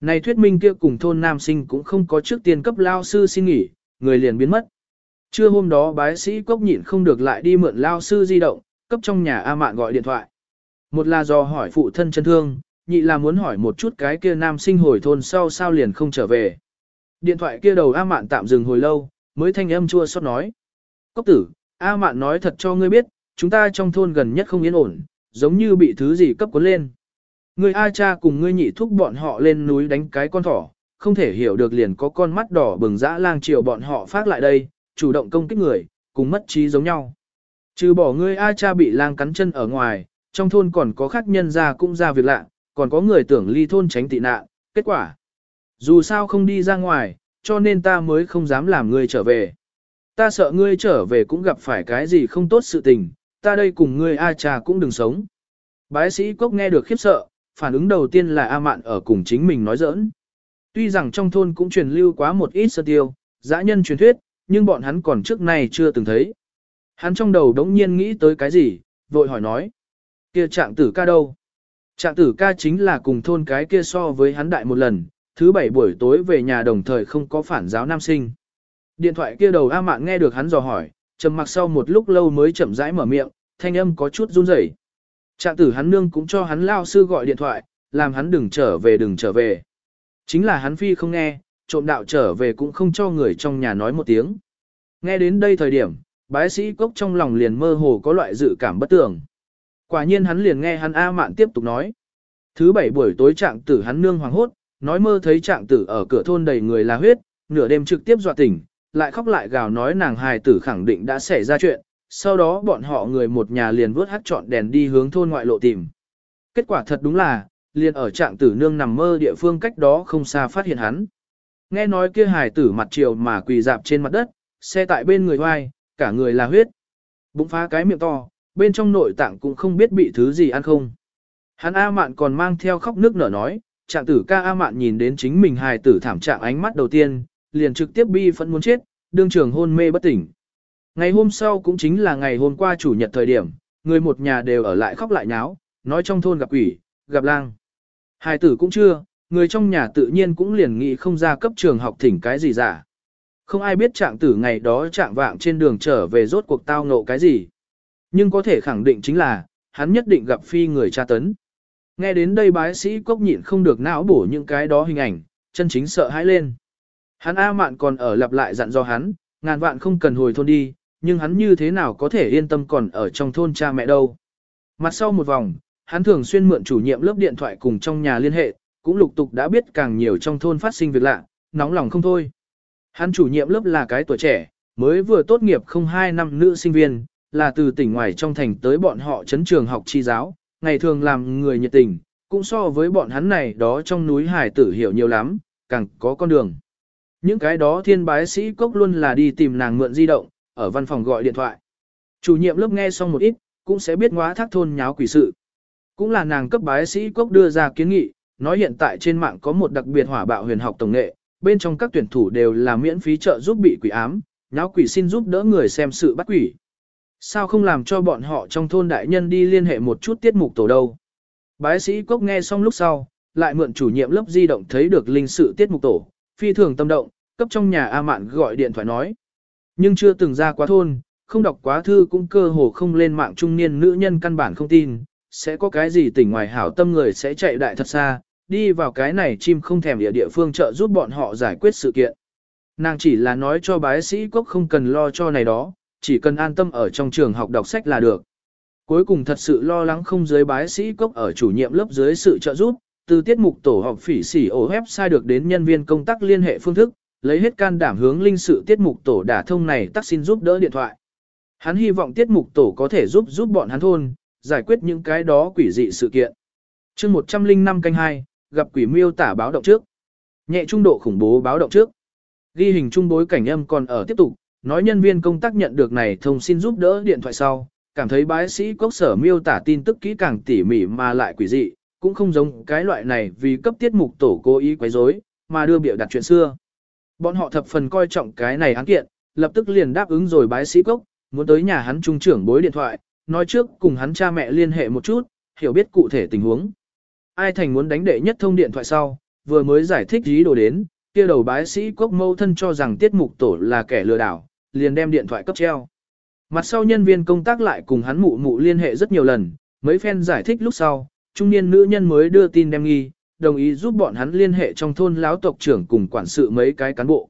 Này thuyết minh kia cùng thôn nam sinh cũng không có trước tiên cấp lao sư xin nghỉ, người liền biến mất. Trưa hôm đó bái sĩ cốc nhịn không được lại đi mượn lao sư di động, cấp trong nhà A Mạn gọi điện thoại. Một là do hỏi phụ thân chân thương, nhị là muốn hỏi một chút cái kia nam sinh hồi thôn sau sao liền không trở về. Điện thoại kia đầu A Mạn tạm dừng hồi lâu, mới thanh âm chua xót nói. Cốc tử, A Mạn nói thật cho ngươi biết, chúng ta trong thôn gần nhất không yên ổn, giống như bị thứ gì cấp cuốn lên. Ngươi A cha cùng ngươi nhị thúc bọn họ lên núi đánh cái con thỏ, không thể hiểu được liền có con mắt đỏ bừng dã lang chiều bọn họ phát lại đây, chủ động công kích người, cùng mất trí giống nhau. Trừ bỏ ngươi A cha bị lang cắn chân ở ngoài, trong thôn còn có khác nhân ra cũng ra việc lạ, còn có người tưởng ly thôn tránh tị nạn, kết quả. Dù sao không đi ra ngoài, cho nên ta mới không dám làm ngươi trở về. Ta sợ ngươi trở về cũng gặp phải cái gì không tốt sự tình, ta đây cùng ngươi A cha cũng đừng sống. Bái sĩ Cốc nghe được khiếp sợ, phản ứng đầu tiên là A Mạn ở cùng chính mình nói giỡn. Tuy rằng trong thôn cũng truyền lưu quá một ít sơ tiêu, dã nhân truyền thuyết, nhưng bọn hắn còn trước nay chưa từng thấy. Hắn trong đầu đống nhiên nghĩ tới cái gì, vội hỏi nói. kia trạng tử ca đâu? Trạng tử ca chính là cùng thôn cái kia so với hắn đại một lần, thứ bảy buổi tối về nhà đồng thời không có phản giáo nam sinh. Điện thoại kia đầu A Mạn nghe được hắn dò hỏi, trầm mặc sau một lúc lâu mới chậm rãi mở miệng, thanh âm có chút run rẩy. Trạng tử hắn nương cũng cho hắn lao sư gọi điện thoại, làm hắn đừng trở về đừng trở về. Chính là hắn phi không nghe, trộm đạo trở về cũng không cho người trong nhà nói một tiếng. Nghe đến đây thời điểm, bái sĩ cốc trong lòng liền mơ hồ có loại dự cảm bất tường. Quả nhiên hắn liền nghe hắn A mạn tiếp tục nói. Thứ bảy buổi tối trạng tử hắn nương hoàng hốt, nói mơ thấy trạng tử ở cửa thôn đầy người là huyết, nửa đêm trực tiếp dọa tỉnh, lại khóc lại gào nói nàng hài tử khẳng định đã xảy ra chuyện, sau đó bọn họ người một nhà liền vớt hắt trọn đèn đi hướng thôn ngoại lộ tìm. Kết quả thật đúng là, liền ở trạng tử nương nằm mơ địa phương cách đó không xa phát hiện hắn. Nghe nói kia hài tử mặt chiều mà quỳ dạp trên mặt đất, xe tại bên người hoai, cả người là huyết. Bụng phá cái miệng to, bên trong nội tạng cũng không biết bị thứ gì ăn không. Hắn A Mạn còn mang theo khóc nước nở nói, trạng tử ca A Mạn nhìn đến chính mình hài tử thảm trạng ánh mắt đầu tiên, liền trực tiếp bi phẫn muốn chết, đương trường hôn mê bất tỉnh. Ngày hôm sau cũng chính là ngày hôm qua chủ nhật thời điểm, người một nhà đều ở lại khóc lại nháo, nói trong thôn gặp quỷ, gặp lang. Hài tử cũng chưa, người trong nhà tự nhiên cũng liền nghĩ không ra cấp trường học thỉnh cái gì giả. Không ai biết trạng tử ngày đó trạng vạng trên đường trở về rốt cuộc tao ngộ cái gì. Nhưng có thể khẳng định chính là, hắn nhất định gặp phi người tra tấn. Nghe đến đây bái sĩ cốc nhịn không được não bổ những cái đó hình ảnh, chân chính sợ hãi lên. Hắn A mạn còn ở lặp lại dặn do hắn, ngàn vạn không cần hồi thôn đi, nhưng hắn như thế nào có thể yên tâm còn ở trong thôn cha mẹ đâu. Mặt sau một vòng, hắn thường xuyên mượn chủ nhiệm lớp điện thoại cùng trong nhà liên hệ, cũng lục tục đã biết càng nhiều trong thôn phát sinh việc lạ, nóng lòng không thôi. Hắn chủ nhiệm lớp là cái tuổi trẻ, mới vừa tốt nghiệp không hai năm nữ sinh viên, là từ tỉnh ngoài trong thành tới bọn họ chấn trường học chi giáo, ngày thường làm người nhiệt tình, cũng so với bọn hắn này đó trong núi hải tử hiểu nhiều lắm, càng có con đường. Những cái đó thiên bái sĩ cốc luôn là đi tìm nàng mượn di động, ở văn phòng gọi điện thoại. Chủ nhiệm lớp nghe xong một ít, cũng sẽ biết ngóa thác thôn nháo quỷ sự. Cũng là nàng cấp bái sĩ cốc đưa ra kiến nghị, nói hiện tại trên mạng có một đặc biệt hỏa bạo huyền học tổng nghệ, bên trong các tuyển thủ đều là miễn phí trợ giúp bị quỷ ám, nháo quỷ xin giúp đỡ người xem sự bắt quỷ. Sao không làm cho bọn họ trong thôn đại nhân đi liên hệ một chút tiết mục tổ đâu? Bái sĩ cốc nghe xong lúc sau, lại mượn chủ nhiệm lớp di động thấy được linh sự tiết mục tổ, phi thường tâm động, cấp trong nhà A Mạn gọi điện thoại nói. Nhưng chưa từng ra quá thôn, không đọc quá thư cũng cơ hồ không lên mạng trung niên nữ nhân căn bản không tin, sẽ có cái gì tỉnh ngoài hảo tâm người sẽ chạy đại thật xa, đi vào cái này chim không thèm địa địa phương trợ giúp bọn họ giải quyết sự kiện. Nàng chỉ là nói cho bái sĩ cốc không cần lo cho này đó, chỉ cần an tâm ở trong trường học đọc sách là được. Cuối cùng thật sự lo lắng không dưới bái sĩ cốc ở chủ nhiệm lớp dưới sự trợ giúp, từ tiết mục tổ học phỉ sỉ ổ website được đến nhân viên công tác liên hệ phương thức, lấy hết can đảm hướng linh sự tiết mục tổ đả thông này tác xin giúp đỡ điện thoại. Hắn hy vọng tiết mục tổ có thể giúp giúp bọn hắn thôn, giải quyết những cái đó quỷ dị sự kiện. chương 105 canh 2, gặp quỷ miêu tả báo động trước. Nhẹ trung độ khủng bố báo động trước. Ghi hình trung bối cảnh âm còn ở tiếp tục, nói nhân viên công tác nhận được này thông xin giúp đỡ điện thoại sau, cảm thấy bái sĩ cốc sở miêu tả tin tức kỹ càng tỉ mỉ mà lại quỷ dị, cũng không giống cái loại này vì cấp tiết mục tổ cố ý quấy rối, mà đưa biểu đặt chuyện xưa. Bọn họ thập phần coi trọng cái này án kiện, lập tức liền đáp ứng rồi bái sĩ cốc, muốn tới nhà hắn trung trưởng bối điện thoại, nói trước cùng hắn cha mẹ liên hệ một chút, hiểu biết cụ thể tình huống. Ai thành muốn đánh đệ nhất thông điện thoại sau, vừa mới giải thích ý đồ đến, kia đầu bái sĩ cốc mâu thân cho rằng tiết mục tổ là kẻ lừa đảo, liền đem điện thoại cấp treo. Mặt sau nhân viên công tác lại cùng hắn mụ mụ liên hệ rất nhiều lần, mấy phen giải thích lúc sau, trung niên nữ nhân mới đưa tin đem nghi, đồng ý giúp bọn hắn liên hệ trong thôn lão tộc trưởng cùng quản sự mấy cái cán bộ.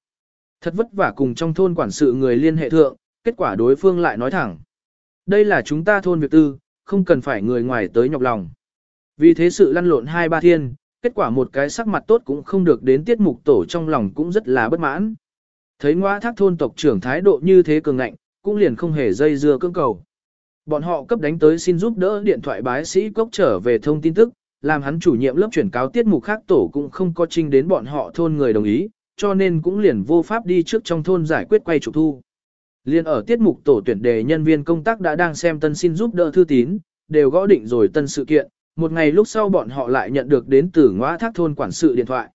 Thật vất vả cùng trong thôn quản sự người liên hệ thượng, kết quả đối phương lại nói thẳng. Đây là chúng ta thôn việc tư, không cần phải người ngoài tới nhọc lòng. Vì thế sự lăn lộn hai ba thiên, kết quả một cái sắc mặt tốt cũng không được đến tiết mục tổ trong lòng cũng rất là bất mãn. Thấy ngõ thác thôn tộc trưởng thái độ như thế cường ngạnh, cũng liền không hề dây dưa cưỡng cầu. Bọn họ cấp đánh tới xin giúp đỡ điện thoại bái sĩ cốc trở về thông tin tức, làm hắn chủ nhiệm lớp chuyển cáo tiết mục khác tổ cũng không có trinh đến bọn họ thôn người đồng ý, cho nên cũng liền vô pháp đi trước trong thôn giải quyết quay trục thu. Liên ở tiết mục tổ tuyển đề nhân viên công tác đã đang xem tân xin giúp đỡ thư tín, đều gõ định rồi tân sự kiện, một ngày lúc sau bọn họ lại nhận được đến từ ngõ thác thôn quản sự điện thoại.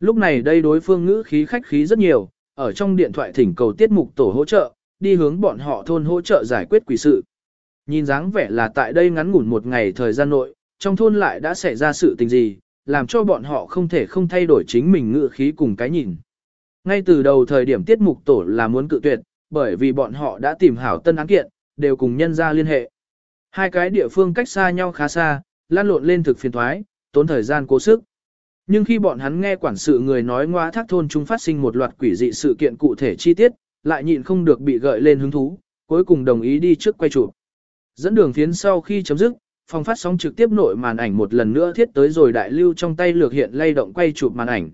Lúc này đây đối phương ngữ khí khách khí rất nhiều, ở trong điện thoại thỉnh cầu tiết mục tổ hỗ trợ, đi hướng bọn họ thôn hỗ trợ giải quyết quỷ sự. Nhìn dáng vẻ là tại đây ngắn ngủn một ngày thời gian nội, trong thôn lại đã xảy ra sự tình gì, làm cho bọn họ không thể không thay đổi chính mình ngựa khí cùng cái nhìn. Ngay từ đầu thời điểm tiết mục tổ là muốn cự tuyệt, bởi vì bọn họ đã tìm hảo tân án kiện, đều cùng nhân ra liên hệ. Hai cái địa phương cách xa nhau khá xa, lan lộn lên thực phiền thoái, tốn thời gian cố sức. Nhưng khi bọn hắn nghe quản sự người nói ngoa thác thôn chúng phát sinh một loạt quỷ dị sự kiện cụ thể chi tiết, lại nhịn không được bị gợi lên hứng thú, cuối cùng đồng ý đi trước quay chụp. Dẫn đường phiến sau khi chấm dứt, phòng phát sóng trực tiếp nội màn ảnh một lần nữa thiết tới rồi đại lưu trong tay lược hiện lay động quay chụp màn ảnh.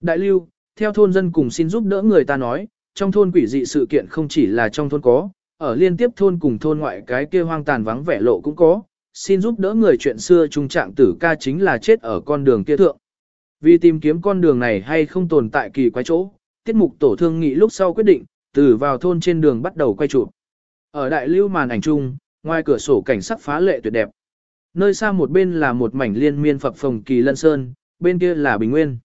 Đại lưu, theo thôn dân cùng xin giúp đỡ người ta nói, trong thôn quỷ dị sự kiện không chỉ là trong thôn có, ở liên tiếp thôn cùng thôn ngoại cái kia hoang tàn vắng vẻ lộ cũng có, xin giúp đỡ người chuyện xưa trung trạng tử ca chính là chết ở con đường kia thượng. Vì tìm kiếm con đường này hay không tồn tại kỳ quái chỗ, tiết mục tổ thương nghị lúc sau quyết định, từ vào thôn trên đường bắt đầu quay chụp. Ở đại lưu màn ảnh chung, ngoài cửa sổ cảnh sắc phá lệ tuyệt đẹp. Nơi xa một bên là một mảnh liên miên phập phồng kỳ lân sơn, bên kia là bình nguyên.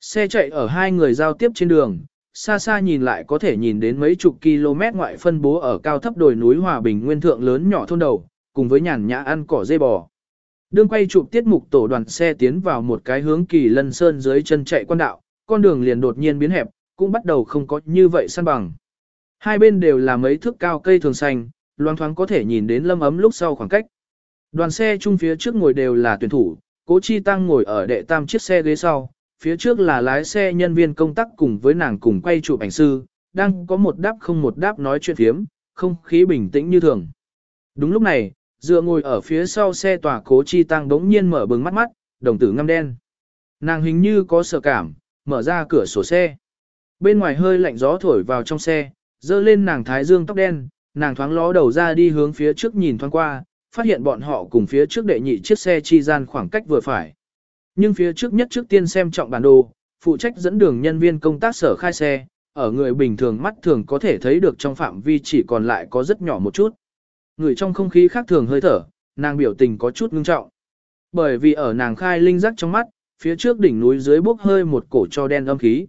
Xe chạy ở hai người giao tiếp trên đường, xa xa nhìn lại có thể nhìn đến mấy chục km ngoại phân bố ở cao thấp đồi núi Hòa Bình nguyên thượng lớn nhỏ thôn đầu, cùng với nhàn nhã ăn cỏ dê bò. Đương quay chụp tiết mục tổ đoàn xe tiến vào một cái hướng kỳ lân sơn dưới chân chạy quan đạo, con đường liền đột nhiên biến hẹp, cũng bắt đầu không có như vậy săn bằng. Hai bên đều là mấy thước cao cây thường xanh, loang thoáng có thể nhìn đến lâm ấm lúc sau khoảng cách. Đoàn xe chung phía trước ngồi đều là tuyển thủ, cố chi tăng ngồi ở đệ tam chiếc xe ghế sau, phía trước là lái xe nhân viên công tác cùng với nàng cùng quay chụp ảnh sư, đang có một đáp không một đáp nói chuyện phiếm, không khí bình tĩnh như thường. Đúng lúc này, dựa ngồi ở phía sau xe tòa cố chi tăng đống nhiên mở bừng mắt mắt, đồng tử ngăm đen. Nàng hình như có sợ cảm, mở ra cửa sổ xe. Bên ngoài hơi lạnh gió thổi vào trong xe, dơ lên nàng thái dương tóc đen, nàng thoáng ló đầu ra đi hướng phía trước nhìn thoáng qua, phát hiện bọn họ cùng phía trước đệ nhị chiếc xe chi gian khoảng cách vừa phải. Nhưng phía trước nhất trước tiên xem trọng bản đồ, phụ trách dẫn đường nhân viên công tác sở khai xe, ở người bình thường mắt thường có thể thấy được trong phạm vi chỉ còn lại có rất nhỏ một chút. Người trong không khí khác thường hơi thở, nàng biểu tình có chút ngưng trọng. Bởi vì ở nàng khai linh giác trong mắt, phía trước đỉnh núi dưới bốc hơi một cổ cho đen âm khí.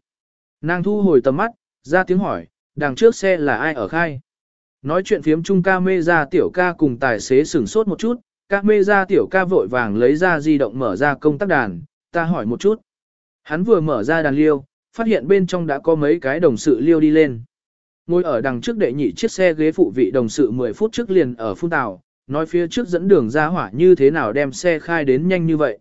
Nàng thu hồi tầm mắt, ra tiếng hỏi, đằng trước xe là ai ở khai? Nói chuyện phiếm chung ca mê ra tiểu ca cùng tài xế sửng sốt một chút, ca mê ra tiểu ca vội vàng lấy ra di động mở ra công tắc đàn, ta hỏi một chút. Hắn vừa mở ra đàn liêu, phát hiện bên trong đã có mấy cái đồng sự liêu đi lên. Ngồi ở đằng trước đệ nhị chiếc xe ghế phụ vị đồng sự 10 phút trước liền ở phun tàu, nói phía trước dẫn đường ra hỏa như thế nào đem xe khai đến nhanh như vậy.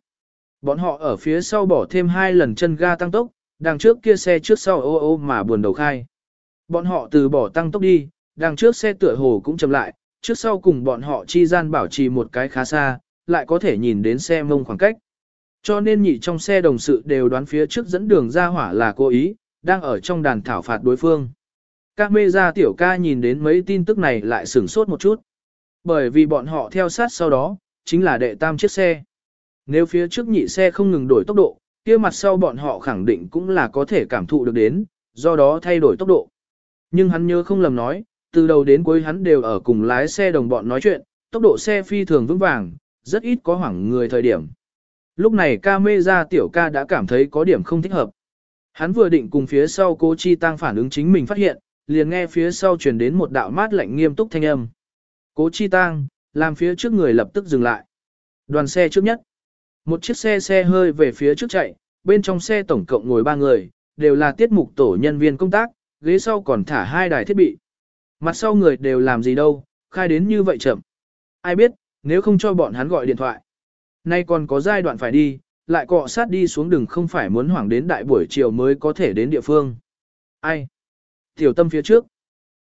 Bọn họ ở phía sau bỏ thêm hai lần chân ga tăng tốc, đằng trước kia xe trước sau ô ô mà buồn đầu khai. Bọn họ từ bỏ tăng tốc đi, đằng trước xe tựa hồ cũng chậm lại, trước sau cùng bọn họ chi gian bảo trì một cái khá xa, lại có thể nhìn đến xe mông khoảng cách. Cho nên nhị trong xe đồng sự đều đoán phía trước dẫn đường ra hỏa là cố ý, đang ở trong đàn thảo phạt đối phương. Các mê ra tiểu ca nhìn đến mấy tin tức này lại sửng sốt một chút. Bởi vì bọn họ theo sát sau đó, chính là đệ tam chiếc xe. Nếu phía trước nhị xe không ngừng đổi tốc độ, kia mặt sau bọn họ khẳng định cũng là có thể cảm thụ được đến, do đó thay đổi tốc độ. Nhưng hắn nhớ không lầm nói, từ đầu đến cuối hắn đều ở cùng lái xe đồng bọn nói chuyện, tốc độ xe phi thường vững vàng, rất ít có hoảng người thời điểm. Lúc này ca mê ra tiểu ca đã cảm thấy có điểm không thích hợp. Hắn vừa định cùng phía sau cố chi tăng phản ứng chính mình phát hiện, liền nghe phía sau truyền đến một đạo mát lạnh nghiêm túc thanh âm. Cố chi tang làm phía trước người lập tức dừng lại. Đoàn xe trước nhất. Một chiếc xe xe hơi về phía trước chạy, bên trong xe tổng cộng ngồi ba người, đều là tiết mục tổ nhân viên công tác, ghế sau còn thả hai đài thiết bị. Mặt sau người đều làm gì đâu, khai đến như vậy chậm. Ai biết, nếu không cho bọn hắn gọi điện thoại. Nay còn có giai đoạn phải đi, lại cọ sát đi xuống đường không phải muốn hoảng đến đại buổi chiều mới có thể đến địa phương. Ai? Tiểu tâm phía trước.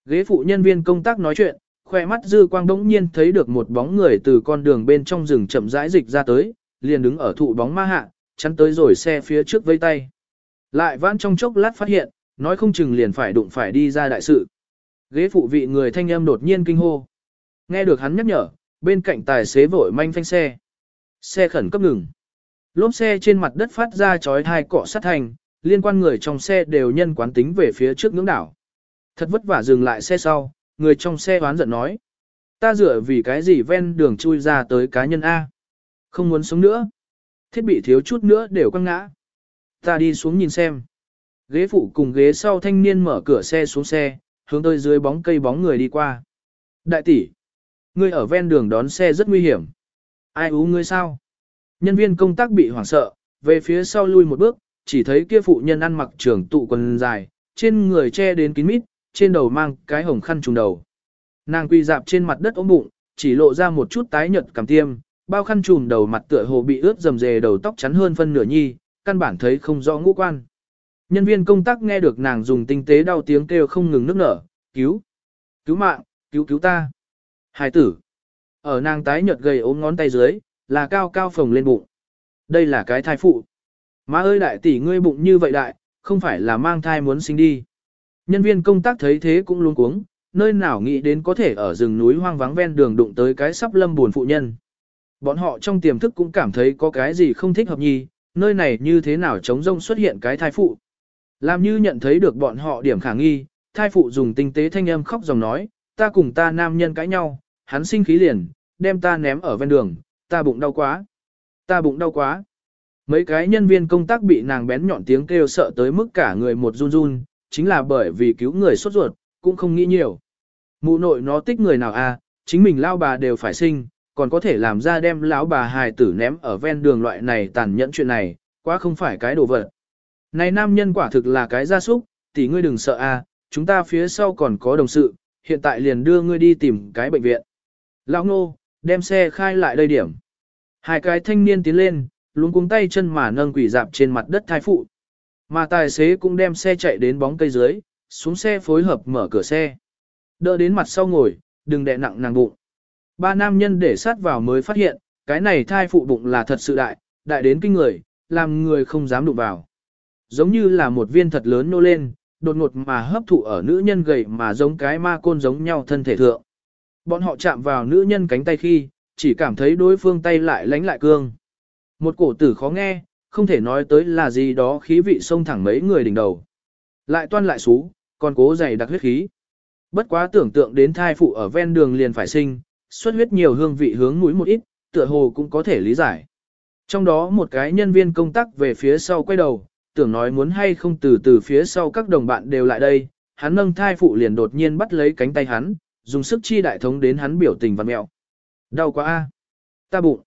Ghế phụ nhân viên công tác nói chuyện, khoe mắt dư quang đống nhiên thấy được một bóng người từ con đường bên trong rừng chậm rãi dịch ra tới, liền đứng ở thụ bóng ma hạ, chắn tới rồi xe phía trước vây tay. Lại vãn trong chốc lát phát hiện, nói không chừng liền phải đụng phải đi ra đại sự. Ghế phụ vị người thanh âm đột nhiên kinh hô. Nghe được hắn nhắc nhở, bên cạnh tài xế vội manh phanh xe. Xe khẩn cấp ngừng. Lốp xe trên mặt đất phát ra chói hai cọ sát thành, liên quan người trong xe đều nhân quán tính về phía trước ngưỡng đảo. Thật vất vả dừng lại xe sau, người trong xe oán giận nói. Ta dựa vì cái gì ven đường chui ra tới cá nhân A. Không muốn sống nữa. Thiết bị thiếu chút nữa đều quăng ngã. Ta đi xuống nhìn xem. Ghế phụ cùng ghế sau thanh niên mở cửa xe xuống xe, hướng tới dưới bóng cây bóng người đi qua. Đại tỷ, ngươi ở ven đường đón xe rất nguy hiểm. Ai ú ngươi sao? Nhân viên công tác bị hoảng sợ, về phía sau lui một bước, chỉ thấy kia phụ nhân ăn mặc trưởng tụ quần dài, trên người che đến kín mít, trên đầu mang cái hồng khăn trùng đầu. Nàng quỳ dạp trên mặt đất ốm bụng, chỉ lộ ra một chút tái nhợt cảm tiêm, bao khăn trùm đầu mặt tựa hồ bị ướt dầm dề đầu tóc chắn hơn phân nửa nhi, căn bản thấy không rõ ngũ quan. Nhân viên công tác nghe được nàng dùng tinh tế đau tiếng kêu không ngừng nức nở, cứu, cứu mạng, cứu cứu ta. Hải tử, ở nàng tái nhợt gầy ốm ngón tay dưới, là cao cao phồng lên bụng. Đây là cái thai phụ. Má ơi đại tỷ ngươi bụng như vậy đại, không phải là mang thai muốn sinh đi. Nhân viên công tác thấy thế cũng luống cuống, nơi nào nghĩ đến có thể ở rừng núi hoang vắng ven đường đụng tới cái sắp lâm buồn phụ nhân. Bọn họ trong tiềm thức cũng cảm thấy có cái gì không thích hợp nhì, nơi này như thế nào trống rông xuất hiện cái thai phụ. Làm như nhận thấy được bọn họ điểm khả nghi, thai phụ dùng tinh tế thanh âm khóc dòng nói, ta cùng ta nam nhân cãi nhau, hắn sinh khí liền, đem ta ném ở ven đường, ta bụng đau quá, ta bụng đau quá. Mấy cái nhân viên công tác bị nàng bén nhọn tiếng kêu sợ tới mức cả người một run run, chính là bởi vì cứu người sốt ruột, cũng không nghĩ nhiều. Mụ nội nó tích người nào à, chính mình lao bà đều phải sinh, còn có thể làm ra đem lão bà hài tử ném ở ven đường loại này tàn nhẫn chuyện này, quá không phải cái đồ vật. Này nam nhân quả thực là cái gia súc, tỷ ngươi đừng sợ a, chúng ta phía sau còn có đồng sự, hiện tại liền đưa ngươi đi tìm cái bệnh viện. Lão Ngô đem xe khai lại đây điểm. Hai cái thanh niên tiến lên, luôn cuống tay chân mà nâng quỷ dạp trên mặt đất thai phụ. Mà tài xế cũng đem xe chạy đến bóng cây dưới, xuống xe phối hợp mở cửa xe. Đỡ đến mặt sau ngồi, đừng đè nặng nàng bụng. Ba nam nhân để sát vào mới phát hiện, cái này thai phụ bụng là thật sự đại, đại đến kinh người, làm người không dám đụng vào. Giống như là một viên thật lớn nô lên, đột ngột mà hấp thụ ở nữ nhân gầy mà giống cái ma côn giống nhau thân thể thượng. Bọn họ chạm vào nữ nhân cánh tay khi, chỉ cảm thấy đối phương tay lại lánh lại cương. Một cổ tử khó nghe, không thể nói tới là gì đó khí vị xông thẳng mấy người đỉnh đầu. Lại toan lại xú, còn cố dày đặc huyết khí. Bất quá tưởng tượng đến thai phụ ở ven đường liền phải sinh, xuất huyết nhiều hương vị hướng mũi một ít, tựa hồ cũng có thể lý giải. Trong đó một cái nhân viên công tác về phía sau quay đầu, tưởng nói muốn hay không từ từ phía sau các đồng bạn đều lại đây, hắn nâng thai phụ liền đột nhiên bắt lấy cánh tay hắn, dùng sức chi đại thống đến hắn biểu tình văn mẹo. Đau quá a, Ta bụng.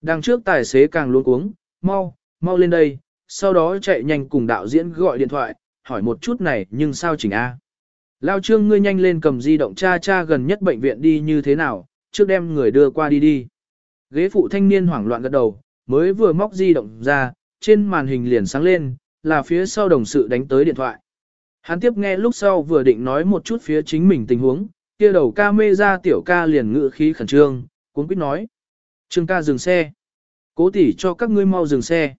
Đằng trước tài xế càng luôn cuống, mau, mau lên đây, sau đó chạy nhanh cùng đạo diễn gọi điện thoại, hỏi một chút này nhưng sao chỉnh A. Lao trương ngươi nhanh lên cầm di động cha cha gần nhất bệnh viện đi như thế nào, trước đem người đưa qua đi đi. Ghế phụ thanh niên hoảng loạn gật đầu, mới vừa móc di động ra, trên màn hình liền sáng lên, là phía sau đồng sự đánh tới điện thoại. Hắn tiếp nghe lúc sau vừa định nói một chút phía chính mình tình huống, kia đầu ca mê ra tiểu ca liền ngự khí khẩn trương, cuốn quýt nói. Trương ca dừng xe. Cố tỷ cho các ngươi mau dừng xe.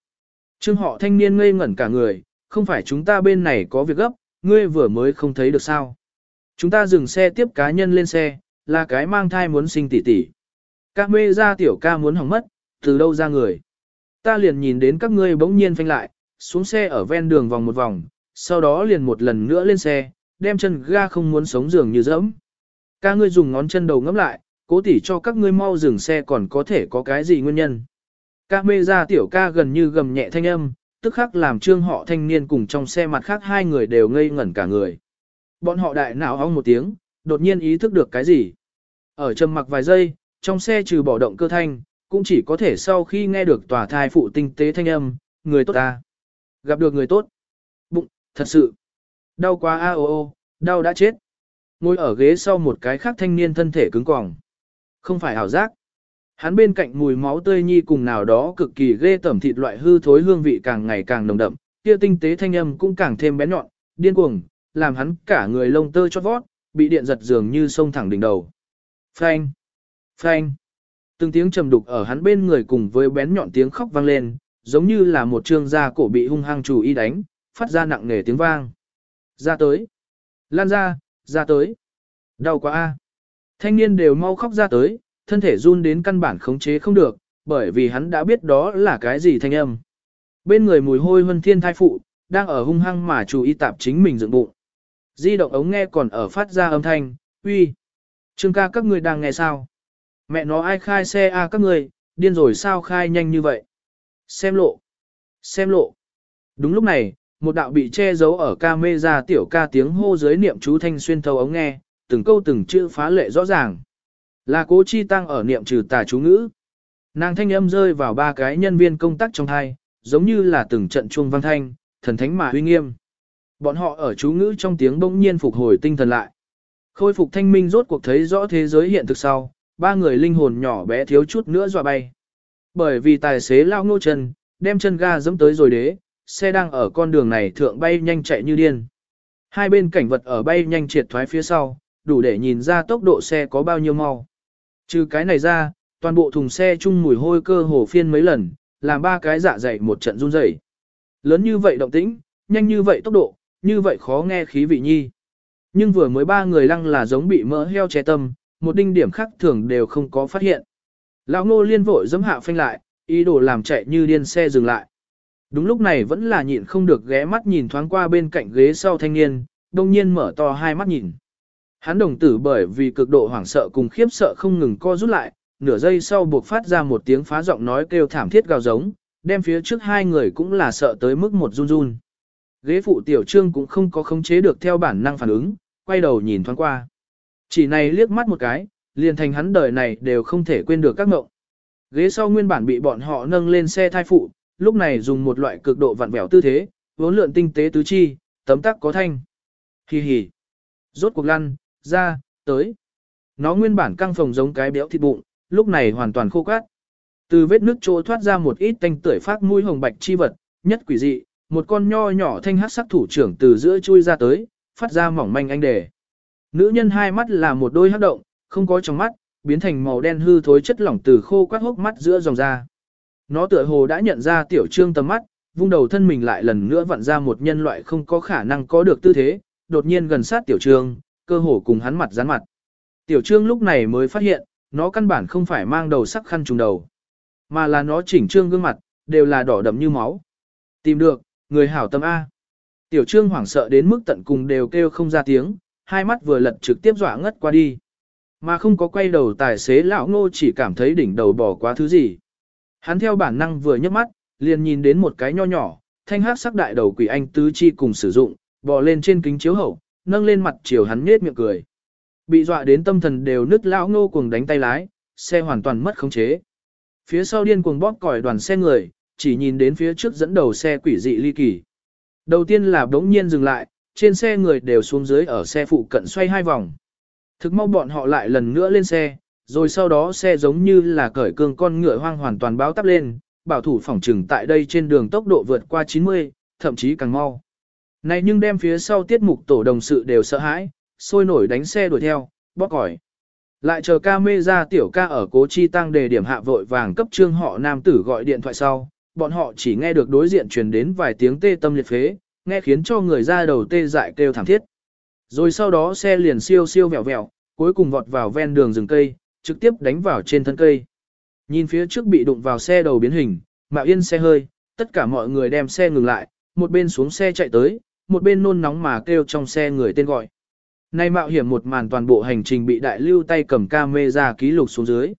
Trương họ thanh niên ngây ngẩn cả người, không phải chúng ta bên này có việc gấp, ngươi vừa mới không thấy được sao. Chúng ta dừng xe tiếp cá nhân lên xe, là cái mang thai muốn sinh tỷ tỷ. Các mê ra tiểu ca muốn hỏng mất, từ đâu ra người. Ta liền nhìn đến các ngươi bỗng nhiên phanh lại, xuống xe ở ven đường vòng một vòng, sau đó liền một lần nữa lên xe, đem chân ga không muốn sống giường như dẫm. Ca ngươi dùng ngón chân đầu ngắm lại, cố tỉ cho các ngươi mau dừng xe còn có thể có cái gì nguyên nhân. Ca mê ra tiểu ca gần như gầm nhẹ thanh âm, tức khắc làm trương họ thanh niên cùng trong xe mặt khác hai người đều ngây ngẩn cả người. Bọn họ đại não ong một tiếng, đột nhiên ý thức được cái gì. Ở trầm mặc vài giây, trong xe trừ bỏ động cơ thanh, cũng chỉ có thể sau khi nghe được tòa thai phụ tinh tế thanh âm, người tốt ta. Gặp được người tốt. Bụng, thật sự. Đau quá a ô ô, đau đã chết. Ngồi ở ghế sau một cái khác thanh niên thân thể cứng cỏng. Không phải ảo giác. Hắn bên cạnh mùi máu tươi nhi cùng nào đó cực kỳ ghê tẩm thịt loại hư thối hương vị càng ngày càng nồng đậm, kia tinh tế thanh âm cũng càng thêm bén nhọn, điên cuồng, làm hắn cả người lông tơ chót vót, bị điện giật dường như sông thẳng đỉnh đầu. Phanh! Phanh! Từng tiếng trầm đục ở hắn bên người cùng với bén nhọn tiếng khóc vang lên, giống như là một trương da cổ bị hung hăng chủ y đánh, phát ra nặng nề tiếng vang. Ra tới! Lan ra! Ra tới! Đau quá a! Thanh niên đều mau khóc ra tới, thân thể run đến căn bản khống chế không được, bởi vì hắn đã biết đó là cái gì thanh âm. Bên người mùi hôi huân thiên thai phụ, đang ở hung hăng mà chú ý tạp chính mình dựng bụng. Di động ống nghe còn ở phát ra âm thanh, uy. Trương ca các người đang nghe sao? Mẹ nó ai khai xe a các người, điên rồi sao khai nhanh như vậy? Xem lộ. Xem lộ. Đúng lúc này, một đạo bị che giấu ở ca mê ra tiểu ca tiếng hô dưới niệm chú thanh xuyên thấu ống nghe, từng câu từng chữ phá lệ rõ ràng. Là cố chi tăng ở niệm trừ tà chú ngữ. Nàng thanh âm rơi vào ba cái nhân viên công tác trong hai, giống như là từng trận chuông văn thanh, thần thánh mà uy nghiêm. Bọn họ ở chú ngữ trong tiếng bỗng nhiên phục hồi tinh thần lại. Khôi phục thanh minh rốt cuộc thấy rõ thế giới hiện thực sau, ba người linh hồn nhỏ bé thiếu chút nữa dọa bay. Bởi vì tài xế lao ngô chân, đem chân ga dẫm tới rồi đế, xe đang ở con đường này thượng bay nhanh chạy như điên. Hai bên cảnh vật ở bay nhanh triệt thoái phía sau, đủ để nhìn ra tốc độ xe có bao nhiêu mau. Trừ cái này ra, toàn bộ thùng xe chung mùi hôi cơ hồ phiên mấy lần, làm ba cái dạ dày một trận run rẩy. Lớn như vậy động tĩnh, nhanh như vậy tốc độ, như vậy khó nghe khí vị nhi. Nhưng vừa mới ba người lăng là giống bị mỡ heo che tâm, một đinh điểm khác thường đều không có phát hiện. Lão ngô liên vội dấm hạ phanh lại, ý đồ làm chạy như điên xe dừng lại. Đúng lúc này vẫn là nhịn không được ghé mắt nhìn thoáng qua bên cạnh ghế sau thanh niên, đông nhiên mở to hai mắt nhìn. Hắn đồng tử bởi vì cực độ hoảng sợ cùng khiếp sợ không ngừng co rút lại, nửa giây sau buộc phát ra một tiếng phá giọng nói kêu thảm thiết gào giống, đem phía trước hai người cũng là sợ tới mức một run run. Ghế phụ tiểu trương cũng không có khống chế được theo bản năng phản ứng, quay đầu nhìn thoáng qua. Chỉ này liếc mắt một cái, liền thành hắn đời này đều không thể quên được các ngộng. Ghế sau nguyên bản bị bọn họ nâng lên xe thai phụ, lúc này dùng một loại cực độ vặn vẹo tư thế, vốn lượn tinh tế tứ chi, tấm tắc có thanh. Hi hi. Rốt cuộc lăn, ra, tới. Nó nguyên bản căng phồng giống cái béo thịt bụng, lúc này hoàn toàn khô cát. Từ vết nước chỗ thoát ra một ít tanh tưởi phát mũi hồng bạch chi vật, nhất quỷ dị, một con nho nhỏ thanh hắc sắc thủ trưởng từ giữa chui ra tới, phát ra mỏng manh anh đề. Nữ nhân hai mắt là một đôi hắc động, không có trong mắt, biến thành màu đen hư thối chất lỏng từ khô quát hốc mắt giữa dòng ra Nó tựa hồ đã nhận ra tiểu trương tầm mắt, vung đầu thân mình lại lần nữa vặn ra một nhân loại không có khả năng có được tư thế, đột nhiên gần sát tiểu trương, cơ hồ cùng hắn mặt dán mặt. Tiểu trương lúc này mới phát hiện, nó căn bản không phải mang đầu sắc khăn trùng đầu, mà là nó chỉnh trương gương mặt, đều là đỏ đậm như máu. Tìm được, người hảo tâm A. Tiểu trương hoảng sợ đến mức tận cùng đều kêu không ra tiếng, hai mắt vừa lật trực tiếp dọa ngất qua đi. Mà không có quay đầu tài xế lão ngô chỉ cảm thấy đỉnh đầu bỏ quá thứ gì. Hắn theo bản năng vừa nhấc mắt, liền nhìn đến một cái nho nhỏ, thanh hát sắc đại đầu quỷ anh tứ chi cùng sử dụng, bò lên trên kính chiếu hậu, nâng lên mặt chiều hắn nết miệng cười. Bị dọa đến tâm thần đều nứt lão ngô cuồng đánh tay lái, xe hoàn toàn mất khống chế. Phía sau điên cuồng bóp còi đoàn xe người, chỉ nhìn đến phía trước dẫn đầu xe quỷ dị ly kỳ. Đầu tiên là đống nhiên dừng lại, trên xe người đều xuống dưới ở xe phụ cận xoay hai vòng. Thực mau bọn họ lại lần nữa lên xe, rồi sau đó xe giống như là cởi cương con ngựa hoang hoàn toàn báo tắp lên, bảo thủ phòng trừng tại đây trên đường tốc độ vượt qua 90, thậm chí càng mau. Này nhưng đem phía sau tiết mục tổ đồng sự đều sợ hãi, sôi nổi đánh xe đuổi theo, bóp còi. Lại chờ ca mê ra tiểu ca ở cố chi tăng đề điểm hạ vội vàng cấp trương họ nam tử gọi điện thoại sau, bọn họ chỉ nghe được đối diện truyền đến vài tiếng tê tâm liệt phế, nghe khiến cho người ra đầu tê dại kêu thảm thiết. Rồi sau đó xe liền siêu siêu vẹo vẹo, cuối cùng vọt vào ven đường rừng cây, trực tiếp đánh vào trên thân cây. Nhìn phía trước bị đụng vào xe đầu biến hình, mạo yên xe hơi, tất cả mọi người đem xe ngừng lại, một bên xuống xe chạy tới, một bên nôn nóng mà kêu trong xe người tên gọi. Nay mạo hiểm một màn toàn bộ hành trình bị đại lưu tay cầm camera ký lục xuống dưới.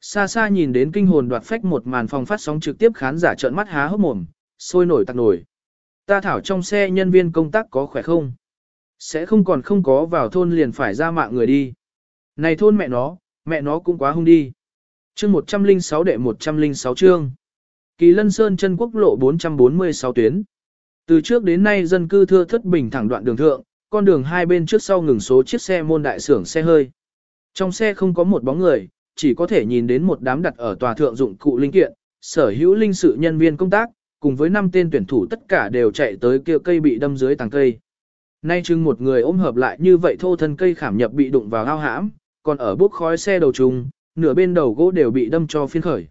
Xa xa nhìn đến kinh hồn đoạt phách một màn phòng phát sóng trực tiếp khán giả trợn mắt há hốc mồm, sôi nổi tạc nổi. Ta thảo trong xe nhân viên công tác có khỏe không? Sẽ không còn không có vào thôn liền phải ra mạng người đi. Này thôn mẹ nó, mẹ nó cũng quá hung đi. Chương 106 đệ 106 chương. Kỳ Lân Sơn chân quốc lộ 446 tuyến. Từ trước đến nay dân cư thưa thất bình thẳng đoạn đường thượng, con đường hai bên trước sau ngừng số chiếc xe môn đại xưởng xe hơi. Trong xe không có một bóng người, chỉ có thể nhìn đến một đám đặt ở tòa thượng dụng cụ linh kiện, sở hữu linh sự nhân viên công tác, cùng với năm tên tuyển thủ tất cả đều chạy tới kia cây bị đâm dưới tàng cây. Nay chừng một người ôm hợp lại như vậy thô thân cây khảm nhập bị đụng vào ao hãm, còn ở bốc khói xe đầu trùng, nửa bên đầu gỗ đều bị đâm cho phiên khởi.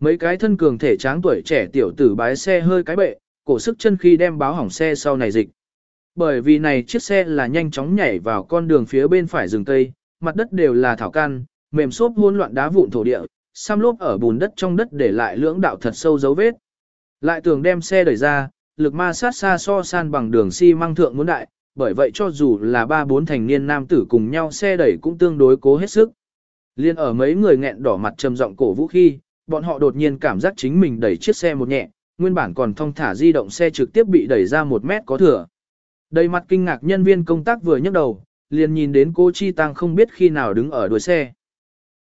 Mấy cái thân cường thể tráng tuổi trẻ tiểu tử bái xe hơi cái bệ, cổ sức chân khi đem báo hỏng xe sau này dịch. Bởi vì này chiếc xe là nhanh chóng nhảy vào con đường phía bên phải rừng tây, mặt đất đều là thảo can, mềm xốp hỗn loạn đá vụn thổ địa, xăm lốp ở bùn đất trong đất để lại lưỡng đạo thật sâu dấu vết. Lại tưởng đem xe đẩy ra, lực ma sát xa so san bằng đường xi si măng thượng muốn đại, bởi vậy cho dù là ba bốn thành niên nam tử cùng nhau xe đẩy cũng tương đối cố hết sức. Liên ở mấy người nghẹn đỏ mặt trầm giọng cổ vũ khi, bọn họ đột nhiên cảm giác chính mình đẩy chiếc xe một nhẹ, nguyên bản còn thong thả di động xe trực tiếp bị đẩy ra một mét có thừa. Đầy mặt kinh ngạc nhân viên công tác vừa nhấc đầu, liền nhìn đến cô Chi Tăng không biết khi nào đứng ở đuôi xe.